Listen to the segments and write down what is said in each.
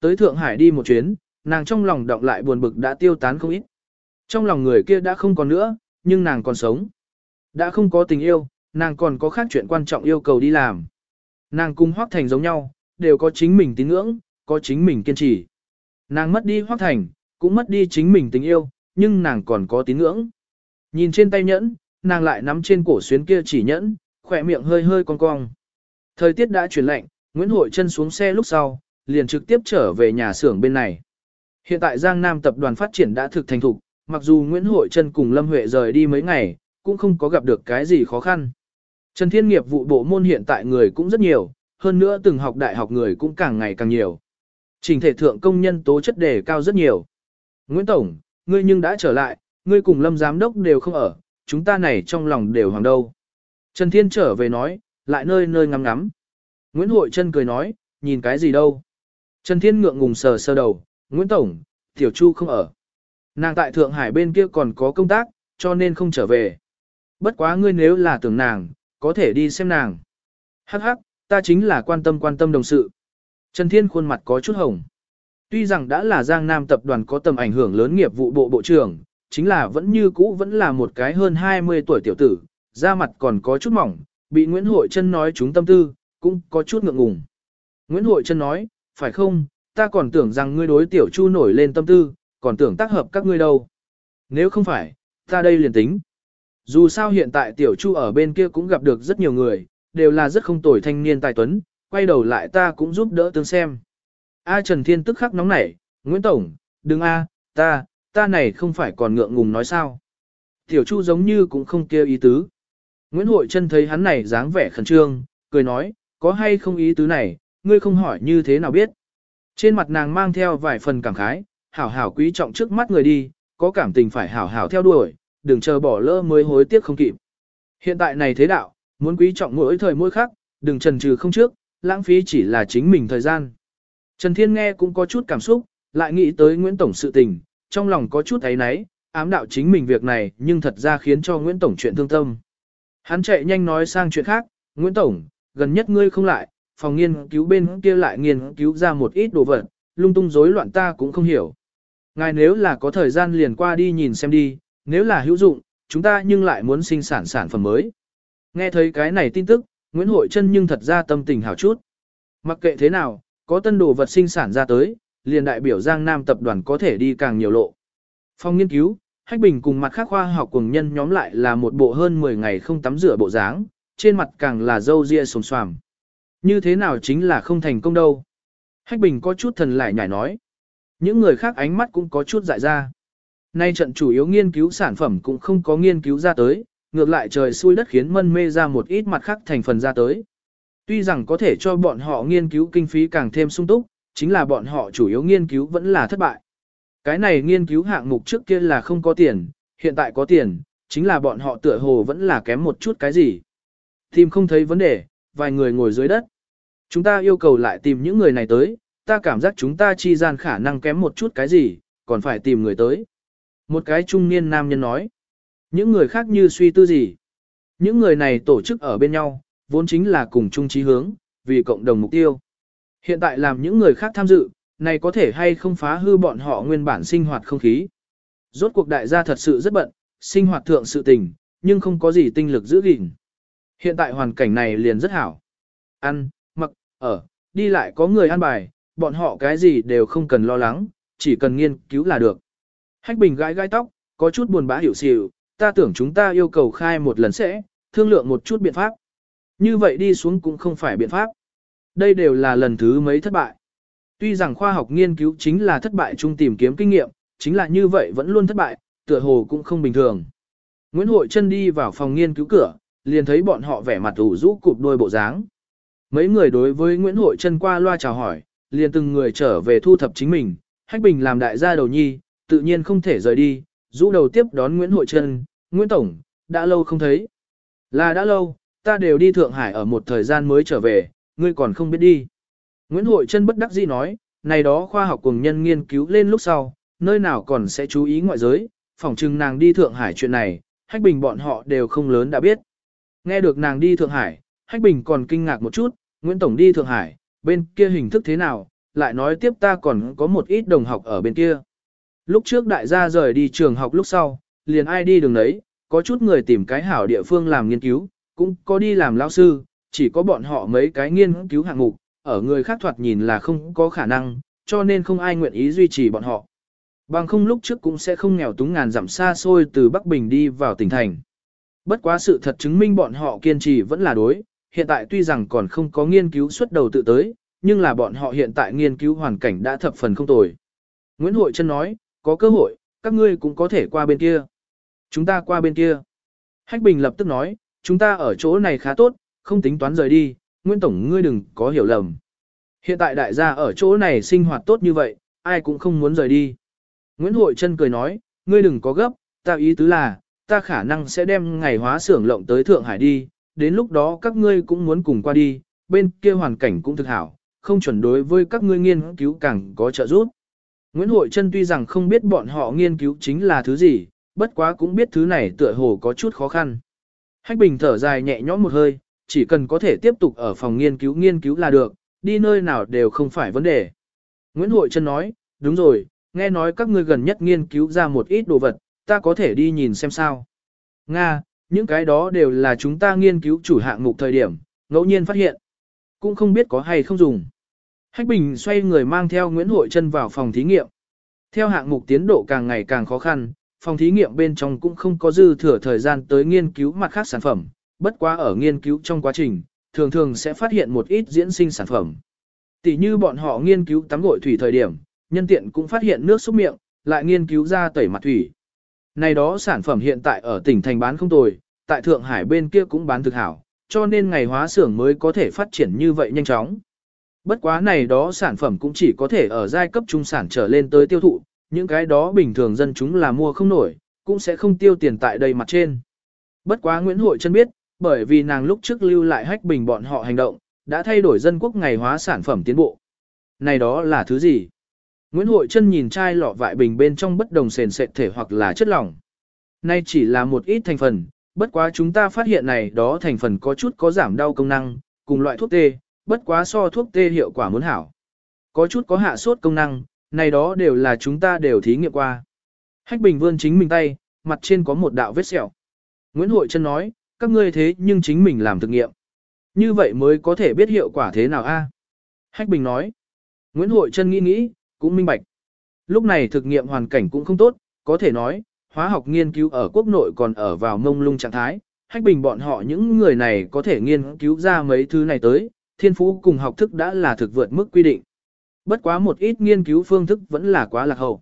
tới Thượng Hải đi một chuyến, nàng trong lòng động lại buồn bực đã tiêu tán không ít. Trong lòng người kia đã không còn nữa, nhưng nàng còn sống. Đã không có tình yêu, nàng còn có khác chuyện quan trọng yêu cầu đi làm. Nàng cùng Hoác Thành giống nhau, đều có chính mình tín ngưỡng, có chính mình kiên trì. Nàng mất đi Hoác Thành, cũng mất đi chính mình tình yêu, nhưng nàng còn có tín ngưỡng. Nhìn trên tay nhẫn, nàng lại nắm trên cổ xuyến kia chỉ nhẫn, khỏe miệng hơi hơi cong cong. Thời tiết đã chuyển lạnh, Nguyễn Hội chân xuống xe lúc sau, liền trực tiếp trở về nhà xưởng bên này. Hiện tại Giang Nam tập đoàn phát triển đã thực thành thục, mặc dù Nguyễn Hội Trân cùng Lâm Huệ rời đi mấy ngày, cũng không có gặp được cái gì khó khăn. Trần Thiên nghiệp vụ bộ môn hiện tại người cũng rất nhiều, hơn nữa từng học đại học người cũng càng ngày càng nhiều. Trình thể thượng công nhân tố chất đề cao rất nhiều. Nguyễn Tổng, ngươi nhưng đã trở lại, ngươi cùng Lâm Giám Đốc đều không ở, chúng ta này trong lòng đều hoàng đâu. Trần Thiên trở về nói, lại nơi nơi ngắm ngắm. Nguyễn Hội Trân cười nói, nhìn cái gì đâu. Trần Thiên ngượng ngùng sờ sơ đầu, Nguyễn Tổng, Tiểu Chu không ở. Nàng tại Thượng Hải bên kia còn có công tác, cho nên không trở về. Bất quá ngươi nếu là tưởng nàng, có thể đi xem nàng. Hắc hắc, ta chính là quan tâm quan tâm đồng sự. Trần Thiên khuôn mặt có chút hồng. Tuy rằng đã là Giang Nam tập đoàn có tầm ảnh hưởng lớn nghiệp vụ bộ bộ trưởng, chính là vẫn như cũ vẫn là một cái hơn 20 tuổi tiểu tử, da mặt còn có chút mỏng, bị Nguyễn Hội Trân nói chúng tâm tư, cũng có chút ngượng ngùng. Nguyễn Hội Trân nói, phải không, ta còn tưởng rằng ngươi đối tiểu chu nổi lên tâm tư, còn tưởng tác hợp các ngươi đâu. Nếu không phải, ta đây liền tính. Dù sao hiện tại tiểu chu ở bên kia cũng gặp được rất nhiều người, đều là rất không tồi thanh niên tài tuấn, quay đầu lại ta cũng giúp đỡ tương xem. A Trần Thiên tức khắc nóng nảy, Nguyễn Tổng, đừng A, ta, ta này không phải còn ngượng ngùng nói sao. Tiểu Chu giống như cũng không kêu ý tứ. Nguyễn Hội Trân thấy hắn này dáng vẻ khẩn trương, cười nói, có hay không ý tứ này, ngươi không hỏi như thế nào biết. Trên mặt nàng mang theo vài phần cảm khái, hảo hảo quý trọng trước mắt người đi, có cảm tình phải hảo hảo theo đuổi, đừng chờ bỏ lỡ mới hối tiếc không kịp. Hiện tại này thế đạo, muốn quý trọng mỗi thời mỗi khắc, đừng trần trừ không trước, lãng phí chỉ là chính mình thời gian. Trần Thiên nghe cũng có chút cảm xúc, lại nghĩ tới Nguyễn Tổng sự tình, trong lòng có chút ấy náy, ám đạo chính mình việc này nhưng thật ra khiến cho Nguyễn Tổng chuyện thương tâm. Hắn chạy nhanh nói sang chuyện khác, Nguyễn Tổng, gần nhất ngươi không lại, phòng nghiên cứu bên kia lại nghiên cứu ra một ít đồ vật, lung tung rối loạn ta cũng không hiểu. Ngài nếu là có thời gian liền qua đi nhìn xem đi, nếu là hữu dụng, chúng ta nhưng lại muốn sinh sản sản phẩm mới. Nghe thấy cái này tin tức, Nguyễn Hội Trân nhưng thật ra tâm tình hảo chút. Mặc kệ thế nào, có tân đồ vật sinh sản ra tới, liền đại biểu Giang Nam tập đoàn có thể đi càng nhiều lộ. Phòng nghiên cứu, Hách Bình cùng mặt khác khoa học cùng nhân nhóm lại là một bộ hơn 10 ngày không tắm rửa bộ dáng, trên mặt càng là dâu ria sồm xoàm. Như thế nào chính là không thành công đâu. Hách Bình có chút thần lại nhảy nói. Những người khác ánh mắt cũng có chút dại ra. Nay trận chủ yếu nghiên cứu sản phẩm cũng không có nghiên cứu ra tới, ngược lại trời xui đất khiến mân mê ra một ít mặt khác thành phần ra tới. Tuy rằng có thể cho bọn họ nghiên cứu kinh phí càng thêm sung túc, chính là bọn họ chủ yếu nghiên cứu vẫn là thất bại. Cái này nghiên cứu hạng mục trước kia là không có tiền, hiện tại có tiền, chính là bọn họ tựa hồ vẫn là kém một chút cái gì. Tìm không thấy vấn đề, vài người ngồi dưới đất. Chúng ta yêu cầu lại tìm những người này tới, ta cảm giác chúng ta chi gian khả năng kém một chút cái gì, còn phải tìm người tới. Một cái trung niên nam nhân nói. Những người khác như suy tư gì. Những người này tổ chức ở bên nhau, vốn chính là cùng chung chí hướng, vì cộng đồng mục tiêu. Hiện tại làm những người khác tham dự, này có thể hay không phá hư bọn họ nguyên bản sinh hoạt không khí. Rốt cuộc đại gia thật sự rất bận, sinh hoạt thượng sự tình, nhưng không có gì tinh lực giữ gìn. Hiện tại hoàn cảnh này liền rất hảo. Ăn, mặc, ở, đi lại có người ăn bài, bọn họ cái gì đều không cần lo lắng, chỉ cần nghiên cứu là được. Hách Bình gãi gãi tóc, có chút buồn bã hiểu xỉu, ta tưởng chúng ta yêu cầu khai một lần sẽ, thương lượng một chút biện pháp. Như vậy đi xuống cũng không phải biện pháp. Đây đều là lần thứ mấy thất bại. Tuy rằng khoa học nghiên cứu chính là thất bại chung tìm kiếm kinh nghiệm, chính là như vậy vẫn luôn thất bại, tựa hồ cũng không bình thường. Nguyễn Hội chân đi vào phòng nghiên cứu cửa, liền thấy bọn họ vẻ mặt ủ rũ cụp đôi bộ dáng. Mấy người đối với Nguyễn Hội chân qua loa chào hỏi, liền từng người trở về thu thập chính mình, Hách Bình làm đại gia đầu nhi, tự nhiên không thể rời đi, rũ đầu tiếp đón Nguyễn Hội chân, Nguyễn Tổng, đã lâu không thấy. Là đã lâu, ta đều đi Thượng Hải ở một thời gian mới trở về, ngươi còn không biết đi. Nguyễn Hội Trân bất đắc dĩ nói, này đó khoa học cùng nhân nghiên cứu lên lúc sau, nơi nào còn sẽ chú ý ngoại giới, phỏng chừng nàng đi Thượng Hải chuyện này, Hách Bình bọn họ đều không lớn đã biết. Nghe được nàng đi Thượng Hải, Hách Bình còn kinh ngạc một chút, Nguyễn Tổng đi Thượng Hải, bên kia hình thức thế nào, lại nói tiếp ta còn có một ít đồng học ở bên kia. Lúc trước đại gia rời đi trường học lúc sau, liền ai đi đường đấy, có chút người tìm cái hảo địa phương làm nghiên cứu, cũng có đi làm lao sư, chỉ có bọn họ mấy cái nghiên cứu hạng mục, ở người khác thoạt nhìn là không có khả năng, cho nên không ai nguyện ý duy trì bọn họ. Bằng không lúc trước cũng sẽ không nghèo túng ngàn dặm xa xôi từ Bắc Bình đi vào tỉnh thành. Bất quá sự thật chứng minh bọn họ kiên trì vẫn là đối, hiện tại tuy rằng còn không có nghiên cứu xuất đầu tự tới, nhưng là bọn họ hiện tại nghiên cứu hoàn cảnh đã thập phần không tồi. Nguyễn Hội Trân nói, có cơ hội, các ngươi cũng có thể qua bên kia. Chúng ta qua bên kia. Hách Bình lập tức nói, chúng ta ở chỗ này khá tốt, không tính toán rời đi, Nguyễn Tổng ngươi đừng có hiểu lầm. Hiện tại đại gia ở chỗ này sinh hoạt tốt như vậy, ai cũng không muốn rời đi. Nguyễn Hội Trân cười nói, ngươi đừng có gấp, ta ý tứ là, ta khả năng sẽ đem ngày hóa xưởng lộng tới Thượng Hải đi, đến lúc đó các ngươi cũng muốn cùng qua đi, bên kia hoàn cảnh cũng thực hảo, không chuẩn đối với các ngươi nghiên cứu càng có trợ giúp. Nguyễn Hội Trân tuy rằng không biết bọn họ nghiên cứu chính là thứ gì, bất quá cũng biết thứ này tựa hồ có chút khó khăn. Hách Bình thở dài nhẹ nhõm một hơi, chỉ cần có thể tiếp tục ở phòng nghiên cứu nghiên cứu là được, đi nơi nào đều không phải vấn đề. Nguyễn Hội Trân nói, đúng rồi, nghe nói các ngươi gần nhất nghiên cứu ra một ít đồ vật, ta có thể đi nhìn xem sao. Nga, những cái đó đều là chúng ta nghiên cứu chủ hạng mục thời điểm, ngẫu nhiên phát hiện. Cũng không biết có hay không dùng. Hách Bình xoay người mang theo Nguyễn Hội Trân vào phòng thí nghiệm. Theo hạng mục tiến độ càng ngày càng khó khăn, phòng thí nghiệm bên trong cũng không có dư thừa thời gian tới nghiên cứu mặt khác sản phẩm, bất quá ở nghiên cứu trong quá trình, thường thường sẽ phát hiện một ít diễn sinh sản phẩm. Tỷ như bọn họ nghiên cứu tắm gội thủy thời điểm, nhân tiện cũng phát hiện nước xúc miệng, lại nghiên cứu ra tẩy mặt thủy. Này đó sản phẩm hiện tại ở tỉnh thành bán không tồi, tại Thượng Hải bên kia cũng bán thực hảo, cho nên ngày hóa xưởng mới có thể phát triển như vậy nhanh chóng. Bất quá này đó sản phẩm cũng chỉ có thể ở giai cấp trung sản trở lên tới tiêu thụ, những cái đó bình thường dân chúng là mua không nổi, cũng sẽ không tiêu tiền tại đây mặt trên. Bất quá Nguyễn Hội chân biết, bởi vì nàng lúc trước lưu lại hách bình bọn họ hành động, đã thay đổi dân quốc ngày hóa sản phẩm tiến bộ. Này đó là thứ gì? Nguyễn Hội Trân nhìn chai lọ vại bình bên trong bất đồng sền sệt thể hoặc là chất lỏng. Nay chỉ là một ít thành phần, bất quá chúng ta phát hiện này đó thành phần có chút có giảm đau công năng, cùng loại thuốc tê, bất quá so thuốc tê hiệu quả muốn hảo. Có chút có hạ sốt công năng, này đó đều là chúng ta đều thí nghiệm qua. Hách Bình vươn chính mình tay, mặt trên có một đạo vết sẹo. Nguyễn Hội Trân nói, các ngươi thế nhưng chính mình làm thực nghiệm. Như vậy mới có thể biết hiệu quả thế nào a? Hách Bình nói. Nguyễn Hội Trân nghĩ nghĩ, cũng minh bạch. Lúc này thực nghiệm hoàn cảnh cũng không tốt, có thể nói, hóa học nghiên cứu ở quốc nội còn ở vào mông lung trạng thái. Hách Bình bọn họ những người này có thể nghiên cứu ra mấy thứ này tới, thiên phú cùng học thức đã là thực vượt mức quy định. Bất quá một ít nghiên cứu phương thức vẫn là quá lạc hậu.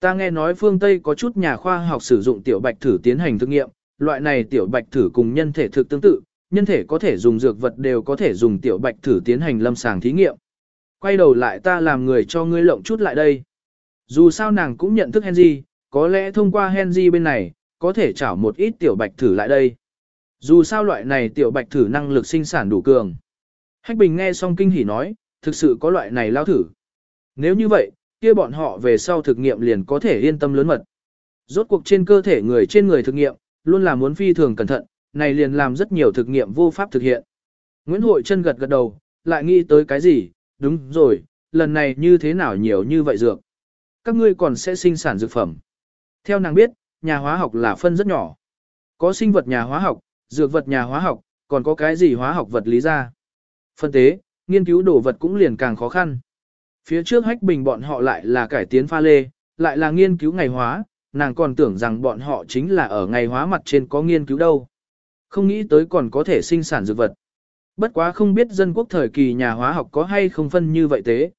Ta nghe nói phương Tây có chút nhà khoa học sử dụng tiểu bạch thử tiến hành thực nghiệm, loại này tiểu bạch thử cùng nhân thể thực tương tự, nhân thể có thể dùng dược vật đều có thể dùng tiểu bạch thử tiến hành lâm sàng thí nghiệm. Quay đầu lại ta làm người cho ngươi lộng chút lại đây. Dù sao nàng cũng nhận thức Henry, có lẽ thông qua Henry bên này, có thể trả một ít tiểu bạch thử lại đây. Dù sao loại này tiểu bạch thử năng lực sinh sản đủ cường. Hách Bình nghe xong kinh hỉ nói, thực sự có loại này lao thử. Nếu như vậy, kia bọn họ về sau thực nghiệm liền có thể yên tâm lớn mật. Rốt cuộc trên cơ thể người trên người thực nghiệm, luôn là muốn phi thường cẩn thận, này liền làm rất nhiều thực nghiệm vô pháp thực hiện. Nguyễn Hội chân gật gật đầu, lại nghĩ tới cái gì, đúng rồi, lần này như thế nào nhiều như vậy dược. Các ngươi còn sẽ sinh sản dược phẩm. Theo nàng biết, nhà hóa học là phân rất nhỏ. Có sinh vật nhà hóa học, dược vật nhà hóa học, còn có cái gì hóa học vật lý ra. Phân tế, nghiên cứu đồ vật cũng liền càng khó khăn. Phía trước hách bình bọn họ lại là cải tiến pha lê, lại là nghiên cứu ngày hóa, nàng còn tưởng rằng bọn họ chính là ở ngày hóa mặt trên có nghiên cứu đâu. Không nghĩ tới còn có thể sinh sản dược vật. Bất quá không biết dân quốc thời kỳ nhà hóa học có hay không phân như vậy thế.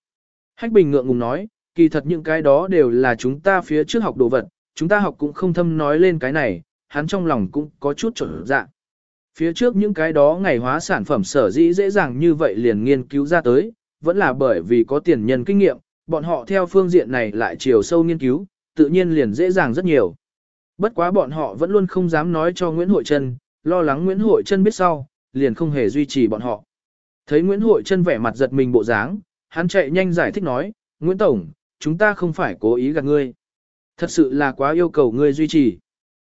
Hách bình ngượng ngùng nói, kỳ thật những cái đó đều là chúng ta phía trước học đồ vật, chúng ta học cũng không thâm nói lên cái này, hắn trong lòng cũng có chút trở dạ. Phía trước những cái đó ngày hóa sản phẩm sở dĩ dễ dàng như vậy liền nghiên cứu ra tới, vẫn là bởi vì có tiền nhân kinh nghiệm, bọn họ theo phương diện này lại chiều sâu nghiên cứu, tự nhiên liền dễ dàng rất nhiều. Bất quá bọn họ vẫn luôn không dám nói cho Nguyễn Hội Trân, lo lắng Nguyễn Hội Trân biết sau, liền không hề duy trì bọn họ. Thấy Nguyễn Hội chân vẻ mặt giật mình bộ dáng, hắn chạy nhanh giải thích nói, Nguyễn Tổng, chúng ta không phải cố ý gạt ngươi. Thật sự là quá yêu cầu ngươi duy trì.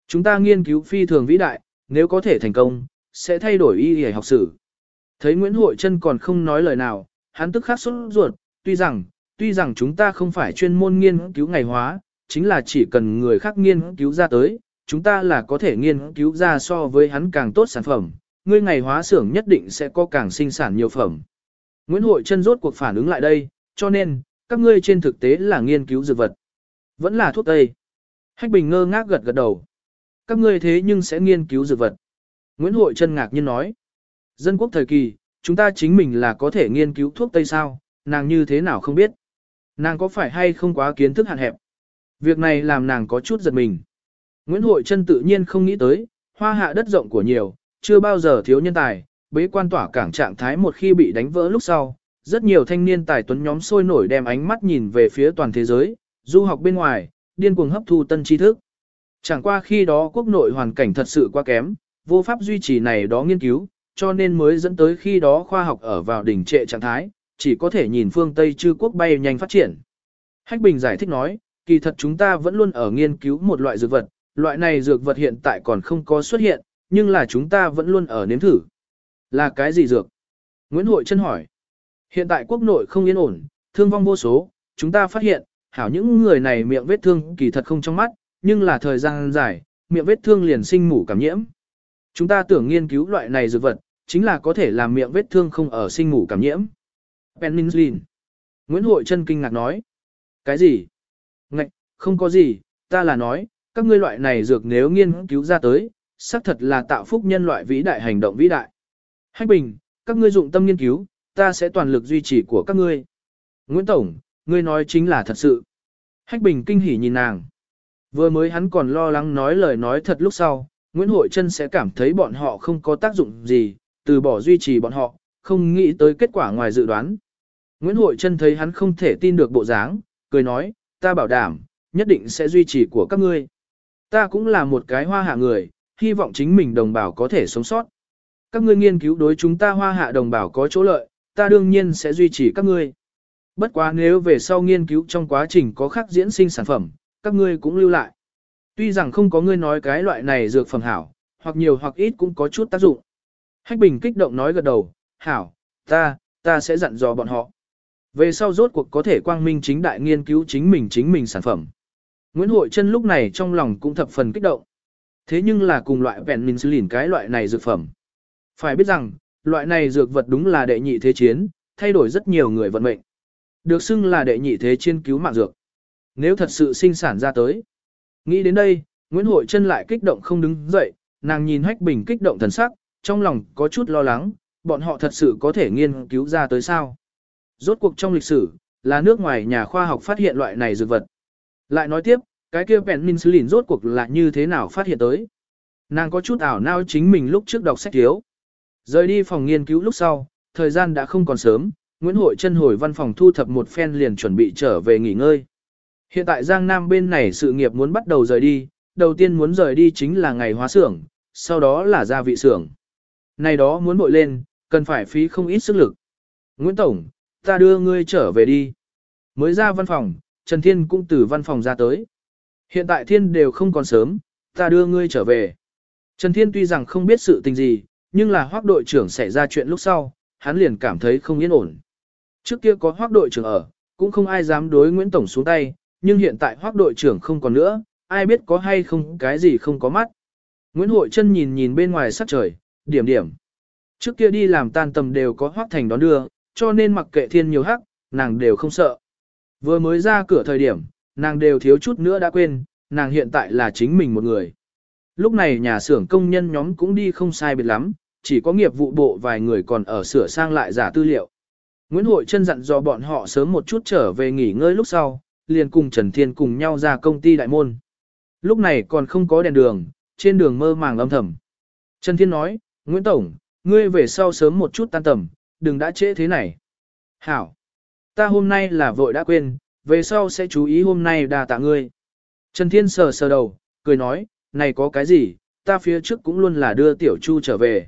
Chúng ta nghiên cứu phi thường vĩ đại, nếu có thể thành công, sẽ thay đổi y y học sử. Thấy Nguyễn Hội Trân còn không nói lời nào, hắn tức khắc sốt ruột, tuy rằng, tuy rằng chúng ta không phải chuyên môn nghiên cứu ngày hóa, chính là chỉ cần người khác nghiên cứu ra tới, chúng ta là có thể nghiên cứu ra so với hắn càng tốt sản phẩm, ngươi ngày hóa xưởng nhất định sẽ có càng sinh sản nhiều phẩm. Nguyễn Hội chân rốt cuộc phản ứng lại đây, cho nên, các ngươi trên thực tế là nghiên cứu dược vật. Vẫn là thuốc tây. Hách Bình ngơ ngác gật gật đầu. Các ngươi thế nhưng sẽ nghiên cứu dược vật. Nguyễn Hội chân ngạc nhiên nói. Dân quốc thời kỳ, chúng ta chính mình là có thể nghiên cứu thuốc tây sao, nàng như thế nào không biết. Nàng có phải hay không quá kiến thức hạn hẹp. Việc này làm nàng có chút giật mình. Nguyễn Hội Trân tự nhiên không nghĩ tới, hoa hạ đất rộng của nhiều, chưa bao giờ thiếu nhân tài, bế quan tỏa cảng trạng thái một khi bị đánh vỡ lúc sau, rất nhiều thanh niên tài tuấn nhóm sôi nổi đem ánh mắt nhìn về phía toàn thế giới, du học bên ngoài, điên cuồng hấp thu tân tri thức. Chẳng qua khi đó quốc nội hoàn cảnh thật sự quá kém, vô pháp duy trì này đó nghiên cứu, cho nên mới dẫn tới khi đó khoa học ở vào đỉnh trệ trạng thái, chỉ có thể nhìn phương Tây chư quốc bay nhanh phát triển. Hách Bình giải thích nói, kỳ thật chúng ta vẫn luôn ở nghiên cứu một loại dược vật, loại này dược vật hiện tại còn không có xuất hiện, nhưng là chúng ta vẫn luôn ở nếm thử. Là cái gì dược? Nguyễn Hội Trân hỏi. Hiện tại quốc nội không yên ổn, thương vong vô số, chúng ta phát hiện, hảo những người này miệng vết thương kỳ thật không trong mắt, nhưng là thời gian dài, miệng vết thương liền sinh mủ cảm nhiễm. Chúng ta tưởng nghiên cứu loại này dược vật, chính là có thể làm miệng vết thương không ở sinh mủ cảm nhiễm. Penicillin. Nguyễn Hội Trân kinh ngạc nói. Cái gì? Ngạch, không có gì, ta là nói, các ngươi loại này dược nếu nghiên cứu ra tới, xác thật là tạo phúc nhân loại vĩ đại hành động vĩ đại. Hách Bình, các ngươi dụng tâm nghiên cứu, ta sẽ toàn lực duy trì của các ngươi. Nguyễn Tổng, ngươi nói chính là thật sự. Hách Bình kinh hỉ nhìn nàng. Vừa mới hắn còn lo lắng nói lời nói thật lúc sau, Nguyễn Hội Trân sẽ cảm thấy bọn họ không có tác dụng gì, từ bỏ duy trì bọn họ, không nghĩ tới kết quả ngoài dự đoán. Nguyễn Hội Trân thấy hắn không thể tin được bộ dáng, cười nói, ta bảo đảm, nhất định sẽ duy trì của các ngươi. Ta cũng là một cái hoa hạ người, hy vọng chính mình đồng bào có thể sống sót. Các ngươi nghiên cứu đối chúng ta hoa hạ đồng bào có chỗ lợi, ta đương nhiên sẽ duy trì các ngươi. Bất quá nếu về sau nghiên cứu trong quá trình có khác diễn sinh sản phẩm, các ngươi cũng lưu lại. Tuy rằng không có ngươi nói cái loại này dược phẩm hảo, hoặc nhiều hoặc ít cũng có chút tác dụng. Hách Bình kích động nói gật đầu, hảo, ta, ta sẽ dặn dò bọn họ. Về sau rốt cuộc có thể quang minh chính đại nghiên cứu chính mình chính mình sản phẩm. Nguyễn Hội Trân lúc này trong lòng cũng thập phần kích động. Thế nhưng là cùng loại vẹn minh lìn cái loại này dược phẩm. Phải biết rằng, loại này dược vật đúng là đệ nhị thế chiến, thay đổi rất nhiều người vận mệnh. Được xưng là đệ nhị thế chiến cứu mạng dược. Nếu thật sự sinh sản ra tới. Nghĩ đến đây, Nguyễn Hội chân lại kích động không đứng dậy, nàng nhìn Hách Bình kích động thần sắc, trong lòng có chút lo lắng, bọn họ thật sự có thể nghiên cứu ra tới sao. Rốt cuộc trong lịch sử, là nước ngoài nhà khoa học phát hiện loại này dược vật. Lại nói tiếp, cái kia penicillin rốt cuộc là như thế nào phát hiện tới. Nàng có chút ảo nao chính mình lúc trước đọc sách thiếu. Rời đi phòng nghiên cứu lúc sau, thời gian đã không còn sớm, Nguyễn Hội chân hồi văn phòng thu thập một phen liền chuẩn bị trở về nghỉ ngơi. Hiện tại Giang Nam bên này sự nghiệp muốn bắt đầu rời đi, đầu tiên muốn rời đi chính là ngày hóa xưởng, sau đó là gia vị xưởng. Này đó muốn bội lên, cần phải phí không ít sức lực. Nguyễn Tổng, ta đưa ngươi trở về đi. Mới ra văn phòng, Trần Thiên cũng từ văn phòng ra tới. Hiện tại Thiên đều không còn sớm, ta đưa ngươi trở về. Trần Thiên tuy rằng không biết sự tình gì, nhưng là hoác đội trưởng xảy ra chuyện lúc sau, hắn liền cảm thấy không yên ổn. Trước kia có hoác đội trưởng ở, cũng không ai dám đối Nguyễn Tổng xuống tay, nhưng hiện tại hoác đội trưởng không còn nữa, ai biết có hay không cái gì không có mắt. Nguyễn Hội chân nhìn nhìn bên ngoài sắc trời, điểm điểm. Trước kia đi làm tan tầm đều có hoác thành đón đưa, cho nên mặc kệ thiên nhiều hắc, nàng đều không sợ. Vừa mới ra cửa thời điểm, nàng đều thiếu chút nữa đã quên, nàng hiện tại là chính mình một người. Lúc này nhà xưởng công nhân nhóm cũng đi không sai biệt lắm, chỉ có nghiệp vụ bộ vài người còn ở sửa sang lại giả tư liệu. Nguyễn Hội chân dặn dò bọn họ sớm một chút trở về nghỉ ngơi lúc sau, liền cùng Trần Thiên cùng nhau ra công ty đại môn. Lúc này còn không có đèn đường, trên đường mơ màng âm thầm. Trần Thiên nói, Nguyễn Tổng, ngươi về sau sớm một chút tan tầm, đừng đã trễ thế này. Hảo, ta hôm nay là vội đã quên, về sau sẽ chú ý hôm nay đà tạ ngươi. Trần Thiên sờ sờ đầu, cười nói, này có cái gì, ta phía trước cũng luôn là đưa Tiểu Chu trở về.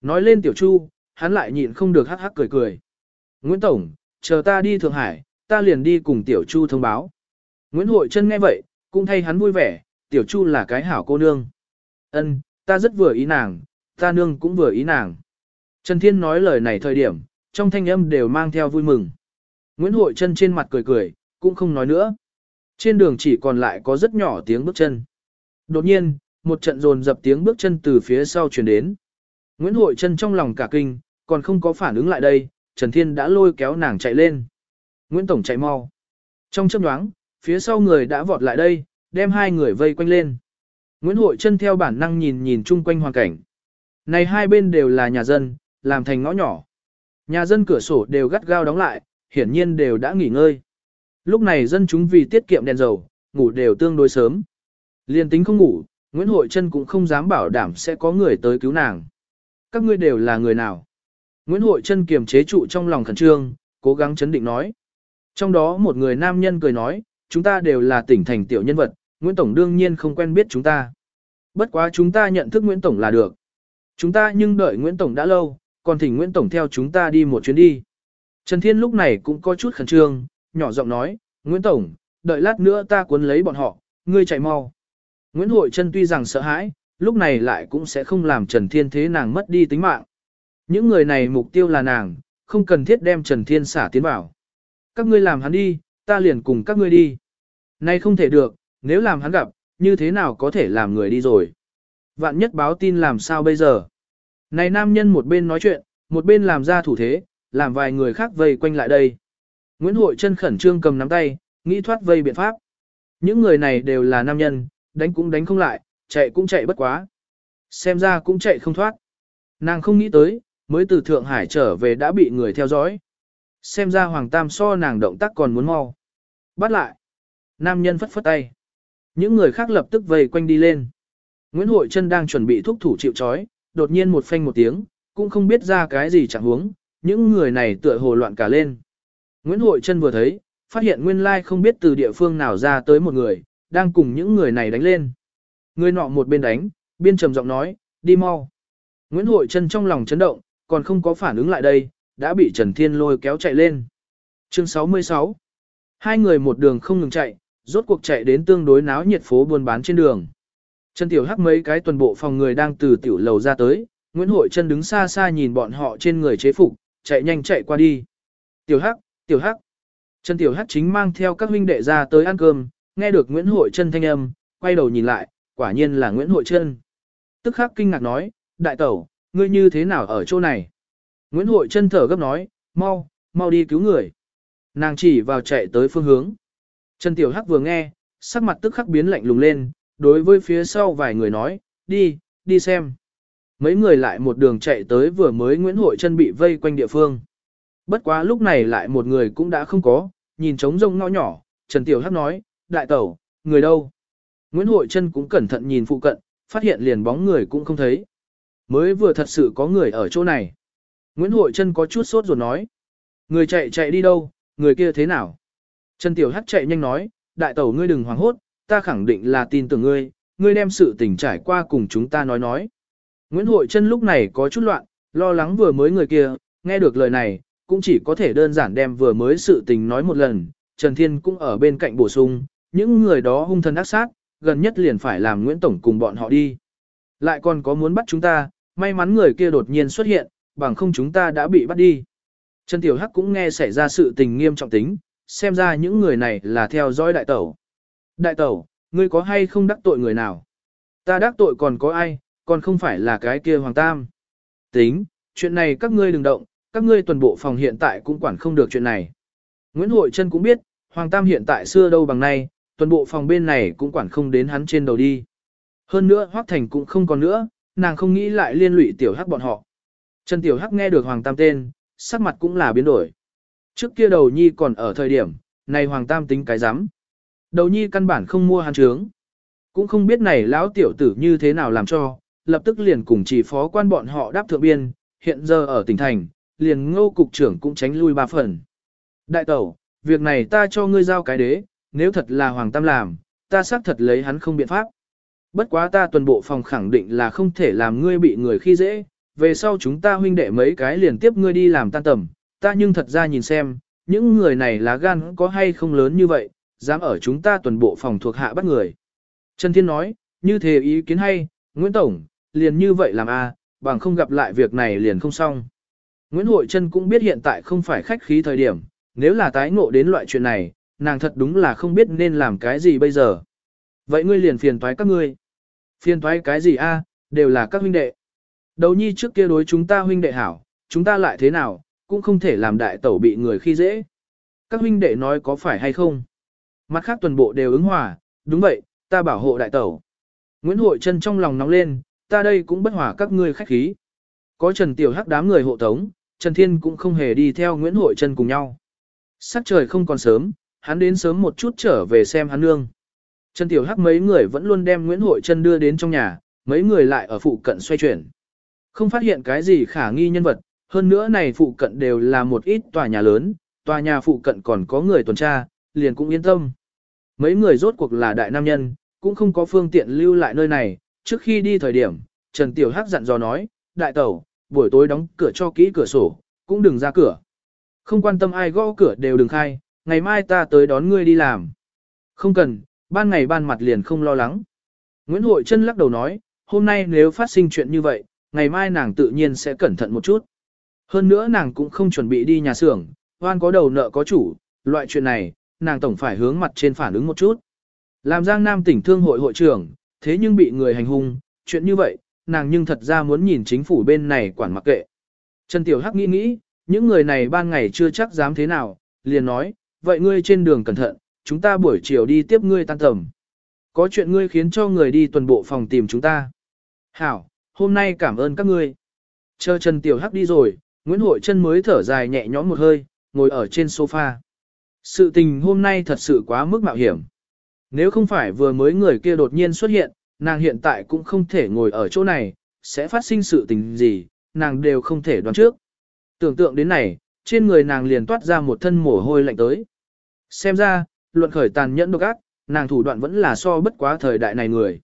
Nói lên Tiểu Chu, hắn lại nhịn không được hắc hắc cười cười. Nguyễn Tổng, chờ ta đi Thượng Hải, ta liền đi cùng Tiểu Chu thông báo. Nguyễn Hội Trân nghe vậy, cũng thay hắn vui vẻ, Tiểu Chu là cái hảo cô nương. Ân, ta rất vừa ý nàng, ta nương cũng vừa ý nàng. Trần Thiên nói lời này thời điểm, trong thanh âm đều mang theo vui mừng. Nguyễn Hội Trân trên mặt cười cười, cũng không nói nữa. Trên đường chỉ còn lại có rất nhỏ tiếng bước chân. Đột nhiên, một trận rồn dập tiếng bước chân từ phía sau chuyển đến. Nguyễn Hội Trân trong lòng cả kinh, còn không có phản ứng lại đây, Trần Thiên đã lôi kéo nàng chạy lên. Nguyễn Tổng chạy mau. Trong chớp nhoáng, phía sau người đã vọt lại đây, đem hai người vây quanh lên. Nguyễn Hội Trân theo bản năng nhìn nhìn chung quanh hoàn cảnh. Này hai bên đều là nhà dân, làm thành ngõ nhỏ. Nhà dân cửa sổ đều gắt gao đóng lại, hiển nhiên đều đã nghỉ ngơi. Lúc này dân chúng vì tiết kiệm đèn dầu, ngủ đều tương đối sớm. Liên tính không ngủ, Nguyễn Hội Trân cũng không dám bảo đảm sẽ có người tới cứu nàng. Các ngươi đều là người nào? Nguyễn Hội Trân kiềm chế trụ trong lòng khẩn trương, cố gắng chấn định nói. Trong đó một người nam nhân cười nói, chúng ta đều là tỉnh thành tiểu nhân vật, Nguyễn Tổng đương nhiên không quen biết chúng ta. Bất quá chúng ta nhận thức Nguyễn Tổng là được. Chúng ta nhưng đợi Nguyễn Tổng đã lâu, còn thỉnh Nguyễn Tổng theo chúng ta đi một chuyến đi. Trần Thiên lúc này cũng có chút khẩn trương, nhỏ giọng nói, Nguyễn Tổng, đợi lát nữa ta cuốn lấy bọn họ, ngươi chạy mau. Nguyễn Hội Trân tuy rằng sợ hãi, lúc này lại cũng sẽ không làm Trần Thiên thế nàng mất đi tính mạng. Những người này mục tiêu là nàng, không cần thiết đem Trần Thiên xả tiến vào. Các ngươi làm hắn đi, ta liền cùng các ngươi đi. Nay không thể được, nếu làm hắn gặp, như thế nào có thể làm người đi rồi. Vạn nhất báo tin làm sao bây giờ. Này nam nhân một bên nói chuyện, một bên làm ra thủ thế, làm vài người khác vây quanh lại đây. Nguyễn Hội chân khẩn trương cầm nắm tay, nghĩ thoát vây biện pháp. Những người này đều là nam nhân, đánh cũng đánh không lại, chạy cũng chạy bất quá. Xem ra cũng chạy không thoát. Nàng không nghĩ tới, mới từ Thượng Hải trở về đã bị người theo dõi. Xem ra Hoàng Tam so nàng động tác còn muốn mau. Bắt lại. Nam nhân phất phất tay. Những người khác lập tức vây quanh đi lên. Nguyễn Hội Trân đang chuẩn bị thúc thủ chịu chói, đột nhiên một phanh một tiếng, cũng không biết ra cái gì chẳng huống, những người này tựa hồ loạn cả lên. Nguyễn Hội Trân vừa thấy, phát hiện nguyên lai không biết từ địa phương nào ra tới một người, đang cùng những người này đánh lên. Người nọ một bên đánh, biên trầm giọng nói, đi mau. Nguyễn Hội Trân trong lòng chấn động, còn không có phản ứng lại đây, đã bị Trần Thiên lôi kéo chạy lên. Chương 66 Hai người một đường không ngừng chạy, rốt cuộc chạy đến tương đối náo nhiệt phố buôn bán trên đường. Trần Tiểu Hắc mấy cái tuần bộ phòng người đang từ tiểu lầu ra tới, Nguyễn Hội Trân đứng xa xa nhìn bọn họ trên người chế phục, chạy nhanh chạy qua đi. Tiểu Hắc, Tiểu Hắc. Trần Tiểu Hắc chính mang theo các huynh đệ ra tới ăn cơm, nghe được Nguyễn Hội Trân thanh âm, quay đầu nhìn lại, quả nhiên là Nguyễn Hội Trân. Tức khắc kinh ngạc nói, đại tẩu, ngươi như thế nào ở chỗ này? Nguyễn Hội Trân thở gấp nói, mau, mau đi cứu người. Nàng chỉ vào chạy tới phương hướng. Trần Tiểu Hắc vừa nghe, sắc mặt tức khắc biến lạnh lùng lên, đối với phía sau vài người nói, đi, đi xem. Mấy người lại một đường chạy tới vừa mới Nguyễn Hội Trân bị vây quanh địa phương. Bất quá lúc này lại một người cũng đã không có, nhìn trống rông ngõ nhỏ, Trần Tiểu Hắc nói, đại tẩu, người đâu? Nguyễn Hội Trân cũng cẩn thận nhìn phụ cận, phát hiện liền bóng người cũng không thấy. Mới vừa thật sự có người ở chỗ này. Nguyễn Hội Trân có chút sốt ruột nói. Người chạy chạy đi đâu, người kia thế nào? Trần Tiểu Hắc chạy nhanh nói, đại tẩu ngươi đừng hoảng hốt, ta khẳng định là tin tưởng ngươi, ngươi đem sự tình trải qua cùng chúng ta nói nói. Nguyễn Hội Trân lúc này có chút loạn, lo lắng vừa mới người kia, nghe được lời này, cũng chỉ có thể đơn giản đem vừa mới sự tình nói một lần, Trần Thiên cũng ở bên cạnh bổ sung, những người đó hung thần ác sát, gần nhất liền phải làm Nguyễn Tổng cùng bọn họ đi. Lại còn có muốn bắt chúng ta, may mắn người kia đột nhiên xuất hiện, bằng không chúng ta đã bị bắt đi. Trần Tiểu Hắc cũng nghe xảy ra sự tình nghiêm trọng tính, xem ra những người này là theo dõi đại tẩu. Đại tẩu, ngươi có hay không đắc tội người nào? Ta đắc tội còn có ai, còn không phải là cái kia Hoàng Tam. Tính, chuyện này các ngươi đừng động, các ngươi tuần bộ phòng hiện tại cũng quản không được chuyện này. Nguyễn Hội Trân cũng biết, Hoàng Tam hiện tại xưa đâu bằng nay, tuần bộ phòng bên này cũng quản không đến hắn trên đầu đi. Hơn nữa Hoác Thành cũng không còn nữa, nàng không nghĩ lại liên lụy Tiểu Hắc bọn họ. Trần Tiểu Hắc nghe được Hoàng Tam tên, sắc mặt cũng là biến đổi. Trước kia đầu nhi còn ở thời điểm, này Hoàng Tam tính cái rắm Đầu nhi căn bản không mua hắn trướng. Cũng không biết này lão tiểu tử như thế nào làm cho, lập tức liền cùng chỉ phó quan bọn họ đáp thượng biên, hiện giờ ở tỉnh thành, liền ngô cục trưởng cũng tránh lui ba phần. Đại tẩu, việc này ta cho ngươi giao cái đế, nếu thật là Hoàng Tam làm, ta xác thật lấy hắn không biện pháp. Bất quá ta tuần bộ phòng khẳng định là không thể làm ngươi bị người khi dễ, về sau chúng ta huynh đệ mấy cái liền tiếp ngươi đi làm tan tầm, ta nhưng thật ra nhìn xem, những người này lá gan có hay không lớn như vậy, dám ở chúng ta tuần bộ phòng thuộc hạ bắt người. Trần Thiên nói, như thế ý kiến hay, Nguyễn Tổng, liền như vậy làm a, bằng không gặp lại việc này liền không xong. Nguyễn Hội Trân cũng biết hiện tại không phải khách khí thời điểm, nếu là tái ngộ đến loại chuyện này, nàng thật đúng là không biết nên làm cái gì bây giờ. Vậy ngươi liền phiền toái các ngươi. Phiền toái cái gì a? đều là các huynh đệ. Đầu nhi trước kia đối chúng ta huynh đệ hảo, chúng ta lại thế nào, cũng không thể làm đại tẩu bị người khi dễ. Các huynh đệ nói có phải hay không? Mặt khác toàn bộ đều ứng hòa, đúng vậy, ta bảo hộ đại tẩu. Nguyễn Hội Trân trong lòng nóng lên, ta đây cũng bất hòa các ngươi khách khí. Có Trần Tiểu Hắc đám người hộ tống, Trần Thiên cũng không hề đi theo Nguyễn Hội Trân cùng nhau. Sắc trời không còn sớm, hắn đến sớm một chút trở về xem hắn nương. Trần Tiểu Hắc mấy người vẫn luôn đem Nguyễn Hội Trân đưa đến trong nhà, mấy người lại ở phụ cận xoay chuyển. Không phát hiện cái gì khả nghi nhân vật, hơn nữa này phụ cận đều là một ít tòa nhà lớn, tòa nhà phụ cận còn có người tuần tra, liền cũng yên tâm. Mấy người rốt cuộc là đại nam nhân, cũng không có phương tiện lưu lại nơi này, trước khi đi thời điểm, Trần Tiểu Hắc dặn dò nói, đại tẩu, buổi tối đóng cửa cho kỹ cửa sổ, cũng đừng ra cửa. Không quan tâm ai gõ cửa đều đừng khai, ngày mai ta tới đón ngươi đi làm. Không cần, ban ngày ban mặt liền không lo lắng. Nguyễn Hội Trân lắc đầu nói, hôm nay nếu phát sinh chuyện như vậy, ngày mai nàng tự nhiên sẽ cẩn thận một chút. Hơn nữa nàng cũng không chuẩn bị đi nhà xưởng, hoan có đầu nợ có chủ, loại chuyện này, nàng tổng phải hướng mặt trên phản ứng một chút. Làm Giang Nam tỉnh thương hội hội trưởng, thế nhưng bị người hành hung, chuyện như vậy, nàng nhưng thật ra muốn nhìn chính phủ bên này quản mặc kệ. Trần Tiểu Hắc nghĩ nghĩ, những người này ban ngày chưa chắc dám thế nào, liền nói, vậy ngươi trên đường cẩn thận, chúng ta buổi chiều đi tiếp ngươi tan tầm. Có chuyện ngươi khiến cho người đi tuần bộ phòng tìm chúng ta. Hảo, hôm nay cảm ơn các ngươi. Chờ Trần Tiểu Hắc đi rồi, Nguyễn Hội chân mới thở dài nhẹ nhõm một hơi, ngồi ở trên sofa. Sự tình hôm nay thật sự quá mức mạo hiểm. Nếu không phải vừa mới người kia đột nhiên xuất hiện, nàng hiện tại cũng không thể ngồi ở chỗ này, sẽ phát sinh sự tình gì, nàng đều không thể đoán trước. Tưởng tượng đến này, trên người nàng liền toát ra một thân mồ hôi lạnh tới. Xem ra, luận khởi tàn nhẫn độc ác, nàng thủ đoạn vẫn là so bất quá thời đại này người.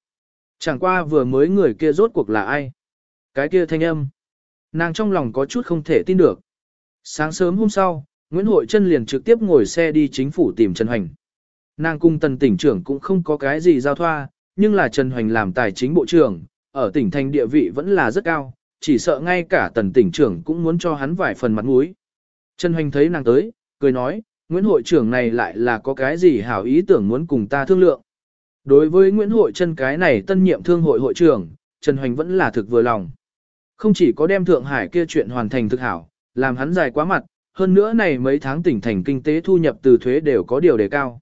Chẳng qua vừa mới người kia rốt cuộc là ai? Cái kia thanh âm. Nàng trong lòng có chút không thể tin được. Sáng sớm hôm sau, Nguyễn Hội Trân liền trực tiếp ngồi xe đi chính phủ tìm Trần Hoành. Nàng cung tần tỉnh trưởng cũng không có cái gì giao thoa, nhưng là Trần Hoành làm tài chính bộ trưởng, ở tỉnh thành địa vị vẫn là rất cao, chỉ sợ ngay cả tần tỉnh trưởng cũng muốn cho hắn vài phần mặt mũi. Trần Hoành thấy nàng tới, cười nói, Nguyễn hội trưởng này lại là có cái gì hảo ý tưởng muốn cùng ta thương lượng. Đối với Nguyễn hội chân cái này tân nhiệm thương hội hội trưởng, Trần Hoành vẫn là thực vừa lòng. Không chỉ có đem Thượng Hải kia chuyện hoàn thành thực hảo, làm hắn dài quá mặt, hơn nữa này mấy tháng tỉnh thành kinh tế thu nhập từ thuế đều có điều đề cao.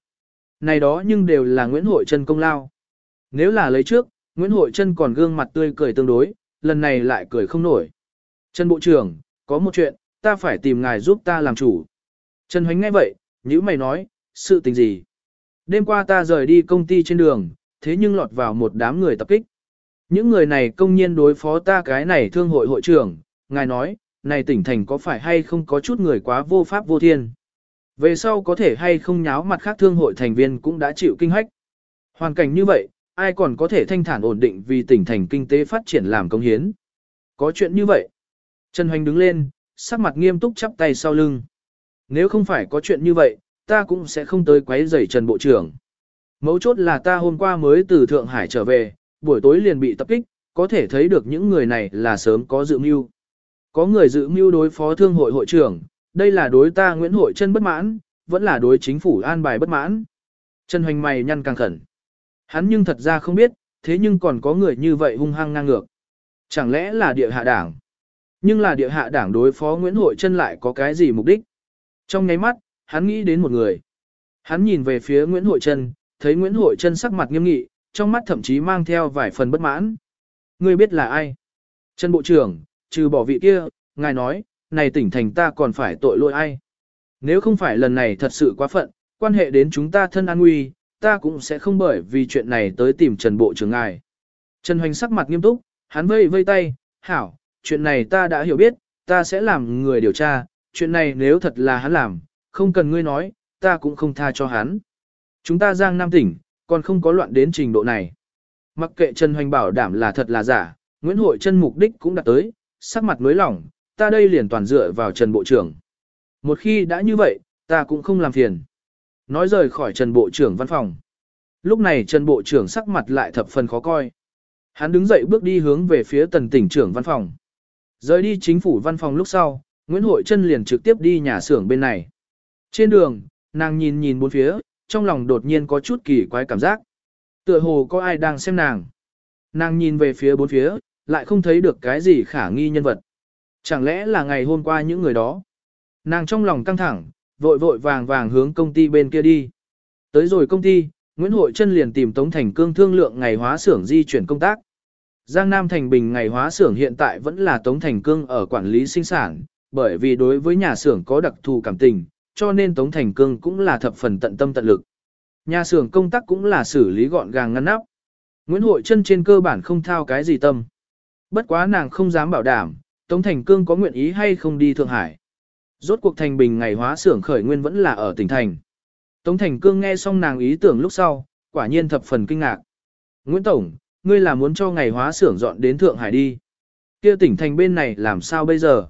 Này đó nhưng đều là Nguyễn Hội chân công lao. Nếu là lấy trước, Nguyễn Hội Trân còn gương mặt tươi cười tương đối, lần này lại cười không nổi. Trần Bộ trưởng, có một chuyện, ta phải tìm ngài giúp ta làm chủ. Trần Hoánh nghe vậy, nhữ mày nói, sự tình gì? Đêm qua ta rời đi công ty trên đường, thế nhưng lọt vào một đám người tập kích. Những người này công nhiên đối phó ta cái này thương hội hội trưởng, ngài nói, này tỉnh thành có phải hay không có chút người quá vô pháp vô thiên. Về sau có thể hay không nháo mặt khác thương hội thành viên cũng đã chịu kinh hách. Hoàn cảnh như vậy, ai còn có thể thanh thản ổn định vì tỉnh thành kinh tế phát triển làm công hiến. Có chuyện như vậy. Trần Hoành đứng lên, sắc mặt nghiêm túc chắp tay sau lưng. Nếu không phải có chuyện như vậy, ta cũng sẽ không tới quấy rầy Trần Bộ trưởng. Mấu chốt là ta hôm qua mới từ Thượng Hải trở về, buổi tối liền bị tập kích, có thể thấy được những người này là sớm có dự mưu. Có người dự mưu đối phó thương hội hội trưởng, đây là đối ta Nguyễn Hội chân bất mãn, vẫn là đối chính phủ an bài bất mãn. Trần Hoành mày nhăn càng khẩn. Hắn nhưng thật ra không biết, thế nhưng còn có người như vậy hung hăng ngang ngược. Chẳng lẽ là địa hạ đảng? Nhưng là địa hạ đảng đối phó Nguyễn Hội chân lại có cái gì mục đích? Trong nháy mắt, hắn nghĩ đến một người. Hắn nhìn về phía Nguyễn Hội Trân, thấy Nguyễn Hội Trân sắc mặt nghiêm nghị, trong mắt thậm chí mang theo vài phần bất mãn. Ngươi biết là ai? Trân Bộ trưởng, trừ bỏ vị kia, ngài nói, này tỉnh thành ta còn phải tội lỗi ai? Nếu không phải lần này thật sự quá phận, quan hệ đến chúng ta thân an nguy, ta cũng sẽ không bởi vì chuyện này tới tìm Trần Bộ trưởng ngài. Trần Hoành sắc mặt nghiêm túc, hắn vây vây tay, hảo, chuyện này ta đã hiểu biết, ta sẽ làm người điều tra, chuyện này nếu thật là hắn làm, không cần ngươi nói, ta cũng không tha cho hắn. Chúng ta giang nam tỉnh, còn không có loạn đến trình độ này. Mặc kệ Trần Hoành bảo đảm là thật là giả, Nguyễn Hội chân mục đích cũng đã tới, sắc mặt nối lỏng, ta đây liền toàn dựa vào Trần Bộ trưởng. Một khi đã như vậy, ta cũng không làm phiền. Nói rời khỏi Trần Bộ trưởng văn phòng. Lúc này Trần Bộ trưởng sắc mặt lại thập phần khó coi. Hắn đứng dậy bước đi hướng về phía tần tỉnh trưởng văn phòng. Rời đi chính phủ văn phòng lúc sau, Nguyễn Hội Trân liền trực tiếp đi nhà xưởng bên này. Trên đường, nàng nhìn nhìn bốn phía, trong lòng đột nhiên có chút kỳ quái cảm giác. Tựa hồ có ai đang xem nàng. Nàng nhìn về phía bốn phía, lại không thấy được cái gì khả nghi nhân vật. Chẳng lẽ là ngày hôm qua những người đó? Nàng trong lòng căng thẳng, vội vội vàng vàng hướng công ty bên kia đi. Tới rồi công ty, Nguyễn Hội Trân liền tìm Tống Thành Cương thương lượng ngày hóa xưởng di chuyển công tác. Giang Nam Thành Bình ngày hóa xưởng hiện tại vẫn là Tống Thành Cương ở quản lý sinh sản, bởi vì đối với nhà xưởng có đặc thù cảm tình, cho nên Tống Thành Cương cũng là thập phần tận tâm tận lực. Nhà xưởng công tác cũng là xử lý gọn gàng ngăn nắp. Nguyễn Hội Trân trên cơ bản không thao cái gì tâm. Bất quá nàng không dám bảo đảm, Tống Thành Cương có nguyện ý hay không đi Thượng Hải. Rốt cuộc Thành Bình ngày hóa xưởng khởi nguyên vẫn là ở tỉnh thành. Tống Thành Cương nghe xong nàng ý tưởng lúc sau, quả nhiên thập phần kinh ngạc. Nguyễn Tổng, ngươi là muốn cho ngày hóa xưởng dọn đến Thượng Hải đi. Kia tỉnh thành bên này làm sao bây giờ?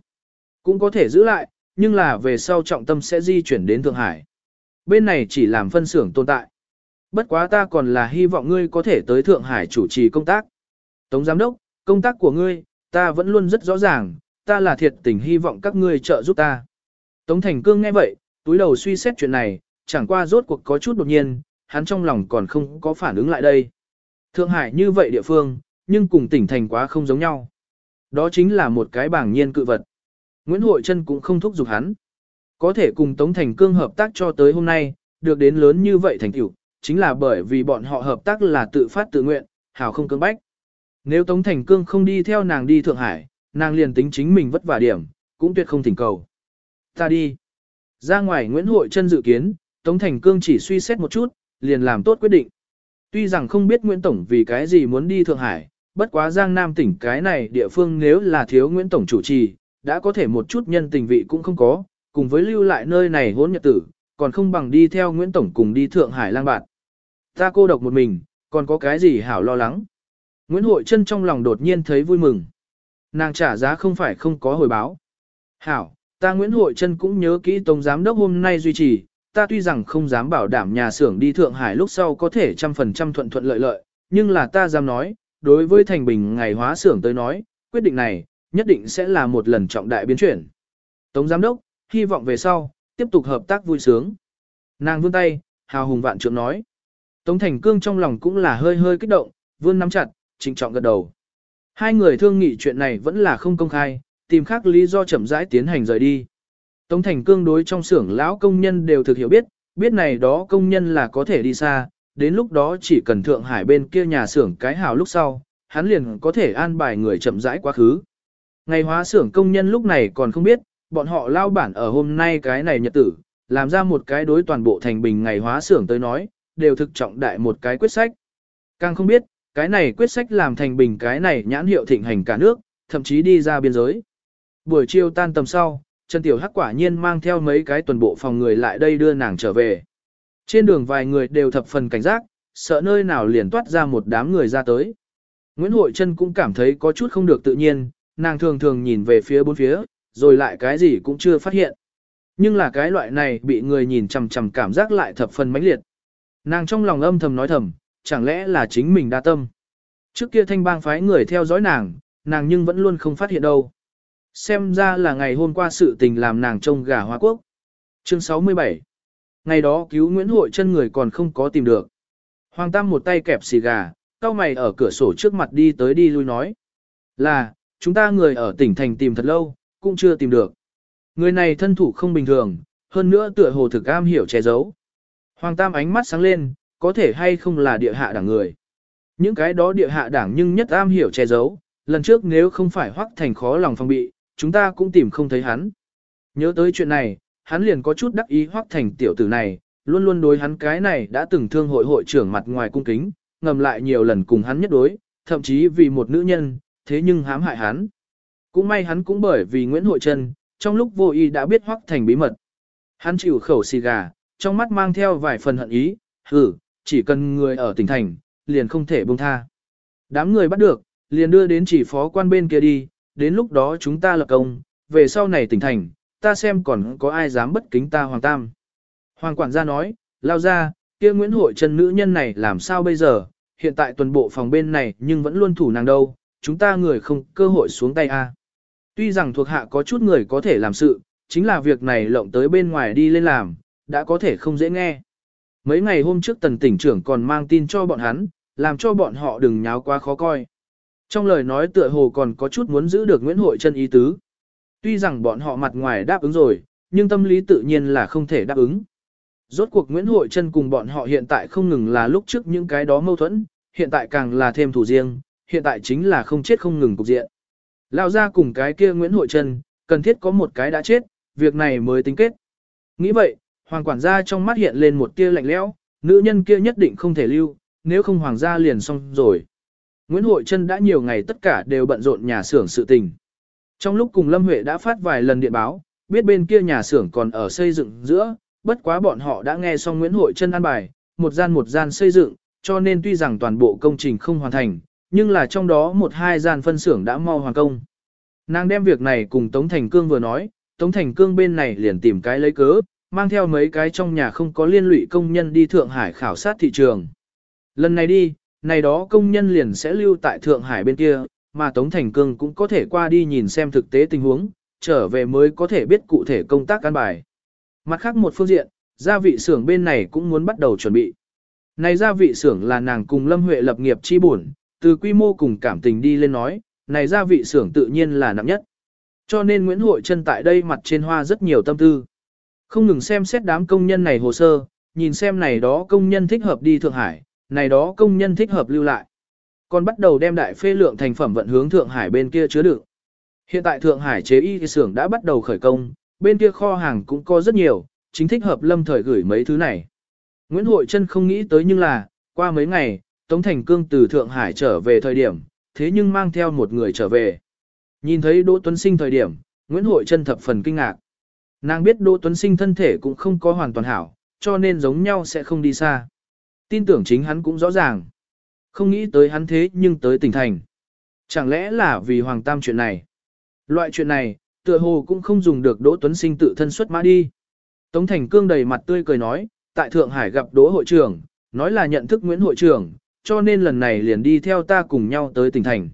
Cũng có thể giữ lại, nhưng là về sau trọng tâm sẽ di chuyển đến Thượng Hải. Bên này chỉ làm phân xưởng tồn tại. Bất quá ta còn là hy vọng ngươi có thể tới Thượng Hải chủ trì công tác. Tống Giám Đốc, công tác của ngươi, ta vẫn luôn rất rõ ràng, ta là thiệt tình hy vọng các ngươi trợ giúp ta. Tống Thành Cương nghe vậy, túi đầu suy xét chuyện này, chẳng qua rốt cuộc có chút đột nhiên, hắn trong lòng còn không có phản ứng lại đây. Thượng Hải như vậy địa phương, nhưng cùng tỉnh thành quá không giống nhau. Đó chính là một cái bảng nhiên cự vật. Nguyễn Hội Trân cũng không thúc giục hắn. Có thể cùng Tống Thành Cương hợp tác cho tới hôm nay, được đến lớn như vậy thành tựu, chính là bởi vì bọn họ hợp tác là tự phát tự nguyện, hảo không cưỡng bách. Nếu Tống Thành Cương không đi theo nàng đi Thượng Hải, nàng liền tính chính mình vất vả điểm, cũng tuyệt không thỉnh cầu. Ta đi. Ra ngoài Nguyễn Hội Trân dự kiến, Tống Thành Cương chỉ suy xét một chút, liền làm tốt quyết định. Tuy rằng không biết Nguyễn Tổng vì cái gì muốn đi Thượng Hải, bất quá Giang Nam tỉnh cái này địa phương nếu là thiếu Nguyễn Tổng chủ trì, đã có thể một chút nhân tình vị cũng không có, cùng với lưu lại nơi này hỗn nhật tử, còn không bằng đi theo Nguyễn Tổng cùng đi Thượng Hải lang bạn. Ta cô độc một mình, còn có cái gì hảo lo lắng. Nguyễn Hội Trân trong lòng đột nhiên thấy vui mừng. Nàng trả giá không phải không có hồi báo. Hảo, ta Nguyễn Hội Trân cũng nhớ kỹ Tổng Giám đốc hôm nay duy trì, ta tuy rằng không dám bảo đảm nhà xưởng đi Thượng Hải lúc sau có thể trăm phần trăm thuận thuận lợi lợi, nhưng là ta dám nói, đối với Thành Bình ngày hóa xưởng tới nói, quyết định này, nhất định sẽ là một lần trọng đại biến chuyển. Tống Giám đốc, hy vọng về sau, tiếp tục hợp tác vui sướng. Nàng vươn tay, hào hùng vạn trượng nói. Tống Thành Cương trong lòng cũng là hơi hơi kích động, vươn nắm chặt, trịnh trọng gật đầu. Hai người thương nghị chuyện này vẫn là không công khai, tìm khác lý do chậm rãi tiến hành rời đi. Tống Thành Cương đối trong xưởng lão công nhân đều thực hiểu biết, biết này đó công nhân là có thể đi xa, đến lúc đó chỉ cần Thượng Hải bên kia nhà xưởng cái hào lúc sau, hắn liền có thể an bài người chậm rãi quá khứ. Ngày hóa xưởng công nhân lúc này còn không biết, bọn họ lao bản ở hôm nay cái này nhật tử, làm ra một cái đối toàn bộ thành bình ngày hóa xưởng tới nói, đều thực trọng đại một cái quyết sách. Càng không biết, cái này quyết sách làm thành bình cái này nhãn hiệu thịnh hành cả nước, thậm chí đi ra biên giới. Buổi chiều tan tầm sau, Trần Tiểu Hắc quả nhiên mang theo mấy cái tuần bộ phòng người lại đây đưa nàng trở về. Trên đường vài người đều thập phần cảnh giác, sợ nơi nào liền toát ra một đám người ra tới. Nguyễn Hội Trân cũng cảm thấy có chút không được tự nhiên, nàng thường thường nhìn về phía bốn phía, rồi lại cái gì cũng chưa phát hiện. Nhưng là cái loại này bị người nhìn chằm chằm cảm giác lại thập phần mãnh liệt. Nàng trong lòng âm thầm nói thầm, chẳng lẽ là chính mình đa tâm. Trước kia thanh bang phái người theo dõi nàng, nàng nhưng vẫn luôn không phát hiện đâu. Xem ra là ngày hôm qua sự tình làm nàng trông gà hoa quốc. Chương 67 Ngày đó cứu Nguyễn Hội chân người còn không có tìm được. Hoàng Tam một tay kẹp xì gà, cao mày ở cửa sổ trước mặt đi tới đi lui nói. Là, chúng ta người ở tỉnh thành tìm thật lâu, cũng chưa tìm được. Người này thân thủ không bình thường, hơn nữa tựa hồ thực am hiểu che giấu. Hoàng Tam ánh mắt sáng lên, có thể hay không là địa hạ đảng người. Những cái đó địa hạ đảng nhưng nhất am hiểu che giấu, lần trước nếu không phải hoắc thành khó lòng phòng bị, chúng ta cũng tìm không thấy hắn. Nhớ tới chuyện này, hắn liền có chút đắc ý hoắc thành tiểu tử này, luôn luôn đối hắn cái này đã từng thương hội hội trưởng mặt ngoài cung kính, ngầm lại nhiều lần cùng hắn nhất đối, thậm chí vì một nữ nhân, thế nhưng hãm hại hắn. Cũng may hắn cũng bởi vì Nguyễn Hội Trân, trong lúc vô ý đã biết hoắc thành bí mật. Hắn chịu khẩu xì gà, trong mắt mang theo vài phần hận ý, hừ, chỉ cần người ở tỉnh thành, liền không thể buông tha. Đám người bắt được, liền đưa đến chỉ phó quan bên kia đi, đến lúc đó chúng ta lập công, về sau này tỉnh thành, ta xem còn có ai dám bất kính ta Hoàng Tam. Hoàng quản gia nói, lao ra, kia Nguyễn Hội Trần nữ nhân này làm sao bây giờ, hiện tại tuần bộ phòng bên này nhưng vẫn luôn thủ nàng đâu, chúng ta người không cơ hội xuống tay a. Tuy rằng thuộc hạ có chút người có thể làm sự, chính là việc này lộng tới bên ngoài đi lên làm, đã có thể không dễ nghe. Mấy ngày hôm trước tần tỉnh trưởng còn mang tin cho bọn hắn, làm cho bọn họ đừng nháo quá khó coi. Trong lời nói tựa hồ còn có chút muốn giữ được Nguyễn Hội chân ý tứ. Tuy rằng bọn họ mặt ngoài đáp ứng rồi, nhưng tâm lý tự nhiên là không thể đáp ứng. Rốt cuộc Nguyễn Hội chân cùng bọn họ hiện tại không ngừng là lúc trước những cái đó mâu thuẫn, hiện tại càng là thêm thủ riêng, hiện tại chính là không chết không ngừng cục diện. Lao ra cùng cái kia Nguyễn Hội chân, cần thiết có một cái đã chết, việc này mới tính kết. Nghĩ vậy, hoàng quản gia trong mắt hiện lên một tia lạnh lẽo, nữ nhân kia nhất định không thể lưu, nếu không hoàng gia liền xong rồi. Nguyễn Hội Trân đã nhiều ngày tất cả đều bận rộn nhà xưởng sự tình. Trong lúc cùng Lâm Huệ đã phát vài lần điện báo, biết bên kia nhà xưởng còn ở xây dựng giữa, bất quá bọn họ đã nghe xong Nguyễn Hội Trân an bài, một gian một gian xây dựng, cho nên tuy rằng toàn bộ công trình không hoàn thành, nhưng là trong đó một hai gian phân xưởng đã mau hoàn công. Nàng đem việc này cùng Tống Thành Cương vừa nói, Tống Thành Cương bên này liền tìm cái lấy cớ, mang theo mấy cái trong nhà không có liên lụy công nhân đi Thượng Hải khảo sát thị trường. Lần này đi, này đó công nhân liền sẽ lưu tại Thượng Hải bên kia, mà Tống Thành Cương cũng có thể qua đi nhìn xem thực tế tình huống, trở về mới có thể biết cụ thể công tác căn bài. Mặt khác một phương diện, gia vị xưởng bên này cũng muốn bắt đầu chuẩn bị. Này gia vị xưởng là nàng cùng Lâm Huệ lập nghiệp chi bổn, từ quy mô cùng cảm tình đi lên nói, này gia vị xưởng tự nhiên là nặng nhất. Cho nên Nguyễn Hội Trân tại đây mặt trên hoa rất nhiều tâm tư. Không ngừng xem xét đám công nhân này hồ sơ, nhìn xem này đó công nhân thích hợp đi Thượng Hải, này đó công nhân thích hợp lưu lại. Còn bắt đầu đem đại phê lượng thành phẩm vận hướng Thượng Hải bên kia chứa đựng. Hiện tại Thượng Hải chế y xưởng đã bắt đầu khởi công, bên kia kho hàng cũng có rất nhiều, chính thích hợp lâm thời gửi mấy thứ này. Nguyễn Hội Trân không nghĩ tới nhưng là, qua mấy ngày, Tống Thành Cương từ Thượng Hải trở về thời điểm, thế nhưng mang theo một người trở về. Nhìn thấy Đỗ Tuấn Sinh thời điểm, Nguyễn Hội Trân thập phần kinh ngạc. Nàng biết Đỗ Tuấn Sinh thân thể cũng không có hoàn toàn hảo, cho nên giống nhau sẽ không đi xa. Tin tưởng chính hắn cũng rõ ràng. Không nghĩ tới hắn thế nhưng tới tỉnh thành. Chẳng lẽ là vì Hoàng Tam chuyện này? Loại chuyện này, tựa hồ cũng không dùng được Đỗ Tuấn Sinh tự thân xuất mã đi. Tống Thành Cương đầy mặt tươi cười nói, tại Thượng Hải gặp Đỗ hội trưởng, nói là nhận thức Nguyễn hội trưởng, cho nên lần này liền đi theo ta cùng nhau tới tỉnh thành.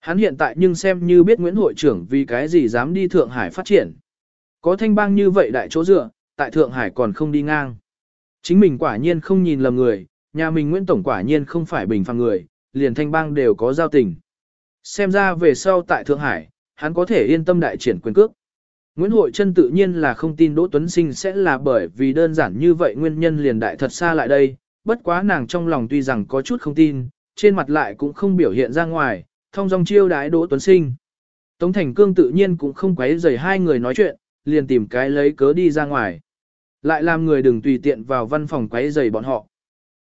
Hắn hiện tại nhưng xem như biết Nguyễn hội trưởng vì cái gì dám đi Thượng Hải phát triển. Có thanh bang như vậy đại chỗ dựa, tại Thượng Hải còn không đi ngang. Chính mình quả nhiên không nhìn lầm người, nhà mình Nguyễn Tổng quả nhiên không phải bình phàm người, liền thanh bang đều có giao tình. Xem ra về sau tại Thượng Hải, hắn có thể yên tâm đại triển quyền cước. Nguyễn Hội Trân tự nhiên là không tin Đỗ Tuấn Sinh sẽ là bởi vì đơn giản như vậy nguyên nhân liền đại thật xa lại đây, bất quá nàng trong lòng tuy rằng có chút không tin, trên mặt lại cũng không biểu hiện ra ngoài, thông dong chiêu đái Đỗ Tuấn Sinh. Tống Thành Cương tự nhiên cũng không quấy rầy hai người nói chuyện, liền tìm cái lấy cớ đi ra ngoài. Lại làm người đừng tùy tiện vào văn phòng quấy rầy bọn họ.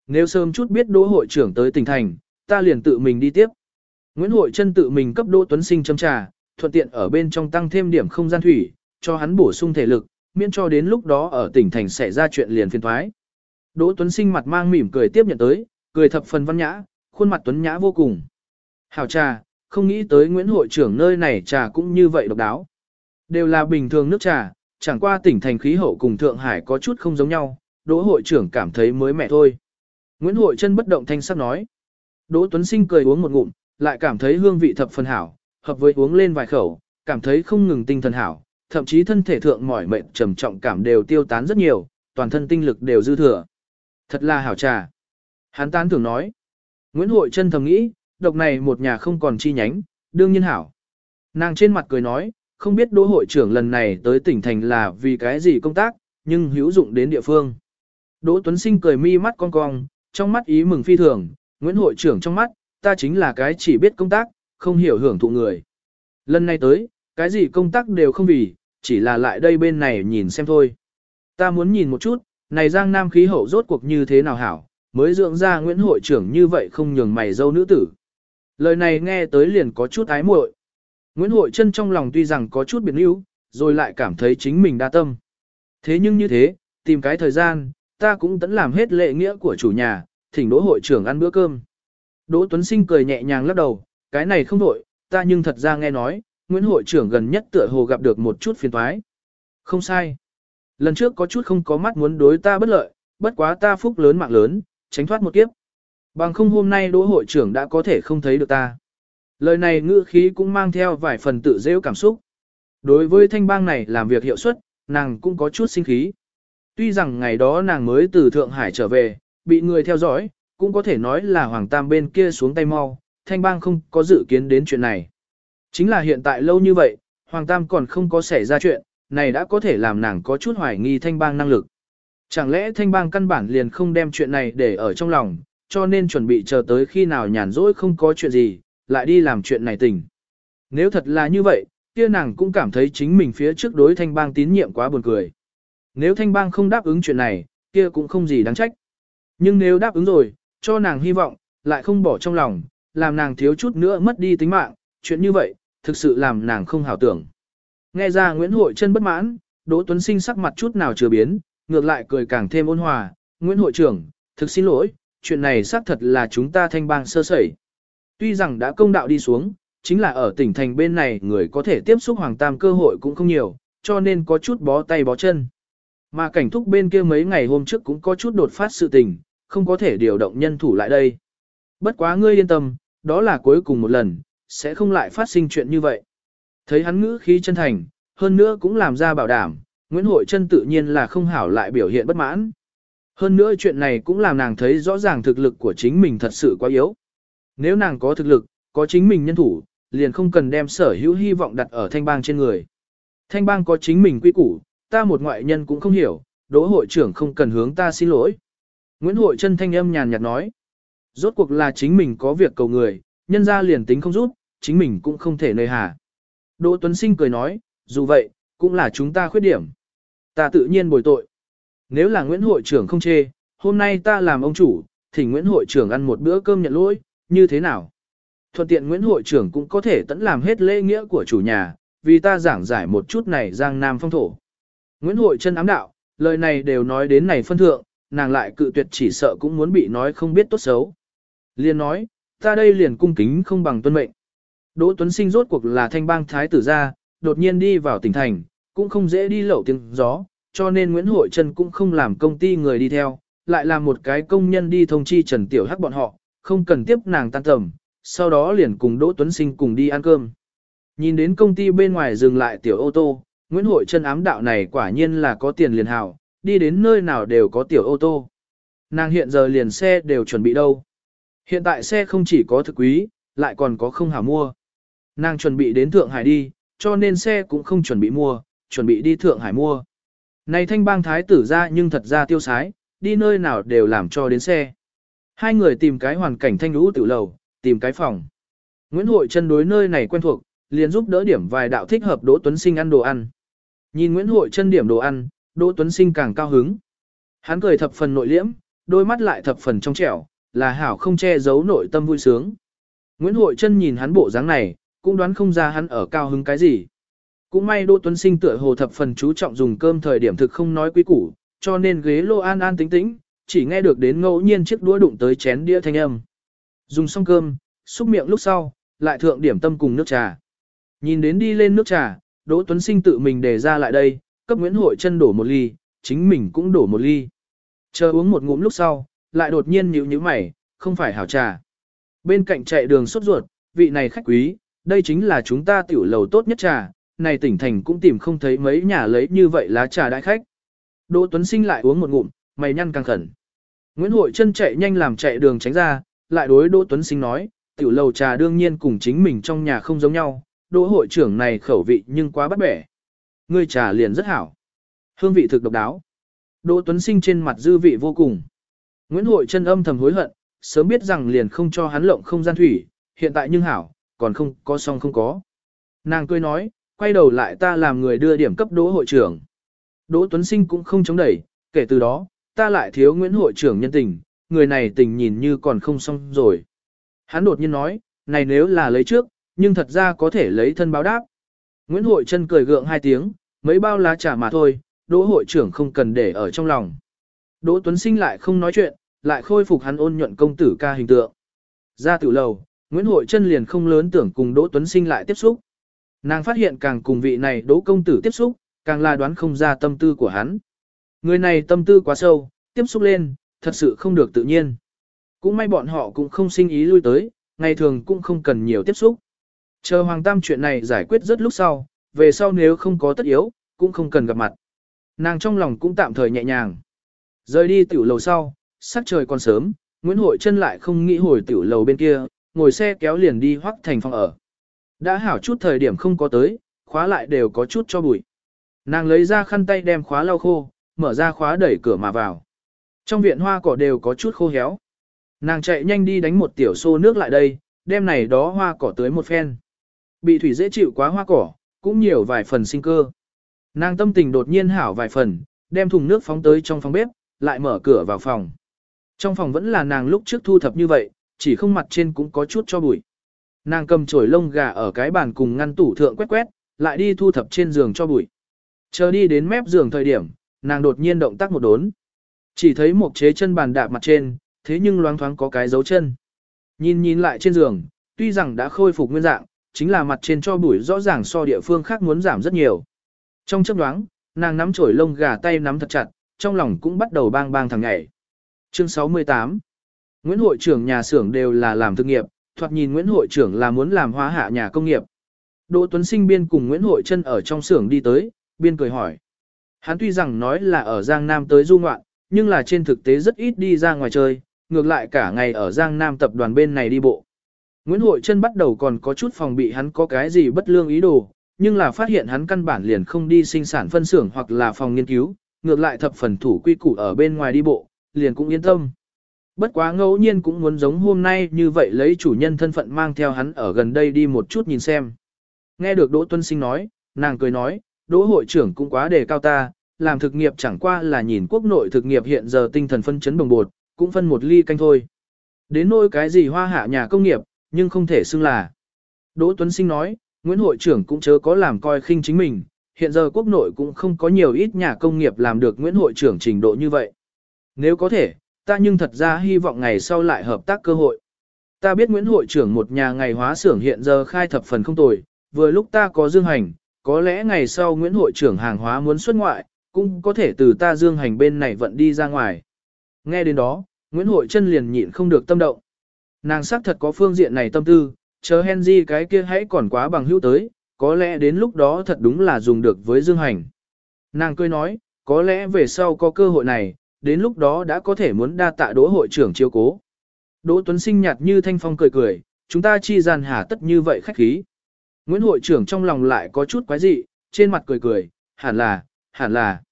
Nếu sớm chút biết Đỗ hội trưởng tới tỉnh thành, ta liền tự mình đi tiếp. Nguyễn Hội Trân tự mình cấp Đỗ Tuấn Sinh châm trà, thuận tiện ở bên trong tăng thêm điểm không gian thủy, cho hắn bổ sung thể lực, miễn cho đến lúc đó ở tỉnh thành xảy ra chuyện liền phiền thoái. Đỗ Tuấn Sinh mặt mang mỉm cười tiếp nhận tới, cười thập phần văn nhã, khuôn mặt tuấn nhã vô cùng. Hảo trà, không nghĩ tới Nguyễn hội trưởng nơi này trà cũng như vậy độc đáo. Đều là bình thường nước trà, chẳng qua tỉnh thành khí hậu cùng Thượng Hải có chút không giống nhau, Đỗ hội trưởng cảm thấy mới mẻ thôi. Nguyễn hội chân bất động thanh sắc nói. Đỗ Tuấn Sinh cười uống một ngụm, lại cảm thấy hương vị thập phần hảo, hợp với uống lên vài khẩu, cảm thấy không ngừng tinh thần hảo, thậm chí thân thể thượng mỏi mệt trầm trọng cảm đều tiêu tán rất nhiều, toàn thân tinh lực đều dư thừa. Thật là hảo trà. Hắn tán thường nói. Nguyễn Hội chân thầm nghĩ, độc này một nhà không còn chi nhánh, đương nhiên hảo. Nàng trên mặt cười nói, không biết đỗ hội trưởng lần này tới tỉnh thành là vì cái gì công tác, nhưng hữu dụng đến địa phương. Đỗ Tuấn Sinh cười mi mắt cong cong, trong mắt ý mừng phi thường, Nguyễn hội trưởng trong mắt, ta chính là cái chỉ biết công tác, không hiểu hưởng thụ người. Lần này tới, cái gì công tác đều không vì, chỉ là lại đây bên này nhìn xem thôi. Ta muốn nhìn một chút, này Giang Nam khí hậu rốt cuộc như thế nào hảo, mới dưỡng ra Nguyễn hội trưởng như vậy không nhường mày dâu nữ tử. Lời này nghe tới liền có chút ái muội. Nguyễn Hội Trân trong lòng tuy rằng có chút biệt níu, rồi lại cảm thấy chính mình đa tâm. Thế nhưng như thế, tìm cái thời gian, ta cũng tẫn làm hết lệ nghĩa của chủ nhà, thỉnh đỗ hội trưởng ăn bữa cơm. Đỗ Tuấn Sinh cười nhẹ nhàng lắc đầu, cái này không đổi, ta nhưng thật ra nghe nói, Nguyễn hội trưởng gần nhất tựa hồ gặp được một chút phiền toái. Không sai. Lần trước có chút không có mắt muốn đối ta bất lợi, bất quá ta phúc lớn mạng lớn, tránh thoát một kiếp. Bằng không hôm nay đỗ hội trưởng đã có thể không thấy được ta. Lời này ngữ khí cũng mang theo vài phần tự rêu cảm xúc. Đối với thanh bang này làm việc hiệu suất, nàng cũng có chút sinh khí. Tuy rằng ngày đó nàng mới từ Thượng Hải trở về, bị người theo dõi, cũng có thể nói là Hoàng Tam bên kia xuống tay mau, Thanh Bang không có dự kiến đến chuyện này. Chính là hiện tại lâu như vậy, Hoàng Tam còn không có xảy ra chuyện, này đã có thể làm nàng có chút hoài nghi Thanh Bang năng lực. Chẳng lẽ Thanh Bang căn bản liền không đem chuyện này để ở trong lòng, cho nên chuẩn bị chờ tới khi nào nhàn rỗi không có chuyện gì, lại đi làm chuyện này tình. Nếu thật là như vậy, kia nàng cũng cảm thấy chính mình phía trước đối Thanh Bang tín nhiệm quá buồn cười. Nếu Thanh Bang không đáp ứng chuyện này, kia cũng không gì đáng trách. Nhưng nếu đáp ứng rồi, cho nàng hy vọng, lại không bỏ trong lòng, làm nàng thiếu chút nữa mất đi tính mạng, chuyện như vậy, thực sự làm nàng không hảo tưởng. Nghe ra Nguyễn Hội chân bất mãn, Đỗ Tuấn Sinh sắc mặt chút nào chưa biến, ngược lại cười càng thêm ôn hòa, Nguyễn Hội trưởng, thực xin lỗi, chuyện này xác thật là chúng ta thanh bang sơ sẩy. Tuy rằng đã công đạo đi xuống, chính là ở tỉnh thành bên này người có thể tiếp xúc Hoàng Tam cơ hội cũng không nhiều, cho nên có chút bó tay bó chân. Mà cảnh thúc bên kia mấy ngày hôm trước cũng có chút đột phát sự tình, không có thể điều động nhân thủ lại đây. Bất quá ngươi yên tâm, đó là cuối cùng một lần, sẽ không lại phát sinh chuyện như vậy. Thấy hắn ngữ khí chân thành, hơn nữa cũng làm ra bảo đảm, Nguyễn Hội Trân tự nhiên là không hảo lại biểu hiện bất mãn. Hơn nữa chuyện này cũng làm nàng thấy rõ ràng thực lực của chính mình thật sự quá yếu. Nếu nàng có thực lực, có chính mình nhân thủ, liền không cần đem sở hữu hy vọng đặt ở thanh bang trên người. Thanh bang có chính mình quy củ, ta một ngoại nhân cũng không hiểu, đỗ hội trưởng không cần hướng ta xin lỗi. Nguyễn Hội Trân thanh âm nhàn nhạt nói. Rốt cuộc là chính mình có việc cầu người, nhân ra liền tính không rút, chính mình cũng không thể nơi hà. Đỗ Tuấn Sinh cười nói, dù vậy, cũng là chúng ta khuyết điểm. Ta tự nhiên bồi tội. Nếu là Nguyễn hội trưởng không chê, hôm nay ta làm ông chủ, thì Nguyễn hội trưởng ăn một bữa cơm nhận lỗi, như thế nào? Thuận tiện Nguyễn hội trưởng cũng có thể tận làm hết lễ nghĩa của chủ nhà, vì ta giảng giải một chút này giang nam phong thổ. Nguyễn hội chân ám đạo, lời này đều nói đến này phân thượng, nàng lại cự tuyệt chỉ sợ cũng muốn bị nói không biết tốt xấu. Liên nói, ta đây liền cung kính không bằng tuân mệnh. Đỗ Tuấn Sinh rốt cuộc là thanh bang thái tử gia, đột nhiên đi vào tỉnh thành, cũng không dễ đi lẩu tiếng gió, cho nên Nguyễn Hội chân cũng không làm công ty người đi theo, lại làm một cái công nhân đi thông chi Trần Tiểu Hắc bọn họ, không cần tiếp nàng tan tầm, sau đó liền cùng Đỗ Tuấn Sinh cùng đi ăn cơm. Nhìn đến công ty bên ngoài dừng lại tiểu ô tô, Nguyễn Hội chân ám đạo này quả nhiên là có tiền liền hảo, đi đến nơi nào đều có tiểu ô tô. Nàng hiện giờ liền xe đều chuẩn bị đâu. Hiện tại xe không chỉ có thực quý, lại còn có không hảo mua. Nàng chuẩn bị đến Thượng Hải đi, cho nên xe cũng không chuẩn bị mua, chuẩn bị đi Thượng Hải mua. Này thanh bang thái tử ra nhưng thật ra tiêu sái, đi nơi nào đều làm cho đến xe. Hai người tìm cái hoàn cảnh thanh lũ tiểu lầu, tìm cái phòng. Nguyễn Hội chân đối nơi này quen thuộc, liền giúp đỡ điểm vài đạo thích hợp Đỗ Tuấn Sinh ăn đồ ăn. Nhìn Nguyễn Hội chân điểm đồ ăn, Đỗ Tuấn Sinh càng cao hứng. Hắn cười thập phần nội liễm, đôi mắt lại thập phần trong trẻo, là hảo không che giấu nội tâm vui sướng. Nguyễn Hội chân nhìn hắn bộ dáng này, cũng đoán không ra hắn ở cao hứng cái gì. Cũng may Đỗ Tuấn Sinh tựa hồ thập phần chú trọng dùng cơm thời điểm thực không nói quý củ, cho nên ghế lô an an tĩnh tĩnh, chỉ nghe được đến ngẫu nhiên chiếc đũa đụng tới chén đĩa thanh âm. Dùng xong cơm, xúc miệng lúc sau, lại thượng điểm tâm cùng nước trà. Nhìn đến đi lên nước trà, Đỗ Tuấn Sinh tự mình để ra lại đây, cấp Nguyễn Hội chân đổ một ly, chính mình cũng đổ một ly. Chờ uống một ngụm lúc sau, lại đột nhiên nhíu nhíu mày, không phải hảo trà. Bên cạnh chạy đường sốt ruột, vị này khách quý, đây chính là chúng ta tiểu lầu tốt nhất trà, này tỉnh thành cũng tìm không thấy mấy nhà lấy như vậy lá trà đại khách. Đỗ Tuấn Sinh lại uống một ngụm, mày nhăn căng khẩn. Nguyễn Hội chân chạy nhanh làm chạy đường tránh ra, lại đối Đỗ Tuấn Sinh nói, tiểu lầu trà đương nhiên cùng chính mình trong nhà không giống nhau, Đỗ hội trưởng này khẩu vị nhưng quá bắt bẻ. Ngươi trà liền rất hảo. Hương vị thực độc đáo. Đỗ Tuấn Sinh trên mặt dư vị vô cùng. Nguyễn Hội chân âm thầm hối hận, sớm biết rằng liền không cho hắn lộng không gian thủy, hiện tại nhưng hảo, còn không có xong không có. Nàng cười nói, quay đầu lại ta làm người đưa điểm cấp đỗ hội trưởng. Đỗ Tuấn Sinh cũng không chống đẩy, kể từ đó, ta lại thiếu Nguyễn hội trưởng nhân tình, người này tình nhìn như còn không xong rồi. Hắn đột nhiên nói, này nếu là lấy trước, nhưng thật ra có thể lấy thân báo đáp. Nguyễn hội chân cười gượng hai tiếng, mấy bao lá trà mà thôi, đỗ hội trưởng không cần để ở trong lòng. Đỗ Tuấn Sinh lại không nói chuyện, lại khôi phục hắn ôn nhuận công tử ca hình tượng. Ra tiểu lầu, Nguyễn Hội chân liền không lớn tưởng cùng Đỗ Tuấn Sinh lại tiếp xúc. Nàng phát hiện càng cùng vị này Đỗ công tử tiếp xúc, càng là đoán không ra tâm tư của hắn. Người này tâm tư quá sâu, tiếp xúc lên, thật sự không được tự nhiên. Cũng may bọn họ cũng không sinh ý lui tới, ngày thường cũng không cần nhiều tiếp xúc. Chờ Hoàng Tam chuyện này giải quyết rất lúc sau, về sau nếu không có tất yếu, cũng không cần gặp mặt. Nàng trong lòng cũng tạm thời nhẹ nhàng. Rời đi tiểu lầu sau, sắc trời còn sớm, Nguyễn Hội chân lại không nghĩ hồi tiểu lầu bên kia, ngồi xe kéo liền đi hoắc thành phòng ở. Đã hảo chút thời điểm không có tới, khóa lại đều có chút cho bụi. Nàng lấy ra khăn tay đem khóa lau khô, mở ra khóa đẩy cửa mà vào. Trong viện hoa cỏ đều có chút khô héo. Nàng chạy nhanh đi đánh một tiểu xô nước lại đây, đem này đó hoa cỏ tới một phen. Bị thủy dễ chịu quá hoa cỏ, cũng nhiều vài phần sinh cơ. Nàng tâm tình đột nhiên hảo vài phần, đem thùng nước phóng tới trong phòng bếp, lại mở cửa vào phòng. Trong phòng vẫn là nàng lúc trước thu thập như vậy, chỉ không mặt trên cũng có chút cho bụi. Nàng cầm chổi lông gà ở cái bàn cùng ngăn tủ thượng quét quét, lại đi thu thập trên giường cho bụi. Chờ đi đến mép giường thời điểm, nàng đột nhiên động tác một đốn. Chỉ thấy một chế chân bàn đạp mặt trên, thế nhưng loáng thoáng có cái dấu chân. Nhìn nhìn lại trên giường, tuy rằng đã khôi phục nguyên dạng, chính là mặt trên cho bụi rõ ràng so địa phương khác muốn giảm rất nhiều. Trong chấp đoáng, nàng nắm chổi lông gà tay nắm thật chặt, trong lòng cũng bắt đầu bang bang thằng ngày. Chương 68 Nguyễn hội trưởng nhà xưởng đều là làm thương nghiệp, thoạt nhìn Nguyễn hội trưởng là muốn làm hóa hạ nhà công nghiệp. Đỗ Tuấn Sinh biên cùng Nguyễn hội chân ở trong xưởng đi tới, biên cười hỏi. Hắn tuy rằng nói là ở Giang Nam tới du ngoạn, nhưng là trên thực tế rất ít đi ra ngoài chơi, ngược lại cả ngày ở Giang Nam tập đoàn bên này đi bộ. Nguyễn Hội Trân bắt đầu còn có chút phòng bị hắn có cái gì bất lương ý đồ, nhưng là phát hiện hắn căn bản liền không đi sinh sản phân xưởng hoặc là phòng nghiên cứu, ngược lại thập phần thủ quy củ ở bên ngoài đi bộ, liền cũng yên tâm. Bất quá ngẫu nhiên cũng muốn giống hôm nay như vậy lấy chủ nhân thân phận mang theo hắn ở gần đây đi một chút nhìn xem. Nghe được Đỗ Tuân Sinh nói, nàng cười nói, Đỗ hội trưởng cũng quá đề cao ta, làm thực nghiệp chẳng qua là nhìn quốc nội thực nghiệp hiện giờ tinh thần phân chấn bồng bột, cũng phân một ly canh thôi. Đến nỗi cái gì hoa hạ nhà công nghiệp, nhưng không thể xưng là. Đỗ Tuấn Sinh nói, Nguyễn hội trưởng cũng chớ có làm coi khinh chính mình, hiện giờ quốc nội cũng không có nhiều ít nhà công nghiệp làm được Nguyễn hội trưởng trình độ như vậy. Nếu có thể, ta nhưng thật ra hy vọng ngày sau lại hợp tác cơ hội. Ta biết Nguyễn hội trưởng một nhà ngày hóa xưởng hiện giờ khai thập phần không tồi, vừa lúc ta có dương hành, có lẽ ngày sau Nguyễn hội trưởng hàng hóa muốn xuất ngoại, cũng có thể từ ta dương hành bên này vận đi ra ngoài. Nghe đến đó, Nguyễn hội chân liền nhịn không được tâm động. Nàng xác thật có phương diện này tâm tư, chờ Henry cái kia hãy còn quá bằng hữu tới, có lẽ đến lúc đó thật đúng là dùng được với dương hành. Nàng cười nói, có lẽ về sau có cơ hội này, đến lúc đó đã có thể muốn đa tạ đỗ hội trưởng chiêu cố. Đỗ Tuấn Sinh nhạt như thanh phong cười cười, chúng ta chi gian hà tất như vậy khách khí. Nguyễn hội trưởng trong lòng lại có chút quái dị, trên mặt cười cười, hẳn là, hẳn là.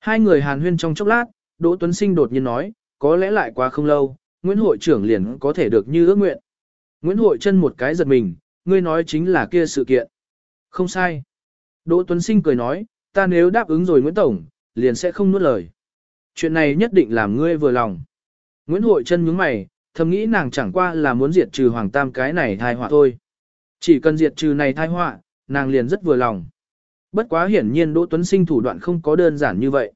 Hai người hàn huyên trong chốc lát, Đỗ Tuấn Sinh đột nhiên nói, có lẽ lại quá không lâu, Nguyễn hội trưởng liền có thể được như ước nguyện. Nguyễn hội chân một cái giật mình, ngươi nói chính là kia sự kiện. Không sai. Đỗ Tuấn Sinh cười nói, ta nếu đáp ứng rồi Nguyễn Tổng, liền sẽ không nuốt lời. Chuyện này nhất định làm ngươi vừa lòng. Nguyễn hội chân nhướng mày, thầm nghĩ nàng chẳng qua là muốn diệt trừ Hoàng Tam cái này thai họa thôi. Chỉ cần diệt trừ này thai họa, nàng liền rất vừa lòng. Bất quá hiển nhiên Đỗ Tuấn Sinh thủ đoạn không có đơn giản như vậy.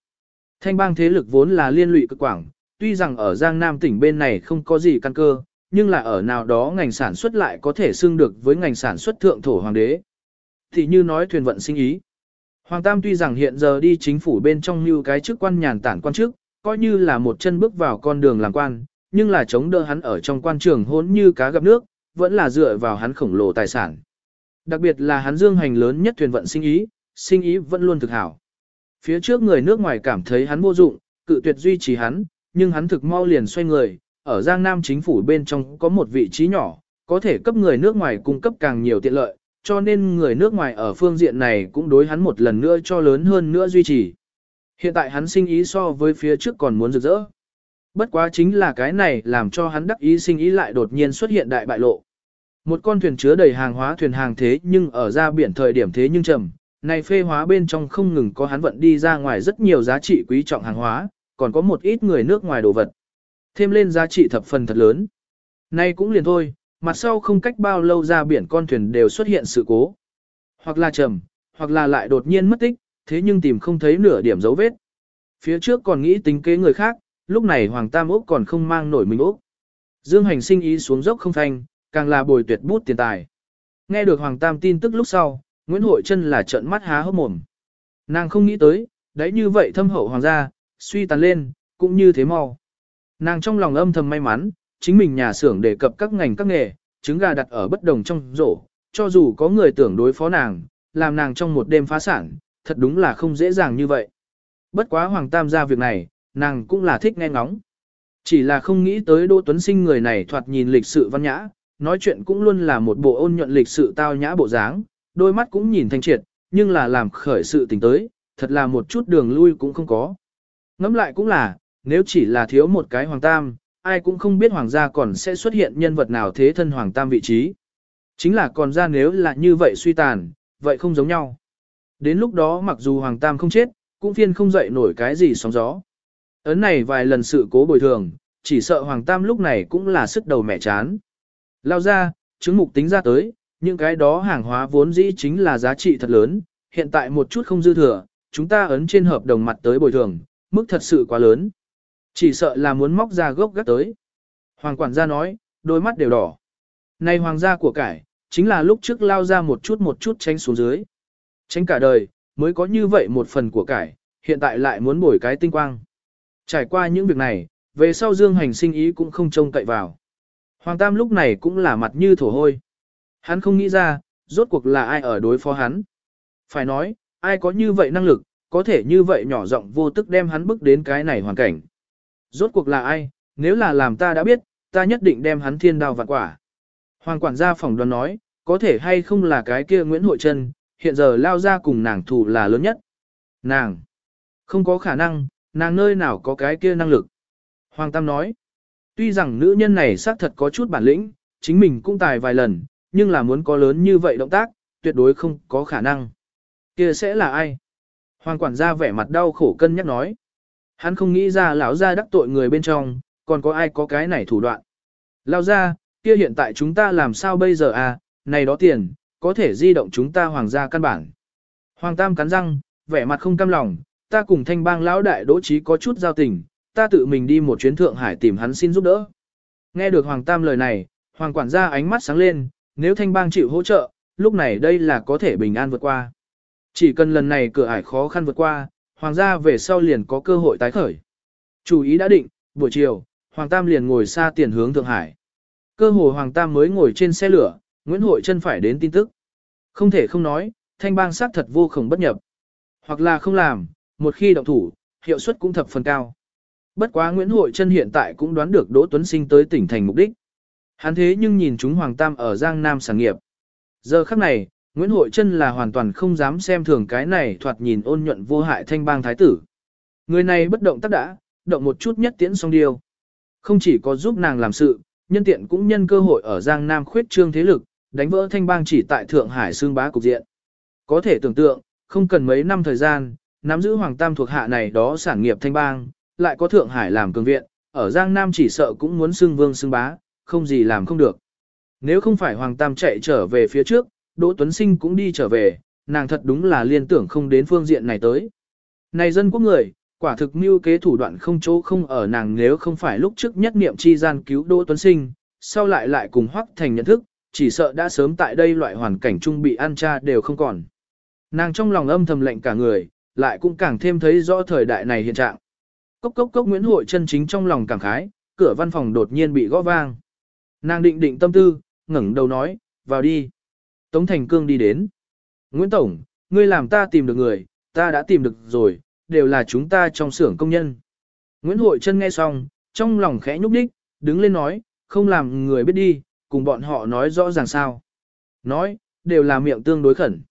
Thanh bang thế lực vốn là liên lụy cực quảng, tuy rằng ở Giang Nam tỉnh bên này không có gì căn cơ, nhưng là ở nào đó ngành sản xuất lại có thể xưng được với ngành sản xuất thượng thổ hoàng đế. Thì như nói thuyền vận sinh ý. Hoàng Tam tuy rằng hiện giờ đi chính phủ bên trong như cái chức quan nhàn tản quan chức, coi như là một chân bước vào con đường làm quan, nhưng là chống đỡ hắn ở trong quan trường hốn như cá gặp nước, vẫn là dựa vào hắn khổng lồ tài sản. Đặc biệt là hắn dương hành lớn nhất thuyền vận sinh ý, sinh ý vẫn luôn thực hảo. Phía trước người nước ngoài cảm thấy hắn vô dụng, cự tuyệt duy trì hắn, nhưng hắn thực mau liền xoay người, ở Giang Nam chính phủ bên trong có một vị trí nhỏ, có thể cấp người nước ngoài cung cấp càng nhiều tiện lợi, cho nên người nước ngoài ở phương diện này cũng đối hắn một lần nữa cho lớn hơn nữa duy trì. Hiện tại hắn sinh ý so với phía trước còn muốn rực rỡ. Bất quá chính là cái này làm cho hắn đắc ý sinh ý lại đột nhiên xuất hiện đại bại lộ. Một con thuyền chứa đầy hàng hóa thuyền hàng thế nhưng ở ra biển thời điểm thế nhưng trầm, này phê hóa bên trong không ngừng có hắn vận đi ra ngoài rất nhiều giá trị quý trọng hàng hóa, còn có một ít người nước ngoài đồ vật. Thêm lên giá trị thập phần thật lớn. Nay cũng liền thôi, mặt sau không cách bao lâu ra biển con thuyền đều xuất hiện sự cố. Hoặc là trầm, hoặc là lại đột nhiên mất tích, thế nhưng tìm không thấy nửa điểm dấu vết. Phía trước còn nghĩ tính kế người khác, lúc này Hoàng Tam Úc còn không mang nổi mình Úc. Dương hành sinh ý xuống dốc không thanh, càng là bồi tuyệt bút tiền tài. Nghe được Hoàng Tam tin tức lúc sau, Nguyễn Hội Trân là trợn mắt há hốc mồm. Nàng không nghĩ tới, đấy như vậy thâm hậu hoàng gia, suy tàn lên, cũng như thế mau. Nàng trong lòng âm thầm may mắn, chính mình nhà xưởng đề cập các ngành các nghề, trứng gà đặt ở bất đồng trong rổ, cho dù có người tưởng đối phó nàng, làm nàng trong một đêm phá sản, thật đúng là không dễ dàng như vậy. Bất quá Hoàng Tam ra việc này, nàng cũng là thích nghe ngóng. Chỉ là không nghĩ tới Đỗ Tuấn Sinh người này thoạt nhìn lịch sự văn nhã, nói chuyện cũng luôn là một bộ ôn nhuận lịch sự tao nhã bộ dáng, đôi mắt cũng nhìn thanh triệt, nhưng là làm khởi sự tình tới, thật là một chút đường lui cũng không có. Ngẫm lại cũng là, nếu chỉ là thiếu một cái Hoàng Tam, ai cũng không biết Hoàng gia còn sẽ xuất hiện nhân vật nào thế thân Hoàng Tam vị trí. Chính là còn ra nếu là như vậy suy tàn, vậy không giống nhau. Đến lúc đó mặc dù Hoàng Tam không chết, cũng phiên không dậy nổi cái gì sóng gió. Ấn này vài lần sự cố bồi thường, chỉ sợ Hoàng Tam lúc này cũng là sức đầu mẹ chán. Lao ra, chứng mục tính ra tới, những cái đó hàng hóa vốn dĩ chính là giá trị thật lớn, hiện tại một chút không dư thừa, chúng ta ấn trên hợp đồng mặt tới bồi thường, mức thật sự quá lớn. Chỉ sợ là muốn móc ra gốc gắt tới. Hoàng quản gia nói, đôi mắt đều đỏ. Này hoàng gia của cải, chính là lúc trước lao ra một chút một chút tránh xuống dưới. Tránh cả đời, mới có như vậy một phần của cải, hiện tại lại muốn bồi cái tinh quang. Trải qua những việc này, về sau dương hành sinh ý cũng không trông cậy vào. Hoàng Tam lúc này cũng là mặt như thổ hôi. Hắn không nghĩ ra, rốt cuộc là ai ở đối phó hắn. Phải nói, ai có như vậy năng lực, có thể như vậy nhỏ giọng vô tức đem hắn bước đến cái này hoàn cảnh. Rốt cuộc là ai, nếu là làm ta đã biết, ta nhất định đem hắn thiên đao vạn quả. Hoàng quản gia phòng đoán nói, có thể hay không là cái kia Nguyễn Hội Trân, hiện giờ lao ra cùng nàng thủ là lớn nhất. Nàng, không có khả năng, nàng nơi nào có cái kia năng lực. Hoàng Tam nói, tuy rằng nữ nhân này xác thật có chút bản lĩnh, chính mình cũng tài vài lần, nhưng là muốn có lớn như vậy động tác, tuyệt đối không có khả năng. Kia sẽ là ai? Hoàng quản gia vẻ mặt đau khổ cân nhắc nói. Hắn không nghĩ ra lão gia đắc tội người bên trong, còn có ai có cái này thủ đoạn. Lão gia, kia hiện tại chúng ta làm sao bây giờ à, này đó tiền, có thể di động chúng ta hoàng gia căn bản. Hoàng Tam cắn răng, vẻ mặt không cam lòng, ta cùng thanh bang lão đại đỗ trí có chút giao tình, ta tự mình đi một chuyến Thượng Hải tìm hắn xin giúp đỡ. Nghe được Hoàng Tam lời này, Hoàng quản gia ánh mắt sáng lên, nếu thanh bang chịu hỗ trợ, lúc này đây là có thể bình an vượt qua. Chỉ cần lần này cửa ải khó khăn vượt qua, Hoàng gia về sau liền có cơ hội tái khởi. Chủ ý đã định, buổi chiều, Hoàng Tam liền ngồi xa tiền hướng Thượng Hải. Cơ hội Hoàng Tam mới ngồi trên xe lửa, Nguyễn Hội chân phải đến tin tức. Không thể không nói, thanh bang xác thật vô cùng bất nhập. Hoặc là không làm, một khi động thủ, hiệu suất cũng thập phần cao. Bất quá Nguyễn Hội chân hiện tại cũng đoán được Đỗ Tuấn Sinh tới tỉnh thành mục đích. Hắn thế nhưng nhìn chúng Hoàng Tam ở Giang Nam sản nghiệp. Giờ khắc này, Nguyễn Hội chân là hoàn toàn không dám xem thường cái này thoạt nhìn ôn nhuận vô hại thanh bang thái tử. Người này bất động tác đã, động một chút nhất tiễn xong điều. Không chỉ có giúp nàng làm sự, nhân tiện cũng nhân cơ hội ở Giang Nam khuyết trương thế lực, đánh vỡ thanh bang chỉ tại Thượng Hải xương bá cục diện. Có thể tưởng tượng, không cần mấy năm thời gian, nắm giữ Hoàng Tam thuộc hạ này đó sản nghiệp thanh bang, lại có Thượng Hải làm cường viện, ở Giang Nam chỉ sợ cũng muốn xưng vương xưng bá, không gì làm không được. Nếu không phải Hoàng Tam chạy trở về phía trước, Đỗ Tuấn Sinh cũng đi trở về, nàng thật đúng là liên tưởng không đến phương diện này tới. Này dân quốc người, quả thực mưu kế thủ đoạn không chỗ không ở nàng nếu không phải lúc trước nhất niệm chi gian cứu Đỗ Tuấn Sinh, sau lại lại cùng hoắc thành nhận thức, chỉ sợ đã sớm tại đây loại hoàn cảnh trung bị ăn cha đều không còn. Nàng trong lòng âm thầm lệnh cả người, lại cũng càng thêm thấy rõ thời đại này hiện trạng. Cốc cốc cốc Nguyễn Hội chân chính trong lòng cảm khái, cửa văn phòng đột nhiên bị gõ vang. Nàng định định tâm tư, ngẩng đầu nói, vào đi. Tống Thành Cương đi đến. Nguyễn Tổng, ngươi làm ta tìm được người, ta đã tìm được rồi, đều là chúng ta trong xưởng công nhân. Nguyễn Hội chân nghe xong, trong lòng khẽ nhúc đích, đứng lên nói, không làm người biết đi, cùng bọn họ nói rõ ràng sao. Nói, đều là miệng tương đối khẩn.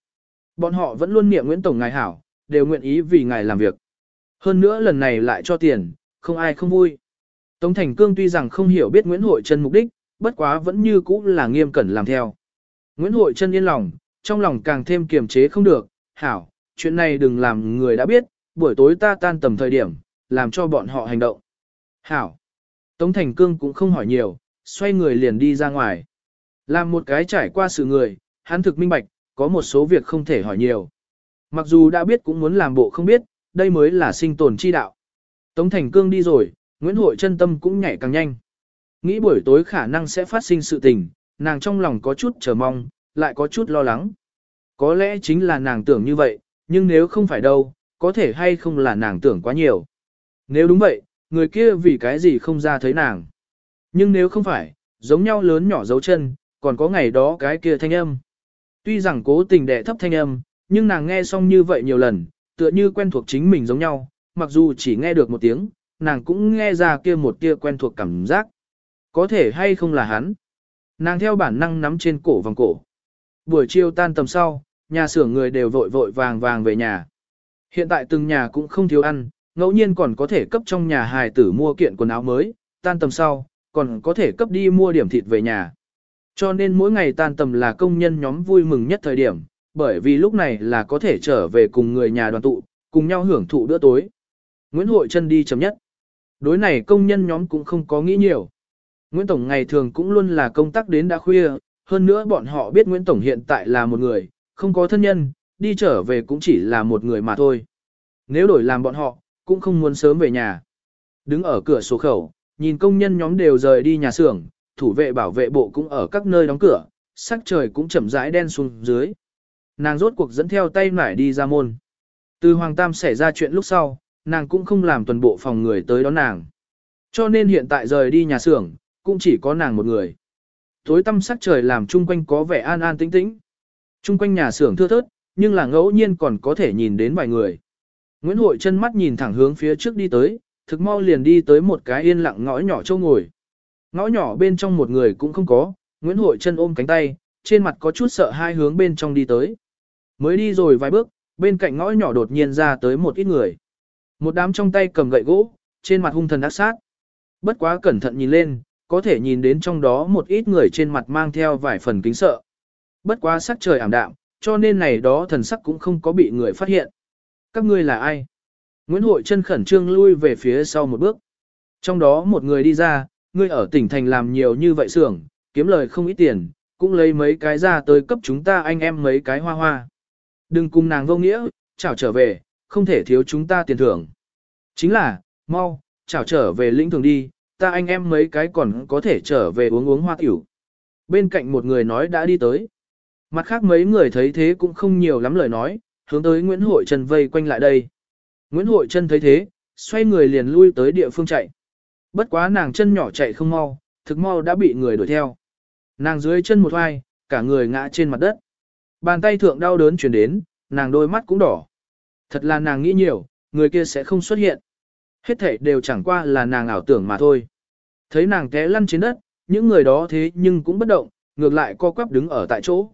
Bọn họ vẫn luôn niệm Nguyễn Tổng ngài hảo, đều nguyện ý vì ngài làm việc. Hơn nữa lần này lại cho tiền, không ai không vui. Tống Thành Cương tuy rằng không hiểu biết Nguyễn Hội Trân mục đích, bất quá vẫn như cũ là nghiêm cẩn làm theo. Nguyễn Hội Trân yên lòng, trong lòng càng thêm kiềm chế không được, hảo, chuyện này đừng làm người đã biết, buổi tối ta tan tầm thời điểm, làm cho bọn họ hành động. Hảo. Tống Thành Cương cũng không hỏi nhiều, xoay người liền đi ra ngoài. Làm một cái trải qua sự người, hắn thực minh bạch, có một số việc không thể hỏi nhiều. Mặc dù đã biết cũng muốn làm bộ không biết, đây mới là sinh tồn chi đạo. Tống Thành Cương đi rồi, Nguyễn Hội chân tâm cũng nhảy càng nhanh. Nghĩ buổi tối khả năng sẽ phát sinh sự tình, nàng trong lòng có chút chờ mong, lại có chút lo lắng. Có lẽ chính là nàng tưởng như vậy, nhưng nếu không phải đâu, có thể hay không là nàng tưởng quá nhiều. Nếu đúng vậy, người kia vì cái gì không ra thấy nàng. Nhưng nếu không phải, giống nhau lớn nhỏ dấu chân, còn có ngày đó cái kia thanh âm. Tuy rằng cố tình đẻ thấp thanh âm, nhưng nàng nghe xong như vậy nhiều lần, tựa như quen thuộc chính mình giống nhau, mặc dù chỉ nghe được một tiếng, nàng cũng nghe ra kia một kia quen thuộc cảm giác. Có thể hay không là hắn. Nàng theo bản năng nắm trên cổ vòng cổ. Buổi chiều tan tầm sau, nhà xưởng người đều vội vội vàng vàng về nhà. Hiện tại từng nhà cũng không thiếu ăn, ngẫu nhiên còn có thể cấp trong nhà hài tử mua kiện quần áo mới, tan tầm sau, còn có thể cấp đi mua điểm thịt về nhà. Cho nên mỗi ngày tan tầm là công nhân nhóm vui mừng nhất thời điểm, bởi vì lúc này là có thể trở về cùng người nhà đoàn tụ, cùng nhau hưởng thụ bữa tối. Nguyễn Hội chân đi chấm nhất. Đối này công nhân nhóm cũng không có nghĩ nhiều. Nguyễn Tổng ngày thường cũng luôn là công tác đến đã khuya, hơn nữa bọn họ biết Nguyễn Tổng hiện tại là một người, không có thân nhân, đi trở về cũng chỉ là một người mà thôi. Nếu đổi làm bọn họ, cũng không muốn sớm về nhà. Đứng ở cửa sổ khẩu, nhìn công nhân nhóm đều rời đi nhà xưởng, thủ vệ bảo vệ bộ cũng ở các nơi đóng cửa, sắc trời cũng chậm rãi đen xuống dưới. Nàng rốt cuộc dẫn theo tay nải đi ra môn. Từ Hoàng Tam xảy ra chuyện lúc sau, nàng cũng không làm toàn bộ phòng người tới đón nàng. Cho nên hiện tại rời đi nhà xưởng, cũng chỉ có nàng một người. Tối tăm sắc trời làm chung quanh có vẻ an an tĩnh tĩnh. Chung quanh nhà xưởng thưa thớt, nhưng là ngẫu nhiên còn có thể nhìn đến vài người. Nguyễn Hội chân mắt nhìn thẳng hướng phía trước đi tới, thực mau liền đi tới một cái yên lặng ngõ nhỏ châu ngồi. Ngõ nhỏ bên trong một người cũng không có, Nguyễn Hội chân ôm cánh tay, trên mặt có chút sợ hai hướng bên trong đi tới. Mới đi rồi vài bước, bên cạnh ngõ nhỏ đột nhiên ra tới một ít người. Một đám trong tay cầm gậy gỗ, trên mặt hung thần ác sát. Bất quá cẩn thận nhìn lên, có thể nhìn đến trong đó một ít người trên mặt mang theo vài phần kính sợ. Bất quá sắc trời ảm đạm, cho nên này đó thần sắc cũng không có bị người phát hiện. Các ngươi là ai? Nguyễn Hội chân khẩn trương lui về phía sau một bước. Trong đó một người đi ra, ngươi ở tỉnh thành làm nhiều như vậy xưởng, kiếm lời không ít tiền, cũng lấy mấy cái ra tới cấp chúng ta anh em mấy cái hoa hoa. Đừng cùng nàng vô nghĩa, chào trở về, không thể thiếu chúng ta tiền thưởng. Chính là, mau, chào trở về lĩnh thường đi, ta anh em mấy cái còn có thể trở về uống uống hoa tiểu. Bên cạnh một người nói đã đi tới. Mặt khác mấy người thấy thế cũng không nhiều lắm lời nói, hướng tới Nguyễn Hội Trần vây quanh lại đây. Nguyễn Hội Trần thấy thế, xoay người liền lui tới địa phương chạy. Bất quá nàng chân nhỏ chạy không mau, thực mau đã bị người đuổi theo. Nàng dưới chân một hoài, cả người ngã trên mặt đất. Bàn tay thượng đau đớn chuyển đến, nàng đôi mắt cũng đỏ. Thật là nàng nghĩ nhiều, người kia sẽ không xuất hiện. Hết thảy đều chẳng qua là nàng ảo tưởng mà thôi. Thấy nàng té lăn trên đất, những người đó thế nhưng cũng bất động, ngược lại co quắp đứng ở tại chỗ.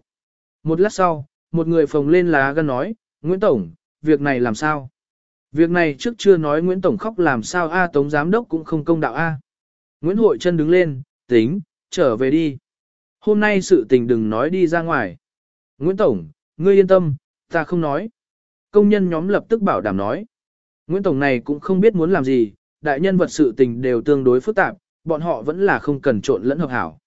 Một lát sau, một người phồng lên lá gan nói, Nguyễn Tổng, việc này làm sao? Việc này trước chưa nói Nguyễn Tổng khóc làm sao A Tống Giám Đốc cũng không công đạo A. Nguyễn Hội chân đứng lên, tính, trở về đi. Hôm nay sự tình đừng nói đi ra ngoài. Nguyễn Tổng, ngươi yên tâm, ta không nói. Công nhân nhóm lập tức bảo đảm nói. Nguyễn Tổng này cũng không biết muốn làm gì, đại nhân vật sự tình đều tương đối phức tạp, bọn họ vẫn là không cần trộn lẫn hợp hảo.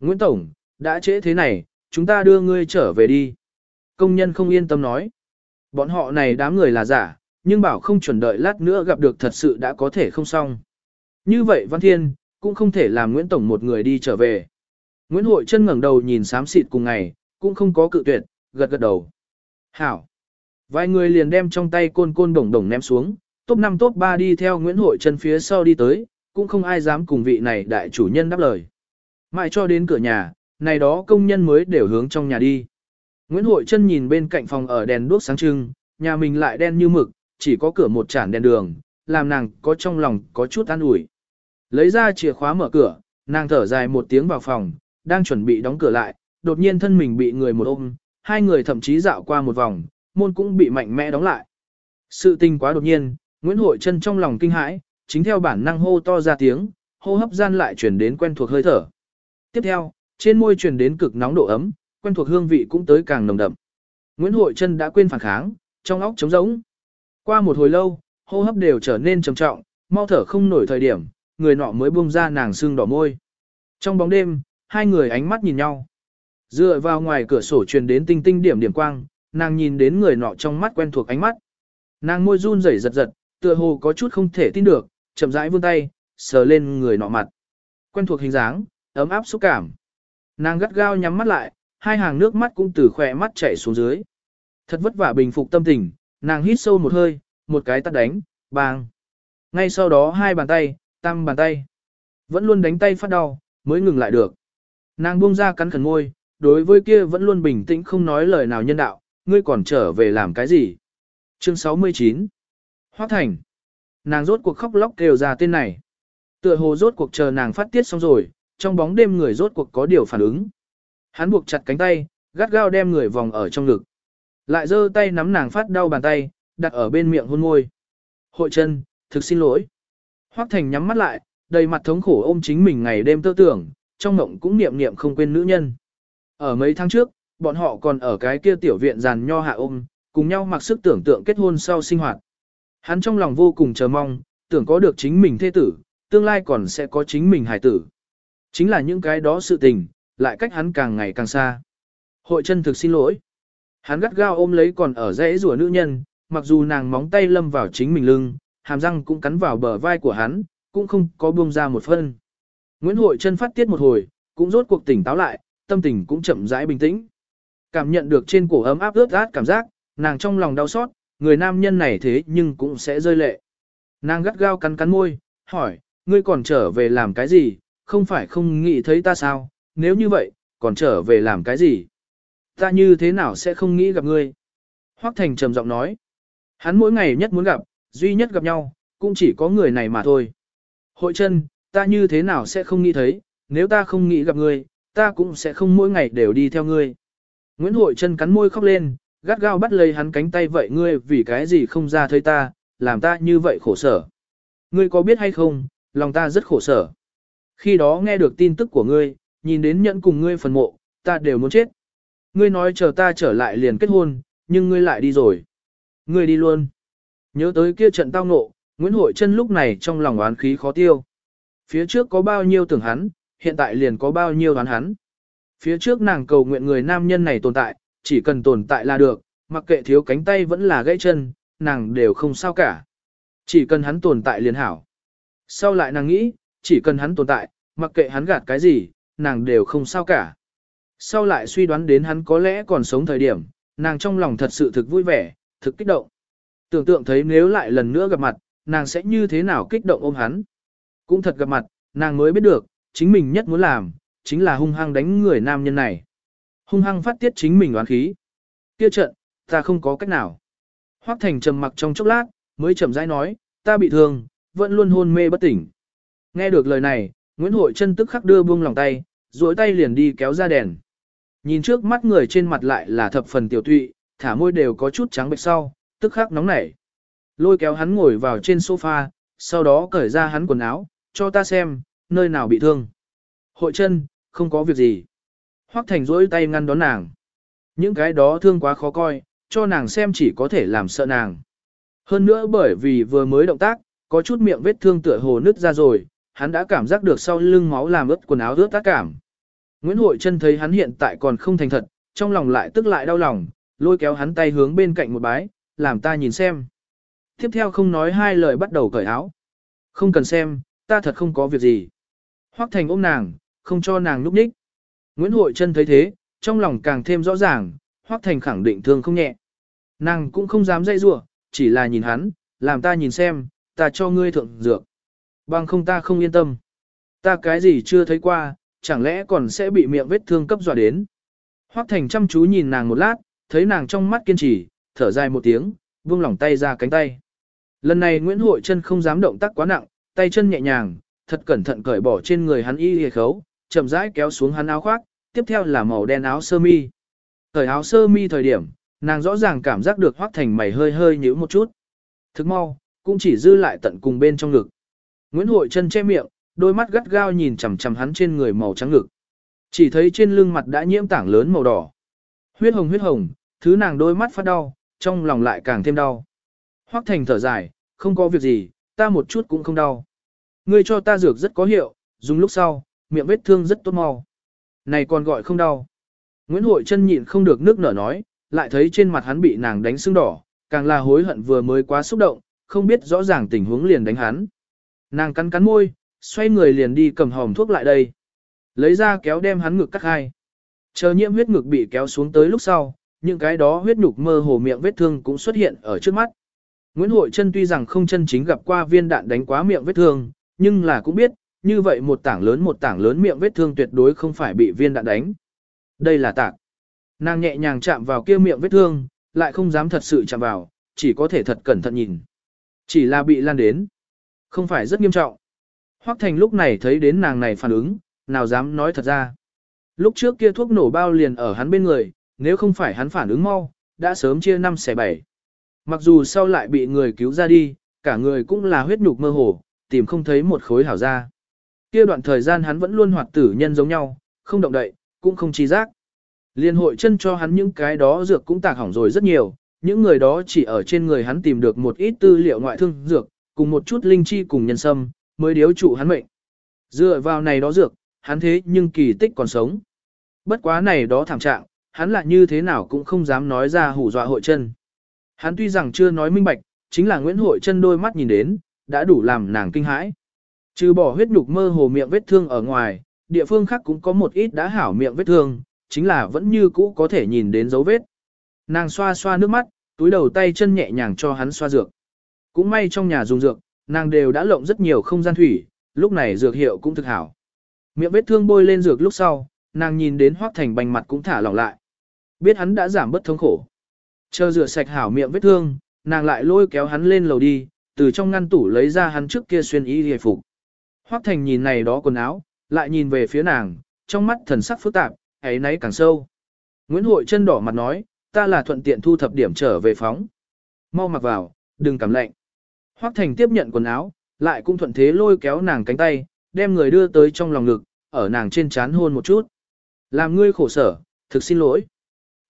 Nguyễn Tổng, đã trễ thế này, chúng ta đưa ngươi trở về đi. Công nhân không yên tâm nói. Bọn họ này đám người là giả, nhưng bảo không chuẩn đợi lát nữa gặp được thật sự đã có thể không xong. Như vậy Văn Thiên, cũng không thể làm Nguyễn Tổng một người đi trở về. Nguyễn Hội chân ngẩng đầu nhìn xám xịt cùng ngày, cũng không có cự tuyệt, gật gật đầu. Hảo. Vài người liền đem trong tay côn côn đồng đồng ném xuống, top 5 top 3 đi theo Nguyễn Hội chân phía sau đi tới, cũng không ai dám cùng vị này đại chủ nhân đáp lời. Mãi cho đến cửa nhà, này đó công nhân mới đều hướng trong nhà đi. Nguyễn Hội chân nhìn bên cạnh phòng ở đèn đuốc sáng trưng, nhà mình lại đen như mực, chỉ có cửa một chản đèn đường, làm nàng có trong lòng có chút an ủi. Lấy ra chìa khóa mở cửa, nàng thở dài một tiếng vào phòng, đang chuẩn bị đóng cửa lại, đột nhiên thân mình bị người một ôm, hai người thậm chí dạo qua một vòng, môn cũng bị mạnh mẽ đóng lại. Sự tình quá đột nhiên, Nguyễn Hội chân trong lòng kinh hãi, chính theo bản năng hô to ra tiếng, hô hấp gian lại chuyển đến quen thuộc hơi thở. Tiếp theo, trên môi truyền đến cực nóng độ ấm, quen thuộc hương vị cũng tới càng nồng đậm. Nguyễn Hội chân đã quên phản kháng, trong óc trống rỗng. Qua một hồi lâu, hô hấp đều trở nên trầm trọng, mau thở không nổi thời điểm, người nọ mới buông ra nàng xương đỏ môi. Trong bóng đêm, hai người ánh mắt nhìn nhau. Dựa vào ngoài cửa sổ truyền đến tinh tinh điểm điểm quang, nàng nhìn đến người nọ trong mắt quen thuộc ánh mắt. Nàng môi run rẩy giật giật, tựa hồ có chút không thể tin được, chậm rãi vươn tay, sờ lên người nọ mặt. Quen thuộc hình dáng, ấm áp xúc cảm. Nàng gắt gao nhắm mắt lại, hai hàng nước mắt cũng từ khỏe mắt chảy xuống dưới. Thật vất vả bình phục tâm tình, nàng hít sâu một hơi, một cái tắt đánh, bang. Ngay sau đó hai bàn tay, tam bàn tay. Vẫn luôn đánh tay phát đau, mới ngừng lại được. Nàng buông ra cắn khẩn môi, đối với kia vẫn luôn bình tĩnh không nói lời nào nhân đạo, ngươi còn trở về làm cái gì? Chương 69 Hoác Thành nàng rốt cuộc khóc lóc kêu ra tên này. Tựa hồ rốt cuộc chờ nàng phát tiết xong rồi, trong bóng đêm người rốt cuộc có điều phản ứng. Hắn buộc chặt cánh tay, gắt gao đem người vòng ở trong ngực. Lại giơ tay nắm nàng phát đau bàn tay, đặt ở bên miệng hôn môi. Hội chân, thực xin lỗi. Hoắc Thành nhắm mắt lại, đầy mặt thống khổ ôm chính mình ngày đêm tơ tưởng, trong mộng cũng niệm niệm không quên nữ nhân. Ở mấy tháng trước, bọn họ còn ở cái kia tiểu viện giàn nho hạ ôm, cùng nhau mặc sức tưởng tượng kết hôn sau sinh hoạt. Hắn trong lòng vô cùng chờ mong, tưởng có được chính mình thê tử, tương lai còn sẽ có chính mình hài tử. Chính là những cái đó sự tình, lại cách hắn càng ngày càng xa. Hội chân thực xin lỗi. Hắn gắt gao ôm lấy còn ở rẽ rùa nữ nhân, mặc dù nàng móng tay lâm vào chính mình lưng, hàm răng cũng cắn vào bờ vai của hắn, cũng không có buông ra một phân. Nguyễn Hội chân phát tiết một hồi, cũng rốt cuộc tỉnh táo lại, tâm tình cũng chậm rãi bình tĩnh. Cảm nhận được trên cổ ấm áp ướt át cảm giác, nàng trong lòng đau xót, người nam nhân này thế nhưng cũng sẽ rơi lệ. Nàng gắt gao cắn cắn môi, hỏi, ngươi còn trở về làm cái gì, không phải không nghĩ thấy ta sao, nếu như vậy, còn trở về làm cái gì? Ta như thế nào sẽ không nghĩ gặp ngươi? Hoắc Thành trầm giọng nói, hắn mỗi ngày nhất muốn gặp, duy nhất gặp nhau, cũng chỉ có người này mà thôi. Hội chân, ta như thế nào sẽ không nghĩ thấy, nếu ta không nghĩ gặp ngươi, ta cũng sẽ không mỗi ngày đều đi theo ngươi. Nguyễn Hội chân cắn môi khóc lên, gắt gao bắt lấy hắn cánh tay vậy ngươi vì cái gì không ra thấy ta, làm ta như vậy khổ sở. Ngươi có biết hay không, lòng ta rất khổ sở. Khi đó nghe được tin tức của ngươi, nhìn đến nhẫn cùng ngươi phần mộ, ta đều muốn chết. Ngươi nói chờ ta trở lại liền kết hôn, nhưng ngươi lại đi rồi. Ngươi đi luôn. Nhớ tới kia trận tao ngộ, Nguyễn Hội Trân lúc này trong lòng oán khí khó tiêu. Phía trước có bao nhiêu tưởng hắn, hiện tại liền có bao nhiêu đoán hắn. Phía trước nàng cầu nguyện người nam nhân này tồn tại, chỉ cần tồn tại là được, mặc kệ thiếu cánh tay vẫn là gãy chân, nàng đều không sao cả. Chỉ cần hắn tồn tại liền hảo. Sau lại nàng nghĩ, chỉ cần hắn tồn tại, mặc kệ hắn gạt cái gì, nàng đều không sao cả. Sau lại suy đoán đến hắn có lẽ còn sống thời điểm, nàng trong lòng thật sự thực vui vẻ, thực kích động. Tưởng tượng thấy nếu lại lần nữa gặp mặt, nàng sẽ như thế nào kích động ôm hắn. Cũng thật gặp mặt, nàng mới biết được, chính mình nhất muốn làm, chính là hung hăng đánh người nam nhân này. Hung hăng phát tiết chính mình oán khí. Kia trận, ta không có cách nào. Hoắc Thành trầm mặc trong chốc lát, mới chậm rãi nói, ta bị thương, vẫn luôn hôn mê bất tỉnh. Nghe được lời này, Nguyễn Hội chân tức khắc đưa buông lòng tay, duỗi tay liền đi kéo ra đèn. Nhìn trước mắt người trên mặt lại là thập phần tiểu tụy, thả môi đều có chút trắng bệch sau, tức khắc nóng nảy. Lôi kéo hắn ngồi vào trên sofa, sau đó cởi ra hắn quần áo, cho ta xem, nơi nào bị thương. Hội chân, không có việc gì. Hoắc Thành rỗi tay ngăn đón nàng. Những cái đó thương quá khó coi, cho nàng xem chỉ có thể làm sợ nàng. Hơn nữa bởi vì vừa mới động tác, có chút miệng vết thương tựa hồ nứt ra rồi, hắn đã cảm giác được sau lưng máu làm ướt quần áo ướt tác cảm. Nguyễn Hội Trân thấy hắn hiện tại còn không thành thật, trong lòng lại tức lại đau lòng, lôi kéo hắn tay hướng bên cạnh một bái, làm ta nhìn xem. Tiếp theo không nói hai lời bắt đầu cởi áo. Không cần xem, ta thật không có việc gì. Hoắc Thành ôm nàng, không cho nàng núp ních. Nguyễn Hội Trân thấy thế, trong lòng càng thêm rõ ràng, Hoắc Thành khẳng định thương không nhẹ. Nàng cũng không dám dây rủa, chỉ là nhìn hắn, làm ta nhìn xem, ta cho ngươi thượng dược. Bằng không ta không yên tâm. Ta cái gì chưa thấy qua, chẳng lẽ còn sẽ bị miệng vết thương cấp dọa đến. Hoắc Thành chăm chú nhìn nàng một lát, thấy nàng trong mắt kiên trì, thở dài một tiếng, buông lỏng tay ra cánh tay. Lần này Nguyễn Hội chân không dám động tác quá nặng, tay chân nhẹ nhàng, thật cẩn thận cởi bỏ trên người hắn y hề khấu, chậm rãi kéo xuống hắn áo khoác, tiếp theo là màu đen áo sơ mi. Cởi áo sơ mi thời điểm, nàng rõ ràng cảm giác được hoác Thành mày hơi hơi nhíu một chút. Thức mau, cũng chỉ dư lại tận cùng bên trong ngực. Nguyễn Hội chân che miệng, đôi mắt gắt gao nhìn chằm chằm hắn trên người màu trắng ngực. Chỉ thấy trên lưng mặt đã nhiễm tảng lớn màu đỏ. Huyết hồng huyết hồng, thứ nàng đôi mắt phát đau, trong lòng lại càng thêm đau. Hoắc Thành thở dài, không có việc gì, ta một chút cũng không đau. Ngươi cho ta dược rất có hiệu, dùng lúc sau, miệng vết thương rất tốt mau. Này còn gọi không đau. Nguyễn Hội chân nhịn không được nước nở nói, lại thấy trên mặt hắn bị nàng đánh sưng đỏ, càng là hối hận vừa mới quá xúc động, không biết rõ ràng tình huống liền đánh hắn. Nàng cắn cắn môi, xoay người liền đi cầm hòm thuốc lại đây. Lấy ra kéo đem hắn ngực cắt hai. Chờ nhiễm huyết ngực bị kéo xuống tới lúc sau, những cái đó huyết nhục mơ hồ miệng vết thương cũng xuất hiện ở trước mắt. Nguyễn Hội Trân tuy rằng không chân chính gặp qua viên đạn đánh quá miệng vết thương, nhưng là cũng biết, như vậy một tảng lớn một tảng lớn miệng vết thương tuyệt đối không phải bị viên đạn đánh. Đây là tạc. Nàng nhẹ nhàng chạm vào kia miệng vết thương, lại không dám thật sự chạm vào, chỉ có thể thật cẩn thận nhìn. Chỉ là bị lan đến, Không phải rất nghiêm trọng. Hoắc Thành lúc này thấy đến nàng này phản ứng, nào dám nói thật ra. Lúc trước kia thuốc nổ bao liền ở hắn bên người, nếu không phải hắn phản ứng mau, đã sớm chia năm xẻ bảy. Mặc dù sau lại bị người cứu ra đi, cả người cũng là huyết nhục mơ hồ, tìm không thấy một khối hảo ra. Kia đoạn thời gian hắn vẫn luôn hoạt tử nhân giống nhau, không động đậy, cũng không chi giác. Liên hội chân cho hắn những cái đó dược cũng tạc hỏng rồi rất nhiều, những người đó chỉ ở trên người hắn tìm được một ít tư liệu ngoại thương dược, cùng một chút linh chi cùng nhân sâm, mới điếu trụ hắn mệnh. Dựa vào này đó dược, hắn thế nhưng kỳ tích còn sống. Bất quá này đó thảm trạng, hắn lại như thế nào cũng không dám nói ra hủ dọa hội chân. Hắn tuy rằng chưa nói minh bạch, chính là Nguyễn Hội chân đôi mắt nhìn đến, đã đủ làm nàng kinh hãi. Trừ bỏ huyết nhục mơ hồ miệng vết thương ở ngoài, địa phương khác cũng có một ít đã hảo miệng vết thương, chính là vẫn như cũ có thể nhìn đến dấu vết. Nàng xoa xoa nước mắt, túi đầu tay chân nhẹ nhàng cho hắn xoa dược. Cũng may trong nhà dùng dược, nàng đều đã lộng rất nhiều không gian thủy, lúc này dược hiệu cũng thực hảo. Miệng vết thương bôi lên dược lúc sau, nàng nhìn đến Hoắc Thành bành mặt cũng thả lỏng lại. Biết hắn đã giảm bớt thống khổ. Chờ rửa sạch hảo miệng vết thương, nàng lại lôi kéo hắn lên lầu đi, từ trong ngăn tủ lấy ra hắn trước kia xuyên y hề phục. Hoắc Thành nhìn này đó quần áo, lại nhìn về phía nàng, trong mắt thần sắc phức tạp, ấy nấy càng sâu. Nguyễn Hội chân đỏ mặt nói, ta là thuận tiện thu thập điểm trở về phóng. Mau mặc vào, đừng cảm lạnh. Hoắc Thành tiếp nhận quần áo, lại cũng thuận thế lôi kéo nàng cánh tay, đem người đưa tới trong lòng ngực, ở nàng trên chán hôn một chút. Làm ngươi khổ sở, thực xin lỗi.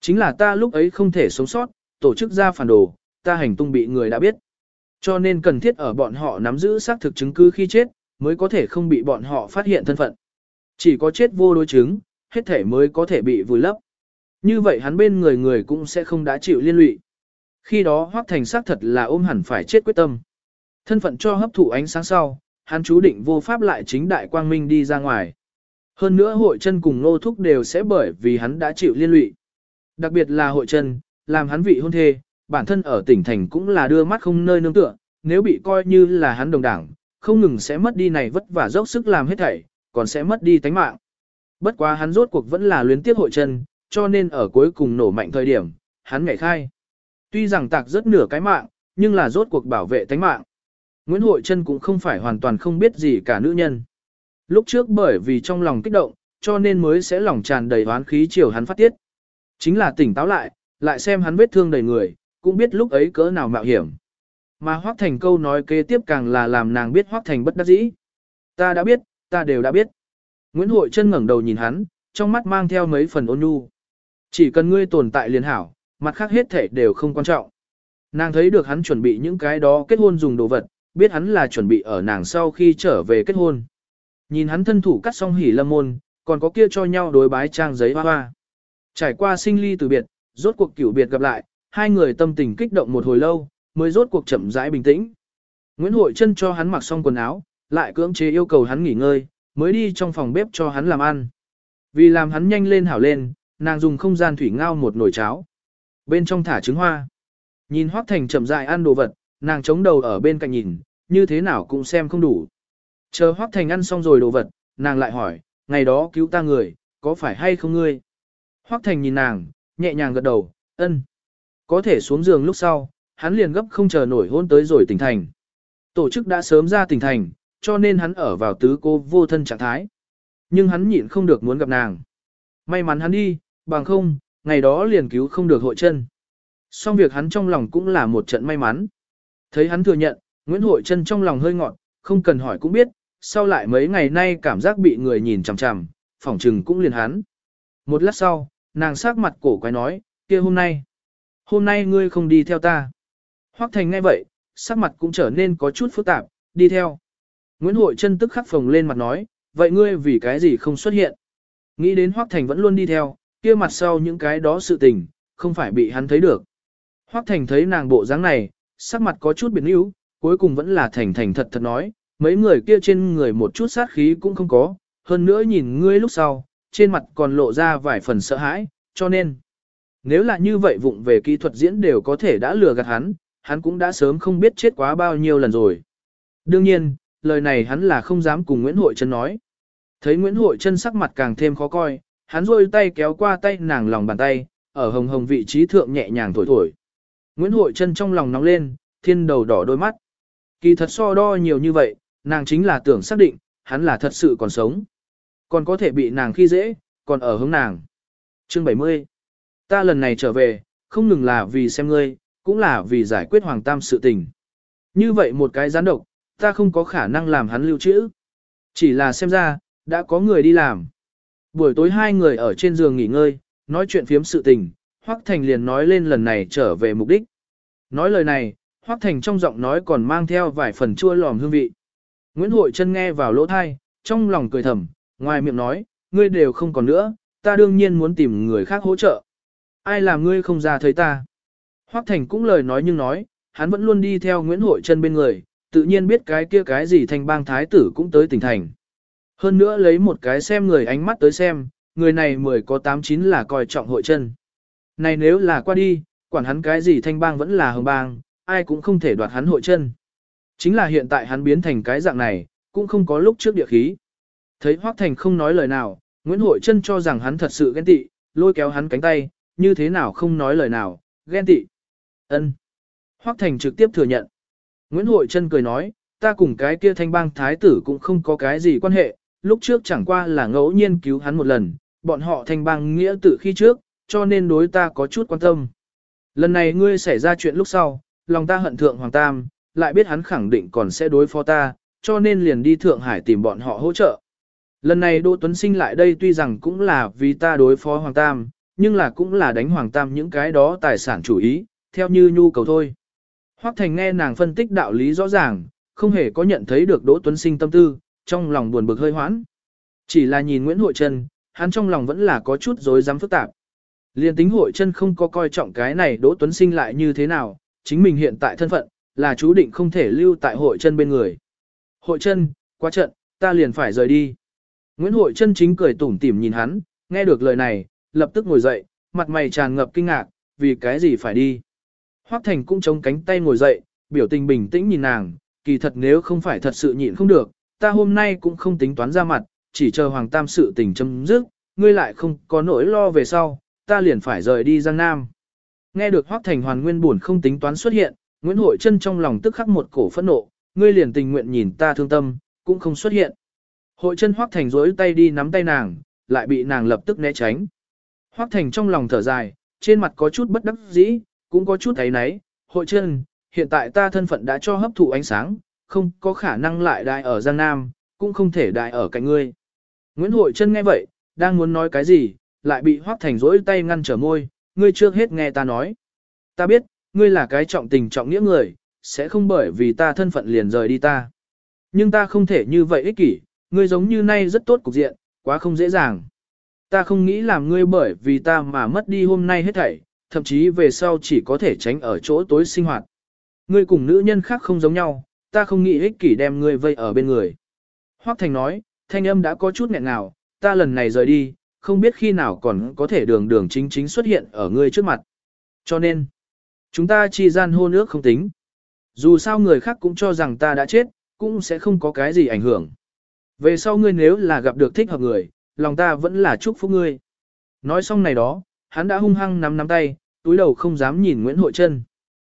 Chính là ta lúc ấy không thể sống sót, tổ chức ra phản đồ, ta hành tung bị người đã biết. Cho nên cần thiết ở bọn họ nắm giữ xác thực chứng cứ khi chết, mới có thể không bị bọn họ phát hiện thân phận. Chỉ có chết vô đối chứng, hết thể mới có thể bị vùi lấp. Như vậy hắn bên người người cũng sẽ không đã chịu liên lụy. Khi đó Hoắc Thành xác thật là ôm hẳn phải chết quyết tâm. Thân phận cho hấp thụ ánh sáng sau, hắn chú định vô pháp lại chính đại quang minh đi ra ngoài. Hơn nữa hội chân cùng nô thúc đều sẽ bởi vì hắn đã chịu liên lụy. Đặc biệt là hội chân, làm hắn vị hôn thê, bản thân ở tỉnh thành cũng là đưa mắt không nơi nương tựa, nếu bị coi như là hắn đồng đảng, không ngừng sẽ mất đi này vất vả dốc sức làm hết thảy, còn sẽ mất đi tánh mạng. Bất quá hắn rốt cuộc vẫn là luyến tiếc hội chân, cho nên ở cuối cùng nổ mạnh thời điểm, hắn ngảy khai. Tuy rằng tạc rất nửa cái mạng, nhưng là rốt cuộc bảo vệ tánh mạng. Nguyễn Hội Trân cũng không phải hoàn toàn không biết gì cả nữ nhân. Lúc trước bởi vì trong lòng kích động, cho nên mới sẽ lòng tràn đầy oán khí chiều hắn phát tiết. Chính là tỉnh táo lại, lại xem hắn vết thương đầy người, cũng biết lúc ấy cỡ nào mạo hiểm. Mà Hoác Thành câu nói kế tiếp càng là làm nàng biết Hoác Thành bất đắc dĩ. Ta đã biết, ta đều đã biết. Nguyễn Hội chân ngẩng đầu nhìn hắn, trong mắt mang theo mấy phần ôn nhu. Chỉ cần ngươi tồn tại liền hảo, mặt khác hết thể đều không quan trọng. Nàng thấy được hắn chuẩn bị những cái đó kết hôn dùng đồ vật, biết hắn là chuẩn bị ở nàng sau khi trở về kết hôn. Nhìn hắn thân thủ cắt xong hỉ lâm môn, còn có kia cho nhau đối bái trang giấy hoa hoa. Trải qua sinh ly từ biệt, rốt cuộc cửu biệt gặp lại, hai người tâm tình kích động một hồi lâu, mới rốt cuộc chậm rãi bình tĩnh. Nguyễn Hội chân cho hắn mặc xong quần áo, lại cưỡng chế yêu cầu hắn nghỉ ngơi, mới đi trong phòng bếp cho hắn làm ăn. Vì làm hắn nhanh lên hảo lên, nàng dùng không gian thủy ngao một nồi cháo. Bên trong thả trứng hoa. Nhìn Hoắc Thành chậm rãi ăn đồ vật, nàng chống đầu ở bên cạnh nhìn, như thế nào cũng xem không đủ. Chờ Hoắc Thành ăn xong rồi đồ vật, nàng lại hỏi, ngày đó cứu ta người, có phải hay không ngươi? Hoắc Thành nhìn nàng, nhẹ nhàng gật đầu, ân. Có thể xuống giường lúc sau, hắn liền gấp không chờ nổi hôn tới rồi tỉnh thành. Tổ chức đã sớm ra tỉnh thành, cho nên hắn ở vào tứ cô vô thân trạng thái. Nhưng hắn nhịn không được muốn gặp nàng. May mắn hắn đi, bằng không, ngày đó liền cứu không được hội chân. Xong việc hắn trong lòng cũng là một trận may mắn. Thấy hắn thừa nhận, Nguyễn Hội Trân trong lòng hơi ngọn, không cần hỏi cũng biết, sau lại mấy ngày nay cảm giác bị người nhìn chằm chằm, phỏng trừng cũng liền hắn. Một lát sau, nàng sát mặt cổ quái nói, kia hôm nay, hôm nay ngươi không đi theo ta. Hoắc Thành ngay vậy, sắc mặt cũng trở nên có chút phức tạp, đi theo. Nguyễn Hội chân tức khắc phồng lên mặt nói, vậy ngươi vì cái gì không xuất hiện? Nghĩ đến Hoắc Thành vẫn luôn đi theo, kia mặt sau những cái đó sự tình, không phải bị hắn thấy được. Hoắc Thành thấy nàng bộ dáng này, sắc mặt có chút biến yếu, cuối cùng vẫn là thành thành thật thật nói, mấy người kia trên người một chút sát khí cũng không có, hơn nữa nhìn ngươi lúc sau, trên mặt còn lộ ra vài phần sợ hãi, cho nên, nếu là như vậy vụng về kỹ thuật diễn đều có thể đã lừa gạt hắn, hắn cũng đã sớm không biết chết quá bao nhiêu lần rồi. Đương nhiên, lời này hắn là không dám cùng Nguyễn Hội Trân nói. Thấy Nguyễn Hội Trân sắc mặt càng thêm khó coi, hắn rôi tay kéo qua tay nàng lòng bàn tay, ở hồng hồng vị trí thượng nhẹ nhàng thổi thổi. Nguyễn Hội Trân trong lòng nóng lên, thiên đầu đỏ đôi mắt. Kỳ thật so đo nhiều như vậy, nàng chính là tưởng xác định, hắn là thật sự còn sống. Còn có thể bị nàng khi dễ, còn ở hướng nàng. Chương 70 Ta lần này trở về, không ngừng là vì xem ngươi, cũng là vì giải quyết hoàng tam sự tình. Như vậy một cái gián độc, ta không có khả năng làm hắn lưu trữ. Chỉ là xem ra, đã có người đi làm. Buổi tối hai người ở trên giường nghỉ ngơi, nói chuyện phiếm sự tình, Hoắc Thành liền nói lên lần này trở về mục đích. Nói lời này, Hoắc Thành trong giọng nói còn mang theo vài phần chua lòm hương vị. Nguyễn Hội Trân nghe vào lỗ thai, trong lòng cười thầm, ngoài miệng nói, ngươi đều không còn nữa, ta đương nhiên muốn tìm người khác hỗ trợ. Ai làm ngươi không ra thấy ta? Hoắc Thành cũng lời nói nhưng nói, hắn vẫn luôn đi theo Nguyễn Hội Trân bên người, tự nhiên biết cái kia cái gì thành bang thái tử cũng tới tỉnh thành. Hơn nữa lấy một cái xem người ánh mắt tới xem, người này mười có tám chín là coi trọng hội Trân. Này nếu là qua đi, quản hắn cái gì thanh bang vẫn là hồng bang, ai cũng không thể đoạt hắn hội chân. Chính là hiện tại hắn biến thành cái dạng này, cũng không có lúc trước địa khí. Thấy Hoắc Thành không nói lời nào, Nguyễn Hội Trân cho rằng hắn thật sự ghen tị, lôi kéo hắn cánh tay, như thế nào không nói lời nào, ghen tị. Ân. Hoắc Thành trực tiếp thừa nhận. Nguyễn Hội Trân cười nói, ta cùng cái kia thanh bang thái tử cũng không có cái gì quan hệ, lúc trước chẳng qua là ngẫu nhiên cứu hắn một lần, bọn họ thanh bang nghĩa tử khi trước, cho nên đối ta có chút quan tâm. Lần này ngươi xảy ra chuyện lúc sau, lòng ta hận thượng Hoàng Tam, lại biết hắn khẳng định còn sẽ đối phó ta, cho nên liền đi Thượng Hải tìm bọn họ hỗ trợ. Lần này Đỗ Tuấn Sinh lại đây tuy rằng cũng là vì ta đối phó Hoàng Tam, nhưng là cũng là đánh Hoàng Tam những cái đó tài sản chủ ý, theo như nhu cầu thôi. Hoắc Thành nghe nàng phân tích đạo lý rõ ràng, không hề có nhận thấy được Đỗ Tuấn Sinh tâm tư, trong lòng buồn bực hơi hoãn. Chỉ là nhìn Nguyễn Hội Trân, hắn trong lòng vẫn là có chút rối rắm phức tạp. Liên tính Hội Trân không có coi trọng cái này Đỗ Tuấn Sinh lại như thế nào, chính mình hiện tại thân phận, là chú định không thể lưu tại Hội Trân bên người. Hội Trân, qua trận, ta liền phải rời đi. Nguyễn Hội Trân chính cười tủm tỉm nhìn hắn, nghe được lời này, lập tức ngồi dậy, mặt mày tràn ngập kinh ngạc, vì cái gì phải đi. Hoắc Thành cũng chống cánh tay ngồi dậy, biểu tình bình tĩnh nhìn nàng, kỳ thật nếu không phải thật sự nhịn không được, ta hôm nay cũng không tính toán ra mặt, chỉ chờ Hoàng Tam sự tình chấm dứt, ngươi lại không có nỗi lo về sau, ta liền phải rời đi Giang Nam. Nghe được Hoắc Thành Hoàn nguyên buồn không tính toán xuất hiện, Nguyễn Hội Trân trong lòng tức khắc một cổ phẫn nộ, ngươi liền tình nguyện nhìn ta thương tâm, cũng không xuất hiện. Hội Trân Hoắc Thành rối tay đi nắm tay nàng, lại bị nàng lập tức né tránh. Hoắc Thành trong lòng thở dài, trên mặt có chút bất đắc dĩ, cũng có chút thấy náy, Hội chân, hiện tại ta thân phận đã cho hấp thụ ánh sáng, không có khả năng lại đại ở Giang Nam, cũng không thể đại ở cạnh ngươi. Nguyễn Hội chân nghe vậy, đang muốn nói cái gì, lại bị Hoắc Thành rỗi tay ngăn trở môi, ngươi trước hết nghe ta nói. Ta biết, ngươi là cái trọng tình trọng nghĩa người, sẽ không bởi vì ta thân phận liền rời đi ta. Nhưng ta không thể như vậy ích kỷ, ngươi giống như nay rất tốt cục diện, quá không dễ dàng. Ta không nghĩ làm ngươi bởi vì ta mà mất đi hôm nay hết thảy, thậm chí về sau chỉ có thể tránh ở chỗ tối sinh hoạt. Ngươi cùng nữ nhân khác không giống nhau, ta không nghĩ ích kỷ đem ngươi vây ở bên người. Hoắc Thành nói, thanh âm đã có chút nghẹn ngào, ta lần này rời đi, không biết khi nào còn có thể đường đường chính chính xuất hiện ở ngươi trước mặt. Cho nên, chúng ta chi gian hôn ước không tính. Dù sao người khác cũng cho rằng ta đã chết, cũng sẽ không có cái gì ảnh hưởng. Về sau ngươi nếu là gặp được thích hợp người, lòng ta vẫn là chúc phúc ngươi. Nói xong này đó, hắn đã hung hăng nắm nắm tay, túi đầu không dám nhìn Nguyễn Hội Trân.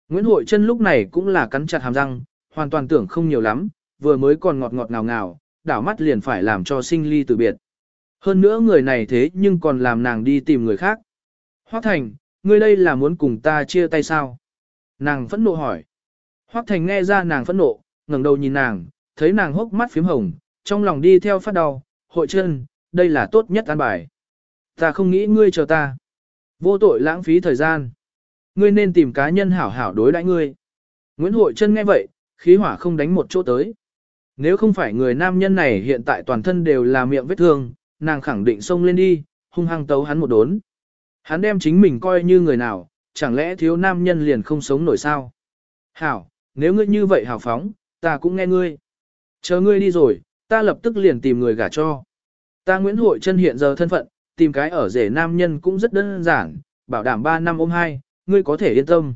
Nguyễn Hội Trân lúc này cũng là cắn chặt hàm răng, hoàn toàn tưởng không nhiều lắm, vừa mới còn ngọt ngọt ngào ngào, đảo mắt liền phải làm cho sinh ly từ biệt. Hơn nữa người này thế nhưng còn làm nàng đi tìm người khác. Hoác Thành, ngươi đây là muốn cùng ta chia tay sao? Nàng phẫn nộ hỏi. Hoác Thành nghe ra nàng phẫn nộ, ngẩng đầu nhìn nàng, thấy nàng hốc mắt phím hồng, trong lòng đi theo phát đau, hội chân, đây là tốt nhất an bài. Ta không nghĩ ngươi chờ ta. Vô tội lãng phí thời gian. Ngươi nên tìm cá nhân hảo hảo đối đãi ngươi. Nguyễn Hội chân nghe vậy, khí hỏa không đánh một chỗ tới. Nếu không phải người nam nhân này hiện tại toàn thân đều là miệng vết thương, nàng khẳng định xông lên đi, hung hăng tấu hắn một đốn. Hắn đem chính mình coi như người nào, chẳng lẽ thiếu nam nhân liền không sống nổi sao? Hảo, nếu ngươi như vậy hảo phóng, ta cũng nghe ngươi. Chờ ngươi đi rồi, ta lập tức liền tìm người gả cho. Ta Nguyễn Hội chân hiện giờ thân phận, tìm cái ở rể nam nhân cũng rất đơn giản, bảo đảm 3 năm ôm hai, ngươi có thể yên tâm.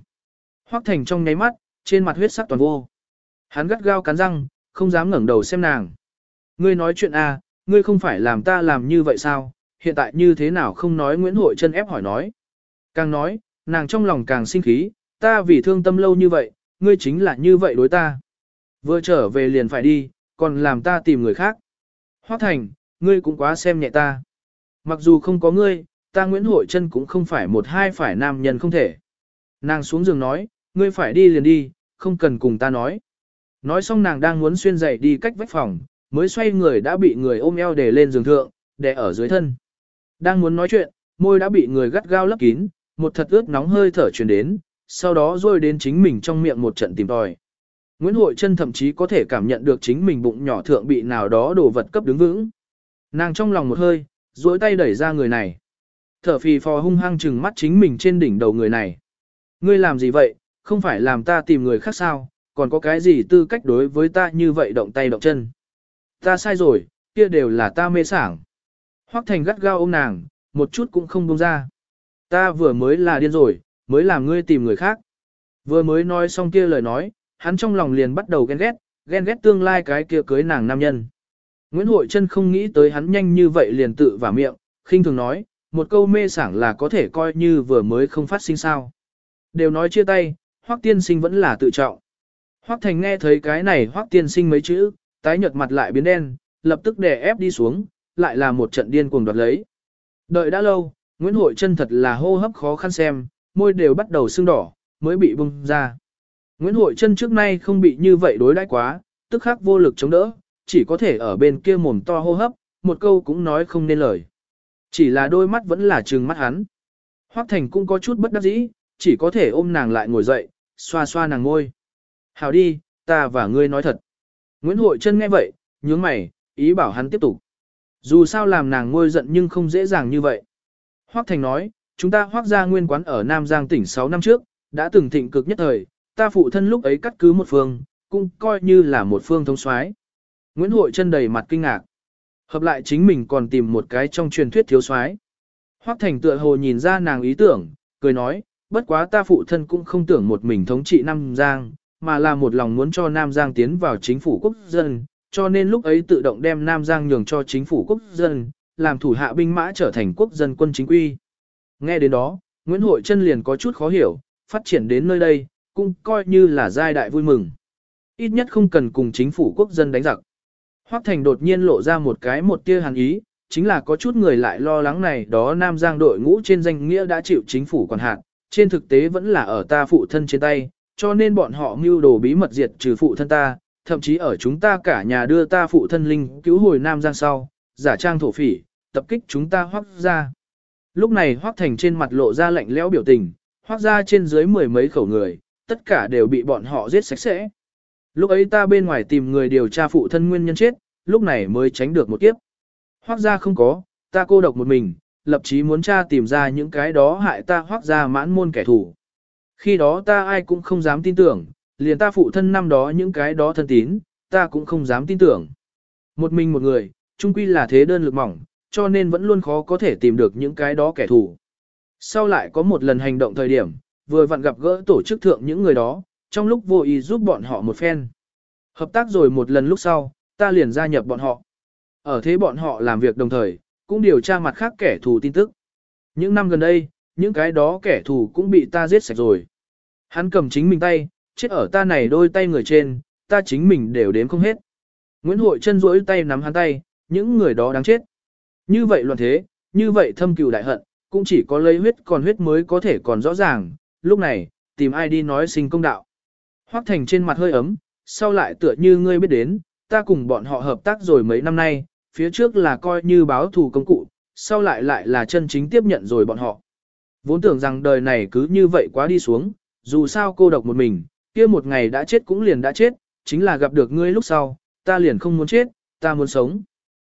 Hoắc Thành trong nháy mắt, trên mặt huyết sắc toàn vô. Hắn gắt gao cắn răng, không dám ngẩng đầu xem nàng. Ngươi nói chuyện à, ngươi không phải làm ta làm như vậy sao, hiện tại như thế nào không nói Nguyễn Hội chân ép hỏi nói. Càng nói, nàng trong lòng càng sinh khí, ta vì thương tâm lâu như vậy, ngươi chính là như vậy đối ta. Vừa trở về liền phải đi, còn làm ta tìm người khác. Hoác Thành, ngươi cũng quá xem nhẹ ta. Mặc dù không có ngươi, ta Nguyễn Hội Trân cũng không phải một hai phải nam nhân không thể. Nàng xuống giường nói, ngươi phải đi liền đi, không cần cùng ta nói. Nói xong nàng đang muốn xuyên dậy đi cách vách phòng, mới xoay người đã bị người ôm eo để lên giường thượng, để ở dưới thân. Đang muốn nói chuyện, môi đã bị người gắt gao lấp kín, một thật ướt nóng hơi thở truyền đến, sau đó rôi đến chính mình trong miệng một trận tìm tòi. Nguyễn Hội Trân thậm chí có thể cảm nhận được chính mình bụng nhỏ thượng bị nào đó đồ vật cấp đứng vững. Nàng trong lòng một hơi, duỗi tay đẩy ra người này. Thở phì phò hung hăng chừng mắt chính mình trên đỉnh đầu người này. Ngươi làm gì vậy, không phải làm ta tìm người khác sao, còn có cái gì tư cách đối với ta như vậy động tay động chân. Ta sai rồi, kia đều là ta mê sảng. Hoắc Thành gắt gao ôm nàng, một chút cũng không buông ra. Ta vừa mới là điên rồi, mới làm ngươi tìm người khác. Vừa mới nói xong kia lời nói, hắn trong lòng liền bắt đầu ghen ghét, ghen ghét tương lai cái kia cưới nàng nam nhân. Nguyễn Hội Trân không nghĩ tới hắn nhanh như vậy liền tự vào miệng, khinh thường nói, một câu mê sảng là có thể coi như vừa mới không phát sinh sao. Đều nói chia tay, Hoắc tiên sinh vẫn là tự trọng. Hoắc Thành nghe thấy cái này Hoắc tiên sinh mấy chữ, tái nhợt mặt lại biến đen, lập tức đè ép đi xuống, lại là một trận điên cuồng đoạt lấy. Đợi đã lâu, Nguyễn Hội Trân thật là hô hấp khó khăn xem, môi đều bắt đầu sưng đỏ, mới bị bung ra. Nguyễn Hội Trân trước nay không bị như vậy đối đãi quá, tức khắc vô lực chống đỡ, chỉ có thể ở bên kia mồm to hô hấp, một câu cũng nói không nên lời. Chỉ là đôi mắt vẫn là trừng mắt hắn. Hoắc Thành cũng có chút bất đắc dĩ, chỉ có thể ôm nàng lại ngồi dậy, xoa xoa nàng ngôi. Hào đi, ta và ngươi nói thật. Nguyễn Hội Trân nghe vậy, nhướng mày, ý bảo hắn tiếp tục. Dù sao làm nàng ngôi giận nhưng không dễ dàng như vậy. Hoắc Thành nói, chúng ta hoác ra nguyên quán ở Nam Giang tỉnh 6 năm trước, đã từng thịnh cực nhất thời, ta phụ thân lúc ấy cắt cứ một phương, cũng coi như là một phương thống soái. Nguyễn Hội chân đầy mặt kinh ngạc. Hợp lại chính mình còn tìm một cái trong truyền thuyết thiếu soái. Hoắc Thành tựa hồ nhìn ra nàng ý tưởng, cười nói, bất quá ta phụ thân cũng không tưởng một mình thống trị Nam Giang, mà là một lòng muốn cho Nam Giang tiến vào chính phủ quốc dân, cho nên lúc ấy tự động đem Nam Giang nhường cho chính phủ quốc dân, làm thủ hạ binh mã trở thành quốc dân quân chính quy. Nghe đến đó, Nguyễn Hội Trân liền có chút khó hiểu, phát triển đến nơi đây, cũng coi như là giai đại vui mừng. Ít nhất không cần cùng chính phủ quốc dân đánh giặc. Hoắc Thành đột nhiên lộ ra một cái một tia hàn ý, chính là có chút người lại lo lắng này đó Nam Giang đội ngũ trên danh nghĩa đã chịu chính phủ quản hạt, trên thực tế vẫn là ở ta phụ thân trên tay, cho nên bọn họ mưu đồ bí mật diệt trừ phụ thân ta, thậm chí ở chúng ta cả nhà đưa ta phụ thân linh cứu hồi Nam Giang sau, giả trang thổ phỉ, tập kích chúng ta hoắc ra. Lúc này hoắc thành trên mặt lộ ra lạnh lẽo biểu tình, hoắc ra trên dưới mười mấy khẩu người, tất cả đều bị bọn họ giết sạch sẽ. Lúc ấy ta bên ngoài tìm người điều tra phụ thân nguyên nhân chết, lúc này mới tránh được một kiếp. Hoác ra không có, ta cô độc một mình, lập chí muốn tra tìm ra những cái đó hại ta hoác ra mãn môn kẻ thù. Khi đó ta ai cũng không dám tin tưởng, liền ta phụ thân năm đó những cái đó thân tín, ta cũng không dám tin tưởng. Một mình một người, chung quy là thế đơn lực mỏng, cho nên vẫn luôn khó có thể tìm được những cái đó kẻ thù. Sau lại có một lần hành động thời điểm, vừa vặn gặp gỡ tổ chức thượng những người đó, trong lúc vô ý giúp bọn họ một phen. Hợp tác rồi một lần lúc sau, ta liền gia nhập bọn họ. Ở thế bọn họ làm việc đồng thời, cũng điều tra mặt khác kẻ thù tin tức. Những năm gần đây, những cái đó kẻ thù cũng bị ta giết sạch rồi. Hắn cầm chính mình tay, chết ở ta này đôi tay người trên, ta chính mình đều đếm không hết. Nguyễn Hội chân duỗi tay nắm hắn tay, những người đó đáng chết. Như vậy loạn thế, như vậy thâm cừu đại hận, cũng chỉ có lấy huyết còn huyết mới có thể còn rõ ràng, lúc này, tìm ai đi nói sinh công đạo. Hoắc Thành trên mặt hơi ấm, sau lại tựa như ngươi biết đến, ta cùng bọn họ hợp tác rồi mấy năm nay, phía trước là coi như báo thù công cụ, sau lại lại là chân chính tiếp nhận rồi bọn họ. Vốn tưởng rằng đời này cứ như vậy quá đi xuống, dù sao cô độc một mình, kia một ngày đã chết cũng liền đã chết, chính là gặp được ngươi lúc sau, ta liền không muốn chết, ta muốn sống.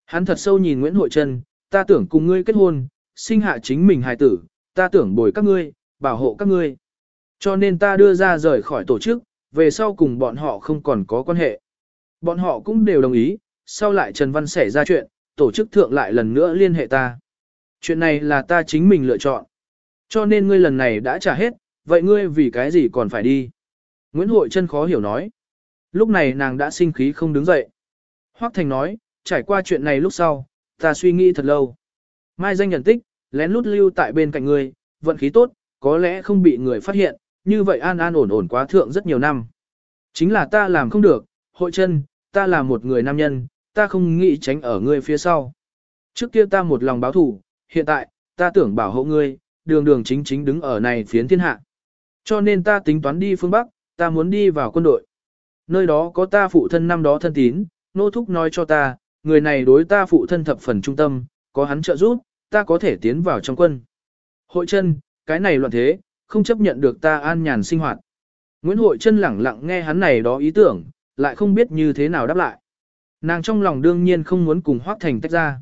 Hắn thật sâu nhìn Nguyễn Hội Trân, ta tưởng cùng ngươi kết hôn, sinh hạ chính mình hài tử, ta tưởng bồi các ngươi, bảo hộ các ngươi. Cho nên ta đưa ra rời khỏi tổ chức, về sau cùng bọn họ không còn có quan hệ. Bọn họ cũng đều đồng ý, sau lại Trần Văn xảy ra chuyện, tổ chức thượng lại lần nữa liên hệ ta. Chuyện này là ta chính mình lựa chọn. Cho nên ngươi lần này đã trả hết, vậy ngươi vì cái gì còn phải đi? Nguyễn Hội Trân khó hiểu nói. Lúc này nàng đã sinh khí không đứng dậy. Hoác Thành nói, trải qua chuyện này lúc sau, ta suy nghĩ thật lâu. Mai danh nhận tích, lén lút lưu tại bên cạnh ngươi, vận khí tốt, có lẽ không bị người phát hiện, như vậy an an ổn ổn quá thượng rất nhiều năm. Chính là ta làm không được, hội chân, ta là một người nam nhân, ta không nghĩ tránh ở ngươi phía sau. Trước kia ta một lòng báo thủ, hiện tại, ta tưởng bảo hộ ngươi, đường đường chính chính đứng ở này phiến thiên hạ. Cho nên ta tính toán đi phương Bắc, ta muốn đi vào quân đội. Nơi đó có ta phụ thân năm đó thân tín, nô thúc nói cho ta, người này đối ta phụ thân thập phần trung tâm, có hắn trợ giúp, ta có thể tiến vào trong quân. Hội chân, cái này loạn thế, không chấp nhận được ta an nhàn sinh hoạt. Nguyễn Hội chân lẳng lặng nghe hắn này đó ý tưởng, lại không biết như thế nào đáp lại. Nàng trong lòng đương nhiên không muốn cùng Hoác Thành tách ra.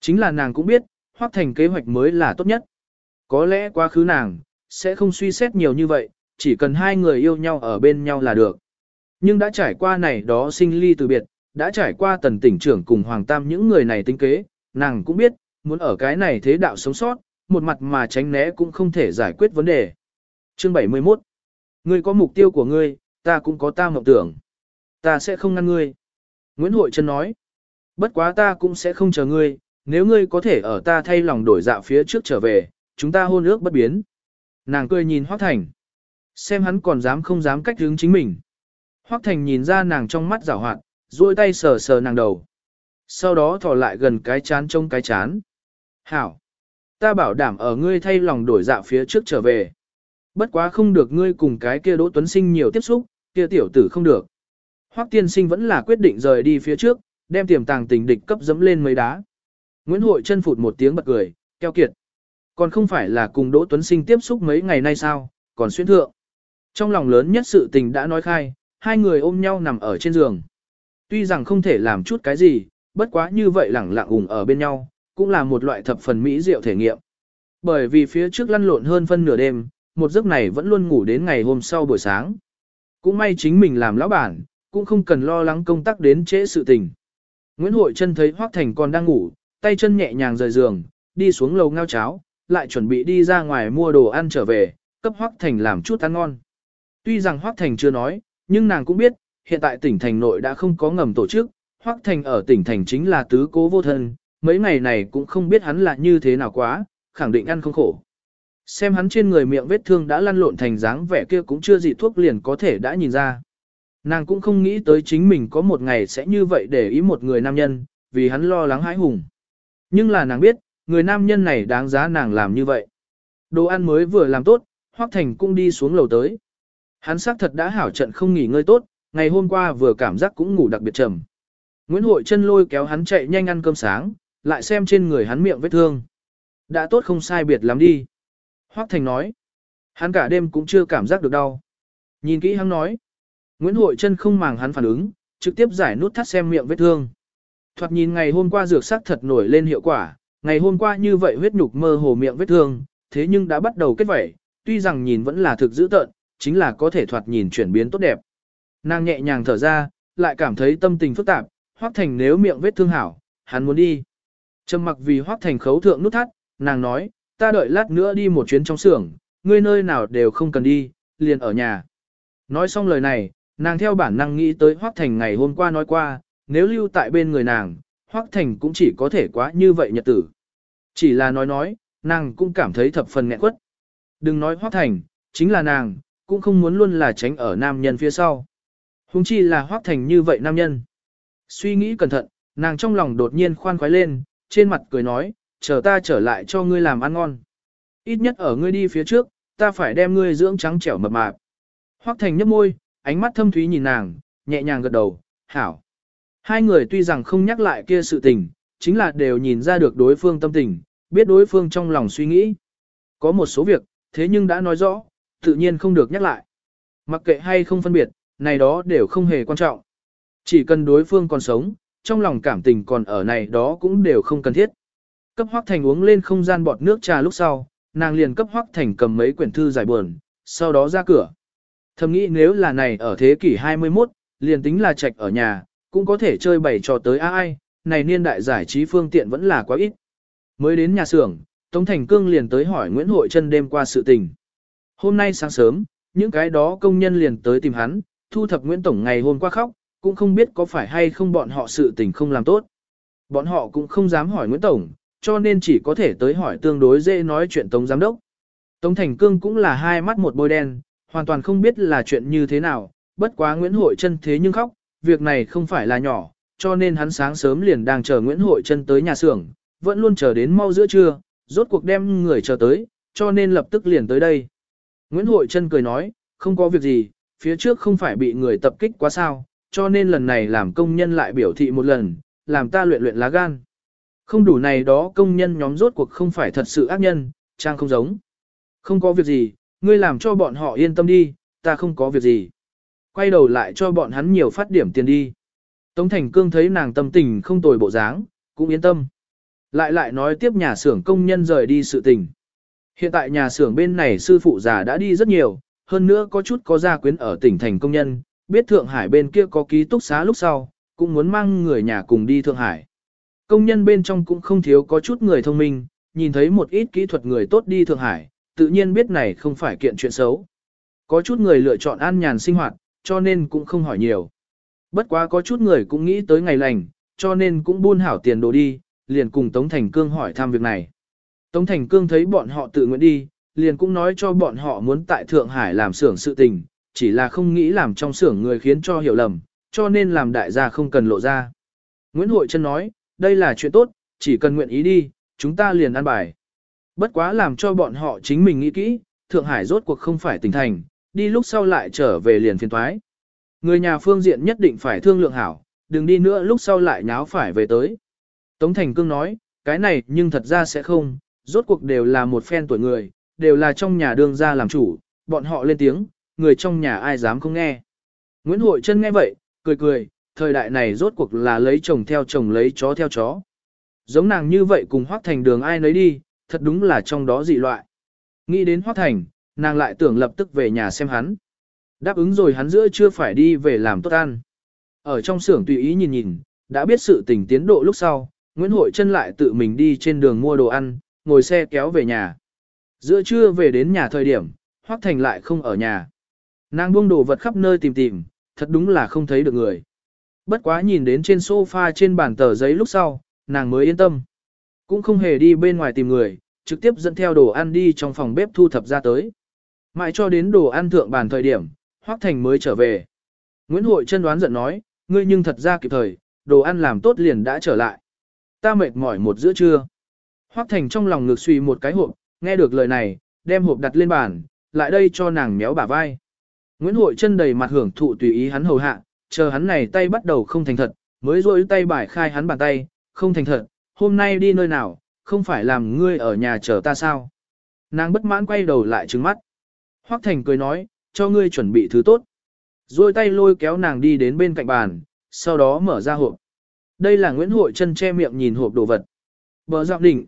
Chính là nàng cũng biết, Hoác Thành kế hoạch mới là tốt nhất. Có lẽ quá khứ nàng, sẽ không suy xét nhiều như vậy, chỉ cần hai người yêu nhau ở bên nhau là được. Nhưng đã trải qua này đó sinh ly từ biệt, đã trải qua tần tỉnh trưởng cùng Hoàng Tam những người này tính kế, nàng cũng biết, muốn ở cái này thế đạo sống sót, một mặt mà tránh né cũng không thể giải quyết vấn đề. Chương 71 Ngươi có mục tiêu của ngươi, ta cũng có ta mộng tưởng. Ta sẽ không ngăn ngươi. Nguyễn Hội Trân nói. Bất quá ta cũng sẽ không chờ ngươi, nếu ngươi có thể ở ta thay lòng đổi dạ phía trước trở về, chúng ta hôn ước bất biến. Nàng cười nhìn Hoác Thành. Xem hắn còn dám không dám cách hướng chính mình. Hoác Thành nhìn ra nàng trong mắt rảo hoạt, duỗi tay sờ sờ nàng đầu. Sau đó thò lại gần cái chán trông cái chán. Hảo! Ta bảo đảm ở ngươi thay lòng đổi dạ phía trước trở về. Bất quá không được ngươi cùng cái kia Đỗ Tuấn Sinh nhiều tiếp xúc, kia tiểu tử không được. Hoắc tiên sinh vẫn là quyết định rời đi phía trước, đem tiềm tàng tình địch cấp dẫm lên mấy đá. Nguyễn Hội chân phụt một tiếng bật cười, keo kiệt. Còn không phải là cùng Đỗ Tuấn Sinh tiếp xúc mấy ngày nay sao, còn xuyên thượng. Trong lòng lớn nhất sự tình đã nói khai, hai người ôm nhau nằm ở trên giường. Tuy rằng không thể làm chút cái gì, bất quá như vậy lẳng lặng ủng ở bên nhau, cũng là một loại thập phần mỹ diệu thể nghiệm. Bởi vì phía trước lăn lộn hơn phân nửa đêm, một giấc này vẫn luôn ngủ đến ngày hôm sau buổi sáng. Cũng may chính mình làm lão bản, cũng không cần lo lắng công tác đến trễ sự tình. Nguyễn Hội chân thấy Hoác Thành còn đang ngủ, tay chân nhẹ nhàng rời giường, đi xuống lầu ngao cháo, lại chuẩn bị đi ra ngoài mua đồ ăn trở về, cấp Hoác Thành làm chút ăn ngon. Tuy rằng Hoác Thành chưa nói, nhưng nàng cũng biết, hiện tại tỉnh thành nội đã không có ngầm tổ chức, Hoác Thành ở tỉnh thành chính là tứ cố vô thân, mấy ngày này cũng không biết hắn là như thế nào quá, khẳng định ăn không khổ. Xem hắn trên người miệng vết thương đã lăn lộn thành dáng vẻ kia cũng chưa gì thuốc liền có thể đã nhìn ra. Nàng cũng không nghĩ tới chính mình có một ngày sẽ như vậy để ý một người nam nhân, vì hắn lo lắng hãi hùng. Nhưng là nàng biết, người nam nhân này đáng giá nàng làm như vậy. Đồ ăn mới vừa làm tốt, Hoắc Thành cũng đi xuống lầu tới. Hắn xác thật đã hảo trận không nghỉ ngơi tốt, ngày hôm qua vừa cảm giác cũng ngủ đặc biệt trầm. Nguyễn Hội chân lôi kéo hắn chạy nhanh ăn cơm sáng, lại xem trên người hắn miệng vết thương. Đã tốt không sai biệt lắm đi. Hoắc Thành nói. Hắn cả đêm cũng chưa cảm giác được đau. Nhìn kỹ hắn nói. Nguyễn Hội chân không màng hắn phản ứng, trực tiếp giải nút thắt xem miệng vết thương. Thoạt nhìn ngày hôm qua dược sắc thật nổi lên hiệu quả, ngày hôm qua như vậy huyết nhục mơ hồ miệng vết thương, thế nhưng đã bắt đầu kết vẩy, tuy rằng nhìn vẫn là thực dữ tợn, chính là có thể thoạt nhìn chuyển biến tốt đẹp. Nàng nhẹ nhàng thở ra, lại cảm thấy tâm tình phức tạp, Hoắc Thành nếu miệng vết thương hảo, hắn muốn đi. Trầm mặc vì Hoắc Thành khấu thượng nút thắt, nàng nói, ta đợi lát nữa đi một chuyến trong xưởng, ngươi nơi nào đều không cần đi, liền ở nhà. Nói xong lời này, nàng theo bản năng nghĩ tới Hoắc Thành ngày hôm qua nói qua, nếu lưu tại bên người nàng, Hoắc Thành cũng chỉ có thể quá như vậy nhật tử. Chỉ là nói nói, nàng cũng cảm thấy thập phần nghẹn quất. Đừng nói Hoắc Thành, chính là nàng, cũng không muốn luôn là tránh ở nam nhân phía sau. Hùng chi là Hoắc Thành như vậy nam nhân. Suy nghĩ cẩn thận, nàng trong lòng đột nhiên khoan khoái lên, trên mặt cười nói, chờ ta trở lại cho ngươi làm ăn ngon. Ít nhất ở ngươi đi phía trước, ta phải đem ngươi dưỡng trắng trẻo mập mạp. Hoắc Thành nhếch môi, ánh mắt thâm thúy nhìn nàng, nhẹ nhàng gật đầu, hảo. Hai người tuy rằng không nhắc lại kia sự tình, chính là đều nhìn ra được đối phương tâm tình, biết đối phương trong lòng suy nghĩ. Có một số việc, thế nhưng đã nói rõ, tự nhiên không được nhắc lại. Mặc kệ hay không phân biệt, này đó đều không hề quan trọng. Chỉ cần đối phương còn sống, trong lòng cảm tình còn ở này đó cũng đều không cần thiết. Cấp Hoắc Thành uống lên không gian bọt nước trà lúc sau, nàng liền cấp Hoắc Thành cầm mấy quyển thư giải buồn, sau đó ra cửa. Thầm nghĩ nếu là này ở thế kỷ 21, liền tính là trạch ở nhà, cũng có thể chơi bày trò tới ai, này niên đại giải trí phương tiện vẫn là quá ít. Mới đến nhà xưởng, Tống Thành Cương liền tới hỏi Nguyễn Hội Trân đêm qua sự tình. Hôm nay sáng sớm, những cái đó công nhân liền tới tìm hắn, thu thập Nguyễn Tổng ngày hôm qua khóc, cũng không biết có phải hay không bọn họ sự tình không làm tốt. Bọn họ cũng không dám hỏi Nguyễn Tổng, cho nên chỉ có thể tới hỏi tương đối dễ nói chuyện Tống Giám Đốc. Tống Thành Cương cũng là hai mắt một bôi đen, hoàn toàn không biết là chuyện như thế nào, bất quá Nguyễn Hội chân thế nhưng khóc, việc này không phải là nhỏ, cho nên hắn sáng sớm liền đang chờ Nguyễn Hội Trân tới nhà xưởng, vẫn luôn chờ đến mau giữa trưa, rốt cuộc đem người chờ tới, cho nên lập tức liền tới đây. Nguyễn Hội Trân cười nói, không có việc gì, phía trước không phải bị người tập kích quá sao, cho nên lần này làm công nhân lại biểu thị một lần, làm ta luyện luyện lá gan. Không đủ này đó công nhân nhóm rốt cuộc không phải thật sự ác nhân, trang không giống. Không có việc gì, ngươi làm cho bọn họ yên tâm đi, ta không có việc gì. Quay đầu lại cho bọn hắn nhiều phát điểm tiền đi. Tống Thành Cương thấy nàng tâm tình không tồi bộ dáng, cũng yên tâm. Lại lại nói tiếp nhà xưởng công nhân rời đi sự tình. Hiện tại nhà xưởng bên này sư phụ già đã đi rất nhiều, hơn nữa có chút có gia quyến ở tỉnh thành công nhân, biết Thượng Hải bên kia có ký túc xá lúc sau, cũng muốn mang người nhà cùng đi Thượng Hải. Công nhân bên trong cũng không thiếu có chút người thông minh, nhìn thấy một ít kỹ thuật người tốt đi Thượng Hải, tự nhiên biết này không phải kiện chuyện xấu. Có chút người lựa chọn an nhàn sinh hoạt, cho nên cũng không hỏi nhiều. Bất quá có chút người cũng nghĩ tới ngày lành, cho nên cũng buôn hảo tiền đồ đi, liền cùng Tống Thành Cương hỏi thăm việc này. Tống Thành Cương thấy bọn họ tự nguyện đi, liền cũng nói cho bọn họ muốn tại Thượng Hải làm xưởng sự tình, chỉ là không nghĩ làm trong xưởng người khiến cho hiểu lầm, cho nên làm đại gia không cần lộ ra. Nguyễn Hội Trân nói, đây là chuyện tốt, chỉ cần nguyện ý đi, chúng ta liền ăn bài. Bất quá làm cho bọn họ chính mình nghĩ kỹ, Thượng Hải rốt cuộc không phải tỉnh thành, đi lúc sau lại trở về liền phiền thoái. Người nhà phương diện nhất định phải thương lượng hảo, đừng đi nữa lúc sau lại nháo phải về tới. Tống Thành Cương nói, cái này nhưng thật ra sẽ không, rốt cuộc đều là một phen tuổi người, đều là trong nhà đương gia làm chủ, bọn họ lên tiếng, người trong nhà ai dám không nghe. Nguyễn Hội Trân nghe vậy, cười cười, thời đại này rốt cuộc là lấy chồng theo chồng lấy chó theo chó. Giống nàng như vậy cùng Hoác Thành đường ai nấy đi, thật đúng là trong đó dị loại. Nghĩ đến Hoác Thành, nàng lại tưởng lập tức về nhà xem hắn. Đáp ứng rồi hắn giữa chưa phải đi về làm tốt ăn. Ở trong xưởng tùy ý nhìn nhìn, đã biết sự tình tiến độ lúc sau, Nguyễn Hội Trân lại tự mình đi trên đường mua đồ ăn, ngồi xe kéo về nhà. Giữa trưa về đến nhà thời điểm, Hoác Thành lại không ở nhà. Nàng buông đồ vật khắp nơi tìm tìm, thật đúng là không thấy được người. Bất quá nhìn đến trên sofa trên bàn tờ giấy lúc sau, nàng mới yên tâm. Cũng không hề đi bên ngoài tìm người, trực tiếp dẫn theo đồ ăn đi trong phòng bếp thu thập ra tới. Mãi cho đến đồ ăn thượng bàn thời điểm, Hoắc Thành mới trở về. Nguyễn Hội chân đoán giận nói, ngươi nhưng thật ra kịp thời, đồ ăn làm tốt liền đã trở lại. Ta mệt mỏi một giữa trưa. Hoắc Thành trong lòng ngược suy một cái hộp, nghe được lời này, đem hộp đặt lên bàn, lại đây cho nàng méo bả vai. Nguyễn Hội chân đầy mặt hưởng thụ tùy ý hắn hầu hạ, chờ hắn này tay bắt đầu không thành thật, mới rôi tay bài khai hắn bàn tay, không thành thật, hôm nay đi nơi nào, không phải làm ngươi ở nhà chờ ta sao. Nàng bất mãn quay đầu lại trừng mắt. Hoắc Thành cười nói, cho ngươi chuẩn bị thứ tốt. Rồi tay lôi kéo nàng đi đến bên cạnh bàn, sau đó mở ra hộp. Đây là Nguyễn Hội Trân che miệng nhìn hộp đồ vật. Bờ dạo đỉnh.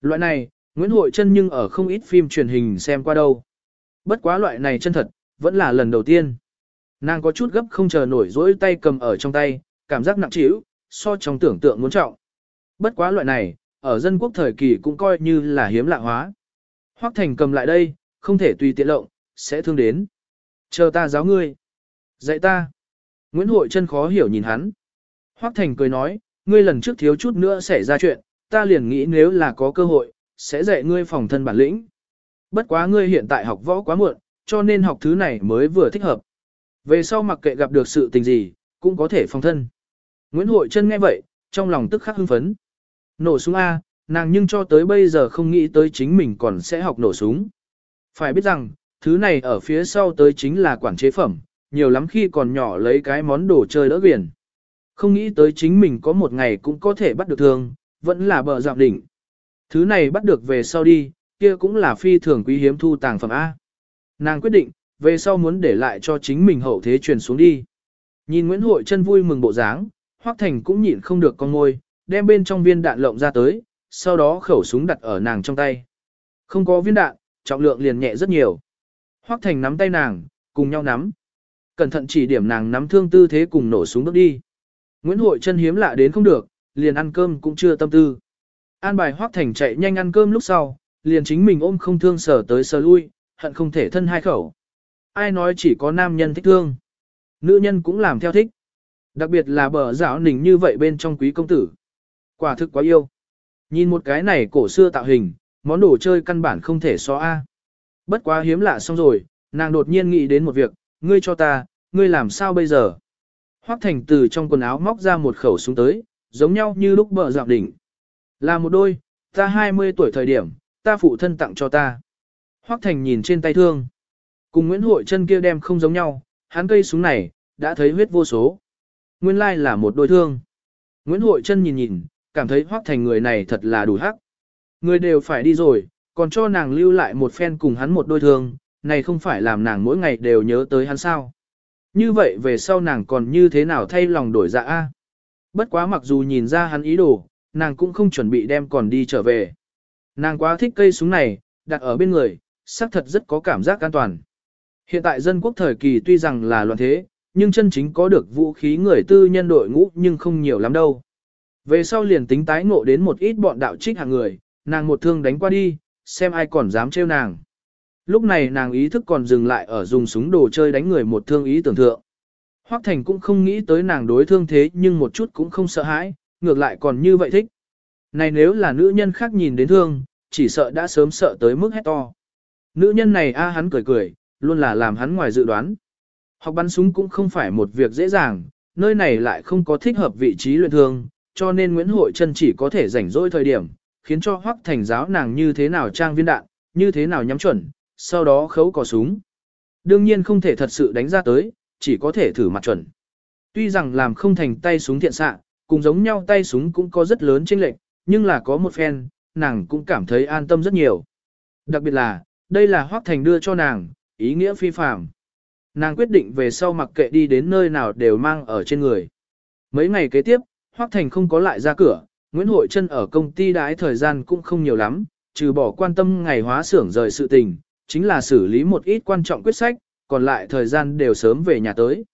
Loại này, Nguyễn Hội Trân nhưng ở không ít phim truyền hình xem qua đâu. Bất quá loại này chân thật, vẫn là lần đầu tiên. Nàng có chút gấp không chờ nổi dỗi tay cầm ở trong tay, cảm giác nặng trĩu, so trong tưởng tượng muốn trọng. Bất quá loại này, ở dân quốc thời kỳ cũng coi như là hiếm lạ hóa. Hoắc Thành cầm lại đây, không thể tùy tiện lộng, sẽ thương đến. Chờ ta giáo ngươi. Dạy ta. Nguyễn Hội chân khó hiểu nhìn hắn. Hoắc Thành cười nói, ngươi lần trước thiếu chút nữa xảy ra chuyện, ta liền nghĩ nếu là có cơ hội, sẽ dạy ngươi phòng thân bản lĩnh. Bất quá ngươi hiện tại học võ quá muộn, cho nên học thứ này mới vừa thích hợp. Về sau mặc kệ gặp được sự tình gì, cũng có thể phòng thân. Nguyễn Hội chân nghe vậy, trong lòng tức khắc hưng phấn. Nổ súng A, nàng nhưng cho tới bây giờ không nghĩ tới chính mình còn sẽ học nổ súng. Phải biết rằng, thứ này ở phía sau tới chính là quản chế phẩm, nhiều lắm khi còn nhỏ lấy cái món đồ chơi đỡ biển. Không nghĩ tới chính mình có một ngày cũng có thể bắt được thường vẫn là bờ dạo đỉnh. Thứ này bắt được về sau đi, kia cũng là phi thường quý hiếm thu tàng phẩm A. Nàng quyết định, về sau muốn để lại cho chính mình hậu thế truyền xuống đi. Nhìn Nguyễn Hội chân vui mừng bộ dáng, Hoắc Thành cũng nhịn không được con môi, đem bên trong viên đạn lộng ra tới, sau đó khẩu súng đặt ở nàng trong tay. Không có viên đạn, trọng lượng liền nhẹ rất nhiều. Hoắc Thành nắm tay nàng, cùng nhau nắm. Cẩn thận chỉ điểm nàng nắm thương tư thế cùng nổ súng bước đi. Nguyễn Hội chân hiếm lạ đến không được, liền ăn cơm cũng chưa tâm tư. An bài Hoắc Thành chạy nhanh ăn cơm lúc sau, liền chính mình ôm không thương sở tới sờ lui, hận không thể thân hai khẩu. Ai nói chỉ có nam nhân thích thương. Nữ nhân cũng làm theo thích. Đặc biệt là bờ dạo nỉnh như vậy bên trong quý công tử. Quả thực quá yêu. Nhìn một cái này cổ xưa tạo hình, món đồ chơi căn bản không thể so A. Bất quá hiếm lạ xong rồi, nàng đột nhiên nghĩ đến một việc, ngươi cho ta, ngươi làm sao bây giờ? Hoắc Thành từ trong quần áo móc ra một khẩu súng tới, giống nhau như lúc bờ dạo đỉnh. Là một đôi, ta 20 tuổi thời điểm, ta phụ thân tặng cho ta. Hoắc Thành nhìn trên tay thương. Cùng Nguyễn Hội chân kia đem không giống nhau, hắn cây súng này, đã thấy huyết vô số. Nguyên lai là một đôi thương. Nguyễn Hội chân nhìn nhìn, cảm thấy Hoắc Thành người này thật là đủ hắc. Người đều phải đi rồi, còn cho nàng lưu lại một phen cùng hắn một đôi thương, này không phải làm nàng mỗi ngày đều nhớ tới hắn sao. Như vậy về sau nàng còn như thế nào thay lòng đổi dạ a? Bất quá mặc dù nhìn ra hắn ý đồ, nàng cũng không chuẩn bị đem còn đi trở về. Nàng quá thích cây súng này, đặt ở bên người, xác thật rất có cảm giác an toàn. Hiện tại dân quốc thời kỳ tuy rằng là loạn thế, nhưng chân chính có được vũ khí người tư nhân đội ngũ nhưng không nhiều lắm đâu. Về sau liền tính tái ngộ đến một ít bọn đạo trích hàng người, nàng một thương đánh qua đi, xem ai còn dám trêu nàng. Lúc này nàng ý thức còn dừng lại ở dùng súng đồ chơi đánh người một thương ý tưởng thượng. Hoắc Thành cũng không nghĩ tới nàng đối thương thế nhưng một chút cũng không sợ hãi, ngược lại còn như vậy thích. Này nếu là nữ nhân khác nhìn đến thương, chỉ sợ đã sớm sợ tới mức hét to. Nữ nhân này a hắn cười cười, luôn là làm hắn ngoài dự đoán. Học bắn súng cũng không phải một việc dễ dàng, nơi này lại không có thích hợp vị trí luyện thương, cho nên Nguyễn Hội Trân chỉ có thể rảnh rỗi thời điểm, khiến cho Hoắc Thành giáo nàng như thế nào trang viên đạn, như thế nào nhắm chuẩn, sau đó khấu cò súng. Đương nhiên không thể thật sự đánh ra tới, chỉ có thể thử mặt chuẩn. Tuy rằng làm không thành tay súng thiện xạ, cùng giống nhau tay súng cũng có rất lớn chênh lệch, nhưng là có một phen, nàng cũng cảm thấy an tâm rất nhiều. Đặc biệt là, đây là Hoắc Thành đưa cho nàng, ý nghĩa phi phàm. Nàng quyết định về sau mặc kệ đi đến nơi nào đều mang ở trên người. Mấy ngày kế tiếp, Hoắc Thành không có lại ra cửa, Nguyễn Hội Trân ở công ty đãi thời gian cũng không nhiều lắm, trừ bỏ quan tâm ngày hóa xưởng rời sự tình, chính là xử lý một ít quan trọng quyết sách, còn lại thời gian đều sớm về nhà tới.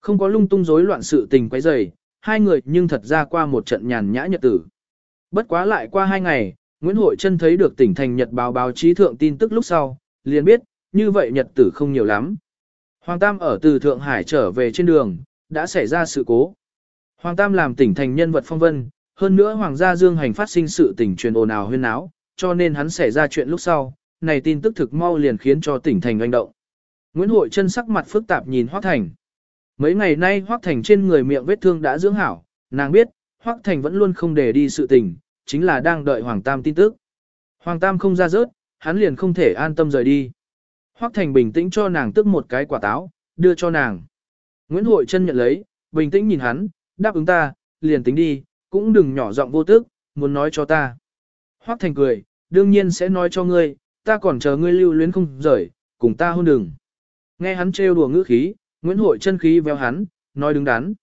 Không có lung tung rối loạn sự tình quấy rầy, hai người nhưng thật ra qua một trận nhàn nhã nhật tử. Bất quá lại qua hai ngày, Nguyễn Hội Trân thấy được tỉnh thành Nhật báo báo chí thượng tin tức lúc sau, liền biết, như vậy nhật tử không nhiều lắm. Hoàng Tam ở từ Thượng Hải trở về trên đường, đã xảy ra sự cố. Hoàng Tam làm tỉnh thành nhân vật phong vân, hơn nữa Hoàng gia Dương hành phát sinh sự tình truyền ồn ào huyên náo, cho nên hắn xảy ra chuyện lúc sau, này tin tức thực mau liền khiến cho tỉnh thành oanh động. Nguyễn Hội Trân sắc mặt phức tạp nhìn Hoắc Thành. Mấy ngày nay Hoắc Thành trên người miệng vết thương đã dưỡng hảo, nàng biết, Hoắc Thành vẫn luôn không để đi sự tình, chính là đang đợi Hoàng Tam tin tức. Hoàng Tam không ra rớt, hắn liền không thể an tâm rời đi. Hoắc Thành bình tĩnh cho nàng tức một cái quả táo, đưa cho nàng. Nguyễn Hội Trân nhận lấy, bình tĩnh nhìn hắn, đáp ứng ta, liền tính đi, cũng đừng nhỏ giọng vô tức, muốn nói cho ta. Hoắc Thành cười, đương nhiên sẽ nói cho ngươi, ta còn chờ ngươi lưu luyến không rời, cùng ta hôn đừng. Nghe hắn trêu đùa ngữ khí, Nguyễn Hội Trân khí véo hắn, nói đứng đắn.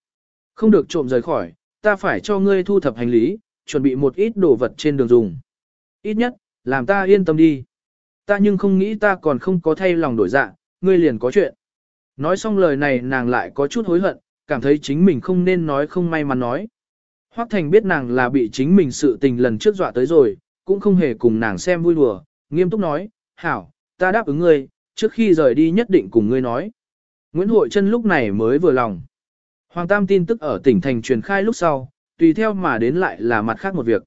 Không được trộm rời khỏi, ta phải cho ngươi thu thập hành lý, chuẩn bị một ít đồ vật trên đường dùng. Ít nhất, làm ta yên tâm đi. Ta nhưng không nghĩ ta còn không có thay lòng đổi dạ, ngươi liền có chuyện. Nói xong lời này nàng lại có chút hối hận, cảm thấy chính mình không nên nói không may mắn nói. Hoắc Thành biết nàng là bị chính mình sự tình lần trước dọa tới rồi, cũng không hề cùng nàng xem vui đùa, nghiêm túc nói, hảo, ta đáp ứng ngươi, trước khi rời đi nhất định cùng ngươi nói. Nguyễn Hội Trân lúc này mới vừa lòng. Hoàng Tam tin tức ở tỉnh thành truyền khai lúc sau, tùy theo mà đến lại là mặt khác một việc.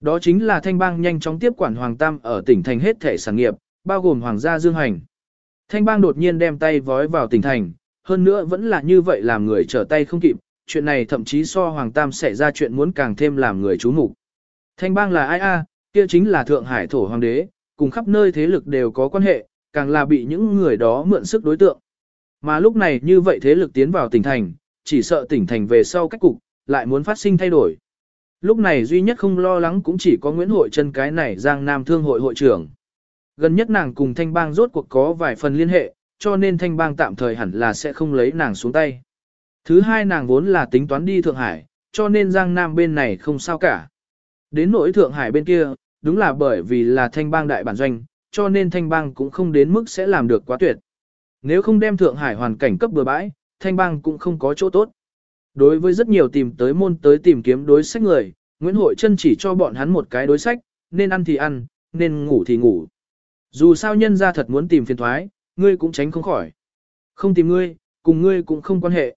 Đó chính là Thanh Bang nhanh chóng tiếp quản Hoàng Tam ở tỉnh thành hết thể sản nghiệp, bao gồm Hoàng gia Dương Hành. Thanh Bang đột nhiên đem tay vói vào tỉnh thành, hơn nữa vẫn là như vậy làm người trở tay không kịp, chuyện này thậm chí so Hoàng Tam xảy ra chuyện muốn càng thêm làm người chú mục. Thanh Bang là ai a? kia chính là Thượng Hải thổ hoàng đế, cùng khắp nơi thế lực đều có quan hệ, càng là bị những người đó mượn sức đối tượng. Mà lúc này như vậy thế lực tiến vào tỉnh thành, chỉ sợ tỉnh thành về sau cách cục, lại muốn phát sinh thay đổi. Lúc này duy nhất không lo lắng cũng chỉ có Nguyễn Hội chân cái này Giang Nam Thương hội hội trưởng. Gần nhất nàng cùng Thanh Bang rốt cuộc có vài phần liên hệ, cho nên Thanh Bang tạm thời hẳn là sẽ không lấy nàng xuống tay. Thứ hai nàng vốn là tính toán đi Thượng Hải, cho nên Giang Nam bên này không sao cả. Đến nỗi Thượng Hải bên kia, đúng là bởi vì là Thanh Bang đại bản doanh, cho nên Thanh Bang cũng không đến mức sẽ làm được quá tuyệt. Nếu không đem Thượng Hải hoàn cảnh cấp bừa bãi, Thanh Bang cũng không có chỗ tốt. Đối với rất nhiều tìm tới môn tới tìm kiếm đối sách người, Nguyễn Hội Trân chỉ cho bọn hắn một cái đối sách, nên ăn thì ăn, nên ngủ thì ngủ. Dù sao nhân ra thật muốn tìm phiền thoái, ngươi cũng tránh không khỏi. Không tìm ngươi, cùng ngươi cũng không quan hệ.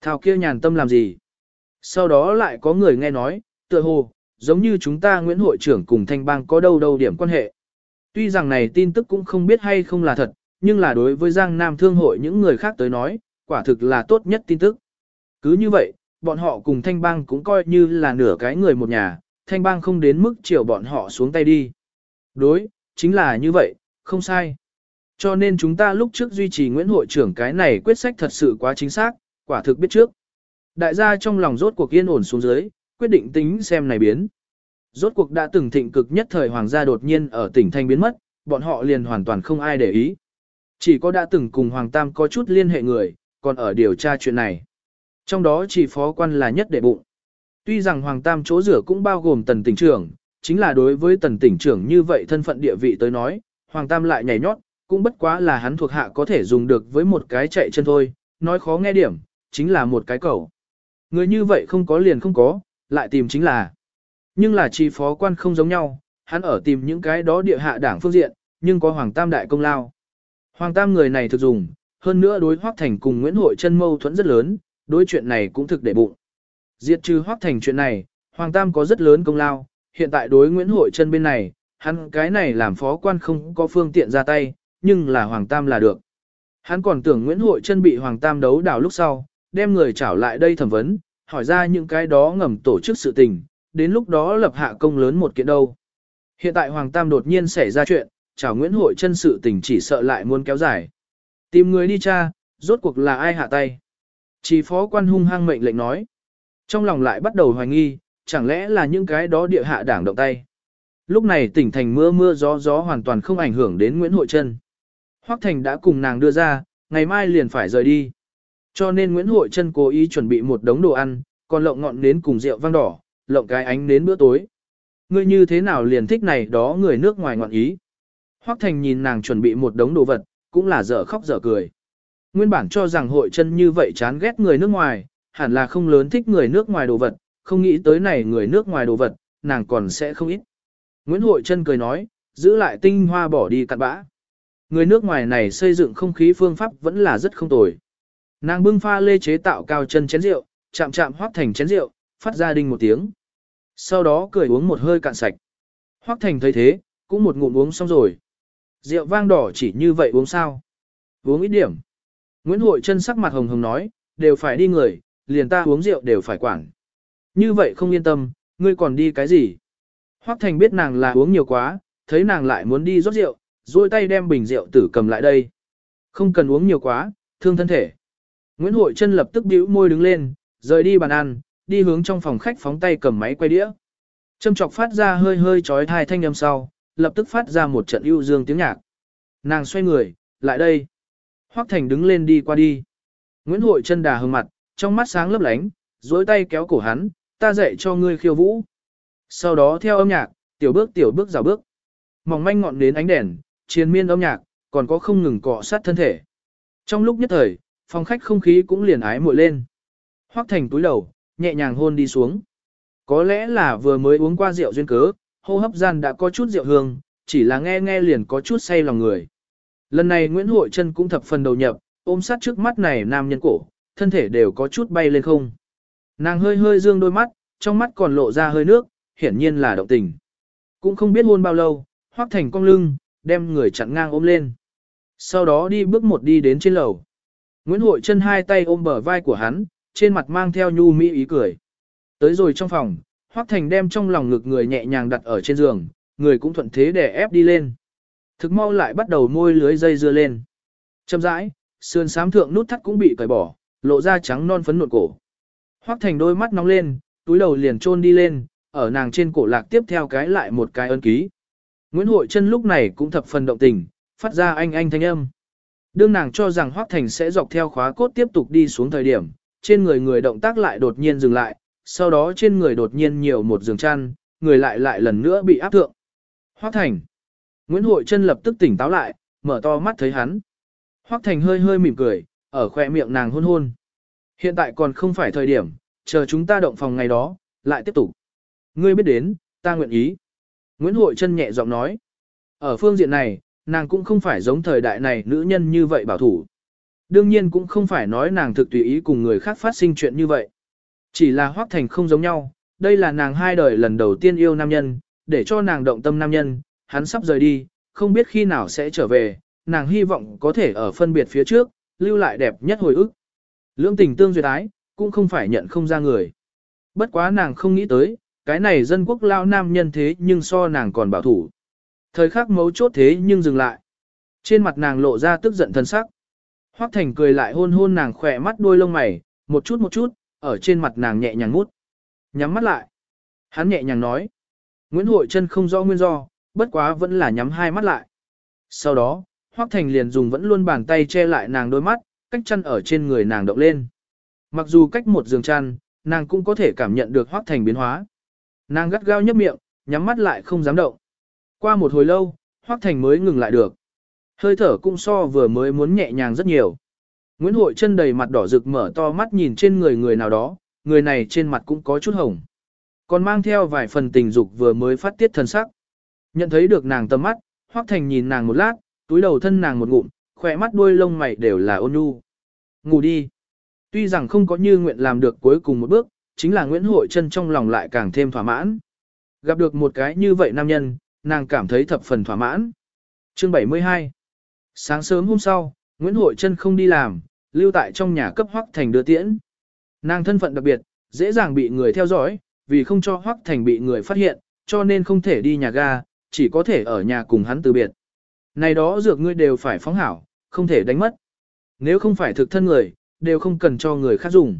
Thảo kia nhàn tâm làm gì? Sau đó lại có người nghe nói, tựa hồ, giống như chúng ta Nguyễn Hội trưởng cùng Thanh Bang có đâu đâu điểm quan hệ. Tuy rằng này tin tức cũng không biết hay không là thật, nhưng là đối với Giang Nam Thương hội những người khác tới nói, quả thực là tốt nhất tin tức. Cứ như vậy, bọn họ cùng thanh bang cũng coi như là nửa cái người một nhà, thanh bang không đến mức chiều bọn họ xuống tay đi. Đối, chính là như vậy, không sai. Cho nên chúng ta lúc trước duy trì Nguyễn hội trưởng cái này quyết sách thật sự quá chính xác, quả thực biết trước. Đại gia trong lòng rốt cuộc yên ổn xuống dưới, quyết định tính xem này biến. Rốt cuộc đã từng thịnh cực nhất thời hoàng gia đột nhiên ở tỉnh Thanh biến mất, bọn họ liền hoàn toàn không ai để ý. Chỉ có đã từng cùng Hoàng Tam có chút liên hệ người, còn ở điều tra chuyện này. Trong đó chỉ phó quan là nhất đệ bụng. Tuy rằng Hoàng Tam chỗ rửa cũng bao gồm tần tỉnh trưởng, chính là đối với tần tỉnh trưởng như vậy thân phận địa vị tới nói, Hoàng Tam lại nhảy nhót, cũng bất quá là hắn thuộc hạ có thể dùng được với một cái chạy chân thôi, nói khó nghe điểm, chính là một cái cầu. Người như vậy không có liền không có, lại tìm chính là. Nhưng là chi phó quan không giống nhau, hắn ở tìm những cái đó địa hạ đảng phương diện, nhưng có Hoàng Tam đại công lao. Hoàng Tam người này thực dùng, hơn nữa đối Hoắc Thành cùng Nguyễn Hội chân mâu thuẫn rất lớn, đối chuyện này cũng thực để bụng. Diệt trừ hoác Thành chuyện này, Hoàng Tam có rất lớn công lao, hiện tại đối Nguyễn Hội chân bên này, hắn cái này làm phó quan không có phương tiện ra tay, nhưng là Hoàng Tam là được. Hắn còn tưởng Nguyễn Hội chân bị Hoàng Tam đấu đảo lúc sau, đem người trảo lại đây thẩm vấn, hỏi ra những cái đó ngầm tổ chức sự tình, đến lúc đó lập hạ công lớn một kiện đâu. Hiện tại Hoàng Tam đột nhiên xảy ra chuyện, chào Nguyễn Hội chân sự tình chỉ sợ lại muốn kéo dài. Tìm người đi cha, rốt cuộc là ai hạ tay. Chỉ phó quan hung hăng mệnh lệnh nói. Trong lòng lại bắt đầu hoài nghi, chẳng lẽ là những cái đó địa hạ đảng động tay. Lúc này tỉnh thành mưa mưa gió gió hoàn toàn không ảnh hưởng đến Nguyễn Hội Trân. Hoắc Thành đã cùng nàng đưa ra, ngày mai liền phải rời đi. Cho nên Nguyễn Hội Trân cố ý chuẩn bị một đống đồ ăn, còn lộng ngọn nến cùng rượu vang đỏ, lộng cái ánh nến bữa tối. Ngươi như thế nào liền thích này đó người nước ngoài ngọn ý. Hoắc Thành nhìn nàng chuẩn bị một đống đồ vật, cũng là dở khóc dở cười. Nguyên bản cho rằng hội chân như vậy chán ghét người nước ngoài, hẳn là không lớn thích người nước ngoài đồ vật, không nghĩ tới này người nước ngoài đồ vật, nàng còn sẽ không ít. Nguyễn Hội chân cười nói, giữ lại tinh hoa bỏ đi cặn bã. Người nước ngoài này xây dựng không khí phương pháp vẫn là rất không tồi. Nàng bưng pha lê chế tạo cao chân chén rượu, chạm chạm hoác thành chén rượu, phát ra đinh một tiếng. Sau đó cười uống một hơi cạn sạch. Hoác thành thấy thế, cũng một ngụm uống xong rồi. Rượu vang đỏ chỉ như vậy uống sao? Uống ít điểm. Nguyễn Hội chân sắc mặt hồng hồng nói, đều phải đi người, liền ta uống rượu đều phải quản. Như vậy không yên tâm, ngươi còn đi cái gì? Hoắc Thành biết nàng là uống nhiều quá, thấy nàng lại muốn đi rót rượu, duỗi tay đem bình rượu tử cầm lại đây. Không cần uống nhiều quá, thương thân thể. Nguyễn Hội chân lập tức bĩu môi đứng lên, rời đi bàn ăn, đi hướng trong phòng khách phóng tay cầm máy quay đĩa. Châm chọc phát ra hơi hơi chói tai thanh âm sau, lập tức phát ra một trận ưu dương tiếng nhạc. Nàng xoay người, lại đây. Hoắc Thành đứng lên đi qua đi. Nguyễn Hội chân đà hừng mặt, trong mắt sáng lấp lánh, duỗi tay kéo cổ hắn, ta dạy cho ngươi khiêu vũ. Sau đó theo âm nhạc, tiểu bước tiểu bước rào bước. Mỏng manh ngọn đến ánh đèn, triền miên âm nhạc, còn có không ngừng cọ sát thân thể. Trong lúc nhất thời, phòng khách không khí cũng liền ái muội lên. Hoắc Thành túi đầu, nhẹ nhàng hôn đi xuống. Có lẽ là vừa mới uống qua rượu duyên cớ, hô hấp gian đã có chút rượu hương, chỉ là nghe nghe liền có chút say lòng người. Lần này Nguyễn Hội Trân cũng thập phần đầu nhập, ôm sát trước mắt này nam nhân cổ, thân thể đều có chút bay lên không. Nàng hơi hơi dương đôi mắt, trong mắt còn lộ ra hơi nước, hiển nhiên là động tình. Cũng không biết hôn bao lâu, hoác thành cong lưng, đem người chặn ngang ôm lên. Sau đó đi bước một đi đến trên lầu. Nguyễn Hội chân hai tay ôm bờ vai của hắn, trên mặt mang theo nhu mỹ ý cười. Tới rồi trong phòng, Hoắc Thành đem trong lòng ngực người nhẹ nhàng đặt ở trên giường, người cũng thuận thế để ép đi lên. Thực mau lại bắt đầu môi lưới dây dưa lên. Chậm rãi, sườn sám thượng nút thắt cũng bị cởi bỏ, lộ ra trắng non phấn nộn cổ. Hoắc Thành đôi mắt nóng lên, túi đầu liền chôn đi lên, ở nàng trên cổ lạc tiếp theo cái lại một cái ân ký. Nguyễn Hội chân lúc này cũng thập phần động tình, phát ra anh anh thanh âm. Đương nàng cho rằng Hoắc Thành sẽ dọc theo khóa cốt tiếp tục đi xuống thời điểm, trên người người động tác lại đột nhiên dừng lại, sau đó trên người đột nhiên nhiều một giường chăn, người lại lại lần nữa bị áp thượng. Hoắc Thành. Nguyễn Hội Trân lập tức tỉnh táo lại, mở to mắt thấy hắn. Hoắc Thành hơi hơi mỉm cười, ở khoe miệng nàng hôn hôn. Hiện tại còn không phải thời điểm, chờ chúng ta động phòng ngày đó, lại tiếp tục. Ngươi biết đến, ta nguyện ý. Nguyễn Hội Trân nhẹ giọng nói. Ở phương diện này, nàng cũng không phải giống thời đại này nữ nhân như vậy bảo thủ. Đương nhiên cũng không phải nói nàng thực tùy ý cùng người khác phát sinh chuyện như vậy. Chỉ là Hoác Thành không giống nhau, đây là nàng hai đời lần đầu tiên yêu nam nhân, để cho nàng động tâm nam nhân, hắn sắp rời đi, không biết khi nào sẽ trở về, nàng hy vọng có thể ở phân biệt phía trước, lưu lại đẹp nhất hồi ức. Lưỡng tình tương duyệt ái, cũng không phải nhận không ra người. Bất quá nàng không nghĩ tới, cái này dân quốc lao nam nhân thế nhưng so nàng còn bảo thủ. Thời khắc mấu chốt thế nhưng dừng lại. Trên mặt nàng lộ ra tức giận thân sắc. Hoắc Thành cười lại hôn hôn nàng khỏe mắt đôi lông mày, một chút một chút, ở trên mặt nàng nhẹ nhàng mút. Nhắm mắt lại. Hắn nhẹ nhàng nói. Nguyễn Hội chân không rõ nguyên do, bất quá vẫn là nhắm hai mắt lại. Sau đó, Hoắc Thành liền dùng vẫn luôn bàn tay che lại nàng đôi mắt, cách chăn ở trên người nàng động lên. Mặc dù cách một giường chăn, nàng cũng có thể cảm nhận được Hoắc Thành biến hóa. Nàng gắt gao nhấp miệng, nhắm mắt lại không dám động. Qua một hồi lâu, Hoắc Thành mới ngừng lại được. Hơi thở cũng so vừa mới muốn nhẹ nhàng rất nhiều. Nguyễn Hội chân đầy mặt đỏ rực mở to mắt nhìn trên người người nào đó, người này trên mặt cũng có chút hồng. Còn mang theo vài phần tình dục vừa mới phát tiết thân sắc. Nhận thấy được nàng tầm mắt, Hoắc Thành nhìn nàng một lát, túi đầu thân nàng một ngụm, khỏe mắt đuôi lông mày đều là ôn nhu. Ngủ đi. Tuy rằng không có như nguyện làm được cuối cùng một bước, chính là Nguyễn Hội chân trong lòng lại càng thêm thỏa mãn. Gặp được một cái như vậy nam nhân, nàng cảm thấy thập phần thỏa mãn. Chương 72 Sáng sớm hôm sau, Nguyễn Hội chân không đi làm, lưu tại trong nhà cấp Hoắc Thành đưa tiễn. Nàng thân phận đặc biệt, dễ dàng bị người theo dõi, vì không cho Hoắc Thành bị người phát hiện, cho nên không thể đi nhà ga, chỉ có thể ở nhà cùng hắn từ biệt. Này đó dược ngươi đều phải phóng hảo, không thể đánh mất. Nếu không phải thực thân người, đều không cần cho người khác dùng.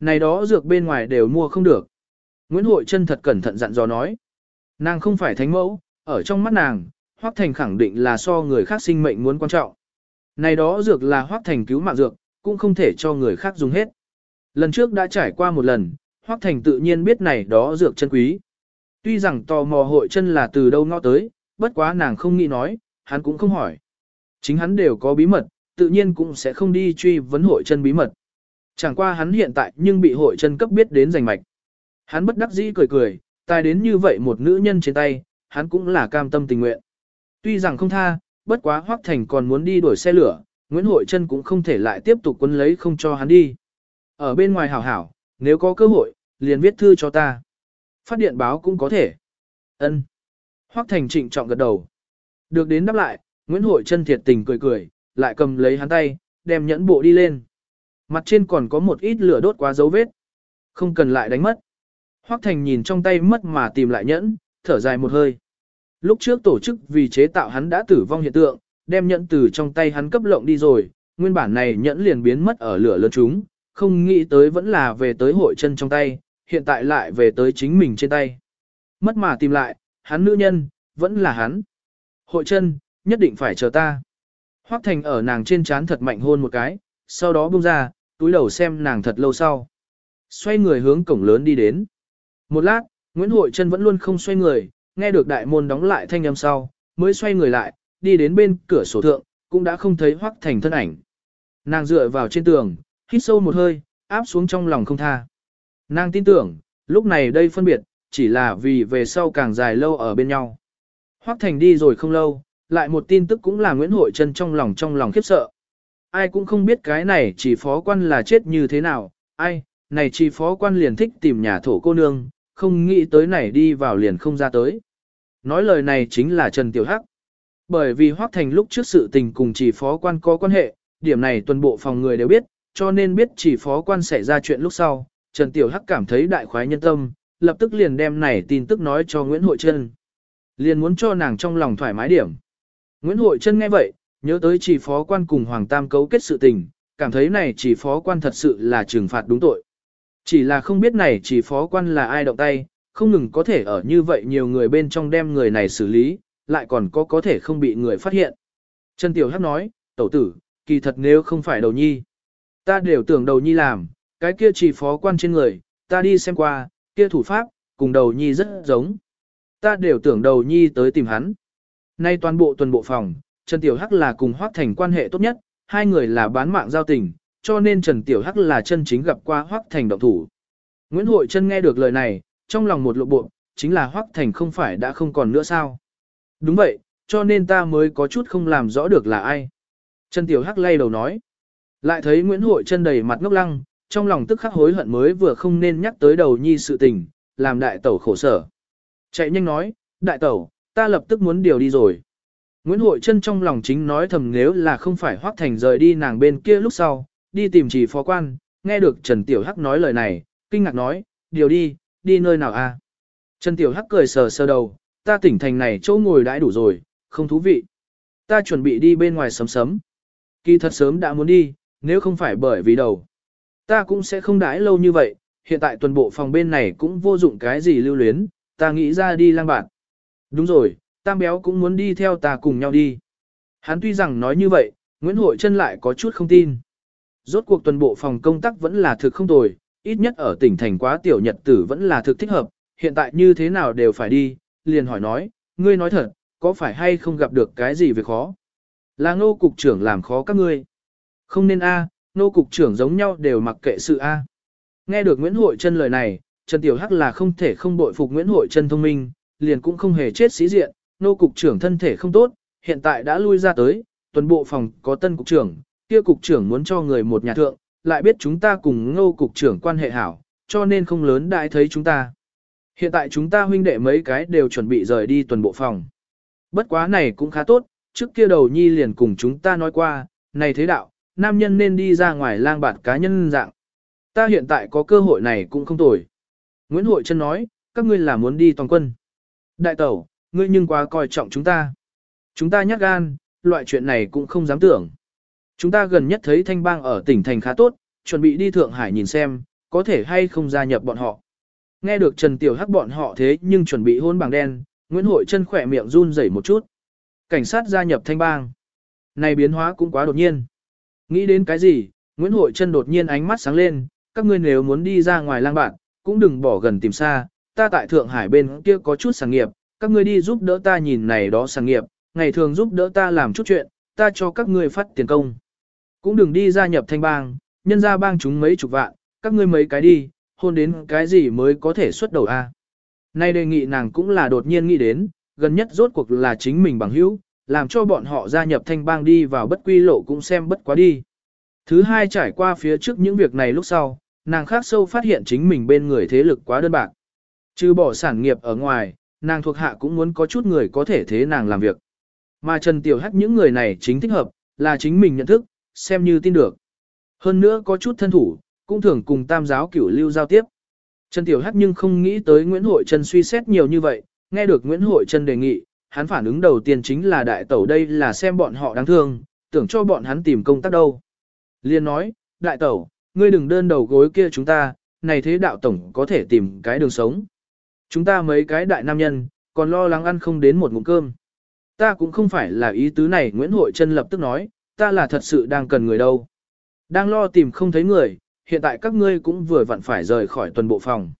Này đó dược bên ngoài đều mua không được. Nguyễn Hội chân thật cẩn thận dặn dò nói. Nàng không phải thánh mẫu, ở trong mắt nàng, Hoắc Thành khẳng định là so người khác sinh mệnh muốn quan trọng. Này đó dược là Hoắc Thành cứu mạng dược, cũng không thể cho người khác dùng hết. Lần trước đã trải qua một lần, Hoắc Thành tự nhiên biết này đó dược chân quý. Tuy rằng tò mò hội chân là từ đâu ngõ tới, bất quá nàng không nghĩ nói, hắn cũng không hỏi. Chính hắn đều có bí mật, tự nhiên cũng sẽ không đi truy vấn hội chân bí mật. Chẳng qua hắn hiện tại nhưng bị hội chân cấp biết đến giành mạch. Hắn bất đắc dĩ cười cười, tài đến như vậy một nữ nhân trên tay, hắn cũng là cam tâm tình nguyện. Tuy rằng không tha, bất quá Hoắc Thành còn muốn đi đuổi xe lửa, Nguyễn Hội Trân cũng không thể lại tiếp tục quân lấy không cho hắn đi. Ở bên ngoài hảo hảo, nếu có cơ hội, liền viết thư cho ta. Phát điện báo cũng có thể. Ân. Hoắc Thành trịnh trọng gật đầu. Được đến đáp lại, Nguyễn Hội chân thiệt tình cười cười, lại cầm lấy hắn tay, đem nhẫn bộ đi lên. Mặt trên còn có một ít lửa đốt quá dấu vết. Không cần lại đánh mất. Hoắc Thành nhìn trong tay mất mà tìm lại nhẫn, thở dài một hơi. Lúc trước tổ chức vì chế tạo hắn đã tử vong hiện tượng, đem nhẫn từ trong tay hắn cấp lộng đi rồi, nguyên bản này nhẫn liền biến mất ở lửa lớn chúng, không nghĩ tới vẫn là về tới hội chân trong tay, hiện tại lại về tới chính mình trên tay. Mất mà tìm lại, hắn nữ nhân, vẫn là hắn. Hội chân, nhất định phải chờ ta. Hoắc Thành ở nàng trên trán thật mạnh hôn một cái, sau đó buông ra, túi đầu xem nàng thật lâu sau. Xoay người hướng cổng lớn đi đến. Một lát, Nguyễn Hội chân vẫn luôn không xoay người, nghe được đại môn đóng lại thanh âm sau, mới xoay người lại, đi đến bên cửa sổ thượng, cũng đã không thấy Hoắc Thành thân ảnh. Nàng dựa vào trên tường, hít sâu một hơi, áp xuống trong lòng không tha. Nàng tin tưởng, lúc này đây phân biệt, chỉ là vì về sau càng dài lâu ở bên nhau. Hoắc Thành đi rồi không lâu, lại một tin tức cũng là Nguyễn Hội Trân trong lòng trong lòng khiếp sợ. Ai cũng không biết cái này chỉ phó quan là chết như thế nào, ai, này chỉ phó quan liền thích tìm nhà thổ cô nương, không nghĩ tới này đi vào liền không ra tới. Nói lời này chính là Trần Tiểu Hắc. Bởi vì Hoắc Thành lúc trước sự tình cùng chỉ phó quan có quan hệ, điểm này toàn bộ phòng người đều biết, cho nên biết chỉ phó quan xảy ra chuyện lúc sau, Trần Tiểu Hắc cảm thấy đại khoái nhân tâm, lập tức liền đem này tin tức nói cho Nguyễn Hội Trân. Liền muốn cho nàng trong lòng thoải mái điểm. Nguyễn Hội Trân nghe vậy, nhớ tới chỉ phó quan cùng Hoàng Tam cấu kết sự tình, cảm thấy này chỉ phó quan thật sự là trừng phạt đúng tội. Chỉ là không biết này chỉ phó quan là ai động tay, không ngừng có thể ở như vậy nhiều người bên trong đem người này xử lý, lại còn có có thể không bị người phát hiện. Trần Tiểu Hắc nói, tẩu tử, kỳ thật nếu không phải đầu nhi. Ta đều tưởng đầu nhi làm, cái kia chỉ phó quan trên người, ta đi xem qua, kia thủ pháp, cùng đầu nhi rất giống. Ta đều tưởng đầu nhi tới tìm hắn. Nay toàn bộ tuần bộ phòng, Trần Tiểu Hắc là cùng Hoác Thành quan hệ tốt nhất, hai người là bán mạng giao tình, cho nên Trần Tiểu Hắc là chân chính gặp qua Hoác Thành động thủ. Nguyễn Hội Trân nghe được lời này, trong lòng một lộ bộ, chính là Hoác Thành không phải đã không còn nữa sao. Đúng vậy, cho nên ta mới có chút không làm rõ được là ai. Trần Tiểu Hắc lay đầu nói. Lại thấy Nguyễn Hội Trân đầy mặt ngốc lăng, trong lòng tức khắc hối hận mới vừa không nên nhắc tới đầu nhi sự tình, làm đại tẩu khổ sở. Chạy nhanh nói, đại tẩu, ta lập tức muốn điều đi rồi. Nguyễn Hội Trân trong lòng chính nói thầm nếu là không phải Hoác Thành rời đi nàng bên kia lúc sau, đi tìm chỉ phó quan, nghe được Trần Tiểu Hắc nói lời này, kinh ngạc nói, điều đi, đi nơi nào a? Trần Tiểu Hắc cười sờ sờ đầu, ta tỉnh thành này chỗ ngồi đãi đủ rồi, không thú vị. Ta chuẩn bị đi bên ngoài sấm sấm. Kỳ thật sớm đã muốn đi, nếu không phải bởi vì đầu. Ta cũng sẽ không đãi lâu như vậy, hiện tại tuần bộ phòng bên này cũng vô dụng cái gì lưu luyến, ta nghĩ ra đi lang bạn. Đúng rồi, tam béo cũng muốn đi theo ta cùng nhau đi. Hắn tuy rằng nói như vậy, Nguyễn Hội Trân lại có chút không tin. Rốt cuộc tuần bộ phòng công tác vẫn là thực không tồi, ít nhất ở tỉnh thành quá tiểu nhật tử vẫn là thực thích hợp, hiện tại như thế nào đều phải đi, liền hỏi nói, ngươi nói thật, có phải hay không gặp được cái gì về khó? Là ngô cục trưởng làm khó các ngươi. Không nên a, Nô cục trưởng giống nhau đều mặc kệ sự a. Nghe được Nguyễn Hội Trân lời này, Trần Tiểu Hắc là không thể không bội phục Nguyễn Hội Trân thông minh, liền cũng không hề chết sĩ diện, nô cục trưởng thân thể không tốt, hiện tại đã lui ra tới, tuần bộ phòng có tân cục trưởng, kia cục trưởng muốn cho người một nhà thượng, lại biết chúng ta cùng nô cục trưởng quan hệ hảo, cho nên không lớn đại thấy chúng ta. Hiện tại chúng ta huynh đệ mấy cái đều chuẩn bị rời đi tuần bộ phòng. Bất quá này cũng khá tốt, trước kia đầu nhi liền cùng chúng ta nói qua, này thế đạo, nam nhân nên đi ra ngoài lang bạt cá nhân dạng. Ta hiện tại có cơ hội này cũng không tồi. Nguyễn Hội Trân nói, các ngươi là muốn đi toàn quân. Đại tẩu, ngươi nhưng quá coi trọng chúng ta. Chúng ta nhát gan, loại chuyện này cũng không dám tưởng. Chúng ta gần nhất thấy thanh bang ở tỉnh thành khá tốt, chuẩn bị đi Thượng Hải nhìn xem, có thể hay không gia nhập bọn họ. Nghe được Trần Tiểu Hắc bọn họ thế nhưng chuẩn bị hôn bằng đen, Nguyễn Hội Trân khỏe miệng run rẩy một chút. Cảnh sát gia nhập thanh bang. Này biến hóa cũng quá đột nhiên. Nghĩ đến cái gì, Nguyễn Hội chân đột nhiên ánh mắt sáng lên, các ngươi nếu muốn đi ra ngoài lang bạn, cũng đừng bỏ gần tìm xa, ta tại Thượng Hải bên kia có chút sản nghiệp, các ngươi đi giúp đỡ ta nhìn này đó sản nghiệp, ngày thường giúp đỡ ta làm chút chuyện, ta cho các ngươi phát tiền công. Cũng đừng đi gia nhập thanh bang, nhân ra bang chúng mấy chục vạn, các ngươi mấy cái đi, hôn đến cái gì mới có thể xuất đầu a. Nay đề nghị nàng cũng là đột nhiên nghĩ đến, gần nhất rốt cuộc là chính mình bằng hữu, làm cho bọn họ gia nhập thanh bang đi vào bất quy lộ cũng xem bất quá đi. Thứ hai trải qua phía trước những việc này lúc sau, nàng khác sâu phát hiện chính mình bên người thế lực quá đơn bạc. Trừ bỏ sản nghiệp ở ngoài, nàng thuộc hạ cũng muốn có chút người có thể thế nàng làm việc. Mà Trần Tiểu Hắc những người này chính thích hợp, là chính mình nhận thức, xem như tin được. Hơn nữa có chút thân thủ, cũng thường cùng tam giáo cửu lưu giao tiếp. Trần Tiểu Hắc nhưng không nghĩ tới Nguyễn Hội Trần suy xét nhiều như vậy, nghe được Nguyễn Hội Trần đề nghị, hắn phản ứng đầu tiên chính là đại tẩu đây là xem bọn họ đáng thương, tưởng cho bọn hắn tìm công tác đâu. Liên nói, đại tẩu, ngươi đừng đơn đầu gối kia chúng ta, này thế đạo tổng có thể tìm cái đường sống. Chúng ta mấy cái đại nam nhân, còn lo lắng ăn không đến một ngụm cơm. Ta cũng không phải là ý tứ này Nguyễn Hội Trân lập tức nói, ta là thật sự đang cần người đâu. Đang lo tìm không thấy người, hiện tại các ngươi cũng vừa vặn phải rời khỏi tuần bộ phòng.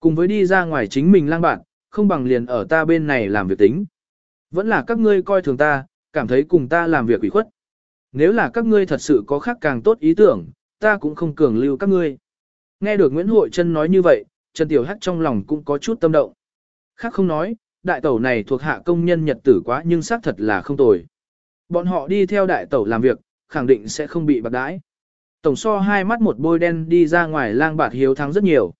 Cùng với đi ra ngoài chính mình lang bạn, không bằng liền ở ta bên này làm việc tính. Vẫn là các ngươi coi thường ta, cảm thấy cùng ta làm việc ủy khuất. Nếu là các ngươi thật sự có khác càng tốt ý tưởng, ta cũng không cường lưu các ngươi. Nghe được Nguyễn Hội Trân nói như vậy, Trần Tiểu Hắc trong lòng cũng có chút tâm động. Khác không nói, đại tẩu này thuộc hạ công nhân nhật tử quá nhưng xác thật là không tồi. Bọn họ đi theo đại tẩu làm việc, khẳng định sẽ không bị bạc đãi. Tổng so hai mắt một bôi đen đi ra ngoài lang bạt hiếu thắng rất nhiều.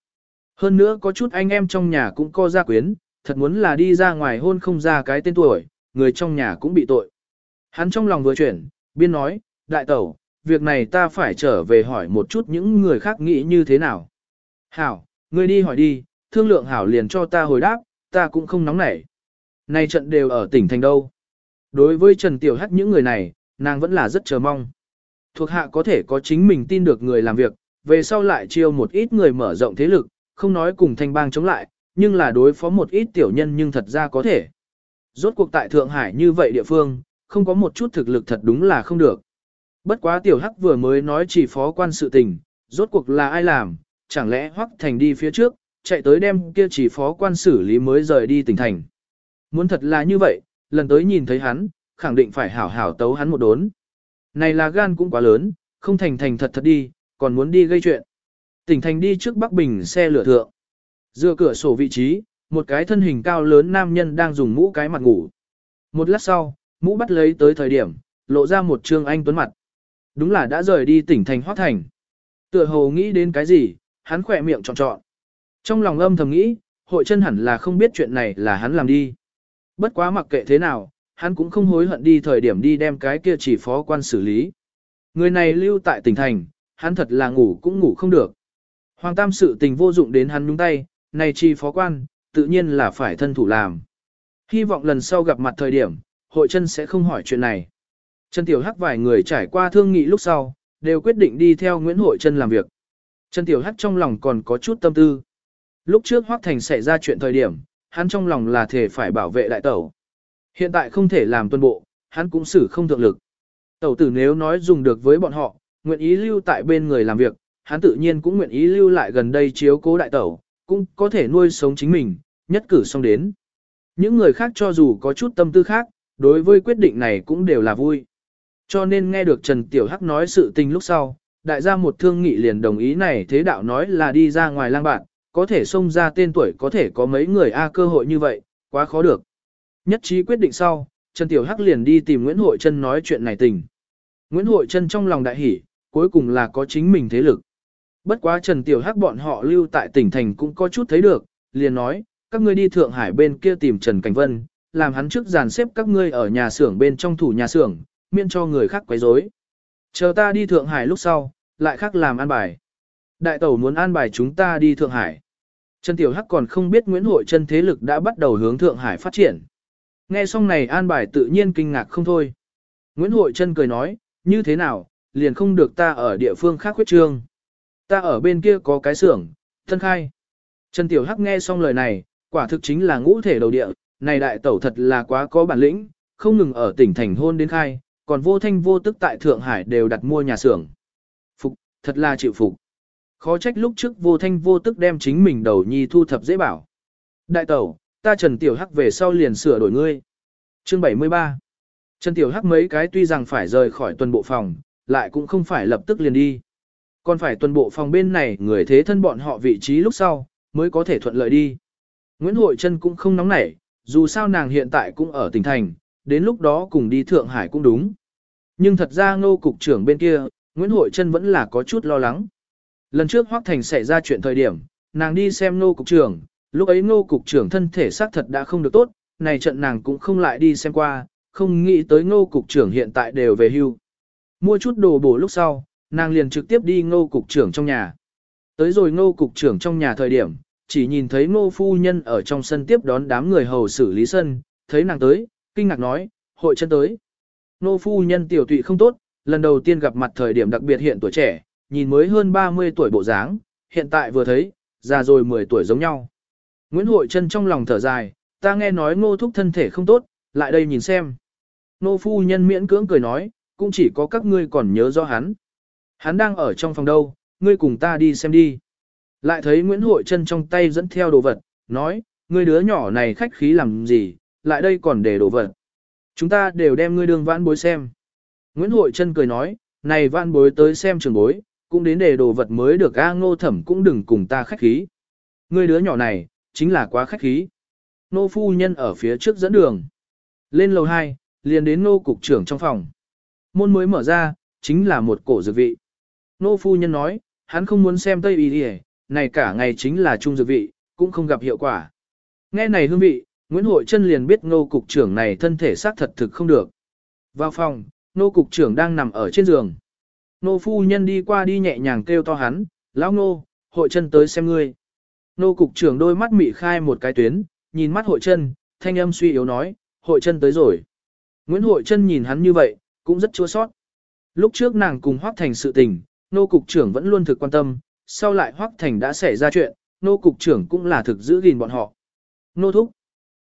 Hơn nữa có chút anh em trong nhà cũng co gia quyến, thật muốn là đi ra ngoài hôn không ra cái tên tuổi, người trong nhà cũng bị tội. Hắn trong lòng vừa chuyển, biên nói, đại tẩu, việc này ta phải trở về hỏi một chút những người khác nghĩ như thế nào. Hảo, ngươi đi hỏi đi, thương lượng hảo liền cho ta hồi đáp, ta cũng không nóng nảy. Nay trận đều ở tỉnh thành đâu. Đối với Trần Tiểu Hắc những người này, nàng vẫn là rất chờ mong. Thuộc hạ có thể có chính mình tin được người làm việc, về sau lại chiêu một ít người mở rộng thế lực, không nói cùng thanh bang chống lại, nhưng là đối phó một ít tiểu nhân nhưng thật ra có thể. Rốt cuộc tại Thượng Hải như vậy địa phương, không có một chút thực lực thật đúng là không được. Bất quá tiểu hắc vừa mới nói chỉ phó quan sự tình, rốt cuộc là ai làm, chẳng lẽ hoắc thành đi phía trước, chạy tới đem kia chỉ phó quan xử lý mới rời đi tỉnh thành. Muốn thật là như vậy, lần tới nhìn thấy hắn, khẳng định phải hảo hảo tấu hắn một đốn. Này là gan cũng quá lớn, không thành thành thật thật đi, còn muốn đi gây chuyện. Tỉnh thành đi trước Bắc Bình xe lửa thượng. Dựa cửa sổ vị trí, một cái thân hình cao lớn nam nhân đang dùng mũ cái mặt ngủ. Một lát sau, mũ bắt lấy tới thời điểm, lộ ra một trương anh tuấn mặt. Đúng là đã rời đi tỉnh thành Hoác Thành. Tựa hồ nghĩ đến cái gì, hắn khỏe miệng trọn trọn. Trong lòng âm thầm nghĩ, hội chân hẳn là không biết chuyện này là hắn làm đi. Bất quá mặc kệ thế nào, hắn cũng không hối hận đi thời điểm đi đem cái kia chỉ phó quan xử lý. Người này lưu tại tỉnh thành, hắn thật là ngủ cũng ngủ không được. Hoàng Tam sự tình vô dụng đến hắn nhúng tay, này chi phó quan, tự nhiên là phải thân thủ làm. Hy vọng lần sau gặp mặt thời điểm, hội chân sẽ không hỏi chuyện này. Trần Tiểu Hắc vài người trải qua thương nghị lúc sau, đều quyết định đi theo Nguyễn Hội Trân làm việc. Trần Tiểu Hắc trong lòng còn có chút tâm tư. Lúc trước Hoắc Thành xảy ra chuyện thời điểm, hắn trong lòng là thể phải bảo vệ đại tẩu. Hiện tại không thể làm tuân bộ, hắn cũng xử không thượng lực. Tẩu tử nếu nói dùng được với bọn họ, nguyện ý lưu tại bên người làm việc, hắn tự nhiên cũng nguyện ý lưu lại gần đây chiếu cố đại tẩu, cũng có thể nuôi sống chính mình, nhất cử xong đến. Những người khác cho dù có chút tâm tư khác, đối với quyết định này cũng đều là vui. Cho nên nghe được Trần Tiểu Hắc nói sự tình lúc sau, đại gia một thương nghị liền đồng ý này thế đạo nói là đi ra ngoài lang bạn, có thể xông ra tên tuổi có thể có mấy người A cơ hội như vậy, quá khó được. Nhất trí quyết định sau, Trần Tiểu Hắc liền đi tìm Nguyễn Hội Trân nói chuyện này tình. Nguyễn Hội Trân trong lòng đại hỉ, cuối cùng là có chính mình thế lực. Bất quá Trần Tiểu Hắc bọn họ lưu tại tỉnh thành cũng có chút thấy được, liền nói, các ngươi đi Thượng Hải bên kia tìm Trần Cảnh Vân, làm hắn trước dàn xếp các ngươi ở nhà xưởng bên trong thủ nhà xưởng, miễn cho người khác quấy rối. Chờ ta đi Thượng Hải lúc sau, lại khác làm an bài. Đại tẩu muốn an bài chúng ta đi Thượng Hải. Trần Tiểu Hắc còn không biết Nguyễn Hội chân thế lực đã bắt đầu hướng Thượng Hải phát triển. Nghe xong này an bài tự nhiên kinh ngạc không thôi. Nguyễn Hội chân cười nói, như thế nào, liền không được ta ở địa phương khác khuyết trương. Ta ở bên kia có cái xưởng, thân khai. Trần Tiểu Hắc nghe xong lời này, quả thực chính là ngũ thể đầu địa, này đại tẩu thật là quá có bản lĩnh, không ngừng ở tỉnh thành hôn đến khai, còn vô thanh vô tức tại Thượng Hải đều đặt mua nhà xưởng. Phục, thật là chịu phục. Khó trách lúc trước vô thanh vô tức đem chính mình đầu nhi thu thập dễ bảo. Đại tẩu, ta Trần Tiểu Hắc về sau liền sửa đổi ngươi. Chương 73 Trần Tiểu Hắc mấy cái tuy rằng phải rời khỏi tuần bộ phòng, lại cũng không phải lập tức liền đi. Còn phải tuần bộ phòng bên này người thế thân bọn họ vị trí lúc sau, mới có thể thuận lợi đi. Nguyễn Hội Trân cũng không nóng nảy, dù sao nàng hiện tại cũng ở tỉnh thành, đến lúc đó cùng đi Thượng Hải cũng đúng. Nhưng thật ra ngô cục trưởng bên kia, Nguyễn Hội Trân vẫn là có chút lo lắng. Lần trước Hoác Thành xảy ra chuyện thời điểm, nàng đi xem ngô cục trưởng, lúc ấy ngô cục trưởng thân thể xác thật đã không được tốt, này trận nàng cũng không lại đi xem qua, không nghĩ tới ngô cục trưởng hiện tại đều về hưu. Mua chút đồ bổ lúc sau, nàng liền trực tiếp đi ngô cục trưởng trong nhà. Tới rồi ngô cục trưởng trong nhà thời điểm, chỉ nhìn thấy ngô phu nhân ở trong sân tiếp đón đám người hầu xử lý sân, thấy nàng tới, kinh ngạc nói, hội chân tới. Ngô phu nhân tiểu tụy không tốt, lần đầu tiên gặp mặt thời điểm đặc biệt hiện tuổi trẻ, nhìn mới hơn 30 tuổi bộ dáng, hiện tại vừa thấy, già rồi 10 tuổi giống nhau. Nguyễn Hội chân trong lòng thở dài, ta nghe nói ngô thúc thân thể không tốt, lại đây nhìn xem. Ngô phu nhân miễn cưỡng cười nói, cũng chỉ có các ngươi còn nhớ do hắn. Hắn đang ở trong phòng đâu, ngươi cùng ta đi xem đi. Lại thấy Nguyễn Hội Trân trong tay dẫn theo đồ vật, nói, ngươi đứa nhỏ này khách khí làm gì, lại đây còn để đồ vật. Chúng ta đều đem ngươi đường vãn bối xem. Nguyễn Hội Trân cười nói, này vãn bối tới xem trường bối, cũng đến để đồ vật mới được A ngô thẩm cũng đừng cùng ta khách khí. Ngươi đứa nhỏ này, chính là quá khách khí. Nô phu nhân ở phía trước dẫn đường. Lên lầu 2, liền đến nô cục trưởng trong phòng. Môn mới mở ra, chính là một cổ dược vị. Nô phu nhân nói, hắn không muốn xem Tây Y đi này cả ngày chính là trung dược vị, cũng không gặp hiệu quả. Nghe này hương vị, Nguyễn Hội Trân liền biết nô cục trưởng này thân thể xác thật thực không được. Vào phòng, nô cục trưởng đang nằm ở trên giường. Nô phu nhân đi qua đi nhẹ nhàng kêu to hắn, lão nô, hội chân tới xem ngươi. Nô cục trưởng đôi mắt mị khai một cái tuyến, nhìn mắt hội chân, thanh âm suy yếu nói, hội chân tới rồi. Nguyễn hội chân nhìn hắn như vậy, cũng rất chua sót. Lúc trước nàng cùng Hoác Thành sự tình, nô cục trưởng vẫn luôn thực quan tâm, sau lại Hoắc Thành đã xảy ra chuyện, nô cục trưởng cũng là thực giữ gìn bọn họ. Nô thúc.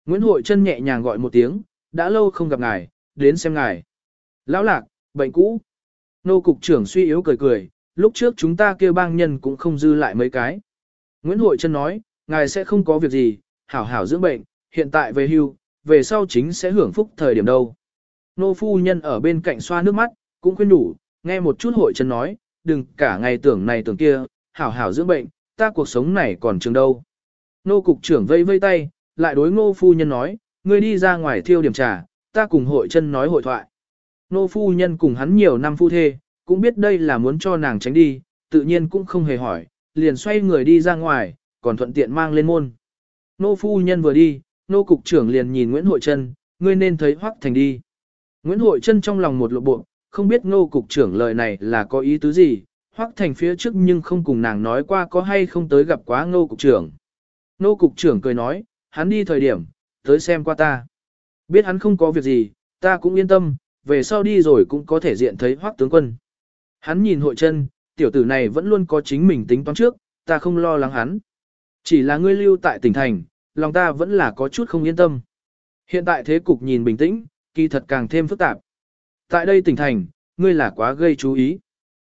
Nguyễn Hội chân nhẹ nhàng gọi một tiếng, đã lâu không gặp ngài, đến xem ngài. Lão lạc, bệnh cũ. Nô cục trưởng suy yếu cười cười, lúc trước chúng ta kêu bang nhân cũng không dư lại mấy cái. Nguyễn Hội chân nói, ngài sẽ không có việc gì, hảo hảo dưỡng bệnh, hiện tại về hưu, về sau chính sẽ hưởng phúc thời điểm đâu. Nô phu nhân ở bên cạnh xoa nước mắt, cũng khuyên đủ, nghe một chút hội chân nói, đừng cả ngày tưởng này tưởng kia, hảo hảo dưỡng bệnh, ta cuộc sống này còn trường đâu. Nô cục trưởng vây vây tay, lại đối ngô phu nhân nói, ngươi đi ra ngoài thiêu điểm trà, ta cùng hội chân nói hội thoại. Nô phu nhân cùng hắn nhiều năm phu thê, cũng biết đây là muốn cho nàng tránh đi, tự nhiên cũng không hề hỏi, liền xoay người đi ra ngoài, còn thuận tiện mang lên môn. Nô phu nhân vừa đi, nô cục trưởng liền nhìn Nguyễn Hội Trân, ngươi nên thấy Hoắc Thành đi. Nguyễn Hội Trân trong lòng một lộ bộ, không biết Ngô cục trưởng lời này là có ý tứ gì, Hoắc Thành phía trước nhưng không cùng nàng nói qua có hay không tới gặp quá ngô cục trưởng. Ngô cục trưởng cười nói, hắn đi thời điểm, tới xem qua ta. Biết hắn không có việc gì, ta cũng yên tâm, về sau đi rồi cũng có thể diện thấy Hoắc tướng quân. Hắn nhìn hội chân, tiểu tử này vẫn luôn có chính mình tính toán trước, ta không lo lắng hắn. Chỉ là ngươi lưu tại tỉnh thành, lòng ta vẫn là có chút không yên tâm. Hiện tại thế cục nhìn bình tĩnh, kỳ thật càng thêm phức tạp. Tại đây tỉnh thành, ngươi là quá gây chú ý.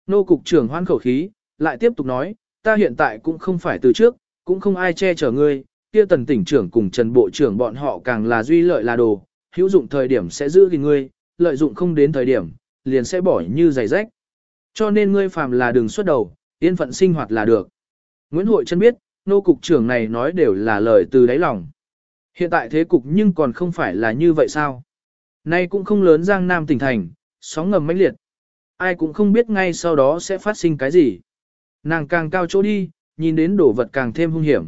Nô cục trưởng hoan khẩu khí, lại tiếp tục nói, ta hiện tại cũng không phải từ trước, cũng không ai che chở ngươi, kia tần tỉnh trưởng cùng trần bộ trưởng bọn họ càng là duy lợi là đồ, hữu dụng thời điểm sẽ giữ gìn ngươi, lợi dụng không đến thời điểm, liền sẽ bỏ như giày rách. Cho nên ngươi phàm là đừng xuất đầu, yên phận sinh hoạt là được. Nguyễn Hội chân biết, nô cục trưởng này nói đều là lời từ đáy lòng. Hiện tại thế cục nhưng còn không phải là như vậy sao? Nay cũng không lớn giang nam tỉnh thành, sóng ngầm mãnh liệt. Ai cũng không biết ngay sau đó sẽ phát sinh cái gì. Nàng càng cao chỗ đi, nhìn đến đổ vật càng thêm hung hiểm.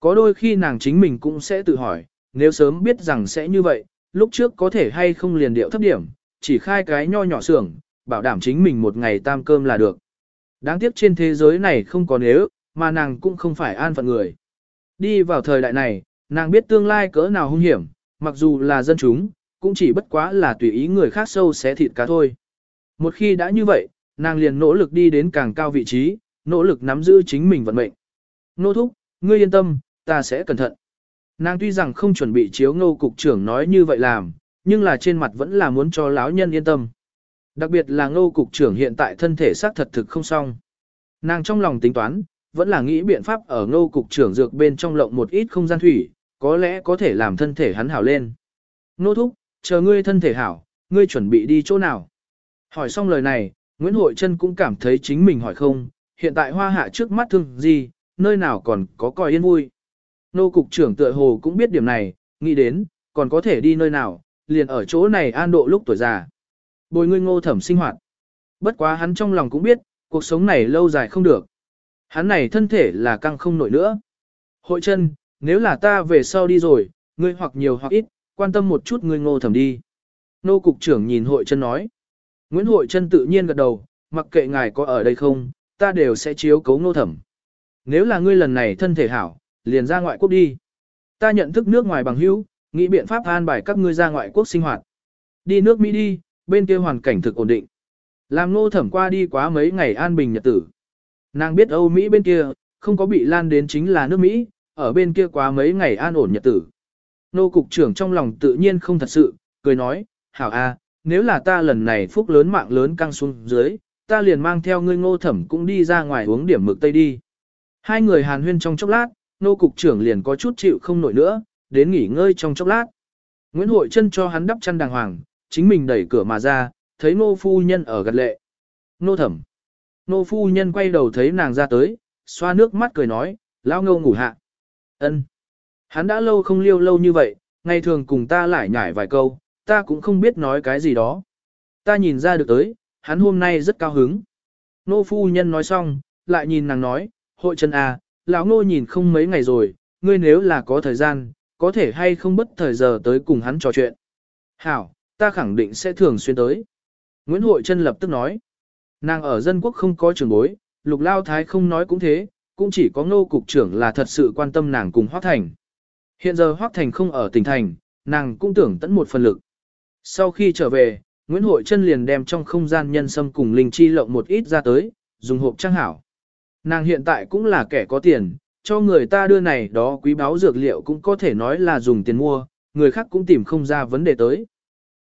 Có đôi khi nàng chính mình cũng sẽ tự hỏi, nếu sớm biết rằng sẽ như vậy, lúc trước có thể hay không liền điệu thấp điểm, chỉ khai cái nho nhỏ xưởng, bảo đảm chính mình một ngày tam cơm là được. Đáng tiếc trên thế giới này không có nếu, mà nàng cũng không phải an phận người. Đi vào thời đại này, nàng biết tương lai cỡ nào hung hiểm, mặc dù là dân chúng, cũng chỉ bất quá là tùy ý người khác sâu xé thịt cá thôi. Một khi đã như vậy, nàng liền nỗ lực đi đến càng cao vị trí, nỗ lực nắm giữ chính mình vận mệnh. Nô thúc, ngươi yên tâm, ta sẽ cẩn thận. Nàng tuy rằng không chuẩn bị chiếu ngô cục trưởng nói như vậy làm, nhưng là trên mặt vẫn là muốn cho lão nhân yên tâm. Đặc biệt là ngô cục trưởng hiện tại thân thể xác thật thực không xong. Nàng trong lòng tính toán, vẫn là nghĩ biện pháp ở ngô cục trưởng dược bên trong lộng một ít không gian thủy, có lẽ có thể làm thân thể hắn hảo lên. Nô thúc, chờ ngươi thân thể hảo, ngươi chuẩn bị đi chỗ nào? Hỏi xong lời này, Nguyễn Hội Trân cũng cảm thấy chính mình hỏi không, hiện tại hoa hạ trước mắt thương gì, nơi nào còn có còi yên vui. Nô cục trưởng tựa hồ cũng biết điểm này, nghĩ đến, còn có thể đi nơi nào, liền ở chỗ này an độ lúc tuổi già. Bồi ngươi ngô thẩm sinh hoạt. Bất quá hắn trong lòng cũng biết, cuộc sống này lâu dài không được. Hắn này thân thể là căng không nổi nữa. Hội chân, nếu là ta về sau đi rồi, ngươi hoặc nhiều hoặc ít, quan tâm một chút ngươi ngô thẩm đi. Nô cục trưởng nhìn hội chân nói. Nguyễn hội chân tự nhiên gật đầu, mặc kệ ngài có ở đây không, ta đều sẽ chiếu cấu ngô thẩm. Nếu là ngươi lần này thân thể hảo, liền ra ngoại quốc đi. Ta nhận thức nước ngoài bằng hữu, nghĩ biện pháp an bài các ngươi ra ngoại quốc sinh hoạt. Đi nước Mỹ đi, bên kia hoàn cảnh thực ổn định. Làm ngô thẩm qua đi quá mấy ngày an bình nhật tử. Nàng biết Âu Mỹ bên kia, không có bị lan đến chính là nước Mỹ, ở bên kia quá mấy ngày an ổn nhật tử. Nô cục trưởng trong lòng tự nhiên không thật sự, cười nói, hảo a, nếu là ta lần này phúc lớn mạng lớn căng xuống dưới, ta liền mang theo ngươi ngô thẩm cũng đi ra ngoài uống điểm mực tây đi. Hai người hàn huyên trong chốc lát, nô cục trưởng liền có chút chịu không nổi nữa, đến nghỉ ngơi trong chốc lát. Nguyễn Hội chân cho hắn đắp chăn đàng hoàng, chính mình đẩy cửa mà ra, thấy nô phu nhân ở gật lệ. Nô thẩm. Nô phu nhân quay đầu thấy nàng ra tới, xoa nước mắt cười nói, lao ngâu ngủ hạ. ân Hắn đã lâu không liêu lâu như vậy, ngày thường cùng ta lại nhải vài câu, ta cũng không biết nói cái gì đó. Ta nhìn ra được tới, hắn hôm nay rất cao hứng. Nô phu nhân nói xong, lại nhìn nàng nói, hội chân à, lão ngô nhìn không mấy ngày rồi, ngươi nếu là có thời gian, có thể hay không bất thời giờ tới cùng hắn trò chuyện. Hảo, ta khẳng định sẽ thường xuyên tới. Nguyễn Hội Trân lập tức nói, nàng ở dân quốc không có trường bối, lục lao thái không nói cũng thế, cũng chỉ có ngô cục trưởng là thật sự quan tâm nàng cùng Hoác Thành. Hiện giờ Hoác Thành không ở tỉnh thành, nàng cũng tưởng tận một phần lực. Sau khi trở về, Nguyễn Hội Trân liền đem trong không gian nhân sâm cùng linh chi lộng một ít ra tới, dùng hộp trang hảo. Nàng hiện tại cũng là kẻ có tiền, cho người ta đưa này đó quý báo dược liệu cũng có thể nói là dùng tiền mua, người khác cũng tìm không ra vấn đề tới.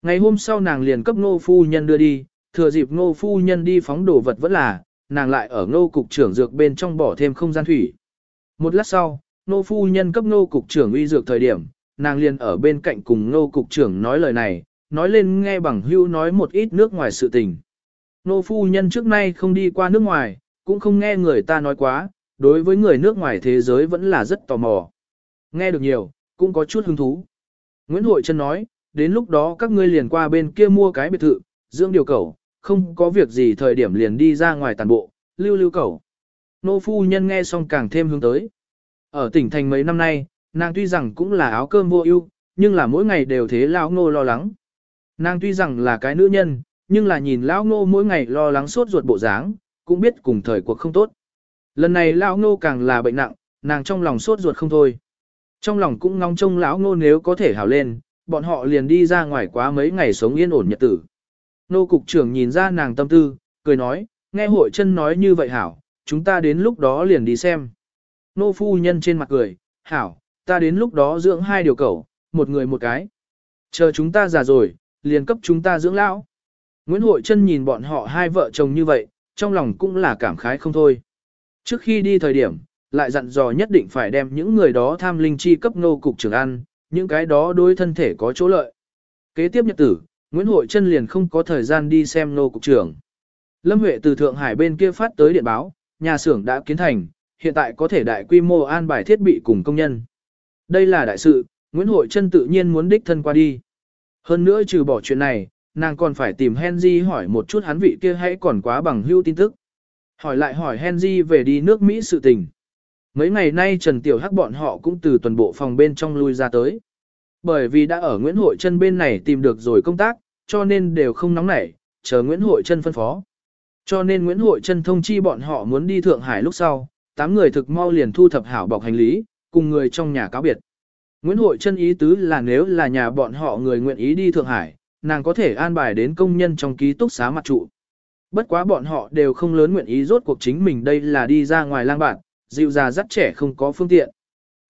Ngày hôm sau nàng liền cấp ngô phu nhân đưa đi, thừa dịp ngô phu nhân đi phóng đồ vật vẫn là, nàng lại ở ngô cục trưởng dược bên trong bỏ thêm không gian thủy. Một lát sau, Nô phu nhân cấp nô cục trưởng uy dược thời điểm, nàng liền ở bên cạnh cùng nô cục trưởng nói lời này, nói lên nghe bằng hưu nói một ít nước ngoài sự tình. Nô phu nhân trước nay không đi qua nước ngoài, cũng không nghe người ta nói quá, đối với người nước ngoài thế giới vẫn là rất tò mò. Nghe được nhiều, cũng có chút hứng thú. Nguyễn Hội Trân nói, đến lúc đó các ngươi liền qua bên kia mua cái biệt thự, dưỡng điều cầu, không có việc gì thời điểm liền đi ra ngoài tàn bộ, lưu lưu cầu. Nô phu nhân nghe xong càng thêm hướng tới. Ở tỉnh thành mấy năm nay, nàng tuy rằng cũng là áo cơm vô ưu, nhưng là mỗi ngày đều thế lão ngô lo lắng. Nàng tuy rằng là cái nữ nhân, nhưng là nhìn lão ngô mỗi ngày lo lắng suốt ruột bộ dáng, cũng biết cùng thời cuộc không tốt. Lần này lão ngô càng là bệnh nặng, nàng trong lòng suốt ruột không thôi. Trong lòng cũng ngóng trông lão ngô nếu có thể hảo lên, bọn họ liền đi ra ngoài quá mấy ngày sống yên ổn nhật tử. Nô cục trưởng nhìn ra nàng tâm tư, cười nói, nghe hội chân nói như vậy hảo, chúng ta đến lúc đó liền đi xem. Nô phu nhân trên mặt cười, hảo, ta đến lúc đó dưỡng hai điều cẩu, một người một cái. Chờ chúng ta già rồi, liền cấp chúng ta dưỡng lão. Nguyễn Hội Trân nhìn bọn họ hai vợ chồng như vậy, trong lòng cũng là cảm khái không thôi. Trước khi đi thời điểm, lại dặn dò nhất định phải đem những người đó tham linh chi cấp nô cục trưởng ăn, những cái đó đối thân thể có chỗ lợi. Kế tiếp nhật tử, Nguyễn Hội Trân liền không có thời gian đi xem nô cục trưởng. Lâm Huệ từ Thượng Hải bên kia phát tới điện báo, nhà xưởng đã kiến thành, hiện tại có thể đại quy mô an bài thiết bị cùng công nhân. Đây là đại sự, Nguyễn Hội Trân tự nhiên muốn đích thân qua đi. Hơn nữa trừ bỏ chuyện này, nàng còn phải tìm Henry hỏi một chút hắn vị kia hãy còn quá bằng hưu tin tức. Hỏi lại hỏi Henry về đi nước Mỹ sự tình. Mấy ngày nay Trần Tiểu Hắc bọn họ cũng từ toàn bộ phòng bên trong lui ra tới. Bởi vì đã ở Nguyễn Hội Trân bên này tìm được rồi công tác, cho nên đều không nóng nảy, chờ Nguyễn Hội Trân phân phó. Cho nên Nguyễn Hội Trân thông chi bọn họ muốn đi Thượng Hải lúc sau, tám người thực mau liền thu thập hảo bọc hành lý, cùng người trong nhà cáo biệt. Nguyễn Hội chân ý tứ là nếu là nhà bọn họ người nguyện ý đi Thượng Hải, nàng có thể an bài đến công nhân trong ký túc xá mặt trụ. Bất quá bọn họ đều không lớn nguyện ý rốt cuộc chính mình đây là đi ra ngoài lang bạn, dịu già dắt trẻ không có phương tiện.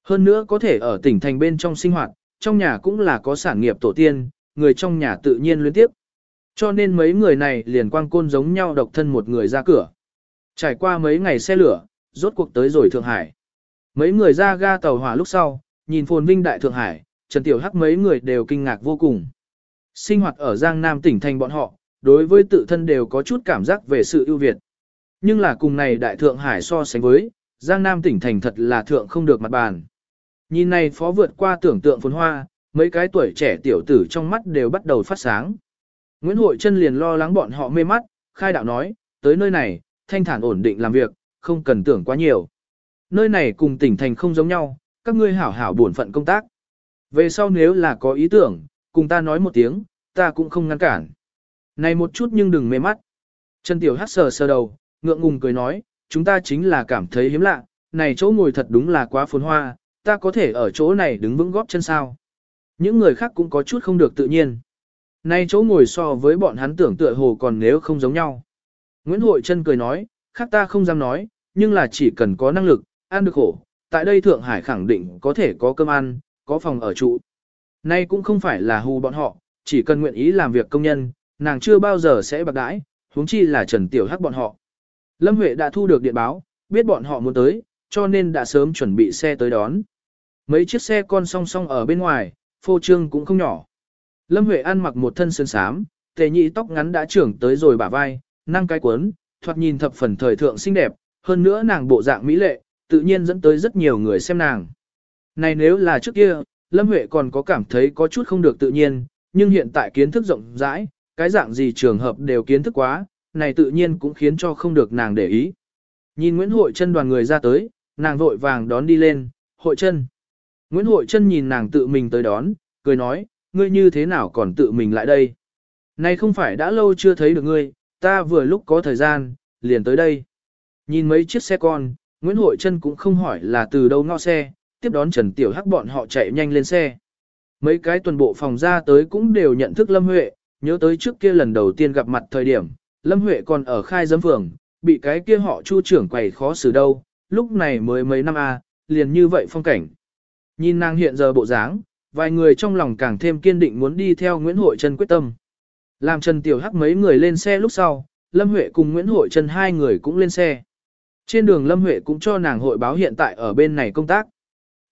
Hơn nữa có thể ở tỉnh thành bên trong sinh hoạt, trong nhà cũng là có sản nghiệp tổ tiên, người trong nhà tự nhiên liên tiếp. Cho nên mấy người này liền quang côn giống nhau độc thân một người ra cửa. Trải qua mấy ngày xe lửa, rốt cuộc tới rồi Thượng Hải. Mấy người ra ga tàu hỏa lúc sau, nhìn phồn vinh đại Thượng Hải, Trần Tiểu Hắc mấy người đều kinh ngạc vô cùng. Sinh hoạt ở Giang Nam tỉnh thành bọn họ, đối với tự thân đều có chút cảm giác về sự ưu việt. Nhưng là cùng này đại Thượng Hải so sánh với, Giang Nam tỉnh thành thật là thượng không được mặt bàn. Nhìn này phó vượt qua tưởng tượng phồn hoa, mấy cái tuổi trẻ tiểu tử trong mắt đều bắt đầu phát sáng. Nguyễn Hội Trân liền lo lắng bọn họ mê mắt, khai đạo nói, tới nơi này, thanh thản ổn định làm việc, không cần tưởng quá nhiều. Nơi này cùng tỉnh thành không giống nhau, các ngươi hảo hảo buồn phận công tác. Về sau nếu là có ý tưởng, cùng ta nói một tiếng, ta cũng không ngăn cản. Này một chút nhưng đừng mê mắt. Trần Tiểu Hát sờ sờ đầu, ngượng ngùng cười nói, chúng ta chính là cảm thấy hiếm lạ, này chỗ ngồi thật đúng là quá phồn hoa, ta có thể ở chỗ này đứng vững góp chân sao. Những người khác cũng có chút không được tự nhiên. Này chỗ ngồi so với bọn hắn tưởng tựa hồ còn nếu không giống nhau. Nguyễn Hội Trân cười nói, khác ta không dám nói, nhưng là chỉ cần có năng lực, ăn được khổ, tại đây Thượng Hải khẳng định có thể có cơm ăn, có phòng ở trụ. Nay cũng không phải là hù bọn họ, chỉ cần nguyện ý làm việc công nhân, nàng chưa bao giờ sẽ bạc đãi, huống chi là Trần Tiểu Hắc bọn họ. Lâm Huệ đã thu được điện báo, biết bọn họ muốn tới, cho nên đã sớm chuẩn bị xe tới đón. Mấy chiếc xe con song song ở bên ngoài, phô trương cũng không nhỏ. Lâm Huệ ăn mặc một thân sơn sám, tề nhị tóc ngắn đã trưởng tới rồi bả vai, năng cái cuốn, thoạt nhìn thập phần thời thượng xinh đẹp, hơn nữa nàng bộ dạng mỹ lệ, tự nhiên dẫn tới rất nhiều người xem nàng. Này nếu là trước kia, Lâm Huệ còn có cảm thấy có chút không được tự nhiên, nhưng hiện tại kiến thức rộng rãi, cái dạng gì trường hợp đều kiến thức quá, này tự nhiên cũng khiến cho không được nàng để ý. Nhìn Nguyễn Hội Trân đoàn người ra tới, nàng vội vàng đón đi lên, Hội Trân. Nguyễn Hội Trân nhìn nàng tự mình tới đón, cười nói, ngươi như thế nào còn tự mình lại đây? Này không phải đã lâu chưa thấy được ngươi, ta vừa lúc có thời gian, liền tới đây. Nhìn mấy chiếc xe con, Nguyễn Hội Trân cũng không hỏi là từ đâu ngõ xe, tiếp đón Trần Tiểu Hắc bọn họ chạy nhanh lên xe. Mấy cái tuần bộ phòng ra tới cũng đều nhận thức Lâm Huệ, nhớ tới trước kia lần đầu tiên gặp mặt thời điểm, Lâm Huệ còn ở khai giấm phường, bị cái kia họ chu trưởng quầy khó xử đâu, lúc này mới mấy năm a, liền như vậy phong cảnh. Nhìn nàng hiện giờ bộ dáng, vài người trong lòng càng thêm kiên định muốn đi theo Nguyễn Hội Trân quyết tâm. Làm Trần Tiểu Hắc mấy người lên xe lúc sau, Lâm Huệ cùng Nguyễn Hội Trân hai người cũng lên xe. Trên đường Lâm Huệ cũng cho nàng hội báo hiện tại ở bên này công tác.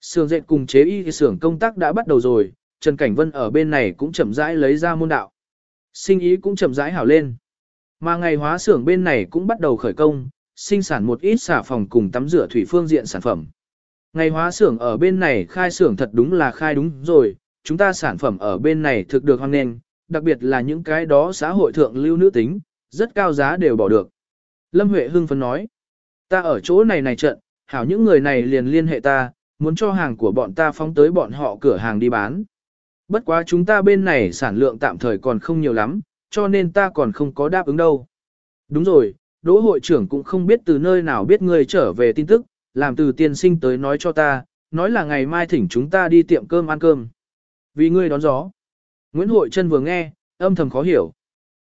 Sưởng dệt cùng chế y xưởng công tác đã bắt đầu rồi, Trần Cảnh Vân ở bên này cũng chậm rãi lấy ra môn đạo. Sinh ý cũng chậm rãi hảo lên. Mà ngày hóa xưởng bên này cũng bắt đầu khởi công, sinh sản một ít xả phòng cùng tắm rửa thủy phương diện sản phẩm. Ngày hóa xưởng ở bên này khai xưởng thật đúng là khai đúng rồi, chúng ta sản phẩm ở bên này thực được hoan nghênh, đặc biệt là những cái đó xã hội thượng lưu nữ tính, rất cao giá đều bỏ được. Lâm Huệ hưng phấn nói, ta ở chỗ này này trận, hảo những người này liền liên hệ ta, muốn cho hàng của bọn ta phóng tới bọn họ cửa hàng đi bán. Bất quá chúng ta bên này sản lượng tạm thời còn không nhiều lắm, cho nên ta còn không có đáp ứng đâu. Đúng rồi, đỗ hội trưởng cũng không biết từ nơi nào biết ngươi trở về tin tức, làm từ tiên sinh tới nói cho ta, nói là ngày mai thỉnh chúng ta đi tiệm cơm ăn cơm. Vì ngươi đón gió. Nguyễn Hội Trân vừa nghe, âm thầm khó hiểu.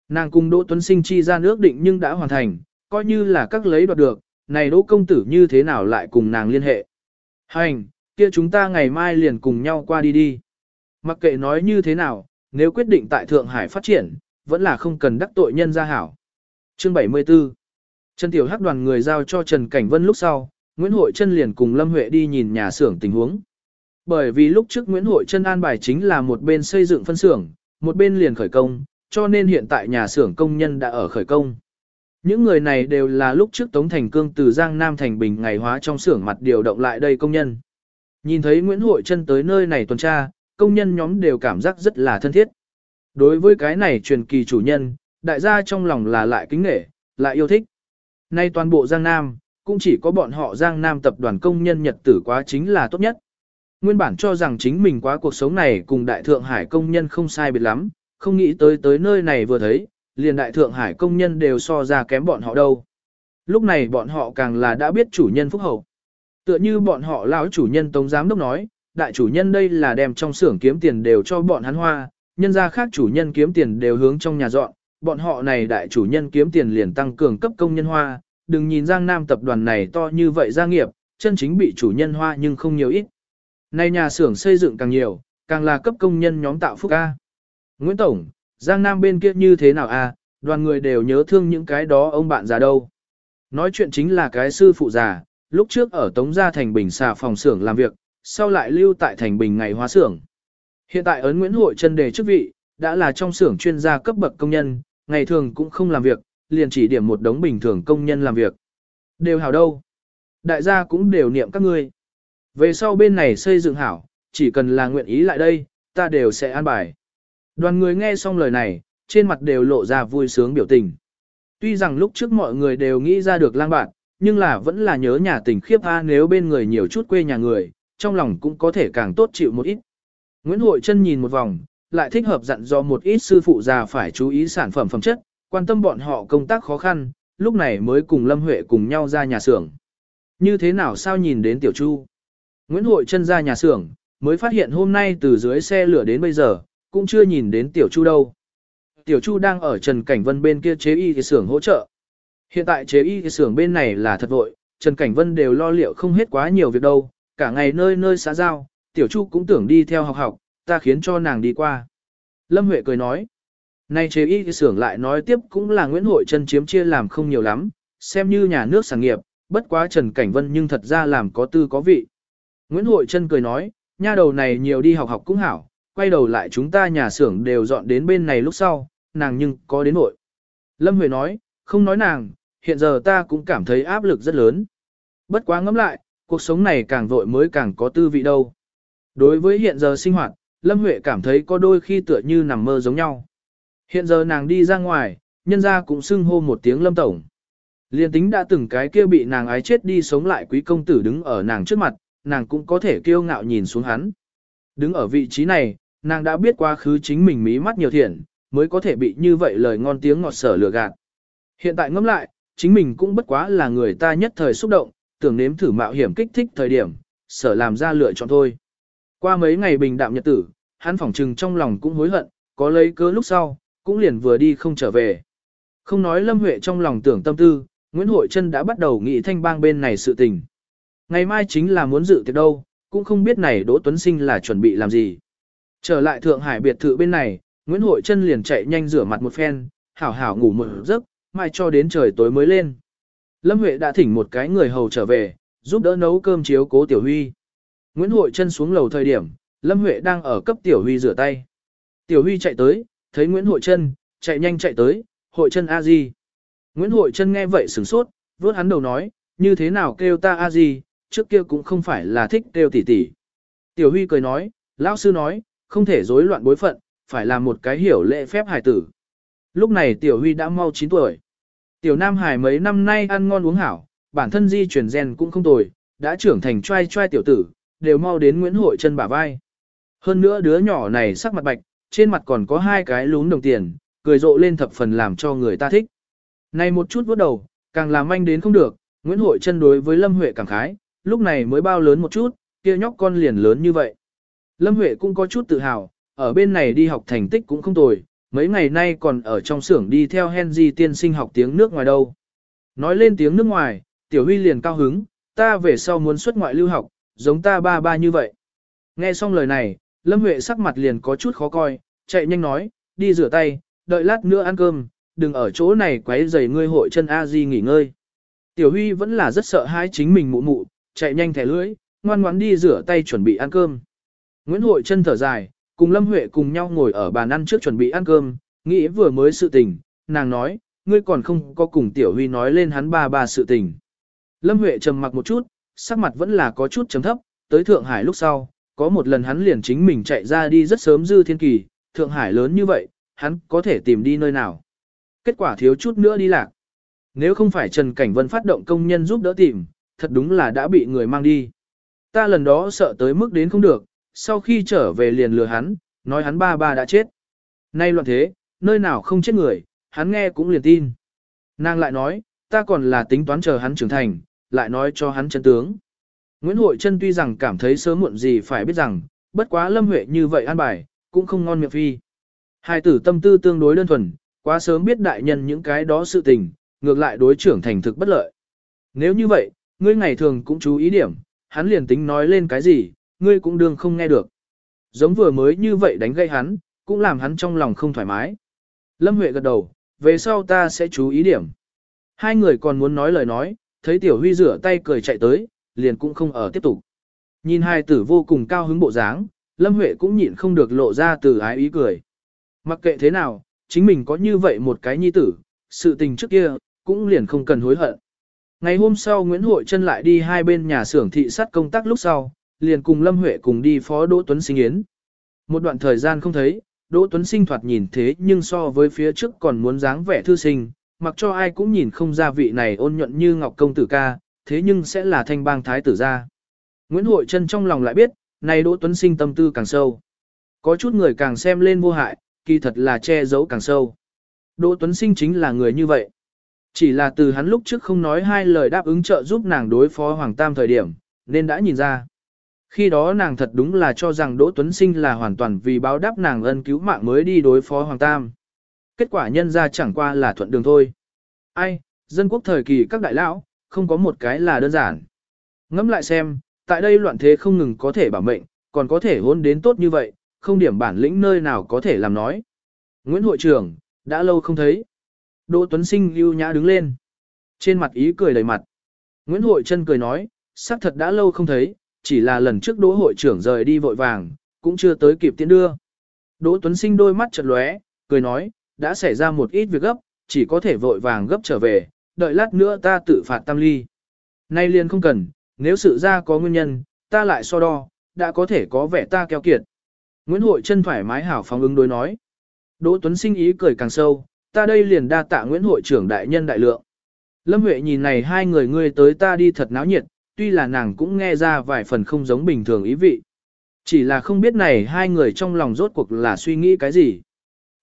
Nàng cùng Đỗ Tuấn Sinh chi ra nước định nhưng đã hoàn thành, coi như là các lấy đoạt được, này Đỗ công tử như thế nào lại cùng nàng liên hệ. Hành, kia chúng ta ngày mai liền cùng nhau qua đi đi. Mặc kệ nói như thế nào, nếu quyết định tại Thượng Hải phát triển, vẫn là không cần đắc tội nhân gia hảo. Chương 74 Trần Tiểu Hắc đoàn người giao cho Trần Cảnh Vân lúc sau, Nguyễn Hội Trân liền cùng Lâm Huệ đi nhìn nhà xưởng tình huống. Bởi vì lúc trước Nguyễn Hội Trân an bài chính là một bên xây dựng phân xưởng, một bên liền khởi công, cho nên hiện tại nhà xưởng công nhân đã ở khởi công. Những người này đều là lúc trước Tống Thành Cương từ Giang Nam Thành Bình ngày hóa trong xưởng mặt điều động lại đây công nhân. Nhìn thấy Nguyễn Hội Trân tới nơi này tuần tra, công nhân nhóm đều cảm giác rất là thân thiết. Đối với cái này truyền kỳ chủ nhân, đại gia trong lòng là lại kính nể, lại yêu thích. Nay toàn bộ Giang Nam, cũng chỉ có bọn họ Giang Nam tập đoàn công nhân nhật tử quá chính là tốt nhất. Nguyên bản cho rằng chính mình quá cuộc sống này cùng Đại Thượng Hải công nhân không sai biệt lắm, không nghĩ tới tới nơi này vừa thấy, liền Đại Thượng Hải công nhân đều so ra kém bọn họ đâu. Lúc này bọn họ càng là đã biết chủ nhân phúc hậu. Tựa như bọn họ lão chủ nhân Tống Giám Đốc nói, đại chủ nhân đây là đem trong xưởng kiếm tiền đều cho bọn hắn hoa, nhân ra khác chủ nhân kiếm tiền đều hướng trong nhà dọn, bọn họ này đại chủ nhân kiếm tiền liền tăng cường cấp công nhân hoa, đừng nhìn Giang Nam tập đoàn này to như vậy gia nghiệp, chân chính bị chủ nhân hoa nhưng không nhiều ít. Nay nhà xưởng xây dựng càng nhiều, càng là cấp công nhân nhóm tạo phúc A. Nguyễn Tổng, Giang Nam bên kia như thế nào à? đoàn người đều nhớ thương những cái đó ông bạn già đâu. Nói chuyện chính là cái sư phụ già, lúc trước ở Tống Gia Thành Bình xà phòng xưởng làm việc, sau lại lưu tại Thành Bình ngày hóa xưởng. Hiện tại ấn Nguyễn Hội chân đề chức vị, đã là trong xưởng chuyên gia cấp bậc công nhân, ngày thường cũng không làm việc, liền chỉ điểm một đống bình thường công nhân làm việc. Đều hảo đâu. Đại gia cũng đều niệm các ngươi. Về sau bên này xây dựng hảo, chỉ cần là nguyện ý lại đây, ta đều sẽ an bài. Đoàn người nghe xong lời này, trên mặt đều lộ ra vui sướng biểu tình. Tuy rằng lúc trước mọi người đều nghĩ ra được lang bạn, nhưng là vẫn là nhớ nhà tình khiếp a nếu bên người nhiều chút quê nhà người, trong lòng cũng có thể càng tốt chịu một ít. Nguyễn Hội Trân nhìn một vòng, lại thích hợp dặn do một ít sư phụ già phải chú ý sản phẩm phẩm chất, quan tâm bọn họ công tác khó khăn, lúc này mới cùng Lâm Huệ cùng nhau ra nhà xưởng. Như thế nào sao nhìn đến Tiểu Chu? Nguyễn Hội Trân ra nhà xưởng, mới phát hiện hôm nay từ dưới xe lửa đến bây giờ, cũng chưa nhìn đến Tiểu Chu đâu. Tiểu Chu đang ở Trần Cảnh Vân bên kia chế y xưởng hỗ trợ. Hiện tại chế y xưởng bên này là thật vội, Trần Cảnh Vân đều lo liệu không hết quá nhiều việc đâu, cả ngày nơi nơi xã giao, Tiểu Chu cũng tưởng đi theo học học, ta khiến cho nàng đi qua. Lâm Huệ cười nói, nay chế y xưởng lại nói tiếp cũng là Nguyễn Hội chân chiếm chia làm không nhiều lắm, xem như nhà nước sản nghiệp, bất quá Trần Cảnh Vân nhưng thật ra làm có tư có vị. Nguyễn Hội chân cười nói, nha đầu này nhiều đi học học cũng hảo, quay đầu lại chúng ta nhà xưởng đều dọn đến bên này lúc sau, nàng nhưng có đến nội. Lâm Huệ nói, không nói nàng, hiện giờ ta cũng cảm thấy áp lực rất lớn. Bất quá ngẫm lại, cuộc sống này càng vội mới càng có tư vị đâu. Đối với hiện giờ sinh hoạt, Lâm Huệ cảm thấy có đôi khi tựa như nằm mơ giống nhau. Hiện giờ nàng đi ra ngoài, nhân ra cũng xưng hô một tiếng Lâm Tổng. Liên tính đã từng cái kia bị nàng ái chết đi sống lại quý công tử đứng ở nàng trước mặt, nàng cũng có thể kiêu ngạo nhìn xuống hắn. Đứng ở vị trí này, nàng đã biết quá khứ chính mình mí mắt nhiều thiện, mới có thể bị như vậy lời ngon tiếng ngọt sở lừa gạt. Hiện tại ngẫm lại, chính mình cũng bất quá là người ta nhất thời xúc động, tưởng nếm thử mạo hiểm kích thích thời điểm, sở làm ra lựa chọn thôi. Qua mấy ngày bình đạm nhật tử, hắn phỏng trừng trong lòng cũng hối hận, có lấy cớ lúc sau, cũng liền vừa đi không trở về. Không nói Lâm Huệ trong lòng tưởng tâm tư, Nguyễn Hội Trân đã bắt đầu nghĩ thanh bang bên này sự tình. Ngày mai chính là muốn dự tiệc đâu, cũng không biết này Đỗ Tuấn Sinh là chuẩn bị làm gì. Trở lại Thượng Hải biệt thự bên này, Nguyễn Hội Trân liền chạy nhanh rửa mặt một phen, hảo hảo ngủ một giấc, mai cho đến trời tối mới lên. Lâm Huệ đã thỉnh một cái người hầu trở về, giúp đỡ nấu cơm chiếu cố Tiểu Huy. Nguyễn Hội Trân xuống lầu thời điểm, Lâm Huệ đang ở cấp Tiểu Huy rửa tay. Tiểu Huy chạy tới, thấy Nguyễn Hội Trân, chạy nhanh chạy tới, Hội Trân a di. Nguyễn Hội Trân nghe vậy sửng sốt, vớt hắn đầu nói, như thế nào kêu ta a di, trước kia cũng không phải là thích kêu tỷ tỷ. Tiểu Huy cười nói, lão sư nói, không thể rối loạn bối phận, phải là một cái hiểu lễ phép hài tử. Lúc này Tiểu Huy đã mau 9 tuổi. Tiểu Nam Hải mấy năm nay ăn ngon uống hảo, bản thân di chuyển gen cũng không tồi, đã trưởng thành trai trai tiểu tử, đều mau đến Nguyễn Hội chân bả vai. Hơn nữa đứa nhỏ này sắc mặt bạch, trên mặt còn có hai cái lún đồng tiền, cười rộ lên thập phần làm cho người ta thích. Này một chút vuốt đầu, Càng làm manh đến không được, Nguyễn Hội chân đối với Lâm Huệ cảm khái, lúc này mới bao lớn một chút, kia nhóc con liền lớn như vậy. Lâm Huệ cũng có chút tự hào, ở bên này đi học thành tích cũng không tồi, mấy ngày nay còn ở trong xưởng đi theo Henry tiên sinh học tiếng nước ngoài đâu. Nói lên tiếng nước ngoài, Tiểu Huy liền cao hứng, ta về sau muốn xuất ngoại lưu học, giống ta ba ba như vậy. Nghe xong lời này, Lâm Huệ sắc mặt liền có chút khó coi, chạy nhanh nói, đi rửa tay, đợi lát nữa ăn cơm, đừng ở chỗ này quấy rầy ngươi hội chân A Di nghỉ ngơi. Tiểu Huy vẫn là rất sợ hãi chính mình mụ mụ, chạy nhanh thẻ lưỡi, ngoan ngoãn đi rửa tay chuẩn bị ăn cơm. Nguyễn Hội chân thở dài, cùng Lâm Huệ cùng nhau ngồi ở bàn ăn trước chuẩn bị ăn cơm, nghĩ vừa mới sự tình, nàng nói, ngươi còn không có cùng Tiểu Huy nói lên hắn ba ba sự tình. Lâm Huệ trầm mặc một chút, sắc mặt vẫn là có chút chấm thấp, tới Thượng Hải lúc sau, có một lần hắn liền chính mình chạy ra đi rất sớm dư thiên kỳ, Thượng Hải lớn như vậy, hắn có thể tìm đi nơi nào. Kết quả thiếu chút nữa đi lạc. Nếu không phải Trần Cảnh Vân phát động công nhân giúp đỡ tìm, thật đúng là đã bị người mang đi. Ta lần đó sợ tới mức đến không được, sau khi trở về liền lừa hắn, nói hắn ba ba đã chết. Nay loạn thế, nơi nào không chết người, hắn nghe cũng liền tin. Nàng lại nói, ta còn là tính toán chờ hắn trưởng thành, lại nói cho hắn chân tướng. Nguyễn Hội Trân tuy rằng cảm thấy sớm muộn gì phải biết rằng, bất quá Lâm Huệ như vậy an bài, cũng không ngon miệng phi. Hai tử tâm tư tương đối đơn thuần, quá sớm biết đại nhân những cái đó sự tình, ngược lại đối trưởng thành thực bất lợi. Nếu như vậy, ngươi ngày thường cũng chú ý điểm, hắn liền tính nói lên cái gì, ngươi cũng đương không nghe được. Giống vừa mới như vậy đánh gây hắn, cũng làm hắn trong lòng không thoải mái. Lâm Huệ gật đầu, về sau ta sẽ chú ý điểm. Hai người còn muốn nói lời nói, thấy Tiểu Huy rửa tay cười chạy tới, liền cũng không ở tiếp tục. Nhìn hai tử vô cùng cao hứng bộ dáng, Lâm Huệ cũng nhịn không được lộ ra từ ái ý cười. Mặc kệ thế nào, chính mình có như vậy một cái nhi tử, sự tình trước kia, cũng liền không cần hối hận. Ngày hôm sau Nguyễn Hội Trân lại đi hai bên nhà xưởng thị sát công tác lúc sau, liền cùng Lâm Huệ cùng đi phó Đỗ Tuấn Sinh Yến. Một đoạn thời gian không thấy, Đỗ Tuấn Sinh thoạt nhìn thế nhưng so với phía trước còn muốn dáng vẻ thư sinh, mặc cho ai cũng nhìn không ra vị này ôn nhuận như ngọc công tử ca, thế nhưng sẽ là thanh bang thái tử gia. Nguyễn Hội Trân trong lòng lại biết, này Đỗ Tuấn Sinh tâm tư càng sâu. Có chút người càng xem lên vô hại, kỳ thật là che giấu càng sâu. Đỗ Tuấn Sinh chính là người như vậy. Chỉ là từ hắn lúc trước không nói hai lời đáp ứng trợ giúp nàng đối phó Hoàng Tam thời điểm, nên đã nhìn ra. Khi đó nàng thật đúng là cho rằng Đỗ Tuấn Sinh là hoàn toàn vì báo đáp nàng ân cứu mạng mới đi đối phó Hoàng Tam. Kết quả nhân ra chẳng qua là thuận đường thôi. Ai, dân quốc thời kỳ các đại lão, không có một cái là đơn giản. Ngẫm lại xem, tại đây loạn thế không ngừng có thể bảo mệnh, còn có thể hôn đến tốt như vậy, không điểm bản lĩnh nơi nào có thể làm nói. Nguyễn hội trưởng, đã lâu không thấy. Đỗ Tuấn Sinh lưu nhã đứng lên. Trên mặt ý cười đầy mặt. Nguyễn hội chân cười nói, xác thật đã lâu không thấy, chỉ là lần trước Đỗ hội trưởng rời đi vội vàng, cũng chưa tới kịp tiến đưa. Đỗ Tuấn Sinh đôi mắt chật lóe, cười nói, đã xảy ra một ít việc gấp, chỉ có thể vội vàng gấp trở về, đợi lát nữa ta tự phạt tam ly. Nay liền không cần, nếu sự ra có nguyên nhân, ta lại so đo, đã có thể có vẻ ta keo kiệt. Nguyễn Hội chân thoải mái hảo phóng ứng đối nói. Đỗ Tuấn sinh ý cười càng sâu, ta đây liền đa tạ Nguyễn Hội trưởng đại nhân đại lượng. Lâm Huệ nhìn này hai người ngươi tới ta đi thật náo nhiệt, tuy là nàng cũng nghe ra vài phần không giống bình thường ý vị. Chỉ là không biết này hai người trong lòng rốt cuộc là suy nghĩ cái gì.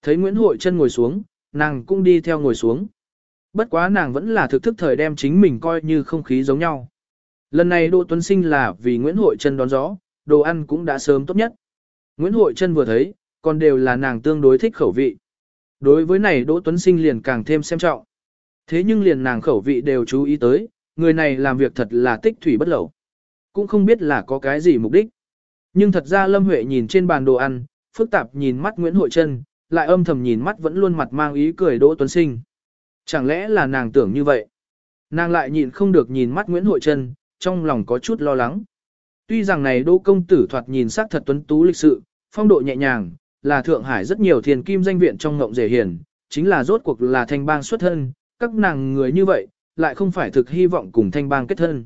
Thấy Nguyễn Hội chân ngồi xuống, nàng cũng đi theo ngồi xuống. Bất quá nàng vẫn là thực thức thời đem chính mình coi như không khí giống nhau. Lần này Đỗ Tuấn Sinh là vì Nguyễn Hội chân đón gió, đồ ăn cũng đã sớm tốt nhất. Nguyễn Hội chân vừa thấy, còn đều là nàng tương đối thích khẩu vị. Đối với này Đỗ Tuấn Sinh liền càng thêm xem trọng. Thế nhưng liền nàng khẩu vị đều chú ý tới, người này làm việc thật là tích thủy bất lẩu. Cũng không biết là có cái gì mục đích. Nhưng thật ra Lâm Huệ nhìn trên bàn đồ ăn, phức tạp nhìn mắt Nguyễn Hội Trân, lại âm thầm nhìn mắt vẫn luôn mặt mang ý cười Đỗ Tuấn Sinh. Chẳng lẽ là nàng tưởng như vậy? Nàng lại nhịn không được nhìn mắt Nguyễn Hội Trân, trong lòng có chút lo lắng. Tuy rằng này Đỗ công tử thoạt nhìn sắc thật tuấn tú lịch sự, phong độ nhẹ nhàng, là Thượng Hải rất nhiều thiền kim danh viện trong ngộng rể hiền, chính là rốt cuộc là thanh bang xuất thân, các nàng người như vậy, lại không phải thực hy vọng cùng thanh bang kết thân.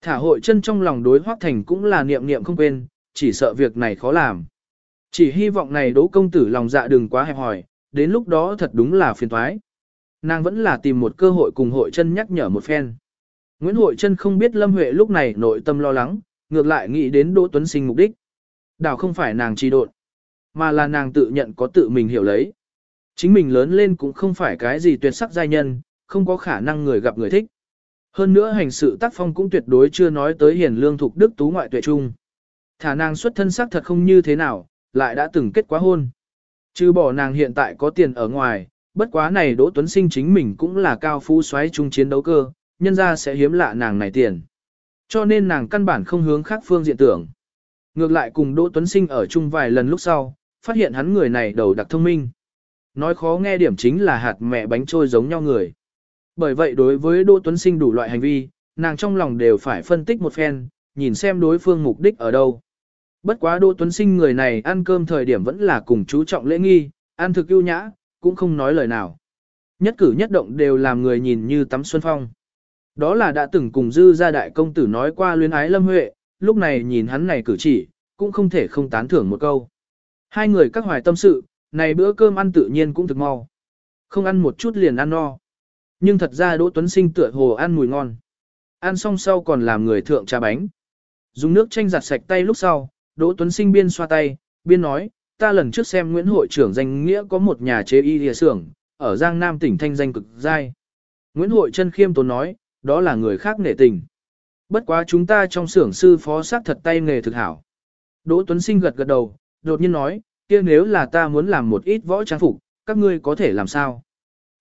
Thả hội chân trong lòng đối hoác thành cũng là niệm niệm không quên, chỉ sợ việc này khó làm. Chỉ hy vọng này đỗ công tử lòng dạ đừng quá hẹp hòi, đến lúc đó thật đúng là phiền toái. Nàng vẫn là tìm một cơ hội cùng hội chân nhắc nhở một phen. Nguyễn Hội chân không biết Lâm Huệ lúc này nội tâm lo lắng, ngược lại nghĩ đến Đỗ Tuấn Sinh mục đích. Đảo không phải nàng trì độn, mà là nàng tự nhận có tự mình hiểu lấy. Chính mình lớn lên cũng không phải cái gì tuyệt sắc giai nhân, không có khả năng người gặp người thích. Hơn nữa hành sự tác phong cũng tuyệt đối chưa nói tới hiền lương thục đức tú ngoại tuệ trung. Thả nàng xuất thân sắc thật không như thế nào, lại đã từng kết quá hôn. Chứ bỏ nàng hiện tại có tiền ở ngoài, bất quá này Đỗ Tuấn Sinh chính mình cũng là cao phú xoáy trung chiến đấu cơ, nhân ra sẽ hiếm lạ nàng này tiền. Cho nên nàng căn bản không hướng khác phương diện tưởng. Ngược lại cùng Đỗ Tuấn Sinh ở chung vài lần lúc sau, phát hiện hắn người này đầu đặc thông minh. Nói khó nghe điểm chính là hạt mẹ bánh trôi giống nhau người. Bởi vậy đối với Đỗ Tuấn Sinh đủ loại hành vi, nàng trong lòng đều phải phân tích một phen, nhìn xem đối phương mục đích ở đâu. Bất quá Đỗ Tuấn Sinh người này ăn cơm thời điểm vẫn là cùng chú trọng lễ nghi, ăn thực ưu nhã, cũng không nói lời nào. Nhất cử nhất động đều làm người nhìn như tắm xuân phong. Đó là đã từng cùng dư gia đại công tử nói qua luyến ái lâm huệ, lúc này nhìn hắn này cử chỉ, cũng không thể không tán thưởng một câu. Hai người các hoài tâm sự, này bữa cơm ăn tự nhiên cũng thực mau. Không ăn một chút liền ăn no. Nhưng thật ra Đỗ Tuấn Sinh tựa hồ ăn mùi ngon. Ăn xong sau còn làm người thượng trà bánh. Dùng nước chanh giặt sạch tay lúc sau, Đỗ Tuấn Sinh biên xoa tay, biên nói, ta lần trước xem Nguyễn hội trưởng danh nghĩa có một nhà chế y địa xưởng, ở Giang Nam tỉnh thanh danh cực giai. Nguyễn hội chân khiêm tốn nói, đó là người khác nể tình. Bất quá chúng ta trong xưởng sư phó sát thật tay nghề thực hảo. Đỗ Tuấn Sinh gật gật đầu, đột nhiên nói, kia nếu là ta muốn làm một ít võ trang phục, các ngươi có thể làm sao?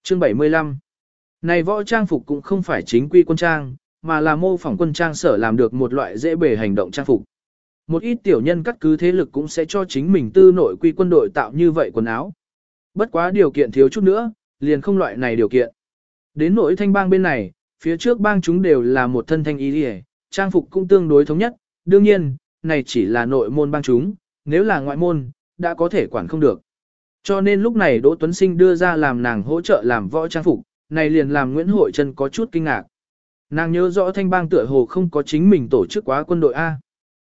Chương 75 này võ trang phục cũng không phải chính quy quân trang, mà là mô phỏng quân trang sở làm được một loại dễ bề hành động trang phục. Một ít tiểu nhân cắt cứ thế lực cũng sẽ cho chính mình tư nội quy quân đội tạo như vậy quần áo. Bất quá điều kiện thiếu chút nữa, liền không loại này điều kiện. Đến nội thanh bang bên này, phía trước bang chúng đều là một thân thanh ý đi trang phục cũng tương đối thống nhất, đương nhiên, này chỉ là nội môn bang chúng, nếu là ngoại môn, đã có thể quản không được. Cho nên lúc này Đỗ Tuấn Sinh đưa ra làm nàng hỗ trợ làm võ trang phục, này liền làm Nguyễn Hội Trân có chút kinh ngạc. Nàng nhớ rõ thanh bang tựa hồ không có chính mình tổ chức quá quân đội A.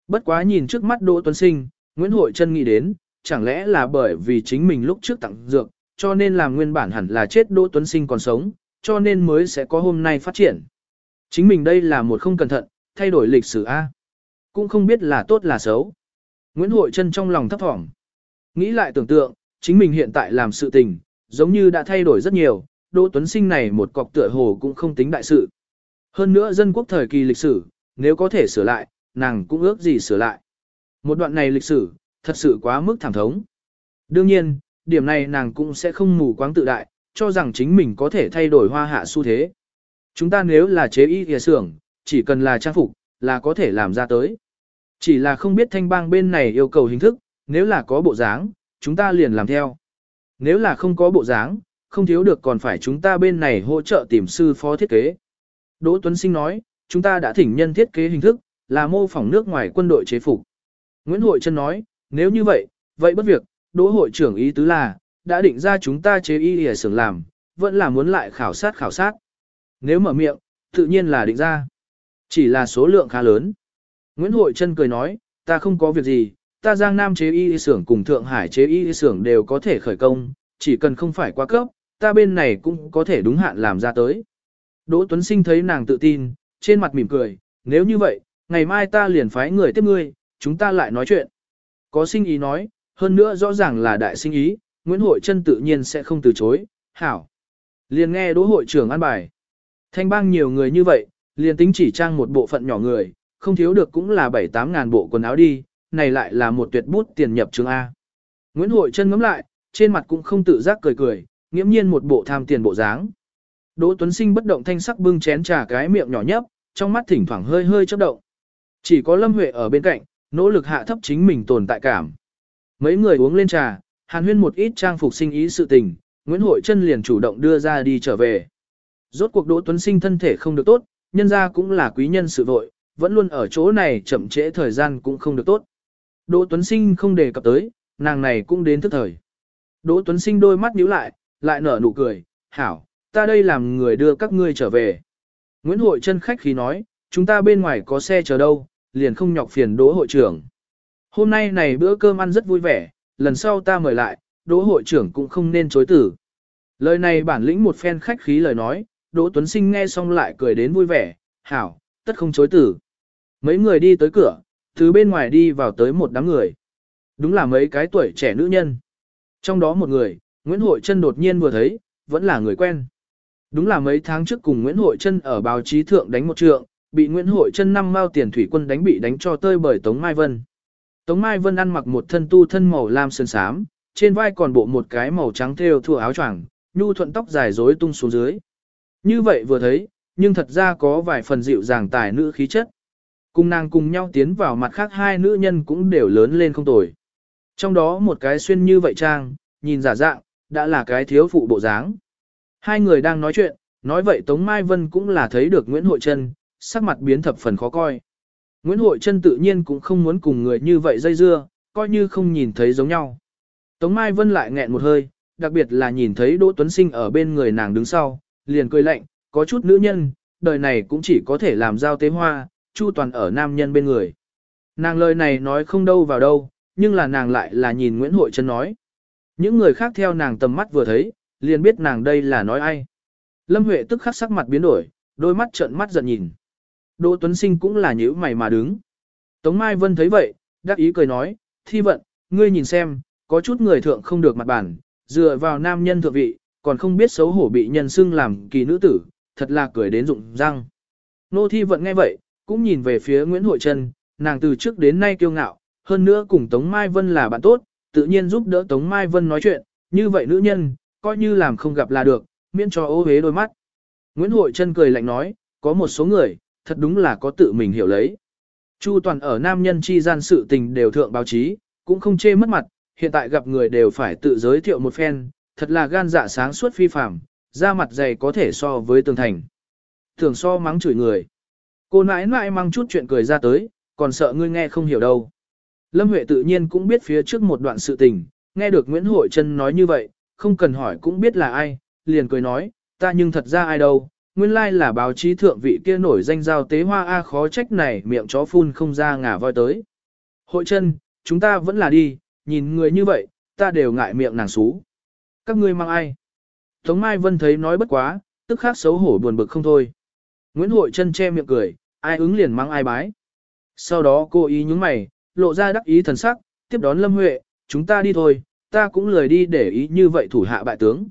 Bất quá nhìn trước mắt Đỗ Tuấn Sinh, Nguyễn Hội Trân nghĩ đến, chẳng lẽ là bởi vì chính mình lúc trước tặng dược, cho nên làm nguyên bản hẳn là chết Đỗ Tuấn Sinh còn sống, cho nên mới sẽ có hôm nay phát triển. Chính mình đây là một không cẩn thận, thay đổi lịch sử A. Cũng không biết là tốt là xấu. Nguyễn Hội Trân trong lòng thấp thỏm. Nghĩ lại tưởng tượng, chính mình hiện tại làm sự tình, giống như đã thay đổi rất nhiều, Đỗ Tuấn Sinh này một cọc tựa hồ cũng không tính đại sự. Hơn nữa dân quốc thời kỳ lịch sử, nếu có thể sửa lại, nàng cũng ước gì sửa lại. Một đoạn này lịch sử, thật sự quá mức thảm thống. Đương nhiên, điểm này nàng cũng sẽ không mù quáng tự đại, cho rằng chính mình có thể thay đổi hoa hạ xu thế. Chúng ta nếu là chế y thìa xưởng, chỉ cần là trang phục, là có thể làm ra tới. Chỉ là không biết thanh bang bên này yêu cầu hình thức, nếu là có bộ dáng, chúng ta liền làm theo. Nếu là không có bộ dáng, không thiếu được còn phải chúng ta bên này hỗ trợ tìm sư phó thiết kế. Đỗ Tuấn Sinh nói, chúng ta đã thỉnh nhân thiết kế hình thức, là mô phỏng nước ngoài quân đội chế phục. Nguyễn Hội Trân nói, nếu như vậy, vậy bất việc, Đỗ hội trưởng ý tứ là, đã định ra chúng ta chế y lìa xưởng làm, vẫn là muốn lại khảo sát khảo sát. Nếu mở miệng, tự nhiên là định ra. Chỉ là số lượng khá lớn. Nguyễn Hội Trân cười nói, ta không có việc gì, ta Giang Nam chế y xưởng cùng Thượng Hải chế y xưởng đều có thể khởi công, chỉ cần không phải quá cấp, ta bên này cũng có thể đúng hạn làm ra tới. Đỗ Tuấn Sinh thấy nàng tự tin, trên mặt mỉm cười, nếu như vậy, ngày mai ta liền phái người tiếp ngươi, chúng ta lại nói chuyện. Có sinh ý nói, hơn nữa rõ ràng là đại sinh ý, Nguyễn Hội Trân tự nhiên sẽ không từ chối, hảo. Liền nghe đỗ hội trưởng an bài. Thanh bang nhiều người như vậy, liền tính chỉ trang một bộ phận nhỏ người, không thiếu được cũng là 7-8 ngàn bộ quần áo đi, này lại là một tuyệt bút tiền nhập trường A. Nguyễn Hội Trân ngắm lại, trên mặt cũng không tự giác cười cười, nghiễm nhiên một bộ tham tiền bộ dáng. Đỗ Tuấn Sinh bất động thanh sắc bưng chén trà cái miệng nhỏ nhấp, trong mắt thỉnh thoảng hơi hơi chớp động. Chỉ có Lâm Huệ ở bên cạnh, nỗ lực hạ thấp chính mình tồn tại cảm. Mấy người uống lên trà, hàn huyên một ít trang phục sinh ý sự tình, Nguyễn Hội Trân liền chủ động đưa ra đi trở về. Rốt cuộc Đỗ Tuấn Sinh thân thể không được tốt, nhân ra cũng là quý nhân sự vội, vẫn luôn ở chỗ này chậm trễ thời gian cũng không được tốt. Đỗ Tuấn Sinh không đề cập tới, nàng này cũng đến thức thời. Đỗ Tuấn Sinh đôi mắt nhíu lại, lại nở nụ cười, hảo, ta đây làm người đưa các ngươi trở về. Nguyễn Hội Trân khách khí nói, chúng ta bên ngoài có xe chờ đâu, liền không nhọc phiền Đỗ hội trưởng. Hôm nay này bữa cơm ăn rất vui vẻ, lần sau ta mời lại, Đỗ hội trưởng cũng không nên chối tử. Lời này bản lĩnh một phen khách khí lời nói, Đỗ Tuấn Sinh nghe xong lại cười đến vui vẻ, hảo, tất không chối tử. Mấy người đi tới cửa, từ bên ngoài đi vào tới một đám người. Đúng là mấy cái tuổi trẻ nữ nhân. Trong đó một người, Nguyễn Hội Trân đột nhiên vừa thấy, vẫn là người quen. Đúng là mấy tháng trước cùng Nguyễn Hội Trân ở báo chí thượng đánh một trượng, bị Nguyễn Hội Trân năm mao tiền thủy quân đánh bị đánh cho tơi bởi Tống Mai Vân. Tống Mai Vân ăn mặc một thân tu thân màu lam sơn sám, trên vai còn bộ một cái màu trắng thêu thua áo choàng, nhu thuận tóc dài rối tung xuống dưới. Như vậy vừa thấy, nhưng thật ra có vài phần dịu dàng tài nữ khí chất. Cùng nàng cùng nhau tiến vào mặt khác hai nữ nhân cũng đều lớn lên không tồi. Trong đó một cái xuyên như vậy trang, nhìn giả dạng, đã là cái thiếu phụ bộ dáng. Hai người đang nói chuyện, nói vậy Tống Mai Vân cũng là thấy được Nguyễn Hội Trân, sắc mặt biến thập phần khó coi. Nguyễn Hội Trân tự nhiên cũng không muốn cùng người như vậy dây dưa, coi như không nhìn thấy giống nhau. Tống Mai Vân lại nghẹn một hơi, đặc biệt là nhìn thấy Đỗ Tuấn Sinh ở bên người nàng đứng sau, liền cười lạnh, có chút nữ nhân, đời này cũng chỉ có thể làm giao tế hoa, chu toàn ở nam nhân bên người. Nàng lời này nói không đâu vào đâu, nhưng là nàng lại là nhìn Nguyễn Hội Trân nói. Những người khác theo nàng tầm mắt vừa thấy, liền biết nàng đây là nói ai. Lâm Huệ tức khắc sắc mặt biến đổi, đôi mắt trợn mắt giận nhìn. Đỗ Tuấn Sinh cũng là nhíu mày mà đứng. Tống Mai Vân thấy vậy, đắc ý cười nói, thi vận, ngươi nhìn xem, có chút người thượng không được mặt bản, dựa vào nam nhân thượng vị, còn không biết xấu hổ bị nhân xưng làm kỳ nữ tử, thật là cười đến rụng răng. Nô thi vận nghe vậy, cũng nhìn về phía Nguyễn Hội Trân, nàng từ trước đến nay kiêu ngạo, hơn nữa cùng Tống Mai Vân là bạn tốt, tự nhiên giúp đỡ Tống Mai Vân nói chuyện, như vậy nữ nhân, coi như làm không gặp là được, miễn cho ô hế đôi mắt. Nguyễn Hội Trân cười lạnh nói, có một số người, thật đúng là có tự mình hiểu lấy. Chu toàn ở nam nhân chi gian sự tình đều thượng báo chí, cũng không chê mất mặt, hiện tại gặp người đều phải tự giới thiệu một phen, thật là gan dạ sáng suốt phi phạm, da mặt dày có thể so với tường thành. Thường so mắng chửi người. Cô nãi nãi mang chút chuyện cười ra tới, còn sợ ngươi nghe không hiểu đâu. Lâm Huệ tự nhiên cũng biết phía trước một đoạn sự tình, nghe được Nguyễn Hội Trân nói như vậy, không cần hỏi cũng biết là ai, liền cười nói, ta nhưng thật ra ai đâu, nguyên lai là báo chí thượng vị kia nổi danh giao tế hoa A khó trách này miệng chó phun không ra ngả voi tới. Hội Trân, chúng ta vẫn là đi, nhìn người như vậy, ta đều ngại miệng nàng xú. Các ngươi mang ai? Tống Mai Vân thấy nói bất quá, tức khắc xấu hổ buồn bực không thôi. Nguyễn Hội Trân che miệng cười, ai ứng liền mang ai bái. Sau đó cô ý nhúng mày, lộ ra đắc ý thần sắc, tiếp đón Lâm Huệ, chúng ta đi thôi, ta cũng lười đi để ý như vậy thủ hạ bại tướng.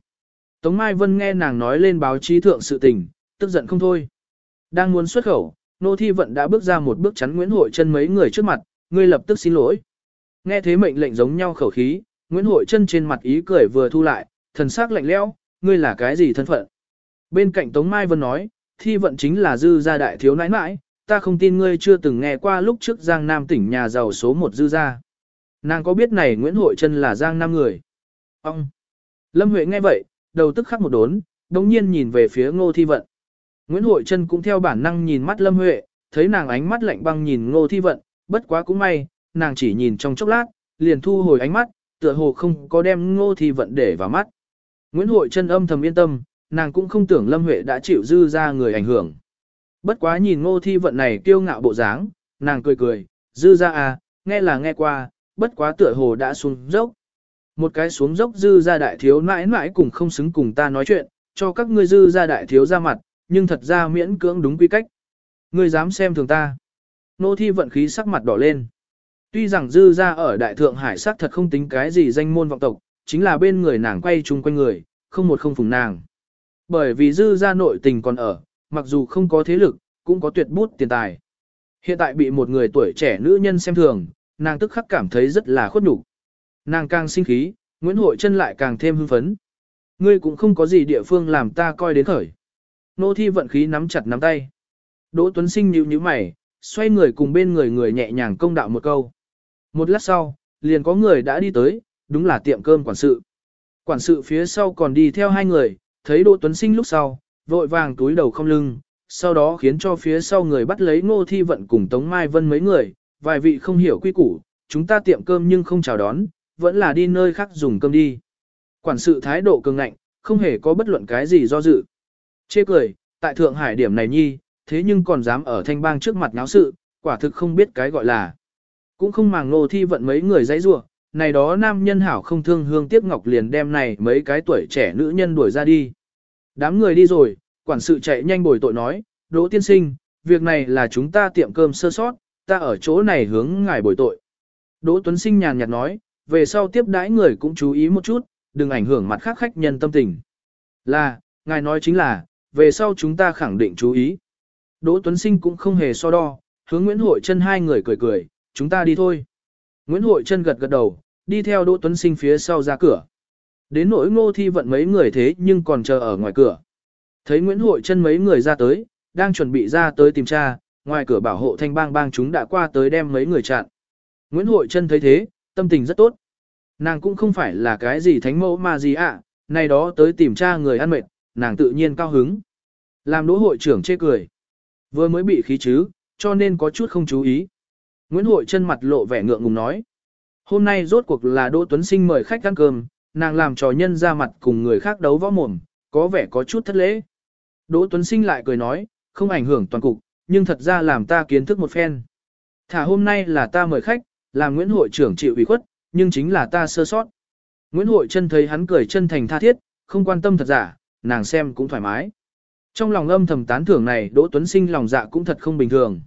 Tống Mai Vân nghe nàng nói lên báo chí thượng sự tình, tức giận không thôi. Đang muốn xuất khẩu, nô thi vận đã bước ra một bước chắn Nguyễn Hội chân mấy người trước mặt, ngươi lập tức xin lỗi. Nghe thế mệnh lệnh giống nhau khẩu khí, Nguyễn Hội chân trên mặt ý cười vừa thu lại, thần sắc lạnh lẽo, ngươi là cái gì thân phận? Bên cạnh Tống Mai Vân nói, thi vận chính là dư gia đại thiếu nãi nãi, ta không tin ngươi chưa từng nghe qua lúc trước Giang Nam tỉnh nhà giàu số một dư gia. Nàng có biết này Nguyễn Hội Trân là Giang Nam người? Ông! Lâm Huệ nghe vậy, đầu tức khắc một đốn, đồng nhiên nhìn về phía ngô thi vận. Nguyễn Hội Trân cũng theo bản năng nhìn mắt Lâm Huệ, thấy nàng ánh mắt lạnh băng nhìn ngô thi vận, bất quá cũng may, nàng chỉ nhìn trong chốc lát, liền thu hồi ánh mắt, tựa hồ không có đem ngô thi vận để vào mắt. Nguyễn Hội Trân âm thầm yên tâm, nàng cũng không tưởng Lâm Huệ đã chịu dư ra người ảnh hưởng. Bất quá nhìn ngô thi vận này kiêu ngạo bộ dáng, nàng cười cười, dư ra à, nghe là nghe qua, bất quá tựa hồ đã xuống dốc. Một cái xuống dốc dư ra đại thiếu mãi mãi cùng không xứng cùng ta nói chuyện, cho các ngươi dư ra đại thiếu ra mặt, nhưng thật ra miễn cưỡng đúng quy cách. Ngươi dám xem thường ta. Nô thi vận khí sắc mặt đỏ lên. Tuy rằng dư ra ở đại thượng hải sắc thật không tính cái gì danh môn vọng tộc, chính là bên người nàng quay chung quanh người, không một không phùng nàng. Bởi vì dư ra nội tình còn ở, mặc dù không có thế lực, cũng có tuyệt bút tiền tài. Hiện tại bị một người tuổi trẻ nữ nhân xem thường, nàng tức khắc cảm thấy rất là khuất nhục. Nàng càng sinh khí, Nguyễn Hội chân lại càng thêm hưng phấn. Ngươi cũng không có gì địa phương làm ta coi đến khởi. Nô thi vận khí nắm chặt nắm tay. Đỗ Tuấn Sinh nhíu nhíu mày, xoay người cùng bên người người nhẹ nhàng công đạo một câu. Một lát sau, liền có người đã đi tới, đúng là tiệm cơm quản sự. Quản sự phía sau còn đi theo hai người, thấy Đỗ Tuấn Sinh lúc sau, vội vàng túi đầu không lưng, sau đó khiến cho phía sau người bắt lấy ngô thi vận cùng Tống Mai Vân mấy người, vài vị không hiểu quy củ, chúng ta tiệm cơm nhưng không chào đón, vẫn là đi nơi khác dùng cơm đi. Quản sự thái độ cường ngạnh, không hề có bất luận cái gì do dự. Chê cười, tại Thượng Hải điểm này nhi, thế nhưng còn dám ở thanh bang trước mặt náo sự, quả thực không biết cái gọi là. Cũng không màng ngô thi vận mấy người dãy rủa, này đó nam nhân hảo không thương hương tiếc ngọc liền đem này mấy cái tuổi trẻ nữ nhân đuổi ra đi. Đám người đi rồi, quản sự chạy nhanh bồi tội nói, Đỗ tiên sinh, việc này là chúng ta tiệm cơm sơ sót, ta ở chỗ này hướng ngài bồi tội. Đỗ Tuấn Sinh nhàn nhạt nói, về sau tiếp đãi người cũng chú ý một chút, đừng ảnh hưởng mặt khác khách nhân tâm tình. Là, ngài nói chính là, về sau chúng ta khẳng định chú ý. Đỗ Tuấn Sinh cũng không hề so đo, hướng Nguyễn Hội Trân hai người cười cười, chúng ta đi thôi. Nguyễn Hội Trân gật gật đầu, đi theo Đỗ Tuấn Sinh phía sau ra cửa. Đến nỗi ngô thi vận mấy người thế nhưng còn chờ ở ngoài cửa. Thấy Nguyễn Hội chân mấy người ra tới, đang chuẩn bị ra tới tìm cha, ngoài cửa bảo hộ thanh bang bang chúng đã qua tới đem mấy người chặn. Nguyễn Hội chân thấy thế, tâm tình rất tốt. Nàng cũng không phải là cái gì thánh mẫu mà gì ạ, à, nay đó tới tìm cha người ăn mệt, nàng tự nhiên cao hứng. Làm đỗ hội trưởng chê cười. Vừa mới bị khí chứ, cho nên có chút không chú ý. Nguyễn Hội chân mặt lộ vẻ ngượng ngùng nói. Hôm nay rốt cuộc là Đỗ Tuấn Sinh mời khách ăn cơm, nàng làm trò nhân ra mặt cùng người khác đấu võ mồm, có vẻ có chút thất lễ. Đỗ Tuấn Sinh lại cười nói, không ảnh hưởng toàn cục, nhưng thật ra làm ta kiến thức một phen. Thả hôm nay là ta mời khách, làm Nguyễn hội trưởng chịu ủy khuất, nhưng chính là ta sơ sót. Nguyễn hội chân thấy hắn cười chân thành tha thiết, không quan tâm thật giả, nàng xem cũng thoải mái. Trong lòng âm thầm tán thưởng này Đỗ Tuấn Sinh lòng dạ cũng thật không bình thường.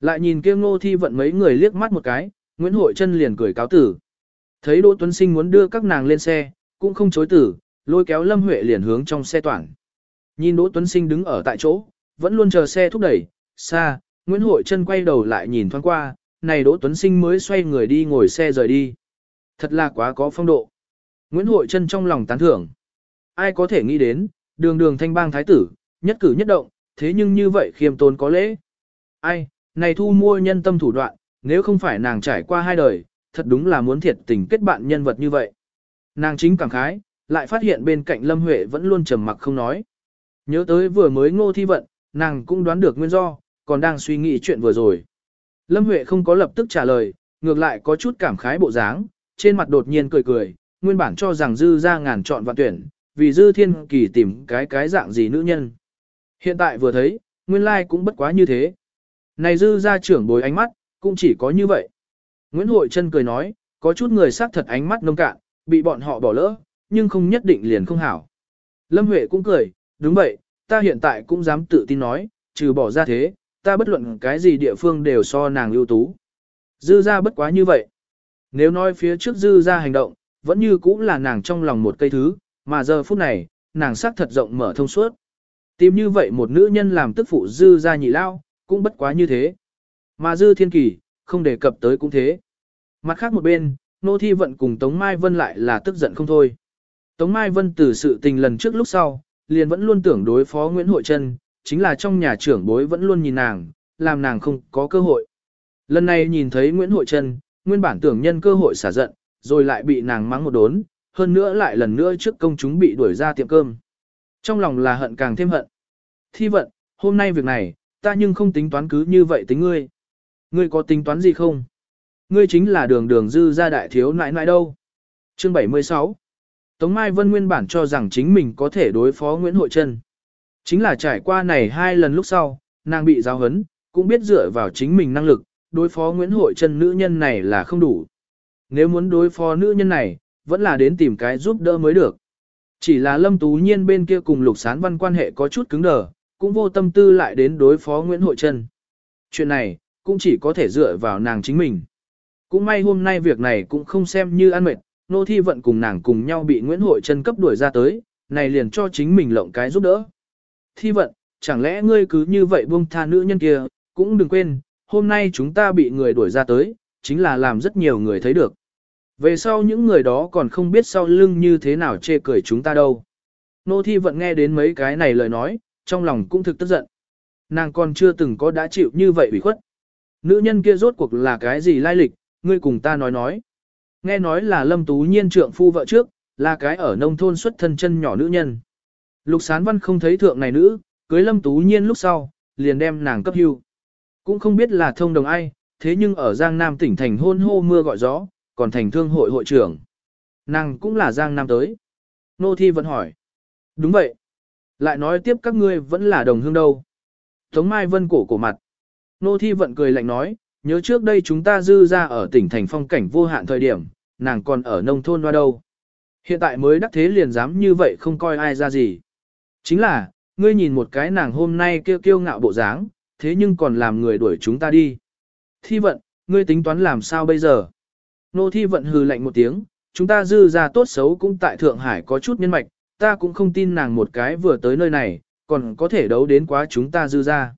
Lại nhìn kia ngô thi vận mấy người liếc mắt một cái, Nguyễn Hội chân liền cười cáo tử. Thấy Đỗ Tuấn Sinh muốn đưa các nàng lên xe, cũng không chối tử, lôi kéo Lâm Huệ liền hướng trong xe toàn. Nhìn Đỗ Tuấn Sinh đứng ở tại chỗ, vẫn luôn chờ xe thúc đẩy, xa, Nguyễn Hội chân quay đầu lại nhìn thoáng qua, này Đỗ Tuấn Sinh mới xoay người đi ngồi xe rời đi. Thật là quá có phong độ. Nguyễn Hội chân trong lòng tán thưởng. Ai có thể nghĩ đến, đường đường thanh bang thái tử, nhất cử nhất động, thế nhưng như vậy khiêm tốn có lễ. Ai, này thu mua nhân tâm thủ đoạn, nếu không phải nàng trải qua hai đời, thật đúng là muốn thiệt tình kết bạn nhân vật như vậy. Nàng chính cảm khái, lại phát hiện bên cạnh Lâm Huệ vẫn luôn trầm mặc không nói. Nhớ tới vừa mới ngô thi vận, nàng cũng đoán được nguyên do, còn đang suy nghĩ chuyện vừa rồi. Lâm Huệ không có lập tức trả lời, ngược lại có chút cảm khái bộ dáng, trên mặt đột nhiên cười cười, nguyên bản cho rằng dư ra ngàn chọn vạn tuyển, vì dư thiên kỳ tìm cái cái dạng gì nữ nhân. Hiện tại vừa thấy, nguyên lai cũng bất quá như thế. Này dư ra trưởng bồi ánh mắt, cũng chỉ có như vậy. Nguyễn Hội Trân cười nói, có chút người xác thật ánh mắt nông cạn, bị bọn họ bỏ lỡ, nhưng không nhất định liền không hảo. Lâm Huệ cũng cười, đúng vậy, ta hiện tại cũng dám tự tin nói, trừ bỏ ra thế, ta bất luận cái gì địa phương đều so nàng ưu tú. Dư ra bất quá như vậy. Nếu nói phía trước dư ra hành động, vẫn như cũng là nàng trong lòng một cây thứ, mà giờ phút này, nàng xác thật rộng mở thông suốt. Tìm như vậy một nữ nhân làm tức phụ dư ra nhị lao, cũng bất quá như thế. Mà dư thiên kỳ, không đề cập tới cũng thế. Mặt khác một bên, nô thi vận cùng Tống Mai Vân lại là tức giận không thôi. Tống Mai Vân từ sự tình lần trước lúc sau, liền vẫn luôn tưởng đối phó Nguyễn Hội Trân, chính là trong nhà trưởng bối vẫn luôn nhìn nàng, làm nàng không có cơ hội. Lần này nhìn thấy Nguyễn Hội Trân, nguyên bản tưởng nhân cơ hội xả giận, rồi lại bị nàng mắng một đốn, hơn nữa lại lần nữa trước công chúng bị đuổi ra tiệm cơm. Trong lòng là hận càng thêm hận. Thi vận, hôm nay việc này, ta nhưng không tính toán cứ như vậy tính ngươi. Ngươi có tính toán gì không? Ngươi chính là đường đường dư gia đại thiếu nãi nãi đâu. Chương 76 Tống Mai Vân nguyên bản cho rằng chính mình có thể đối phó Nguyễn Hội Trân. Chính là trải qua này hai lần lúc sau, nàng bị giáo hấn, cũng biết dựa vào chính mình năng lực, đối phó Nguyễn Hội Trân nữ nhân này là không đủ. Nếu muốn đối phó nữ nhân này, vẫn là đến tìm cái giúp đỡ mới được. Chỉ là Lâm Tú Nhiên bên kia cùng Lục Sán Văn quan hệ có chút cứng đờ, cũng vô tâm tư lại đến đối phó Nguyễn Hội Trân. Chuyện này, cũng chỉ có thể dựa vào nàng chính mình. Cũng may hôm nay việc này cũng không xem như ăn mệt, nô thi vận cùng nàng cùng nhau bị Nguyễn Hội Trân cấp đuổi ra tới, này liền cho chính mình lộng cái giúp đỡ. Thi vận, chẳng lẽ ngươi cứ như vậy buông tha nữ nhân kia, cũng đừng quên, hôm nay chúng ta bị người đuổi ra tới, chính là làm rất nhiều người thấy được. Về sau những người đó còn không biết sau lưng như thế nào chê cười chúng ta đâu. Nô thi vận nghe đến mấy cái này lời nói, trong lòng cũng thực tức giận. Nàng còn chưa từng có đã chịu như vậy ủy khuất. Nữ nhân kia rốt cuộc là cái gì lai lịch, ngươi cùng ta nói nói. Nghe nói là lâm tú nhiên trượng phu vợ trước, là cái ở nông thôn xuất thân chân nhỏ nữ nhân. Lục sán văn không thấy thượng này nữ, cưới lâm tú nhiên lúc sau, liền đem nàng cấp hưu. Cũng không biết là thông đồng ai, thế nhưng ở Giang Nam tỉnh thành hôn hô mưa gọi gió, còn thành thương hội hội trưởng. Nàng cũng là Giang Nam tới. Nô Thi vẫn hỏi. Đúng vậy. Lại nói tiếp các ngươi vẫn là đồng hương đâu. Tống Mai Vân cổ cổ mặt. Nô Thi vận cười lạnh nói, nhớ trước đây chúng ta dư ra ở tỉnh thành phong cảnh vô hạn thời điểm, nàng còn ở nông thôn qua đâu. Hiện tại mới đắc thế liền dám như vậy không coi ai ra gì. Chính là, ngươi nhìn một cái nàng hôm nay kêu kiêu ngạo bộ dáng, thế nhưng còn làm người đuổi chúng ta đi. Thi vận, ngươi tính toán làm sao bây giờ? Nô thi vận hừ lạnh một tiếng, chúng ta dư ra tốt xấu cũng tại Thượng Hải có chút nhân mạch, ta cũng không tin nàng một cái vừa tới nơi này, còn có thể đấu đến quá chúng ta dư ra.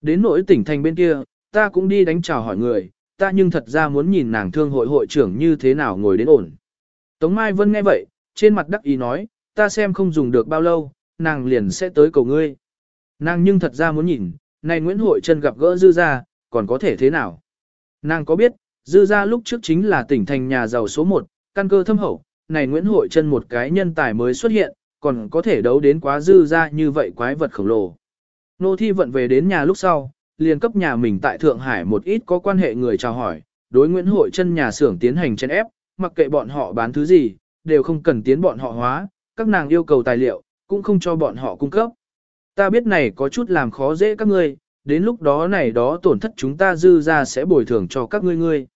Đến nỗi tỉnh thành bên kia, ta cũng đi đánh chào hỏi người, ta nhưng thật ra muốn nhìn nàng thương hội hội trưởng như thế nào ngồi đến ổn. Tống Mai Vân nghe vậy, trên mặt đắc ý nói, ta xem không dùng được bao lâu, nàng liền sẽ tới cầu ngươi. Nàng nhưng thật ra muốn nhìn, này Nguyễn Hội Trần gặp gỡ Dư Gia, còn có thể thế nào? Nàng có biết, Dư Gia lúc trước chính là tỉnh thành nhà giàu số 1, căn cơ thâm hậu, này Nguyễn Hội Trần một cái nhân tài mới xuất hiện, còn có thể đấu đến quá Dư Gia như vậy quái vật khổng lồ. Nô thi vận về đến nhà lúc sau, liền cấp nhà mình tại Thượng Hải một ít có quan hệ người chào hỏi, đối Nguyễn Hội chân nhà xưởng tiến hành chân ép, mặc kệ bọn họ bán thứ gì, đều không cần tiến bọn họ hóa, các nàng yêu cầu tài liệu, cũng không cho bọn họ cung cấp. Ta biết này có chút làm khó dễ các ngươi, đến lúc đó này đó tổn thất chúng ta dư ra sẽ bồi thường cho các ngươi ngươi.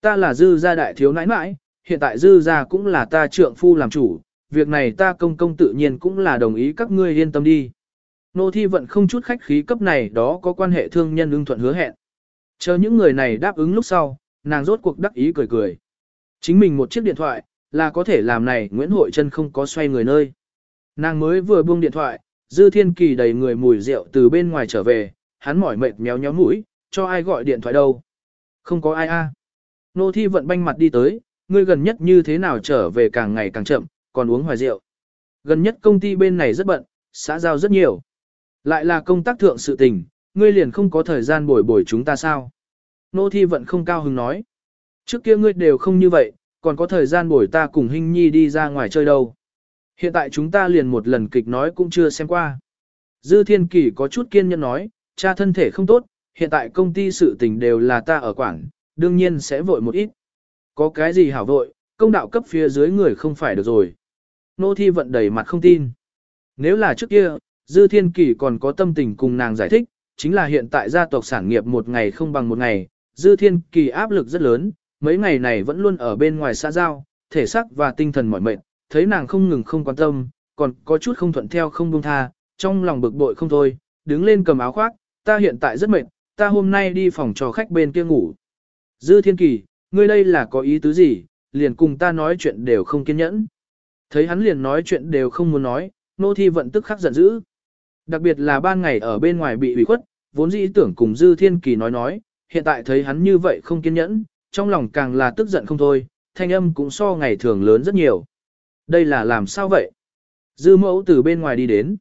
Ta là dư gia đại thiếu nãi nãi, hiện tại dư gia cũng là ta trượng phu làm chủ, việc này ta công công tự nhiên cũng là đồng ý các ngươi yên tâm đi. Nô thi vận không chút khách khí cấp này đó có quan hệ thương nhân ưng thuận hứa hẹn. Chờ những người này đáp ứng lúc sau, nàng rốt cuộc đắc ý cười cười. Chính mình một chiếc điện thoại, là có thể làm này Nguyễn Hội Trân không có xoay người nơi. Nàng mới vừa buông điện thoại, Dư Thiên Kỳ đầy người mùi rượu từ bên ngoài trở về, hắn mỏi mệt méo nhéo mũi, cho ai gọi điện thoại đâu. Không có ai a. Nô thi vận banh mặt đi tới, ngươi gần nhất như thế nào trở về càng ngày càng chậm, còn uống hoài rượu. Gần nhất công ty bên này rất bận, xã giao rất nhiều. Lại là công tác thượng sự tình, ngươi liền không có thời gian bồi bồi chúng ta sao. Nô thi vận không cao hứng nói. Trước kia ngươi đều không như vậy, còn có thời gian bồi ta cùng Hinh Nhi đi ra ngoài chơi đâu. Hiện tại chúng ta liền một lần kịch nói cũng chưa xem qua. Dư Thiên Kỳ có chút kiên nhẫn nói, cha thân thể không tốt, hiện tại công ty sự tình đều là ta ở quảng, đương nhiên sẽ vội một ít. Có cái gì hảo vội, công đạo cấp phía dưới người không phải được rồi. Nô thi vận đầy mặt không tin. Nếu là trước kia, Dư Thiên Kỳ còn có tâm tình cùng nàng giải thích, chính là hiện tại gia tộc sản nghiệp một ngày không bằng một ngày, Dư Thiên Kỳ áp lực rất lớn, mấy ngày này vẫn luôn ở bên ngoài xã giao, thể xác và tinh thần mỏi mệt, thấy nàng không ngừng không quan tâm, còn có chút không thuận theo không buông tha, trong lòng bực bội không thôi, đứng lên cầm áo khoác, ta hiện tại rất mệt, ta hôm nay đi phòng cho khách bên kia ngủ. Dư Thiên Kỳ, ngươi đây là có ý tứ gì, liền cùng ta nói chuyện đều không kiên nhẫn. Thấy hắn liền nói chuyện đều không muốn nói, nô thi vận tức khắc giận dữ. Đặc biệt là ban ngày ở bên ngoài bị ủy khuất, vốn dĩ tưởng cùng Dư Thiên Kỳ nói nói, hiện tại thấy hắn như vậy không kiên nhẫn, trong lòng càng là tức giận không thôi, thanh âm cũng so ngày thường lớn rất nhiều. Đây là làm sao vậy? Dư mẫu từ bên ngoài đi đến.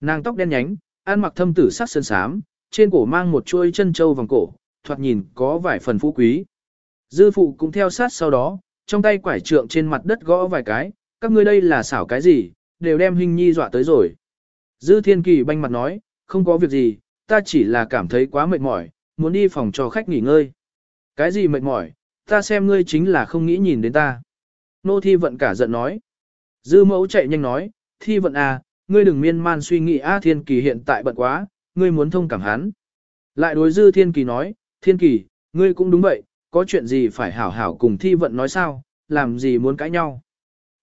Nàng tóc đen nhánh, ăn mặc thâm tử sắc sơn sám, trên cổ mang một chuôi chân châu vòng cổ, thoạt nhìn có vài phần phú quý. Dư phụ cũng theo sát sau đó, trong tay quải trượng trên mặt đất gõ vài cái, các ngươi đây là xảo cái gì, đều đem hình nhi dọa tới rồi. Dư thiên kỳ banh mặt nói, không có việc gì, ta chỉ là cảm thấy quá mệt mỏi, muốn đi phòng cho khách nghỉ ngơi. Cái gì mệt mỏi, ta xem ngươi chính là không nghĩ nhìn đến ta. Nô thi vận cả giận nói. Dư mẫu chạy nhanh nói, thi vận à, ngươi đừng miên man suy nghĩ A Thiên Kỳ hiện tại bận quá, ngươi muốn thông cảm hắn. Lại đối dư Thiên Kỳ nói, Thiên Kỳ, ngươi cũng đúng vậy, có chuyện gì phải hảo hảo cùng thi vận nói sao, làm gì muốn cãi nhau.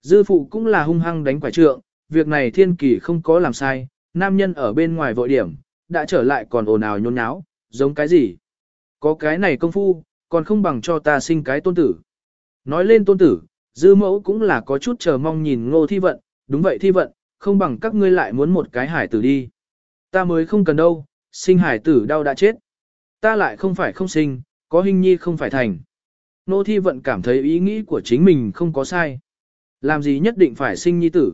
Dư phụ cũng là hung hăng đánh quả trượng, việc này Thiên Kỳ không có làm sai, nam nhân ở bên ngoài vội điểm, đã trở lại còn ồn ào nhôn nháo, giống cái gì. Có cái này công phu, còn không bằng cho ta sinh cái tôn tử. Nói lên tôn tử, dư mẫu cũng là có chút chờ mong nhìn ngô thi vận, đúng vậy thi vận, không bằng các ngươi lại muốn một cái hải tử đi. Ta mới không cần đâu, sinh hải tử đau đã chết. Ta lại không phải không sinh, có hình nhi không phải thành. Nô thi vận cảm thấy ý nghĩ của chính mình không có sai. Làm gì nhất định phải sinh nhi tử.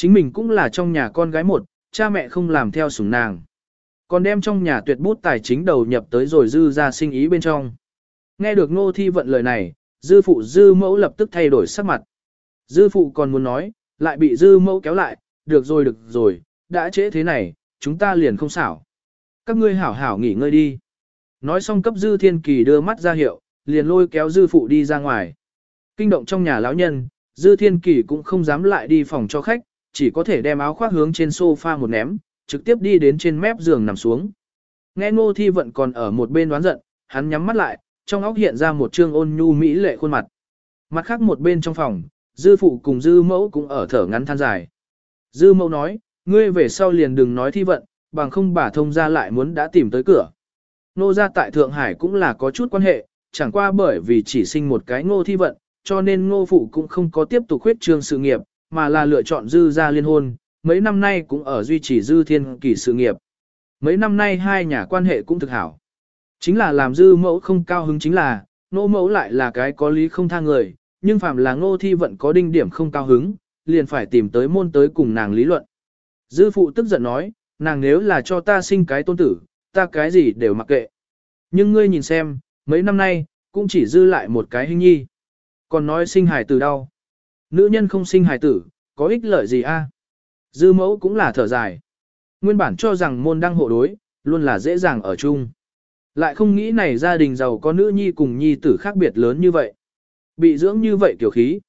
Chính mình cũng là trong nhà con gái một, cha mẹ không làm theo sủng nàng. Còn đem trong nhà tuyệt bút tài chính đầu nhập tới rồi dư ra sinh ý bên trong. Nghe được ngô thi vận lời này, dư phụ dư mẫu lập tức thay đổi sắc mặt. Dư phụ còn muốn nói, lại bị dư mẫu kéo lại, được rồi được rồi, đã trễ thế này, chúng ta liền không xảo. Các ngươi hảo hảo nghỉ ngơi đi. Nói xong cấp dư thiên kỳ đưa mắt ra hiệu, liền lôi kéo dư phụ đi ra ngoài. Kinh động trong nhà lão nhân, dư thiên kỳ cũng không dám lại đi phòng cho khách, chỉ có thể đem áo khoác hướng trên sofa một ném, trực tiếp đi đến trên mép giường nằm xuống. Nghe ngô thi vận còn ở một bên đoán giận, hắn nhắm mắt lại, trong óc hiện ra một trương ôn nhu mỹ lệ khuôn mặt. Mặt khác một bên trong phòng, dư phụ cùng dư mẫu cũng ở thở ngắn than dài. Dư mẫu nói, ngươi về sau liền đừng nói thi vận, bằng không bà thông ra lại muốn đã tìm tới cửa. Nô gia tại Thượng Hải cũng là có chút quan hệ, chẳng qua bởi vì chỉ sinh một cái ngô thi vận, cho nên ngô phụ cũng không có tiếp tục khuyết trương sự nghiệp, mà là lựa chọn dư gia liên hôn, mấy năm nay cũng ở duy trì dư thiên kỳ sự nghiệp. Mấy năm nay hai nhà quan hệ cũng thực hảo. Chính là làm dư mẫu không cao hứng chính là, nô mẫu lại là cái có lý không tha người, nhưng phạm là ngô thi vẫn có đinh điểm không cao hứng, liền phải tìm tới môn tới cùng nàng lý luận. Dư phụ tức giận nói, nàng nếu là cho ta sinh cái tôn tử, ta cái gì đều mặc kệ. Nhưng ngươi nhìn xem, mấy năm nay, cũng chỉ dư lại một cái hình nhi. Còn nói sinh hài từ đau. Nữ nhân không sinh hài tử, có ích lợi gì a? Dư mẫu cũng là thở dài. Nguyên bản cho rằng môn đăng hộ đối, luôn là dễ dàng ở chung. Lại không nghĩ này gia đình giàu có nữ nhi cùng nhi tử khác biệt lớn như vậy. Bị dưỡng như vậy kiểu khí.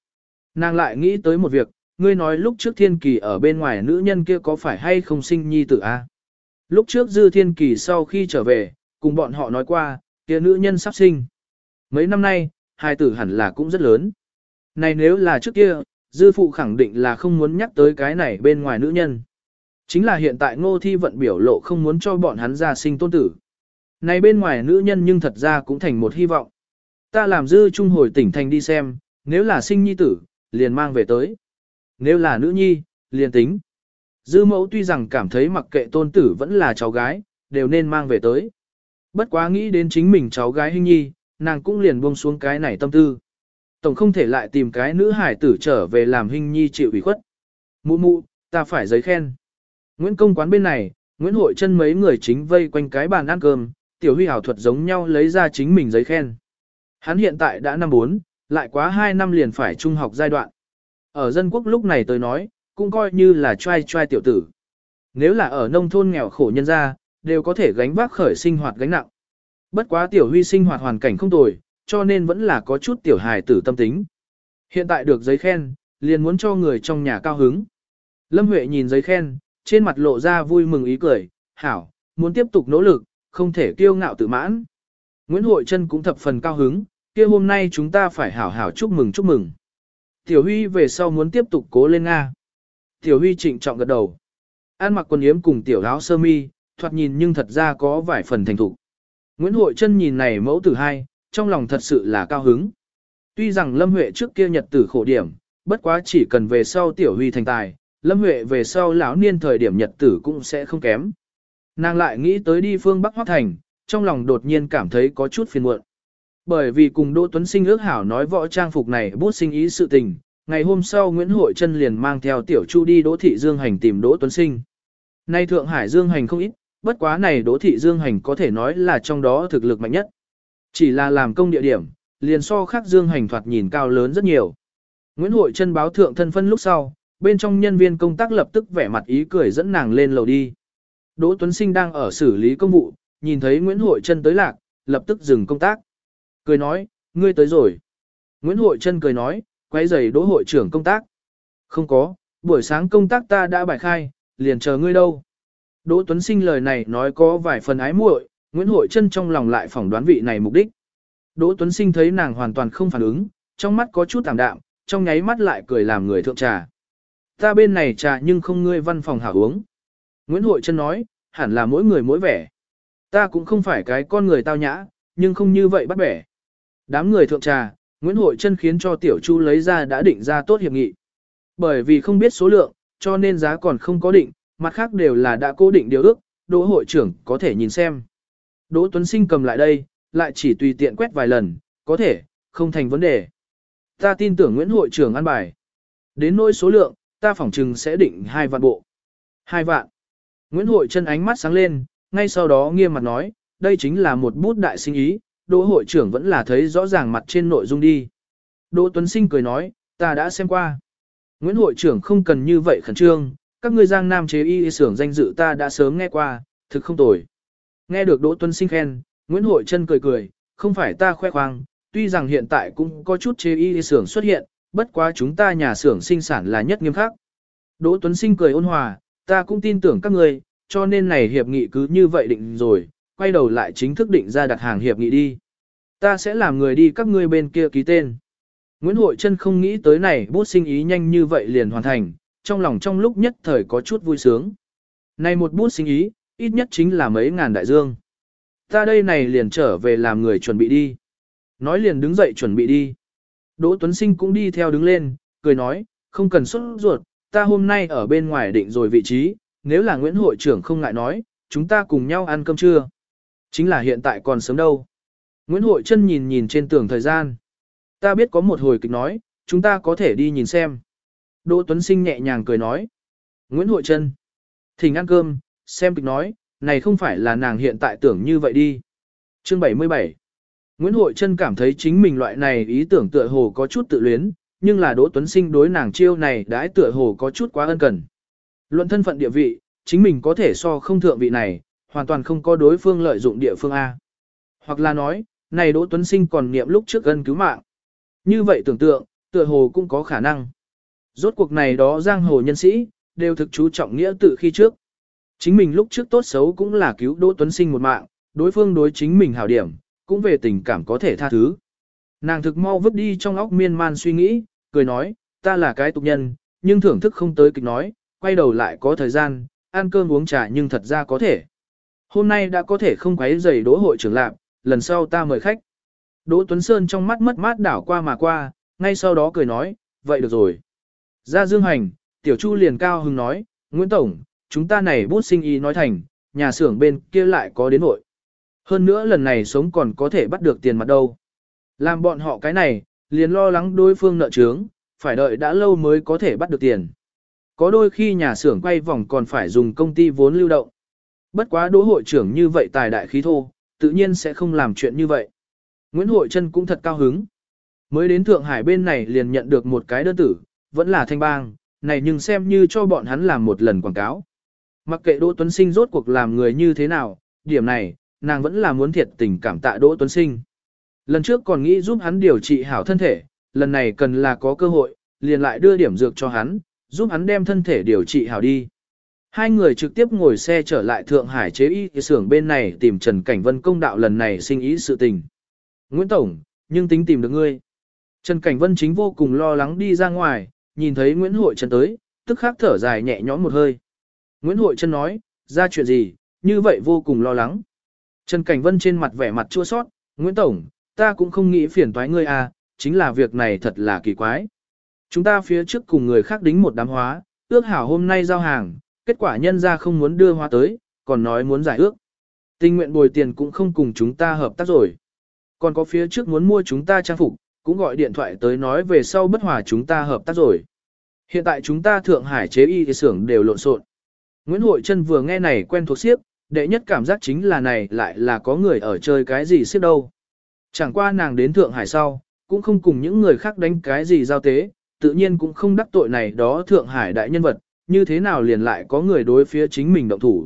Nàng lại nghĩ tới một việc, ngươi nói lúc trước thiên kỳ ở bên ngoài nữ nhân kia có phải hay không sinh nhi tử a? Lúc trước dư thiên kỳ sau khi trở về, cùng bọn họ nói qua, kia nữ nhân sắp sinh. Mấy năm nay, hai tử hẳn là cũng rất lớn. Này nếu là trước kia, dư phụ khẳng định là không muốn nhắc tới cái này bên ngoài nữ nhân. Chính là hiện tại ngô thi vận biểu lộ không muốn cho bọn hắn ra sinh tôn tử. Này bên ngoài nữ nhân nhưng thật ra cũng thành một hy vọng. Ta làm dư trung hồi tỉnh thành đi xem, nếu là sinh nhi tử, liền mang về tới. Nếu là nữ nhi, liền tính. Dư mẫu tuy rằng cảm thấy mặc kệ tôn tử vẫn là cháu gái, đều nên mang về tới. Bất quá nghĩ đến chính mình cháu gái hình nhi, nàng cũng liền buông xuống cái này tâm tư. Tổng không thể lại tìm cái nữ hải tử trở về làm hình nhi chịu ủy khuất. Mụ mụ, ta phải giấy khen. Nguyễn công quán bên này, Nguyễn hội chân mấy người chính vây quanh cái bàn ăn cơm, tiểu huy hảo thuật giống nhau lấy ra chính mình giấy khen. Hắn hiện tại đã năm 4, lại quá 2 năm liền phải trung học giai đoạn. Ở dân quốc lúc này tôi nói, cũng coi như là trai trai tiểu tử. Nếu là ở nông thôn nghèo khổ nhân gia, đều có thể gánh vác khởi sinh hoạt gánh nặng. Bất quá tiểu huy sinh hoạt hoàn cảnh không tồi, cho nên vẫn là có chút tiểu hài tử tâm tính. Hiện tại được giấy khen, liền muốn cho người trong nhà cao hứng. Lâm Huệ nhìn giấy khen, trên mặt lộ ra vui mừng ý cười, hảo, muốn tiếp tục nỗ lực, không thể kiêu ngạo tự mãn. Nguyễn Hội Trân cũng thập phần cao hứng, kia hôm nay chúng ta phải hảo hảo chúc mừng chúc mừng. Tiểu Huy về sau muốn tiếp tục cố lên Nga. Tiểu Huy trịnh trọng gật đầu. An mặc quần yếm cùng tiểu áo sơ mi, thoạt nhìn nhưng thật ra có vài phần thành thục. Nguyễn Hội Trân nhìn này mẫu tử hai, trong lòng thật sự là cao hứng. Tuy rằng Lâm Huệ trước kia nhật tử khổ điểm, bất quá chỉ cần về sau tiểu huy thành tài, Lâm Huệ về sau lão niên thời điểm nhật tử cũng sẽ không kém. Nàng lại nghĩ tới đi phương Bắc Hoác Thành, trong lòng đột nhiên cảm thấy có chút phiền muộn. Bởi vì cùng Đỗ Tuấn Sinh ước hảo nói võ trang phục này bút sinh ý sự tình, ngày hôm sau Nguyễn Hội Trân liền mang theo Tiểu Chu đi Đỗ Thị Dương Hành tìm Đỗ Tuấn Sinh. Nay Thượng Hải Dương Hành không ít, bất quá này Đỗ Thị Dương Hành có thể nói là trong đó thực lực mạnh nhất. Chỉ là làm công địa điểm, liền so khác Dương Hành thoạt nhìn cao lớn rất nhiều. Nguyễn Hội Trân báo thượng thân phân lúc sau, bên trong nhân viên công tác lập tức vẻ mặt ý cười dẫn nàng lên lầu đi. Đỗ Tuấn Sinh đang ở xử lý công vụ, nhìn thấy Nguyễn Hội Trân tới lạc, lập tức dừng công tác. Cười nói, ngươi tới rồi. Nguyễn Hội Trân cười nói, quay giày Đỗ hội trưởng công tác. Không có, buổi sáng công tác ta đã bài khai, liền chờ ngươi đâu. Đỗ Tuấn Sinh lời này nói có vài phần ái muội, Nguyễn Hội Trân trong lòng lại phỏng đoán vị này mục đích. Đỗ Tuấn Sinh thấy nàng hoàn toàn không phản ứng, trong mắt có chút tạm đạm, trong nháy mắt lại cười làm người thượng trà. Ta bên này trà nhưng không ngươi văn phòng hảo uống. Nguyễn Hội Trân nói, hẳn là mỗi người mỗi vẻ. Ta cũng không phải cái con người tao nhã, nhưng không như vậy bắt bẻ. Đám người thượng trà, Nguyễn Hội Trân khiến cho Tiểu Chu lấy ra đã định ra tốt hiệp nghị. Bởi vì không biết số lượng, cho nên giá còn không có định, mặt khác đều là đã cố định điều ước, Đỗ hội trưởng có thể nhìn xem. Đỗ Tuấn Sinh cầm lại đây, lại chỉ tùy tiện quét vài lần, có thể, không thành vấn đề. Ta tin tưởng Nguyễn hội trưởng ăn bài. Đến nỗi số lượng, ta phỏng chừng sẽ định hai vạn bộ. Hai vạn. Nguyễn hội chân ánh mắt sáng lên, ngay sau đó nghiêm mặt nói, đây chính là một bút đại sinh ý, Đỗ hội trưởng vẫn là thấy rõ ràng mặt trên nội dung đi. Đỗ Tuấn Sinh cười nói, ta đã xem qua. Nguyễn hội trưởng không cần như vậy khẩn trương, các ngươi giang nam chế y xưởng danh dự ta đã sớm nghe qua, thực không tồi. Nghe được Đỗ Tuân Sinh khen, Nguyễn Hội Trân cười cười, không phải ta khoe khoang, tuy rằng hiện tại cũng có chút chế y xưởng xuất hiện, bất quá chúng ta nhà xưởng sinh sản là nhất nghiêm khắc. Đỗ Tuấn Sinh cười ôn hòa, ta cũng tin tưởng các ngươi, cho nên này hiệp nghị cứ như vậy định rồi, quay đầu lại chính thức định ra đặt hàng hiệp nghị đi. Ta sẽ làm người đi các ngươi bên kia ký tên. Nguyễn Hội Trân không nghĩ tới này bút sinh ý nhanh như vậy liền hoàn thành, trong lòng trong lúc nhất thời có chút vui sướng. Này một bút sinh ý, ít nhất chính là mấy ngàn đại dương. Ta đây này liền trở về làm người chuẩn bị đi. Nói liền đứng dậy chuẩn bị đi. Đỗ Tuấn Sinh cũng đi theo đứng lên, cười nói, không cần xuất ruột, ta hôm nay ở bên ngoài định rồi vị trí, nếu là Nguyễn hội trưởng không ngại nói, chúng ta cùng nhau ăn cơm trưa. Chính là hiện tại còn sớm đâu. Nguyễn Hội Trân nhìn nhìn trên tường thời gian. Ta biết có một hồi kịch nói, chúng ta có thể đi nhìn xem. Đỗ Tuấn Sinh nhẹ nhàng cười nói. Nguyễn Hội Trân. Thỉnh ăn cơm, xem kịch nói, này không phải là nàng hiện tại tưởng như vậy đi. Chương 77 Nguyễn Hội Trân cảm thấy chính mình loại này ý tưởng tựa hồ có chút tự luyến, nhưng là Đỗ Tuấn Sinh đối nàng chiêu này đãi tựa hồ có chút quá ân cần. Luận thân phận địa vị, chính mình có thể so không thượng vị này, hoàn toàn không có đối phương lợi dụng địa phương A. Hoặc là nói, này Đỗ Tuấn Sinh còn niệm lúc trước ân cứu mạng. Như vậy tưởng tượng, tựa hồ cũng có khả năng. Rốt cuộc này đó giang hồ nhân sĩ, đều thực chú trọng nghĩa tự khi trước. Chính mình lúc trước tốt xấu cũng là cứu Đỗ Tuấn Sinh một mạng, đối phương đối chính mình hảo điểm, cũng về tình cảm có thể tha thứ. Nàng thực mau vứt đi trong óc miên man suy nghĩ, cười nói, ta là cái tục nhân, nhưng thưởng thức không tới kịch nói, quay đầu lại có thời gian, ăn cơm uống trà nhưng thật ra có thể. Hôm nay đã có thể không quấy rầy đỗ hội trưởng lạc, lần sau ta mời khách. Đỗ Tuấn Sơn trong mắt mất mát đảo qua mà qua, ngay sau đó cười nói, vậy được rồi. Ra dương hành, tiểu chu liền cao hưng nói, Nguyễn Tổng, chúng ta này bút sinh ý nói thành, nhà xưởng bên kia lại có đến nội. Hơn nữa lần này sống còn có thể bắt được tiền mặt đâu. Làm bọn họ cái này, liền lo lắng đối phương nợ trướng, phải đợi đã lâu mới có thể bắt được tiền. Có đôi khi nhà xưởng quay vòng còn phải dùng công ty vốn lưu động. Bất quá đỗ hội trưởng như vậy tài đại khí thô, tự nhiên sẽ không làm chuyện như vậy. Nguyễn Hội Trân cũng thật cao hứng. Mới đến Thượng Hải bên này liền nhận được một cái đơn tử, vẫn là thanh bang, này nhưng xem như cho bọn hắn làm một lần quảng cáo. Mặc kệ Đỗ Tuấn Sinh rốt cuộc làm người như thế nào, điểm này, nàng vẫn là muốn thiệt tình cảm tạ Đỗ Tuấn Sinh. Lần trước còn nghĩ giúp hắn điều trị hảo thân thể, lần này cần là có cơ hội, liền lại đưa điểm dược cho hắn, giúp hắn đem thân thể điều trị hảo đi. Hai người trực tiếp ngồi xe trở lại Thượng Hải chế y xưởng bên này tìm Trần Cảnh Vân công đạo lần này sinh ý sự tình. Nguyễn Tổng, nhưng tính tìm được ngươi. Trần Cảnh Vân chính vô cùng lo lắng đi ra ngoài, nhìn thấy Nguyễn Hội Trần tới, tức khắc thở dài nhẹ nhõm một hơi. Nguyễn Hội Trân nói, ra chuyện gì, như vậy vô cùng lo lắng. Trần Cảnh Vân trên mặt vẻ mặt chua sót, Nguyễn Tổng, ta cũng không nghĩ phiền toái ngươi à, chính là việc này thật là kỳ quái. Chúng ta phía trước cùng người khác đính một đám hóa, ước hảo hôm nay giao hàng, kết quả nhân ra không muốn đưa hóa tới, còn nói muốn giải ước. Tình nguyện bồi tiền cũng không cùng chúng ta hợp tác rồi. Còn có phía trước muốn mua chúng ta trang phục, cũng gọi điện thoại tới nói về sau bất hòa chúng ta hợp tác rồi. Hiện tại chúng ta Thượng Hải chế y thì xưởng đều lộn xộn. Nguyễn Hội Trân vừa nghe này quen thuộc siếp, đệ nhất cảm giác chính là này lại là có người ở chơi cái gì siếp đâu. Chẳng qua nàng đến Thượng Hải sau, cũng không cùng những người khác đánh cái gì giao tế, tự nhiên cũng không đắc tội này đó Thượng Hải đại nhân vật, như thế nào liền lại có người đối phía chính mình động thủ.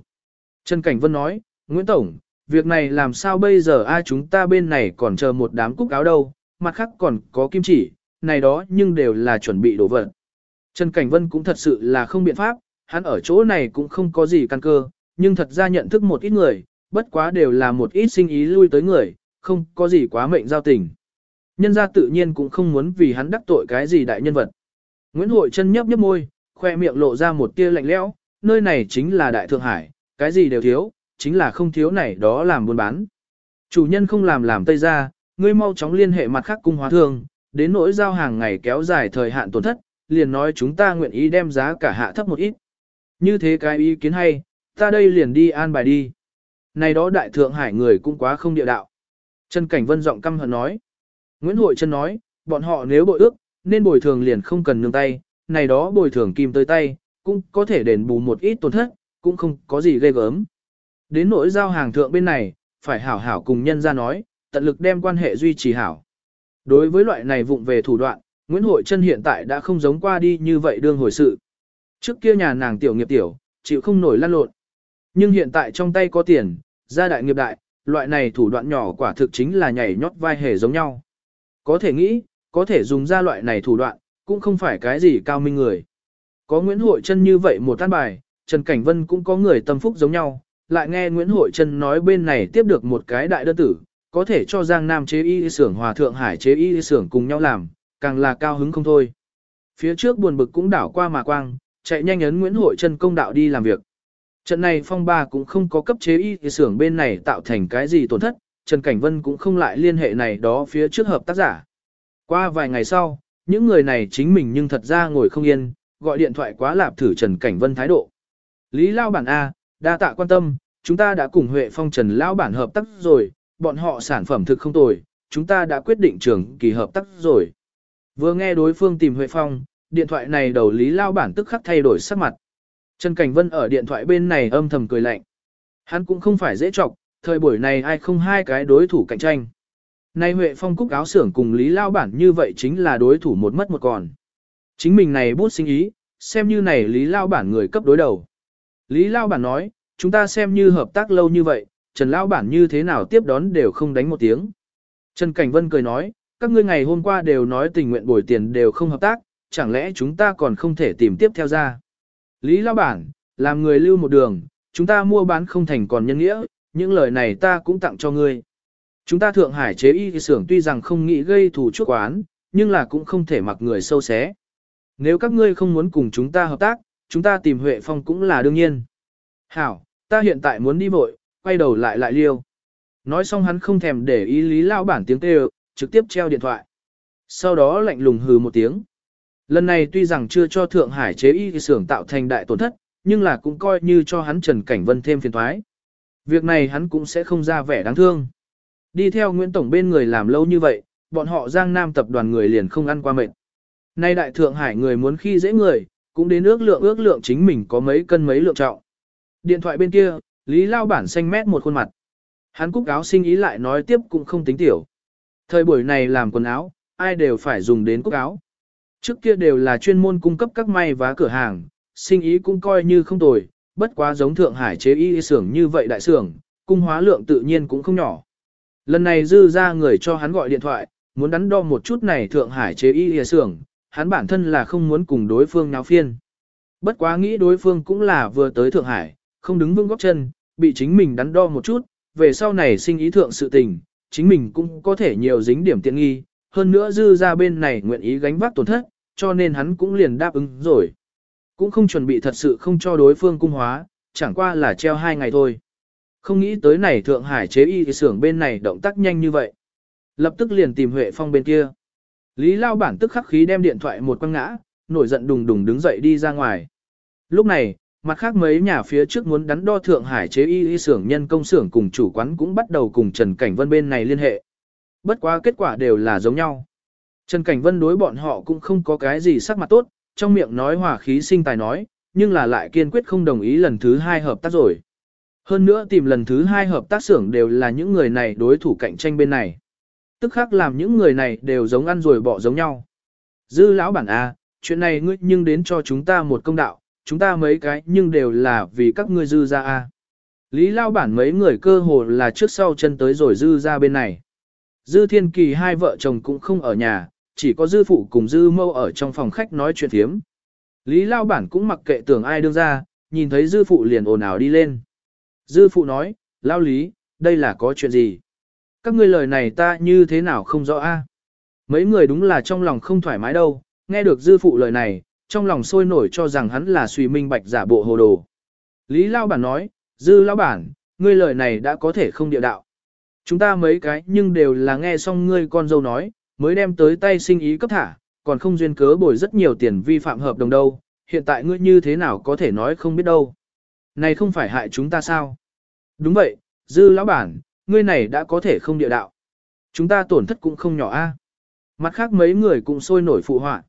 Trần Cảnh Vân nói, Nguyễn Tổng, việc này làm sao bây giờ ai chúng ta bên này còn chờ một đám cúc áo đâu, mặt khác còn có kim chỉ, này đó nhưng đều là chuẩn bị đổ vật. Trần Cảnh Vân cũng thật sự là không biện pháp, hắn ở chỗ này cũng không có gì căn cơ, nhưng thật ra nhận thức một ít người, bất quá đều là một ít sinh ý lui tới người, không có gì quá mệnh giao tình. Nhân gia tự nhiên cũng không muốn vì hắn đắc tội cái gì đại nhân vật. Nguyễn Hội chân nhấp nhấp môi, khoe miệng lộ ra một tia lạnh lẽo, nơi này chính là Đại Thượng Hải, cái gì đều thiếu, chính là không thiếu này đó làm buôn bán. Chủ nhân không làm làm tây ra, ngươi mau chóng liên hệ mặt khác cung hóa thương, đến nỗi giao hàng ngày kéo dài thời hạn tổn thất, liền nói chúng ta nguyện ý đem giá cả hạ thấp một ít. Như thế cái ý kiến hay, ta đây liền đi an bài đi. Này đó Đại Thượng Hải người cũng quá không địa đạo. Trần Cảnh Vân giọng căm hận nói. Nguyễn Hội Trân nói, bọn họ nếu bội ước, nên bồi thường liền không cần nương tay, này đó bồi thường kim tới tay, cũng có thể đền bù một ít tổn thất, cũng không có gì ghê gớm. Đến nỗi giao hàng thượng bên này, phải hảo hảo cùng nhân ra nói, tận lực đem quan hệ duy trì hảo. Đối với loại này vụng về thủ đoạn, Nguyễn Hội Trân hiện tại đã không giống qua đi như vậy đương hồi sự. Trước kia nhà nàng tiểu nghiệp tiểu, chịu không nổi lăn lộn. Nhưng hiện tại trong tay có tiền, gia đại nghiệp đại, loại này thủ đoạn nhỏ quả thực chính là nhảy nhót vai hề giống nhau. Có thể nghĩ, có thể dùng ra loại này thủ đoạn, cũng không phải cái gì cao minh người. Có Nguyễn Hội Trân như vậy một tan bài, Trần Cảnh Vân cũng có người tâm phúc giống nhau, lại nghe Nguyễn Hội Trân nói bên này tiếp được một cái đại đơn tử, có thể cho Giang Nam chế y xưởng hòa thượng hải chế y xưởng cùng nhau làm, càng là cao hứng không thôi. Phía trước buồn bực cũng đảo qua mà quang, chạy nhanh ấn Nguyễn Hội Trân công đạo đi làm việc. Trận này phong ba cũng không có cấp chế y xưởng bên này tạo thành cái gì tổn thất, Trần Cảnh Vân cũng không lại liên hệ này đó phía trước hợp tác giả. Qua vài ngày sau, những người này chính mình nhưng thật ra ngồi không yên, gọi điện thoại quá lạp thử Trần Cảnh Vân thái độ. Lý Lao Bản A, đa tạ quan tâm, chúng ta đã cùng Huệ Phong Trần Lao Bản hợp tác rồi, bọn họ sản phẩm thực không tồi, chúng ta đã quyết định trường kỳ hợp tác rồi. Vừa nghe đối phương tìm Huệ Phong, điện thoại này đầu Lý Lao Bản tức khắc thay đổi sắc mặt. Trần Cảnh Vân ở điện thoại bên này âm thầm cười lạnh. Hắn cũng không phải dễ chọc, thời buổi này ai không hai cái đối thủ cạnh tranh. Nay Huệ Phong cúc áo xưởng cùng Lý Lao Bản như vậy chính là đối thủ một mất một còn. Chính mình này bút sinh ý, xem như này Lý Lao Bản người cấp đối đầu. Lý Lao Bản nói, chúng ta xem như hợp tác lâu như vậy, Trần Lao Bản như thế nào tiếp đón đều không đánh một tiếng. Trần Cảnh Vân cười nói, các ngươi ngày hôm qua đều nói tình nguyện bồi tiền đều không hợp tác, chẳng lẽ chúng ta còn không thể tìm tiếp theo ra. Lý Lao Bản, làm người lưu một đường, chúng ta mua bán không thành còn nhân nghĩa, những lời này ta cũng tặng cho ngươi. Chúng ta Thượng Hải chế y xưởng tuy rằng không nghĩ gây thù chuốc oán, nhưng là cũng không thể mặc người sâu xé. Nếu các ngươi không muốn cùng chúng ta hợp tác, chúng ta tìm Huệ Phong cũng là đương nhiên. Hảo, ta hiện tại muốn đi vội, quay đầu lại lại liêu. Nói xong hắn không thèm để ý lý lao bản tiếng kêu, trực tiếp treo điện thoại. Sau đó lạnh lùng hừ một tiếng. Lần này tuy rằng chưa cho Thượng Hải chế y xưởng tạo thành đại tổn thất, nhưng là cũng coi như cho hắn Trần Cảnh Vân thêm phiền thoái. Việc này hắn cũng sẽ không ra vẻ đáng thương. Đi theo Nguyễn Tổng bên người làm lâu như vậy, bọn họ Giang Nam tập đoàn người liền không ăn qua mệt. Nay đại Thượng Hải người muốn khi dễ người, cũng đến ước lượng ước lượng chính mình có mấy cân mấy lượng trọng. Điện thoại bên kia, Lý Lao bản xanh mét một khuôn mặt. Hắn cúc áo sinh ý lại nói tiếp cũng không tính tiểu. Thời buổi này làm quần áo, ai đều phải dùng đến cúc áo. Trước kia đều là chuyên môn cung cấp các may vá cửa hàng, sinh ý cũng coi như không tồi, bất quá giống Thượng Hải chế y xưởng như vậy đại xưởng, cung hóa lượng tự nhiên cũng không nhỏ. Lần này dư ra người cho hắn gọi điện thoại, muốn đắn đo một chút này Thượng Hải chế y xưởng, hắn bản thân là không muốn cùng đối phương náo phiên. Bất quá nghĩ đối phương cũng là vừa tới Thượng Hải, không đứng vững góc chân, bị chính mình đắn đo một chút, về sau này sinh ý thượng sự tình, chính mình cũng có thể nhiều dính điểm tiện nghi, hơn nữa dư ra bên này nguyện ý gánh vác tổn thất, cho nên hắn cũng liền đáp ứng rồi. Cũng không chuẩn bị thật sự không cho đối phương cung hóa, chẳng qua là treo hai ngày thôi. Không nghĩ tới này Thượng Hải chế y xưởng bên này động tác nhanh như vậy. Lập tức liền tìm Huệ Phong bên kia. Lý Lao bản tức khắc khí đem điện thoại một quăng ngã, nổi giận đùng đùng đứng dậy đi ra ngoài. Lúc này, mặt khác mấy nhà phía trước muốn đắn đo Thượng Hải chế y y xưởng nhân công xưởng cùng chủ quán cũng bắt đầu cùng Trần Cảnh Vân bên này liên hệ. Bất quá kết quả đều là giống nhau. Trần Cảnh Vân đối bọn họ cũng không có cái gì sắc mặt tốt, trong miệng nói hòa khí sinh tài nói, nhưng là lại kiên quyết không đồng ý lần thứ hai hợp tác rồi. Hơn nữa tìm lần thứ hai hợp tác xưởng đều là những người này đối thủ cạnh tranh bên này. Tức khác làm những người này đều giống ăn rồi bỏ giống nhau. Dư lão bản A, chuyện này ngươi nhưng đến cho chúng ta một công đạo, chúng ta mấy cái nhưng đều là vì các ngươi dư ra A. Lý lao bản mấy người cơ hồ là trước sau chân tới rồi dư ra bên này. Dư thiên kỳ hai vợ chồng cũng không ở nhà, chỉ có dư phụ cùng dư mâu ở trong phòng khách nói chuyện thiếm. Lý lao bản cũng mặc kệ tưởng ai đương ra, nhìn thấy dư phụ liền ồn ào đi lên. Dư phụ nói, lao lý, đây là có chuyện gì? Các ngươi lời này ta như thế nào không rõ a? Mấy người đúng là trong lòng không thoải mái đâu, nghe được dư phụ lời này, trong lòng sôi nổi cho rằng hắn là suy minh bạch giả bộ hồ đồ. Lý lao bản nói, dư lao bản, ngươi lời này đã có thể không địa đạo. Chúng ta mấy cái nhưng đều là nghe xong ngươi con dâu nói, mới đem tới tay sinh ý cấp thả, còn không duyên cớ bồi rất nhiều tiền vi phạm hợp đồng đâu, hiện tại ngươi như thế nào có thể nói không biết đâu. Này không phải hại chúng ta sao? Đúng vậy, dư lão bản, ngươi này đã có thể không địa đạo. Chúng ta tổn thất cũng không nhỏ a. Mặt khác mấy người cũng sôi nổi phụ họa.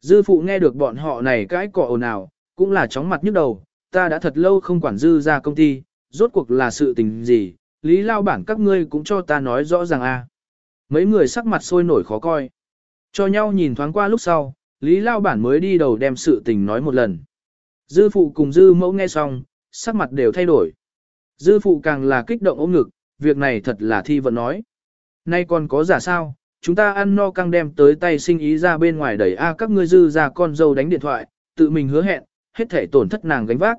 Dư phụ nghe được bọn họ này cái cỏ ồn ào, cũng là chóng mặt nhức đầu, ta đã thật lâu không quản dư ra công ty, rốt cuộc là sự tình gì, lý lao bản các ngươi cũng cho ta nói rõ ràng a. Mấy người sắc mặt sôi nổi khó coi. Cho nhau nhìn thoáng qua lúc sau, Lý Lao Bản mới đi đầu đem sự tình nói một lần. Dư phụ cùng dư mẫu nghe xong, sắc mặt đều thay đổi. Dư phụ càng là kích động ôm ngực, việc này thật là thi vận nói. Nay còn có giả sao, chúng ta ăn no căng đem tới tay sinh ý ra bên ngoài đẩy a các ngươi dư ra con dâu đánh điện thoại, tự mình hứa hẹn, hết thể tổn thất nàng gánh vác.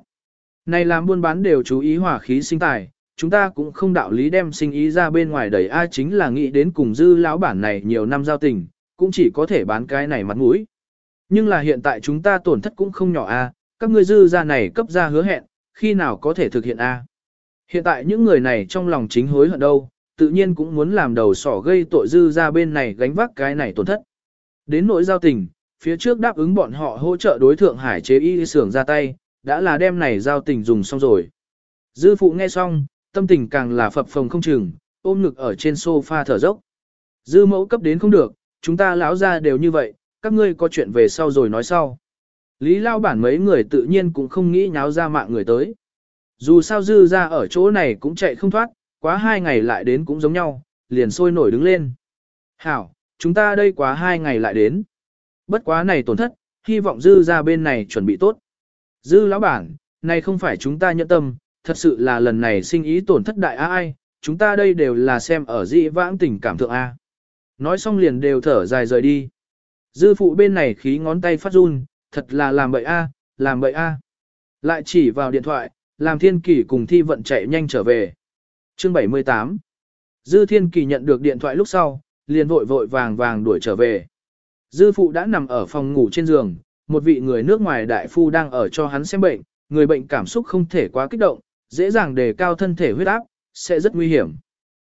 Này làm buôn bán đều chú ý hỏa khí sinh tài, chúng ta cũng không đạo lý đem sinh ý ra bên ngoài đẩy a chính là nghĩ đến cùng dư lão bản này nhiều năm giao tình, cũng chỉ có thể bán cái này mặt mũi. Nhưng là hiện tại chúng ta tổn thất cũng không nhỏ a, các ngươi dư ra này cấp ra hứa hẹn, khi nào có thể thực hiện a? Hiện tại những người này trong lòng chính hối hận đâu, tự nhiên cũng muốn làm đầu sỏ gây tội dư ra bên này gánh vác cái này tổn thất. Đến nỗi giao tình, phía trước đáp ứng bọn họ hỗ trợ đối thượng hải chế y xưởng ra tay, đã là đem này giao tình dùng xong rồi. Dư phụ nghe xong, tâm tình càng là phập phồng không chừng, ôm ngực ở trên sofa thở dốc. Dư mẫu cấp đến không được, chúng ta lão ra đều như vậy, các ngươi có chuyện về sau rồi nói sau. Lý lao bản mấy người tự nhiên cũng không nghĩ nháo ra mạng người tới. Dù sao dư ra ở chỗ này cũng chạy không thoát, quá hai ngày lại đến cũng giống nhau, liền sôi nổi đứng lên. Hảo, chúng ta đây quá hai ngày lại đến. Bất quá này tổn thất, hy vọng dư ra bên này chuẩn bị tốt. Dư lão bản, này không phải chúng ta nhận tâm, thật sự là lần này sinh ý tổn thất đại ai, chúng ta đây đều là xem ở dị vãng tình cảm thượng A. Nói xong liền đều thở dài rời đi. Dư phụ bên này khí ngón tay phát run, thật là làm bậy A, làm bậy A. Lại chỉ vào điện thoại, làm thiên kỷ cùng thi vận chạy nhanh trở về. Chương 78 Dư thiên kỳ nhận được điện thoại lúc sau, liền vội vội vàng vàng đuổi trở về. Dư phụ đã nằm ở phòng ngủ trên giường, một vị người nước ngoài đại phu đang ở cho hắn xem bệnh, người bệnh cảm xúc không thể quá kích động, dễ dàng đề cao thân thể huyết áp, sẽ rất nguy hiểm.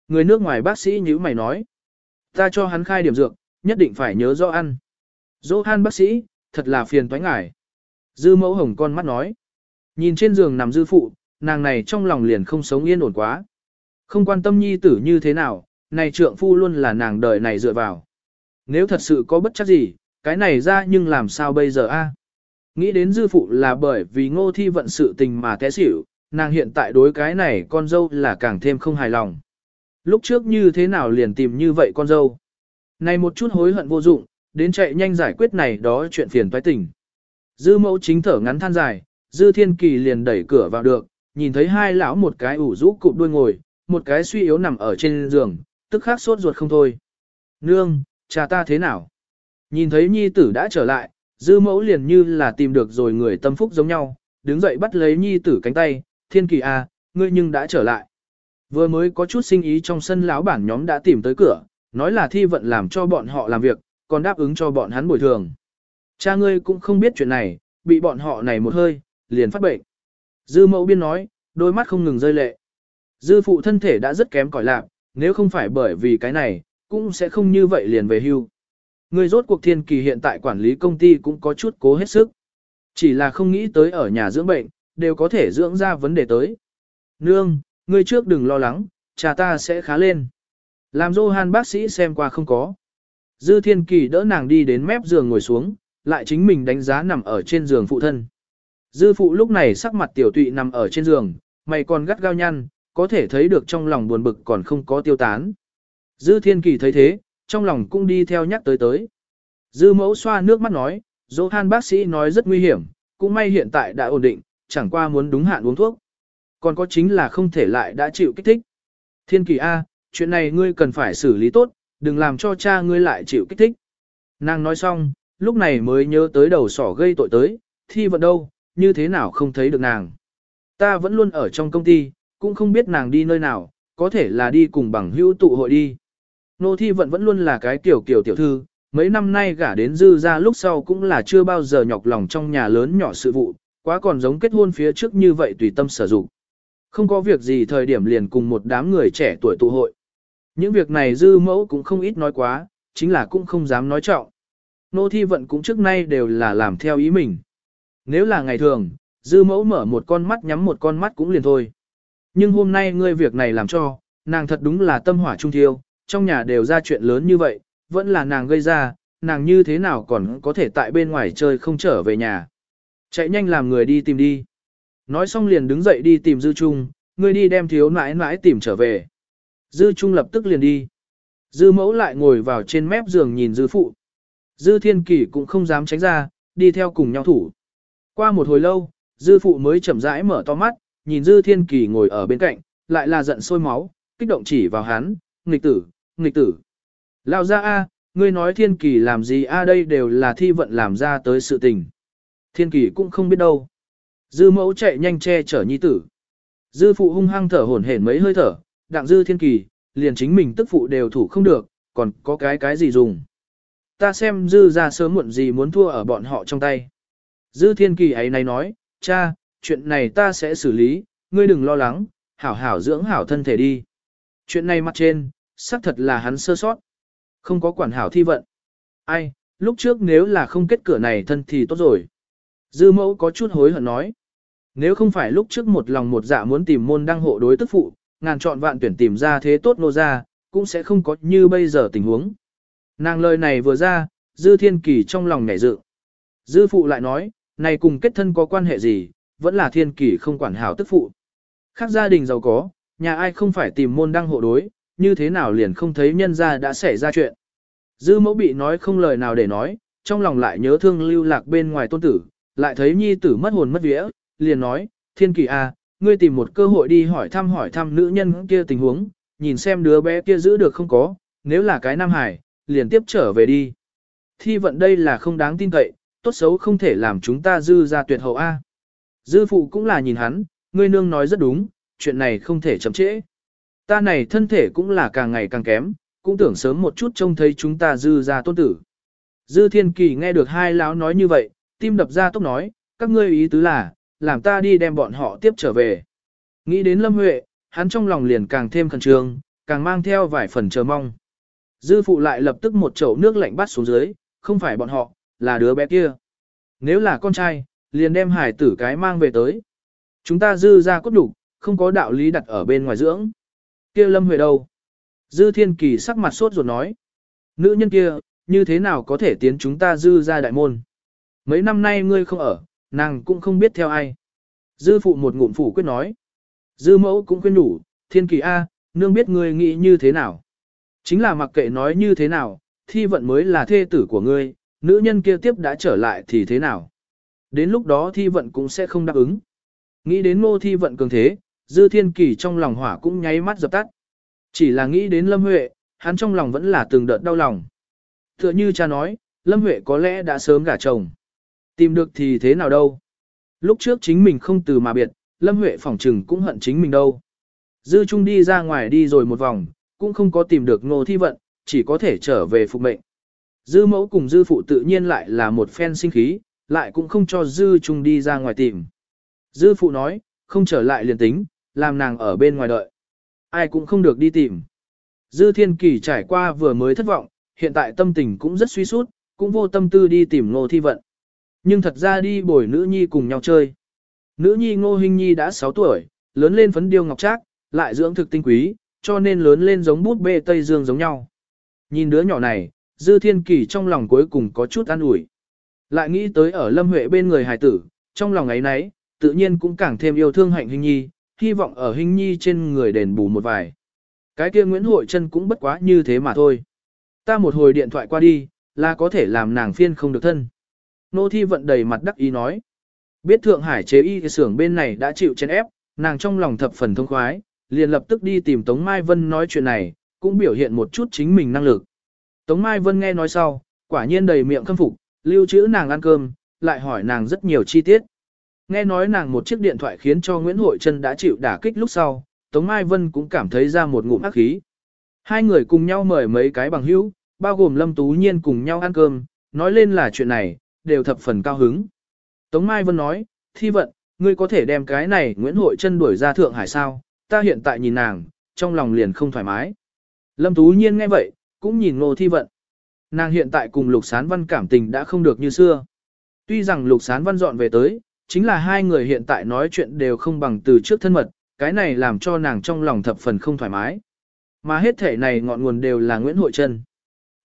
Người nước ngoài bác sĩ như mày nói, ta cho hắn khai điểm dược, nhất định phải nhớ rõ ăn. Johan bác sĩ, thật là phiền toái ngải. Dư mẫu hồng con mắt nói, nhìn trên giường nằm dư phụ, nàng này trong lòng liền không sống yên ổn quá. Không quan tâm nhi tử như thế nào, này trượng phu luôn là nàng đời này dựa vào. Nếu thật sự có bất chắc gì, cái này ra nhưng làm sao bây giờ a? Nghĩ đến dư phụ là bởi vì ngô thi vận sự tình mà té xỉu, nàng hiện tại đối cái này con dâu là càng thêm không hài lòng. Lúc trước như thế nào liền tìm như vậy con dâu. Này một chút hối hận vô dụng, đến chạy nhanh giải quyết này đó chuyện phiền toái tình. Dư mẫu chính thở ngắn than dài, dư thiên kỳ liền đẩy cửa vào được, nhìn thấy hai lão một cái ủ rũ cụp đuôi ngồi, một cái suy yếu nằm ở trên giường, tức khắc sốt ruột không thôi. Nương, cha ta thế nào? Nhìn thấy nhi tử đã trở lại, dư mẫu liền như là tìm được rồi người tâm phúc giống nhau, đứng dậy bắt lấy nhi tử cánh tay, thiên kỳ a, à, ngươi nhưng đã trở lại. Vừa mới có chút sinh ý trong sân lão bản nhóm đã tìm tới cửa, nói là thi vận làm cho bọn họ làm việc, còn đáp ứng cho bọn hắn bồi thường. Cha ngươi cũng không biết chuyện này, bị bọn họ này một hơi, liền phát bệnh. Dư mẫu biên nói, đôi mắt không ngừng rơi lệ. Dư phụ thân thể đã rất kém cỏi lạc, nếu không phải bởi vì cái này, cũng sẽ không như vậy liền về hưu. Người rốt cuộc thiên kỳ hiện tại quản lý công ty cũng có chút cố hết sức. Chỉ là không nghĩ tới ở nhà dưỡng bệnh, đều có thể dưỡng ra vấn đề tới. Nương, ngươi trước đừng lo lắng, cha ta sẽ khá lên. Làm Johan bác sĩ xem qua không có. Dư thiên kỳ đỡ nàng đi đến mép giường ngồi xuống, lại chính mình đánh giá nằm ở trên giường phụ thân. Dư phụ lúc này sắc mặt tiểu tụy nằm ở trên giường, mày còn gắt gao nhăn, có thể thấy được trong lòng buồn bực còn không có tiêu tán. Dư thiên kỳ thấy thế, trong lòng cũng đi theo nhắc tới tới. Dư mẫu xoa nước mắt nói, Johan bác sĩ nói rất nguy hiểm, cũng may hiện tại đã ổn định, chẳng qua muốn đúng hạn uống thuốc. Còn có chính là không thể lại đã chịu kích thích. Thiên kỳ A, chuyện này ngươi cần phải xử lý tốt, đừng làm cho cha ngươi lại chịu kích thích. Nàng nói xong, lúc này mới nhớ tới đầu sỏ gây tội tới, thi vận đâu, như thế nào không thấy được nàng. Ta vẫn luôn ở trong công ty, cũng không biết nàng đi nơi nào, có thể là đi cùng bằng hữu tụ hội đi. Nô thi vận vẫn luôn là cái tiểu kiểu tiểu thư, mấy năm nay gả đến dư ra lúc sau cũng là chưa bao giờ nhọc lòng trong nhà lớn nhỏ sự vụ, quá còn giống kết hôn phía trước như vậy tùy tâm sử dụng. Không có việc gì thời điểm liền cùng một đám người trẻ tuổi tụ hội. Những việc này dư mẫu cũng không ít nói quá, chính là cũng không dám nói trọng. Nô thi vận cũng trước nay đều là làm theo ý mình. Nếu là ngày thường, dư mẫu mở một con mắt nhắm một con mắt cũng liền thôi. Nhưng hôm nay ngươi việc này làm cho, nàng thật đúng là tâm hỏa trung thiêu, trong nhà đều ra chuyện lớn như vậy, vẫn là nàng gây ra, nàng như thế nào còn có thể tại bên ngoài chơi không trở về nhà. Chạy nhanh làm người đi tìm đi. Nói xong liền đứng dậy đi tìm Dư Trung, người đi đem thiếu nãi nãi tìm trở về. Dư Trung lập tức liền đi. Dư mẫu lại ngồi vào trên mép giường nhìn Dư phụ. Dư Thiên Kỳ cũng không dám tránh ra, đi theo cùng nhau thủ. Qua một hồi lâu, Dư phụ mới chậm rãi mở to mắt, nhìn Dư Thiên Kỳ ngồi ở bên cạnh, lại là giận sôi máu, kích động chỉ vào hắn, nghịch tử, nghịch tử. Lao ra A, ngươi nói Thiên Kỳ làm gì A đây đều là thi vận làm ra tới sự tình. Thiên Kỳ cũng không biết đâu. Dư mẫu chạy nhanh che chở nhi tử. Dư phụ hung hăng thở hổn hển mấy hơi thở, đặng dư thiên kỳ, liền chính mình tức phụ đều thủ không được, còn có cái cái gì dùng. Ta xem dư ra sớm muộn gì muốn thua ở bọn họ trong tay. Dư thiên kỳ ấy này nói, cha, chuyện này ta sẽ xử lý, ngươi đừng lo lắng, hảo hảo dưỡng hảo thân thể đi. Chuyện này mặt trên, xác thật là hắn sơ sót. Không có quản hảo thi vận. Ai, lúc trước nếu là không kết cửa này thân thì tốt rồi. Dư mẫu có chút hối hận nói. Nếu không phải lúc trước một lòng một dạ muốn tìm môn đăng hộ đối tức phụ, ngàn chọn vạn tuyển tìm ra thế tốt nô ra, cũng sẽ không có như bây giờ tình huống. Nàng lời này vừa ra, Dư Thiên Kỳ trong lòng nhảy dự. Dư phụ lại nói, này cùng kết thân có quan hệ gì, vẫn là Thiên Kỳ không quản hảo tức phụ. Khác gia đình giàu có, nhà ai không phải tìm môn đăng hộ đối, như thế nào liền không thấy nhân gia đã xảy ra chuyện. Dư mẫu bị nói không lời nào để nói, trong lòng lại nhớ thương lưu lạc bên ngoài tôn tử, lại thấy nhi tử mất hồn mất vía, liền nói, thiên kỳ à, ngươi tìm một cơ hội đi hỏi thăm hỏi thăm nữ nhân kia tình huống, nhìn xem đứa bé kia giữ được không có, nếu là cái nam hải, liền tiếp trở về đi. Thi vận đây là không đáng tin cậy, tốt xấu không thể làm chúng ta dư ra tuyệt hậu A. Dư phụ cũng là nhìn hắn, ngươi nương nói rất đúng, chuyện này không thể chậm trễ. Ta này thân thể cũng là càng ngày càng kém, cũng tưởng sớm một chút trông thấy chúng ta dư ra tôn tử. Dư thiên kỳ nghe được hai lão nói như vậy, tim đập ra tốc nói, các ngươi ý tứ là, làm ta đi đem bọn họ tiếp trở về. Nghĩ đến Lâm Huệ, hắn trong lòng liền càng thêm khẩn trương, càng mang theo vài phần chờ mong. Dư phụ lại lập tức một chậu nước lạnh bắt xuống dưới, không phải bọn họ, là đứa bé kia. Nếu là con trai, liền đem hải tử cái mang về tới. Chúng ta dư ra cốt đủ, không có đạo lý đặt ở bên ngoài dưỡng. Kia Lâm Huệ đâu? Dư Thiên Kỳ sắc mặt sốt ruột nói. Nữ nhân kia, như thế nào có thể tiến chúng ta dư ra đại môn? Mấy năm nay ngươi không ở, nàng cũng không biết theo ai. Dư phụ một ngụm phủ quyết nói. Dư mẫu cũng khuyên đủ, Thiên Kỳ A, nương biết ngươi nghĩ như thế nào. Chính là mặc kệ nói như thế nào, thi vận mới là thê tử của ngươi, nữ nhân kia tiếp đã trở lại thì thế nào. Đến lúc đó thi vận cũng sẽ không đáp ứng. Nghĩ đến ngô thi vận cường thế, dư thiên kỳ trong lòng hỏa cũng nháy mắt dập tắt. Chỉ là nghĩ đến Lâm Huệ, hắn trong lòng vẫn là từng đợt đau lòng. Tựa như cha nói, Lâm Huệ có lẽ đã sớm gả chồng. Tìm được thì thế nào đâu. Lúc trước chính mình không từ mà biệt, Lâm Huệ phỏng trừng cũng hận chính mình đâu. Dư Trung đi ra ngoài đi rồi một vòng, cũng không có tìm được ngô thi vận, chỉ có thể trở về phục mệnh. Dư mẫu cùng dư phụ tự nhiên lại là một phen sinh khí, lại cũng không cho dư Trung đi ra ngoài tìm. Dư phụ nói, không trở lại liền tính, làm nàng ở bên ngoài đợi. Ai cũng không được đi tìm. Dư thiên kỳ trải qua vừa mới thất vọng, hiện tại tâm tình cũng rất suy sút, cũng vô tâm tư đi tìm ngô thi vận. Nhưng thật ra đi bồi nữ nhi cùng nhau chơi. Nữ nhi ngô Hinh nhi đã 6 tuổi, lớn lên phấn điêu ngọc trác, lại dưỡng thực tinh quý, cho nên lớn lên giống bút bê Tây Dương giống nhau. Nhìn đứa nhỏ này, Dư Thiên Kỳ trong lòng cuối cùng có chút an ủi. Lại nghĩ tới ở Lâm Huệ bên người hài tử, trong lòng ấy nấy, tự nhiên cũng càng thêm yêu thương hạnh Hinh nhi, hy vọng ở Hinh nhi trên người đền bù một vài. Cái kia Nguyễn Hội Trân cũng bất quá như thế mà thôi. Ta một hồi điện thoại qua đi, là có thể làm nàng phiên không được thân. Nô thi vận đầy mặt đắc ý nói. Biết Thượng Hải chế y xưởng bên này đã chịu chèn ép, nàng trong lòng thập phần thông khoái, liền lập tức đi tìm Tống Mai Vân nói chuyện này, cũng biểu hiện một chút chính mình năng lực. Tống Mai Vân nghe nói sau, quả nhiên đầy miệng khâm phục, lưu trữ nàng ăn cơm, lại hỏi nàng rất nhiều chi tiết. Nghe nói nàng một chiếc điện thoại khiến cho Nguyễn Hội Trân đã chịu đả kích lúc sau, Tống Mai Vân cũng cảm thấy ra một ngụm ác khí. Hai người cùng nhau mời mấy cái bằng hữu, bao gồm Lâm Tú Nhiên cùng nhau ăn cơm, nói lên là chuyện này, đều thập phần cao hứng. Tống Mai Vân nói, thi vận, ngươi có thể đem cái này Nguyễn Hội Trân đuổi ra Thượng Hải sao, ta hiện tại nhìn nàng, trong lòng liền không thoải mái. Lâm Tú Nhiên nghe vậy, cũng nhìn Ngô Thi Vận. Nàng hiện tại cùng Lục Sán Văn cảm tình đã không được như xưa. Tuy rằng Lục Sán Văn dọn về tới, chính là hai người hiện tại nói chuyện đều không bằng từ trước thân mật, cái này làm cho nàng trong lòng thập phần không thoải mái. Mà hết thể này ngọn nguồn đều là Nguyễn Hội Trân.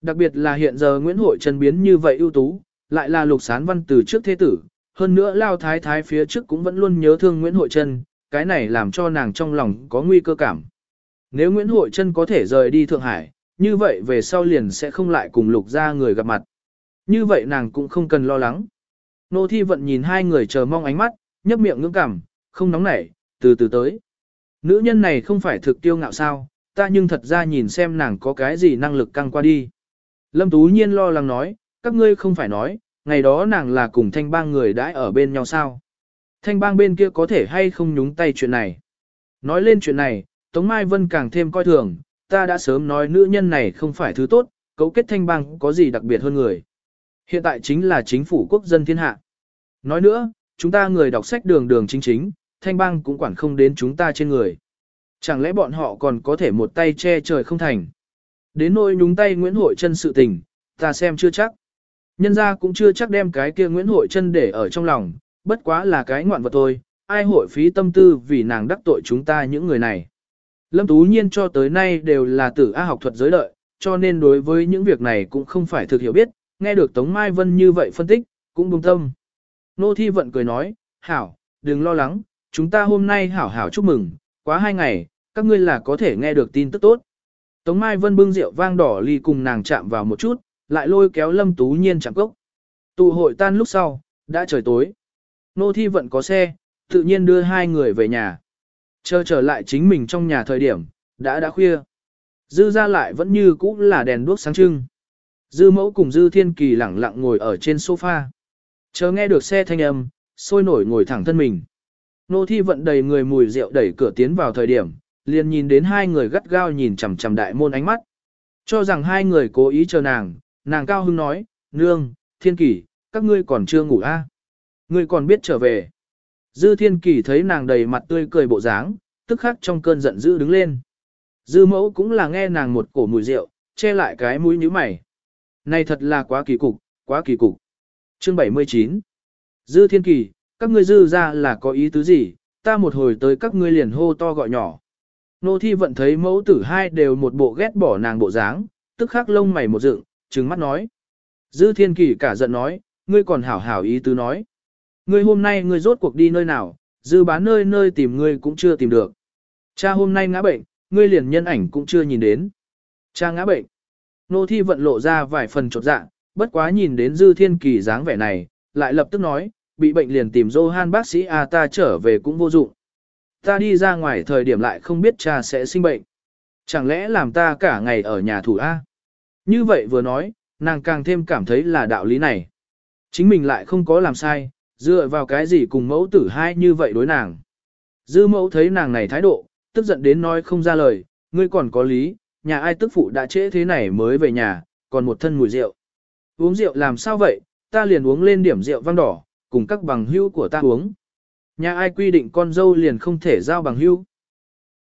Đặc biệt là hiện giờ Nguyễn Hội Trân biến như vậy ưu tú, lại là Lục Sán Văn từ trước thế tử, hơn nữa Lao Thái Thái phía trước cũng vẫn luôn nhớ thương Nguyễn Hội Trân, cái này làm cho nàng trong lòng có nguy cơ cảm. Nếu Nguyễn Hội Trân có thể rời đi Thượng Hải, như vậy về sau liền sẽ không lại cùng lục ra người gặp mặt. Như vậy nàng cũng không cần lo lắng. Nô Thi Vận nhìn hai người chờ mong ánh mắt, nhấp miệng ngưỡng cảm, không nóng nảy, từ từ tới. Nữ nhân này không phải thực tiêu ngạo sao, ta nhưng thật ra nhìn xem nàng có cái gì năng lực căng qua đi. Lâm Tú Nhiên lo lắng nói, các ngươi không phải nói, ngày đó nàng là cùng thanh bang người đãi ở bên nhau sao. Thanh bang bên kia có thể hay không nhúng tay chuyện này. Nói lên chuyện này, Tống Mai Vân càng thêm coi thường, ta đã sớm nói nữ nhân này không phải thứ tốt, cấu kết thanh bang có gì đặc biệt hơn người. Hiện tại chính là chính phủ quốc dân thiên hạ. Nói nữa, chúng ta người đọc sách đường đường chính chính, thanh bang cũng quản không đến chúng ta trên người. Chẳng lẽ bọn họ còn có thể một tay che trời không thành. Đến nỗi nhúng tay Nguyễn Hội chân sự tình, ta xem chưa chắc. Nhân ra cũng chưa chắc đem cái kia Nguyễn Hội chân để ở trong lòng, bất quá là cái ngoạn vật thôi, ai hội phí tâm tư vì nàng đắc tội chúng ta những người này. Lâm Tú Nhiên cho tới nay đều là tử A học thuật giới lợi, cho nên đối với những việc này cũng không phải thực hiểu biết, nghe được Tống Mai Vân như vậy phân tích, cũng bùng tâm. Nô Thi Vận cười nói, Hảo, đừng lo lắng, chúng ta hôm nay hảo hảo chúc mừng, quá hai ngày, các ngươi là có thể nghe được tin tức tốt. Tống Mai Vân bưng rượu vang đỏ ly cùng nàng chạm vào một chút, lại lôi kéo Lâm Tú Nhiên chẳng cốc. Tụ hội tan lúc sau, đã trời tối. Nô Thi vẫn có xe, tự nhiên đưa hai người về nhà. Chờ trở lại chính mình trong nhà thời điểm, đã đã khuya. Dư ra lại vẫn như cũ là đèn đuốc sáng trưng. Dư mẫu cùng Dư Thiên Kỳ lẳng lặng ngồi ở trên sofa. Chờ nghe được xe thanh âm, sôi nổi ngồi thẳng thân mình. Nô thi vận đầy người mùi rượu đẩy cửa tiến vào thời điểm, liền nhìn đến hai người gắt gao nhìn chằm chằm đại môn ánh mắt. Cho rằng hai người cố ý chờ nàng, nàng cao hưng nói, nương, thiên kỷ, các ngươi còn chưa ngủ a? À? Ngươi còn biết trở về. Dư thiên kỷ thấy nàng đầy mặt tươi cười bộ dáng, tức khắc trong cơn giận dữ đứng lên. Dư mẫu cũng là nghe nàng một cổ mùi rượu, che lại cái mũi như mày. Này thật là quá kỳ cục, quá kỳ cục. Chương 79 Dư thiên kỳ, các ngươi dư ra là có ý tứ gì, ta một hồi tới các ngươi liền hô to gọi nhỏ. Nô thi vận thấy mẫu tử hai đều một bộ ghét bỏ nàng bộ dáng, tức khắc lông mày một dựng, trừng mắt nói. Dư thiên kỳ cả giận nói, ngươi còn hảo hảo ý tứ nói. Ngươi hôm nay ngươi rốt cuộc đi nơi nào, dư bán nơi nơi tìm ngươi cũng chưa tìm được. Cha hôm nay ngã bệnh, ngươi liền nhân ảnh cũng chưa nhìn đến. Cha ngã bệnh. Nô thi vận lộ ra vài phần trột dạ, bất quá nhìn đến dư thiên kỳ dáng vẻ này, lại lập tức nói, bị bệnh liền tìm Johan bác sĩ à ta trở về cũng vô dụng. Ta đi ra ngoài thời điểm lại không biết cha sẽ sinh bệnh. Chẳng lẽ làm ta cả ngày ở nhà thủ A? Như vậy vừa nói, nàng càng thêm cảm thấy là đạo lý này. Chính mình lại không có làm sai, dựa vào cái gì cùng mẫu tử hai như vậy đối nàng. Dư mẫu thấy nàng này thái độ, tức giận đến nói không ra lời, ngươi còn có lý, nhà ai tức phụ đã trễ thế này mới về nhà, còn một thân mùi rượu. Uống rượu làm sao vậy, ta liền uống lên điểm rượu vang đỏ, cùng các bằng hữu của ta uống. Nhà ai quy định con dâu liền không thể giao bằng hữu.